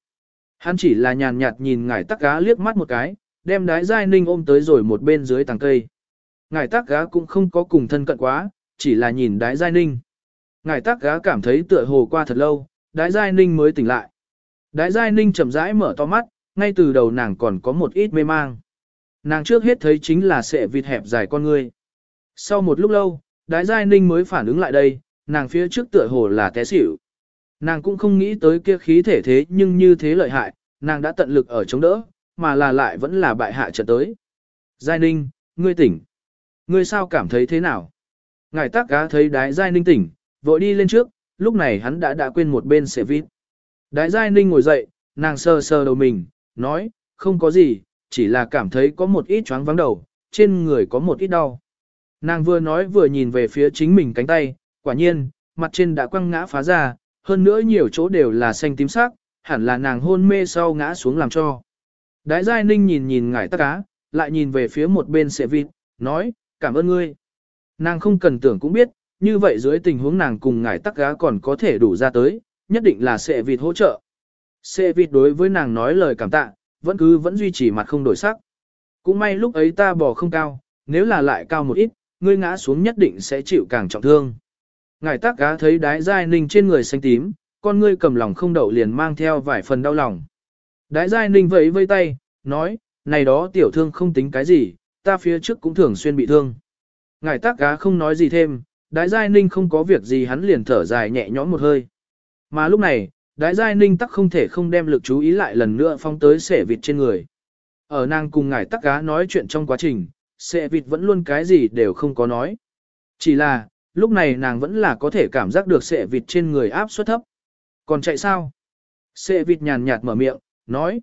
Hắn chỉ là nhàn nhạt nhìn ngải tắc cá liếc mắt một cái, đem đái giai ninh ôm tới rồi một bên dưới tàng cây. Ngải tắc cá cũng không có cùng thân cận quá, chỉ là nhìn đái giai ninh. Ngải tắc cá cảm thấy tựa hồ qua thật lâu, đái giai ninh mới tỉnh lại. Đái giai ninh chậm rãi mở to mắt, ngay từ đầu nàng còn có một ít mê mang. Nàng trước hết thấy chính là sệ vịt hẹp dài con người. Sau một lúc lâu, đái giai ninh mới phản ứng lại đây, nàng phía trước tựa hồ là té xỉu. Nàng cũng không nghĩ tới kia khí thể thế nhưng như thế lợi hại, nàng đã tận lực ở chống đỡ, mà là lại vẫn là bại hạ trận tới. Giai ninh, ngươi tỉnh. Ngươi sao cảm thấy thế nào? Ngài tác cá thấy đái giai ninh tỉnh, vội đi lên trước, lúc này hắn đã đã quên một bên xe vít. Đái giai ninh ngồi dậy, nàng sờ sờ đầu mình, nói, không có gì, chỉ là cảm thấy có một ít chóng vắng đầu, trên người có một ít đau. Nàng vừa nói vừa nhìn về phía chính mình cánh tay, quả nhiên, mặt trên đã quăng ngã phá ra, hơn nữa nhiều chỗ đều là xanh tím sắc, hẳn là nàng hôn mê sau ngã xuống làm cho. Đái giai ninh nhìn nhìn ngải tắc cá, lại nhìn về phía một bên sệ vịt, nói, cảm ơn ngươi. Nàng không cần tưởng cũng biết, như vậy dưới tình huống nàng cùng ngải tắc cá còn có thể đủ ra tới, nhất định là sệ vịt hỗ trợ. Sệ vịt đối với nàng nói lời cảm tạ, vẫn cứ vẫn duy trì mặt không đổi sắc. Cũng may lúc ấy ta bò không cao, nếu là lại cao một ít, ngươi ngã xuống nhất định sẽ chịu càng trọng thương. Ngài tác cá thấy đái giai ninh trên người xanh tím, con ngươi cầm lòng không đậu liền mang theo vài phần đau lòng. Đái giai ninh vẫy vây tay, nói, này đó tiểu thương không tính cái gì, ta phía trước cũng thường xuyên bị thương. Ngài tác cá không nói gì thêm, đái giai ninh không có việc gì hắn liền thở dài nhẹ nhõm một hơi. Mà lúc này, đái giai ninh tắc không thể không đem lực chú ý lại lần nữa phong tới sẻ vịt trên người. Ở nàng cùng ngài tắc cá nói chuyện trong quá trình, sẻ vịt vẫn luôn cái gì đều không có nói. Chỉ là, lúc này nàng vẫn là có thể cảm giác được sệ vịt trên người áp suất thấp. Còn chạy sao? Sệ vịt nhàn nhạt mở miệng, nói.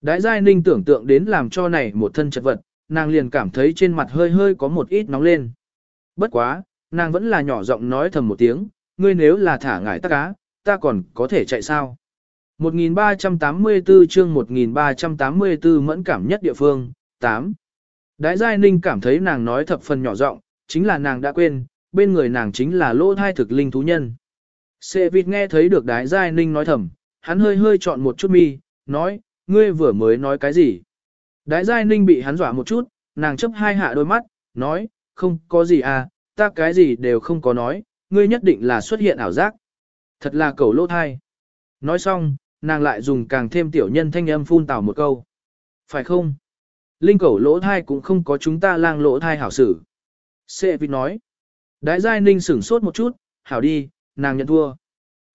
Đái giai ninh tưởng tượng đến làm cho này một thân chật vật, nàng liền cảm thấy trên mặt hơi hơi có một ít nóng lên. Bất quá, nàng vẫn là nhỏ giọng nói thầm một tiếng, ngươi nếu là thả ngải tắc cá, ta còn có thể chạy sao? 1384 chương 1384 mẫn cảm nhất địa phương, 8. Đái Giai Ninh cảm thấy nàng nói thập phần nhỏ giọng, chính là nàng đã quên, bên người nàng chính là lỗ thai thực linh thú nhân. Sệ vịt nghe thấy được Đái Giai Ninh nói thầm, hắn hơi hơi chọn một chút mi, nói, ngươi vừa mới nói cái gì? Đái Giai Ninh bị hắn dọa một chút, nàng chấp hai hạ đôi mắt, nói, không có gì à, ta cái gì đều không có nói, ngươi nhất định là xuất hiện ảo giác. Thật là cầu lỗ thai. Nói xong, nàng lại dùng càng thêm tiểu nhân thanh âm phun tào một câu. Phải không? Linh cầu lỗ thai cũng không có chúng ta lang lỗ thai hảo xử. Sệ vịt nói. Đái giai ninh sửng sốt một chút, hảo đi, nàng nhận thua.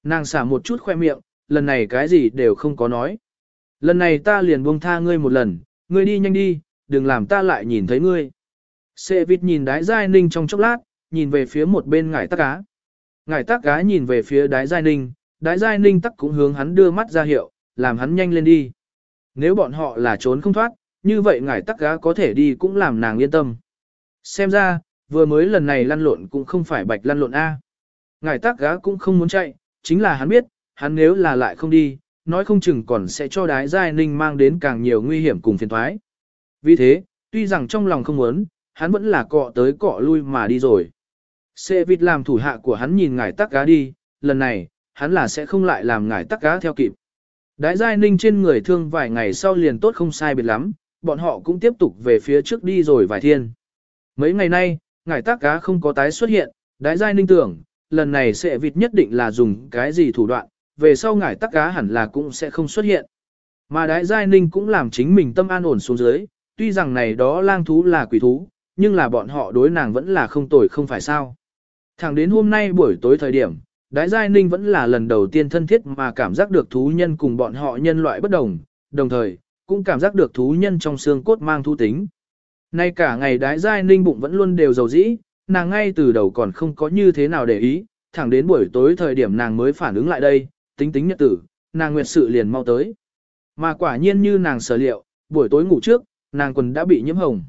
Nàng xả một chút khoe miệng, lần này cái gì đều không có nói. Lần này ta liền buông tha ngươi một lần, ngươi đi nhanh đi, đừng làm ta lại nhìn thấy ngươi. Sệ vịt nhìn đái giai ninh trong chốc lát, nhìn về phía một bên ngải tắc cá. Ngải tắc cá nhìn về phía đái giai ninh, đái giai ninh tắc cũng hướng hắn đưa mắt ra hiệu, làm hắn nhanh lên đi. Nếu bọn họ là trốn không thoát, như vậy ngải tắc cá có thể đi cũng làm nàng yên tâm. Xem ra, vừa mới lần này lăn lộn cũng không phải bạch lăn lộn A. Ngải tắc gá cũng không muốn chạy, chính là hắn biết, hắn nếu là lại không đi, nói không chừng còn sẽ cho đái giai ninh mang đến càng nhiều nguy hiểm cùng phiền thoái. Vì thế, tuy rằng trong lòng không muốn, hắn vẫn là cọ tới cọ lui mà đi rồi. Xe vịt làm thủ hạ của hắn nhìn ngài tắc gá đi, lần này, hắn là sẽ không lại làm ngài tắc gá theo kịp. Đái giai ninh trên người thương vài ngày sau liền tốt không sai biệt lắm, bọn họ cũng tiếp tục về phía trước đi rồi vài thiên. Mấy ngày nay, Ngải Tác cá không có tái xuất hiện, đái giai ninh tưởng, lần này sẽ vịt nhất định là dùng cái gì thủ đoạn, về sau ngải Tác cá hẳn là cũng sẽ không xuất hiện. Mà đái giai ninh cũng làm chính mình tâm an ổn xuống dưới, tuy rằng này đó lang thú là quỷ thú, nhưng là bọn họ đối nàng vẫn là không tồi không phải sao. Thẳng đến hôm nay buổi tối thời điểm, đái giai ninh vẫn là lần đầu tiên thân thiết mà cảm giác được thú nhân cùng bọn họ nhân loại bất đồng, đồng thời, cũng cảm giác được thú nhân trong xương cốt mang thu tính. Nay cả ngày đái giai ninh bụng vẫn luôn đều dầu dĩ, nàng ngay từ đầu còn không có như thế nào để ý, thẳng đến buổi tối thời điểm nàng mới phản ứng lại đây, tính tính nhật tử, nàng nguyệt sự liền mau tới. Mà quả nhiên như nàng sở liệu, buổi tối ngủ trước, nàng quần đã bị nhiễm hồng.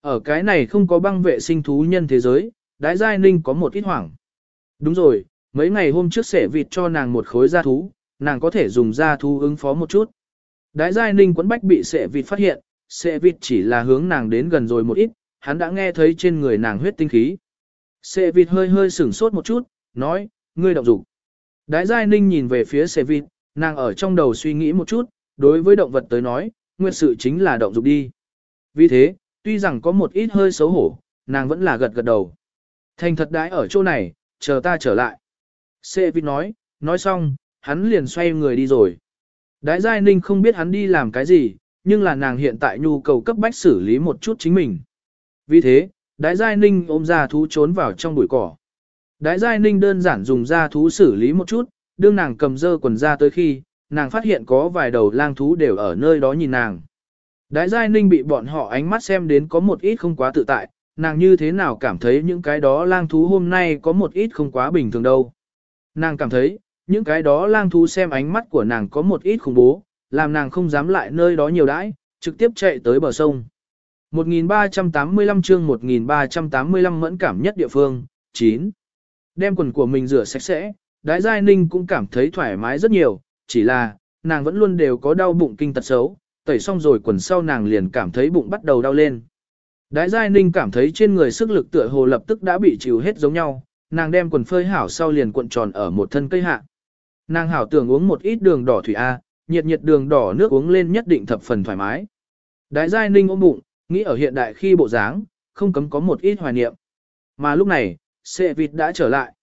Ở cái này không có băng vệ sinh thú nhân thế giới, đái giai ninh có một ít hoảng. Đúng rồi, mấy ngày hôm trước sẻ vịt cho nàng một khối da thú, nàng có thể dùng da thú ứng phó một chút. Đái giai ninh quấn bách bị sẻ vịt phát hiện, sẻ vịt chỉ là hướng nàng đến gần rồi một ít, hắn đã nghe thấy trên người nàng huyết tinh khí. Sẻ vịt hơi hơi sửng sốt một chút, nói, ngươi động dục. Đái giai ninh nhìn về phía sẻ vịt, nàng ở trong đầu suy nghĩ một chút, đối với động vật tới nói, nguyên sự chính là động dục đi. Vì thế, tuy rằng có một ít hơi xấu hổ, nàng vẫn là gật gật đầu. Thành thật đái ở chỗ này, chờ ta trở lại. Sệ vịt nói, nói xong, hắn liền xoay người đi rồi. Đái Giai Ninh không biết hắn đi làm cái gì, nhưng là nàng hiện tại nhu cầu cấp bách xử lý một chút chính mình. Vì thế, Đái Giai Ninh ôm ra thú trốn vào trong bụi cỏ. Đái Giai Ninh đơn giản dùng ra thú xử lý một chút, đương nàng cầm dơ quần ra tới khi, nàng phát hiện có vài đầu lang thú đều ở nơi đó nhìn nàng. Đái Giai Ninh bị bọn họ ánh mắt xem đến có một ít không quá tự tại, nàng như thế nào cảm thấy những cái đó lang thú hôm nay có một ít không quá bình thường đâu. Nàng cảm thấy, những cái đó lang thú xem ánh mắt của nàng có một ít khủng bố, làm nàng không dám lại nơi đó nhiều đãi, trực tiếp chạy tới bờ sông. 1385 chương 1385 mẫn cảm nhất địa phương, 9. Đem quần của mình rửa sạch sẽ, Đái Giai Ninh cũng cảm thấy thoải mái rất nhiều, chỉ là, nàng vẫn luôn đều có đau bụng kinh tật xấu, tẩy xong rồi quần sau nàng liền cảm thấy bụng bắt đầu đau lên. Đái Giai Ninh cảm thấy trên người sức lực tựa hồ lập tức đã bị chịu hết giống nhau, nàng đem quần phơi hảo sau liền cuộn tròn ở một thân cây hạ. Nàng hảo tưởng uống một ít đường đỏ thủy A, nhiệt nhiệt đường đỏ nước uống lên nhất định thập phần thoải mái. Đại Giai Ninh ôm bụng, nghĩ ở hiện đại khi bộ dáng, không cấm có một ít hoài niệm. Mà lúc này, sệ vịt đã trở lại.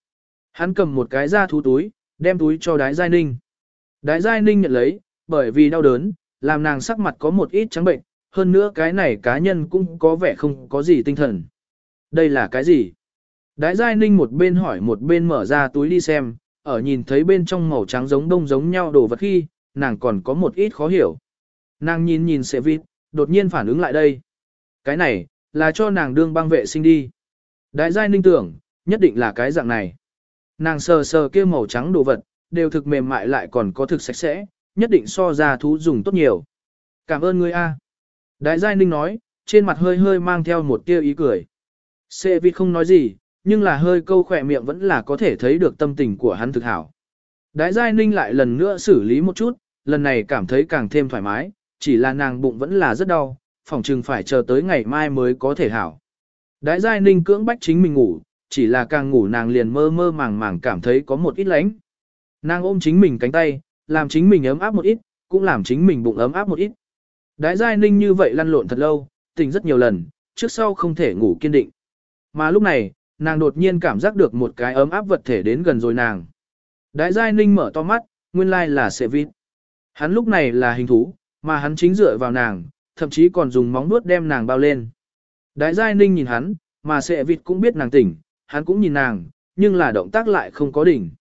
Hắn cầm một cái da thú túi, đem túi cho Đái Giai Ninh. Đái Giai Ninh nhận lấy, bởi vì đau đớn, làm nàng sắc mặt có một ít trắng bệnh, hơn nữa cái này cá nhân cũng có vẻ không có gì tinh thần. Đây là cái gì? Đái Giai Ninh một bên hỏi một bên mở ra túi đi xem, ở nhìn thấy bên trong màu trắng giống đông giống nhau đồ vật khi, nàng còn có một ít khó hiểu. Nàng nhìn nhìn sẽ vịt, đột nhiên phản ứng lại đây. Cái này, là cho nàng đương băng vệ sinh đi. Đại Giai Ninh tưởng, nhất định là cái dạng này. Nàng sờ sờ kia màu trắng đồ vật, đều thực mềm mại lại còn có thực sạch sẽ, nhất định so ra thú dùng tốt nhiều. Cảm ơn ngươi a. Đại Giai Ninh nói, trên mặt hơi hơi mang theo một tia ý cười. Sệ vịt không nói gì, nhưng là hơi câu khỏe miệng vẫn là có thể thấy được tâm tình của hắn thực hảo. Đại Giai Ninh lại lần nữa xử lý một chút, lần này cảm thấy càng thêm thoải mái, chỉ là nàng bụng vẫn là rất đau, phòng chừng phải chờ tới ngày mai mới có thể hảo. Đại Giai Ninh cưỡng bách chính mình ngủ, chỉ là càng ngủ nàng liền mơ mơ màng màng cảm thấy có một ít lánh. Nàng ôm chính mình cánh tay, làm chính mình ấm áp một ít, cũng làm chính mình bụng ấm áp một ít. Đái giai ninh như vậy lăn lộn thật lâu, tỉnh rất nhiều lần, trước sau không thể ngủ kiên định. Mà lúc này, nàng đột nhiên cảm giác được một cái ấm áp vật thể đến gần rồi nàng. Đái giai ninh mở to mắt, nguyên lai là sệ vịt. Hắn lúc này là hình thú, mà hắn chính dựa vào nàng, thậm chí còn dùng móng nuốt đem nàng bao lên. Đái giai ninh nhìn hắn, mà sệ vịt cũng biết nàng tỉnh, hắn cũng nhìn nàng, nhưng là động tác lại không có đỉnh.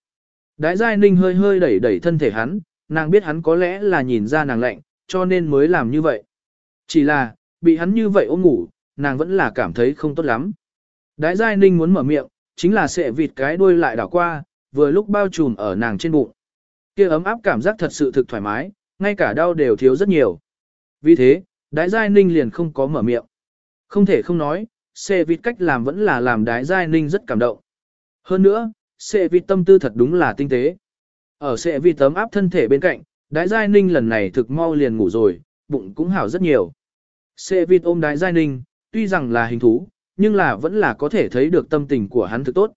Đái giai ninh hơi hơi đẩy đẩy thân thể hắn, nàng biết hắn có lẽ là nhìn ra nàng lạnh, cho nên mới làm như vậy. Chỉ là, bị hắn như vậy ôm ngủ, nàng vẫn là cảm thấy không tốt lắm. Đái giai ninh muốn mở miệng, chính là sẽ vịt cái đuôi lại đảo qua, vừa lúc bao trùm ở nàng trên bụng. kia ấm áp cảm giác thật sự thực thoải mái, ngay cả đau đều thiếu rất nhiều. Vì thế, đái giai ninh liền không có mở miệng. Không thể không nói, xe vịt cách làm vẫn là làm đái giai ninh rất cảm động. Hơn nữa, xe vịt tâm tư thật đúng là tinh tế. Ở xe vịt tấm áp thân thể bên cạnh, Đái Giai Ninh lần này thực mau liền ngủ rồi, bụng cũng hảo rất nhiều. Xe vịt ôm Đái Giai Ninh, tuy rằng là hình thú, nhưng là vẫn là có thể thấy được tâm tình của hắn thực tốt.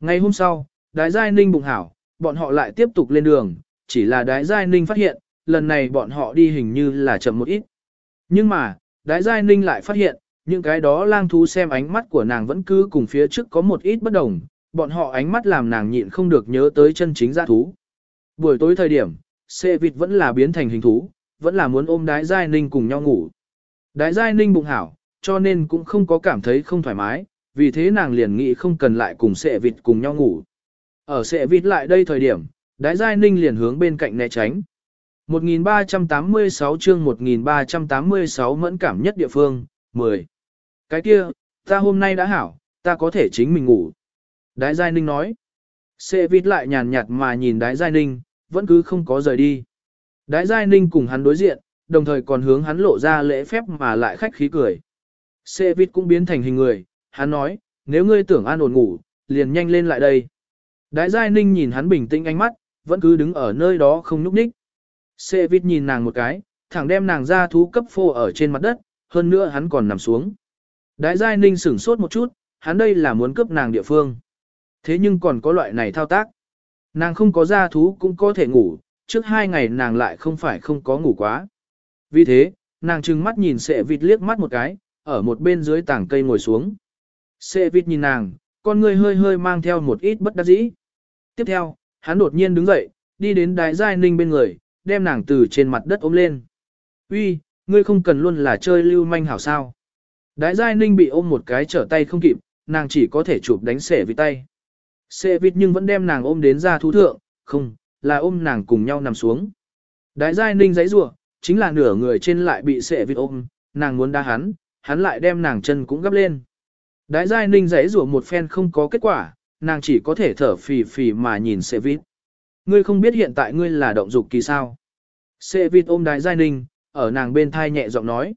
Ngày hôm sau, Đái Giai Ninh bụng hảo, bọn họ lại tiếp tục lên đường, chỉ là Đái Giai Ninh phát hiện, lần này bọn họ đi hình như là chậm một ít. Nhưng mà, Đái Giai Ninh lại phát hiện, những cái đó lang thú xem ánh mắt của nàng vẫn cứ cùng phía trước có một ít bất đồng, bọn họ ánh mắt làm nàng nhịn không được nhớ tới chân chính giã thú. Buổi tối thời điểm, xe vịt vẫn là biến thành hình thú, vẫn là muốn ôm đái giai ninh cùng nhau ngủ. Đái giai ninh bụng hảo, cho nên cũng không có cảm thấy không thoải mái, vì thế nàng liền nghĩ không cần lại cùng xe vịt cùng nhau ngủ. Ở xe vịt lại đây thời điểm, đái giai ninh liền hướng bên cạnh né tránh. 1386 chương 1386 mẫn cảm nhất địa phương, 10. Cái kia, ta hôm nay đã hảo, ta có thể chính mình ngủ. Đái Giai Ninh nói. Sệ vịt lại nhàn nhạt mà nhìn Đái Giai Ninh, vẫn cứ không có rời đi. Đái Giai Ninh cùng hắn đối diện, đồng thời còn hướng hắn lộ ra lễ phép mà lại khách khí cười. Sệ vịt cũng biến thành hình người, hắn nói, nếu ngươi tưởng an ổn ngủ, liền nhanh lên lại đây. Đại Giai Ninh nhìn hắn bình tĩnh ánh mắt, vẫn cứ đứng ở nơi đó không nhúc nhích. Sệ vịt nhìn nàng một cái, thẳng đem nàng ra thú cấp phô ở trên mặt đất, hơn nữa hắn còn nằm xuống. Đại Giai Ninh sửng sốt một chút, hắn đây là muốn cướp nàng địa phương. Thế nhưng còn có loại này thao tác. Nàng không có ra thú cũng có thể ngủ, trước hai ngày nàng lại không phải không có ngủ quá. Vì thế, nàng trừng mắt nhìn sệ vịt liếc mắt một cái, ở một bên dưới tảng cây ngồi xuống. Sệ vịt nhìn nàng, con người hơi hơi mang theo một ít bất đắc dĩ. Tiếp theo, hắn đột nhiên đứng dậy, đi đến đái giai ninh bên người, đem nàng từ trên mặt đất ôm lên. Uy, ngươi không cần luôn là chơi lưu manh hảo sao. Đái giai ninh bị ôm một cái trở tay không kịp, nàng chỉ có thể chụp đánh xẻ vịt tay. Xẻ vịt nhưng vẫn đem nàng ôm đến ra thú thượng, không, là ôm nàng cùng nhau nằm xuống. Đái giai ninh giấy rủa chính là nửa người trên lại bị xẻ vịt ôm, nàng muốn đá hắn, hắn lại đem nàng chân cũng gấp lên. Đái giai ninh giấy rủa một phen không có kết quả, nàng chỉ có thể thở phì phì mà nhìn sệ Vít. Ngươi không biết hiện tại ngươi là động dục kỳ sao. Sệ Vít ôm đái giai ninh, ở nàng bên thai nhẹ giọng nói.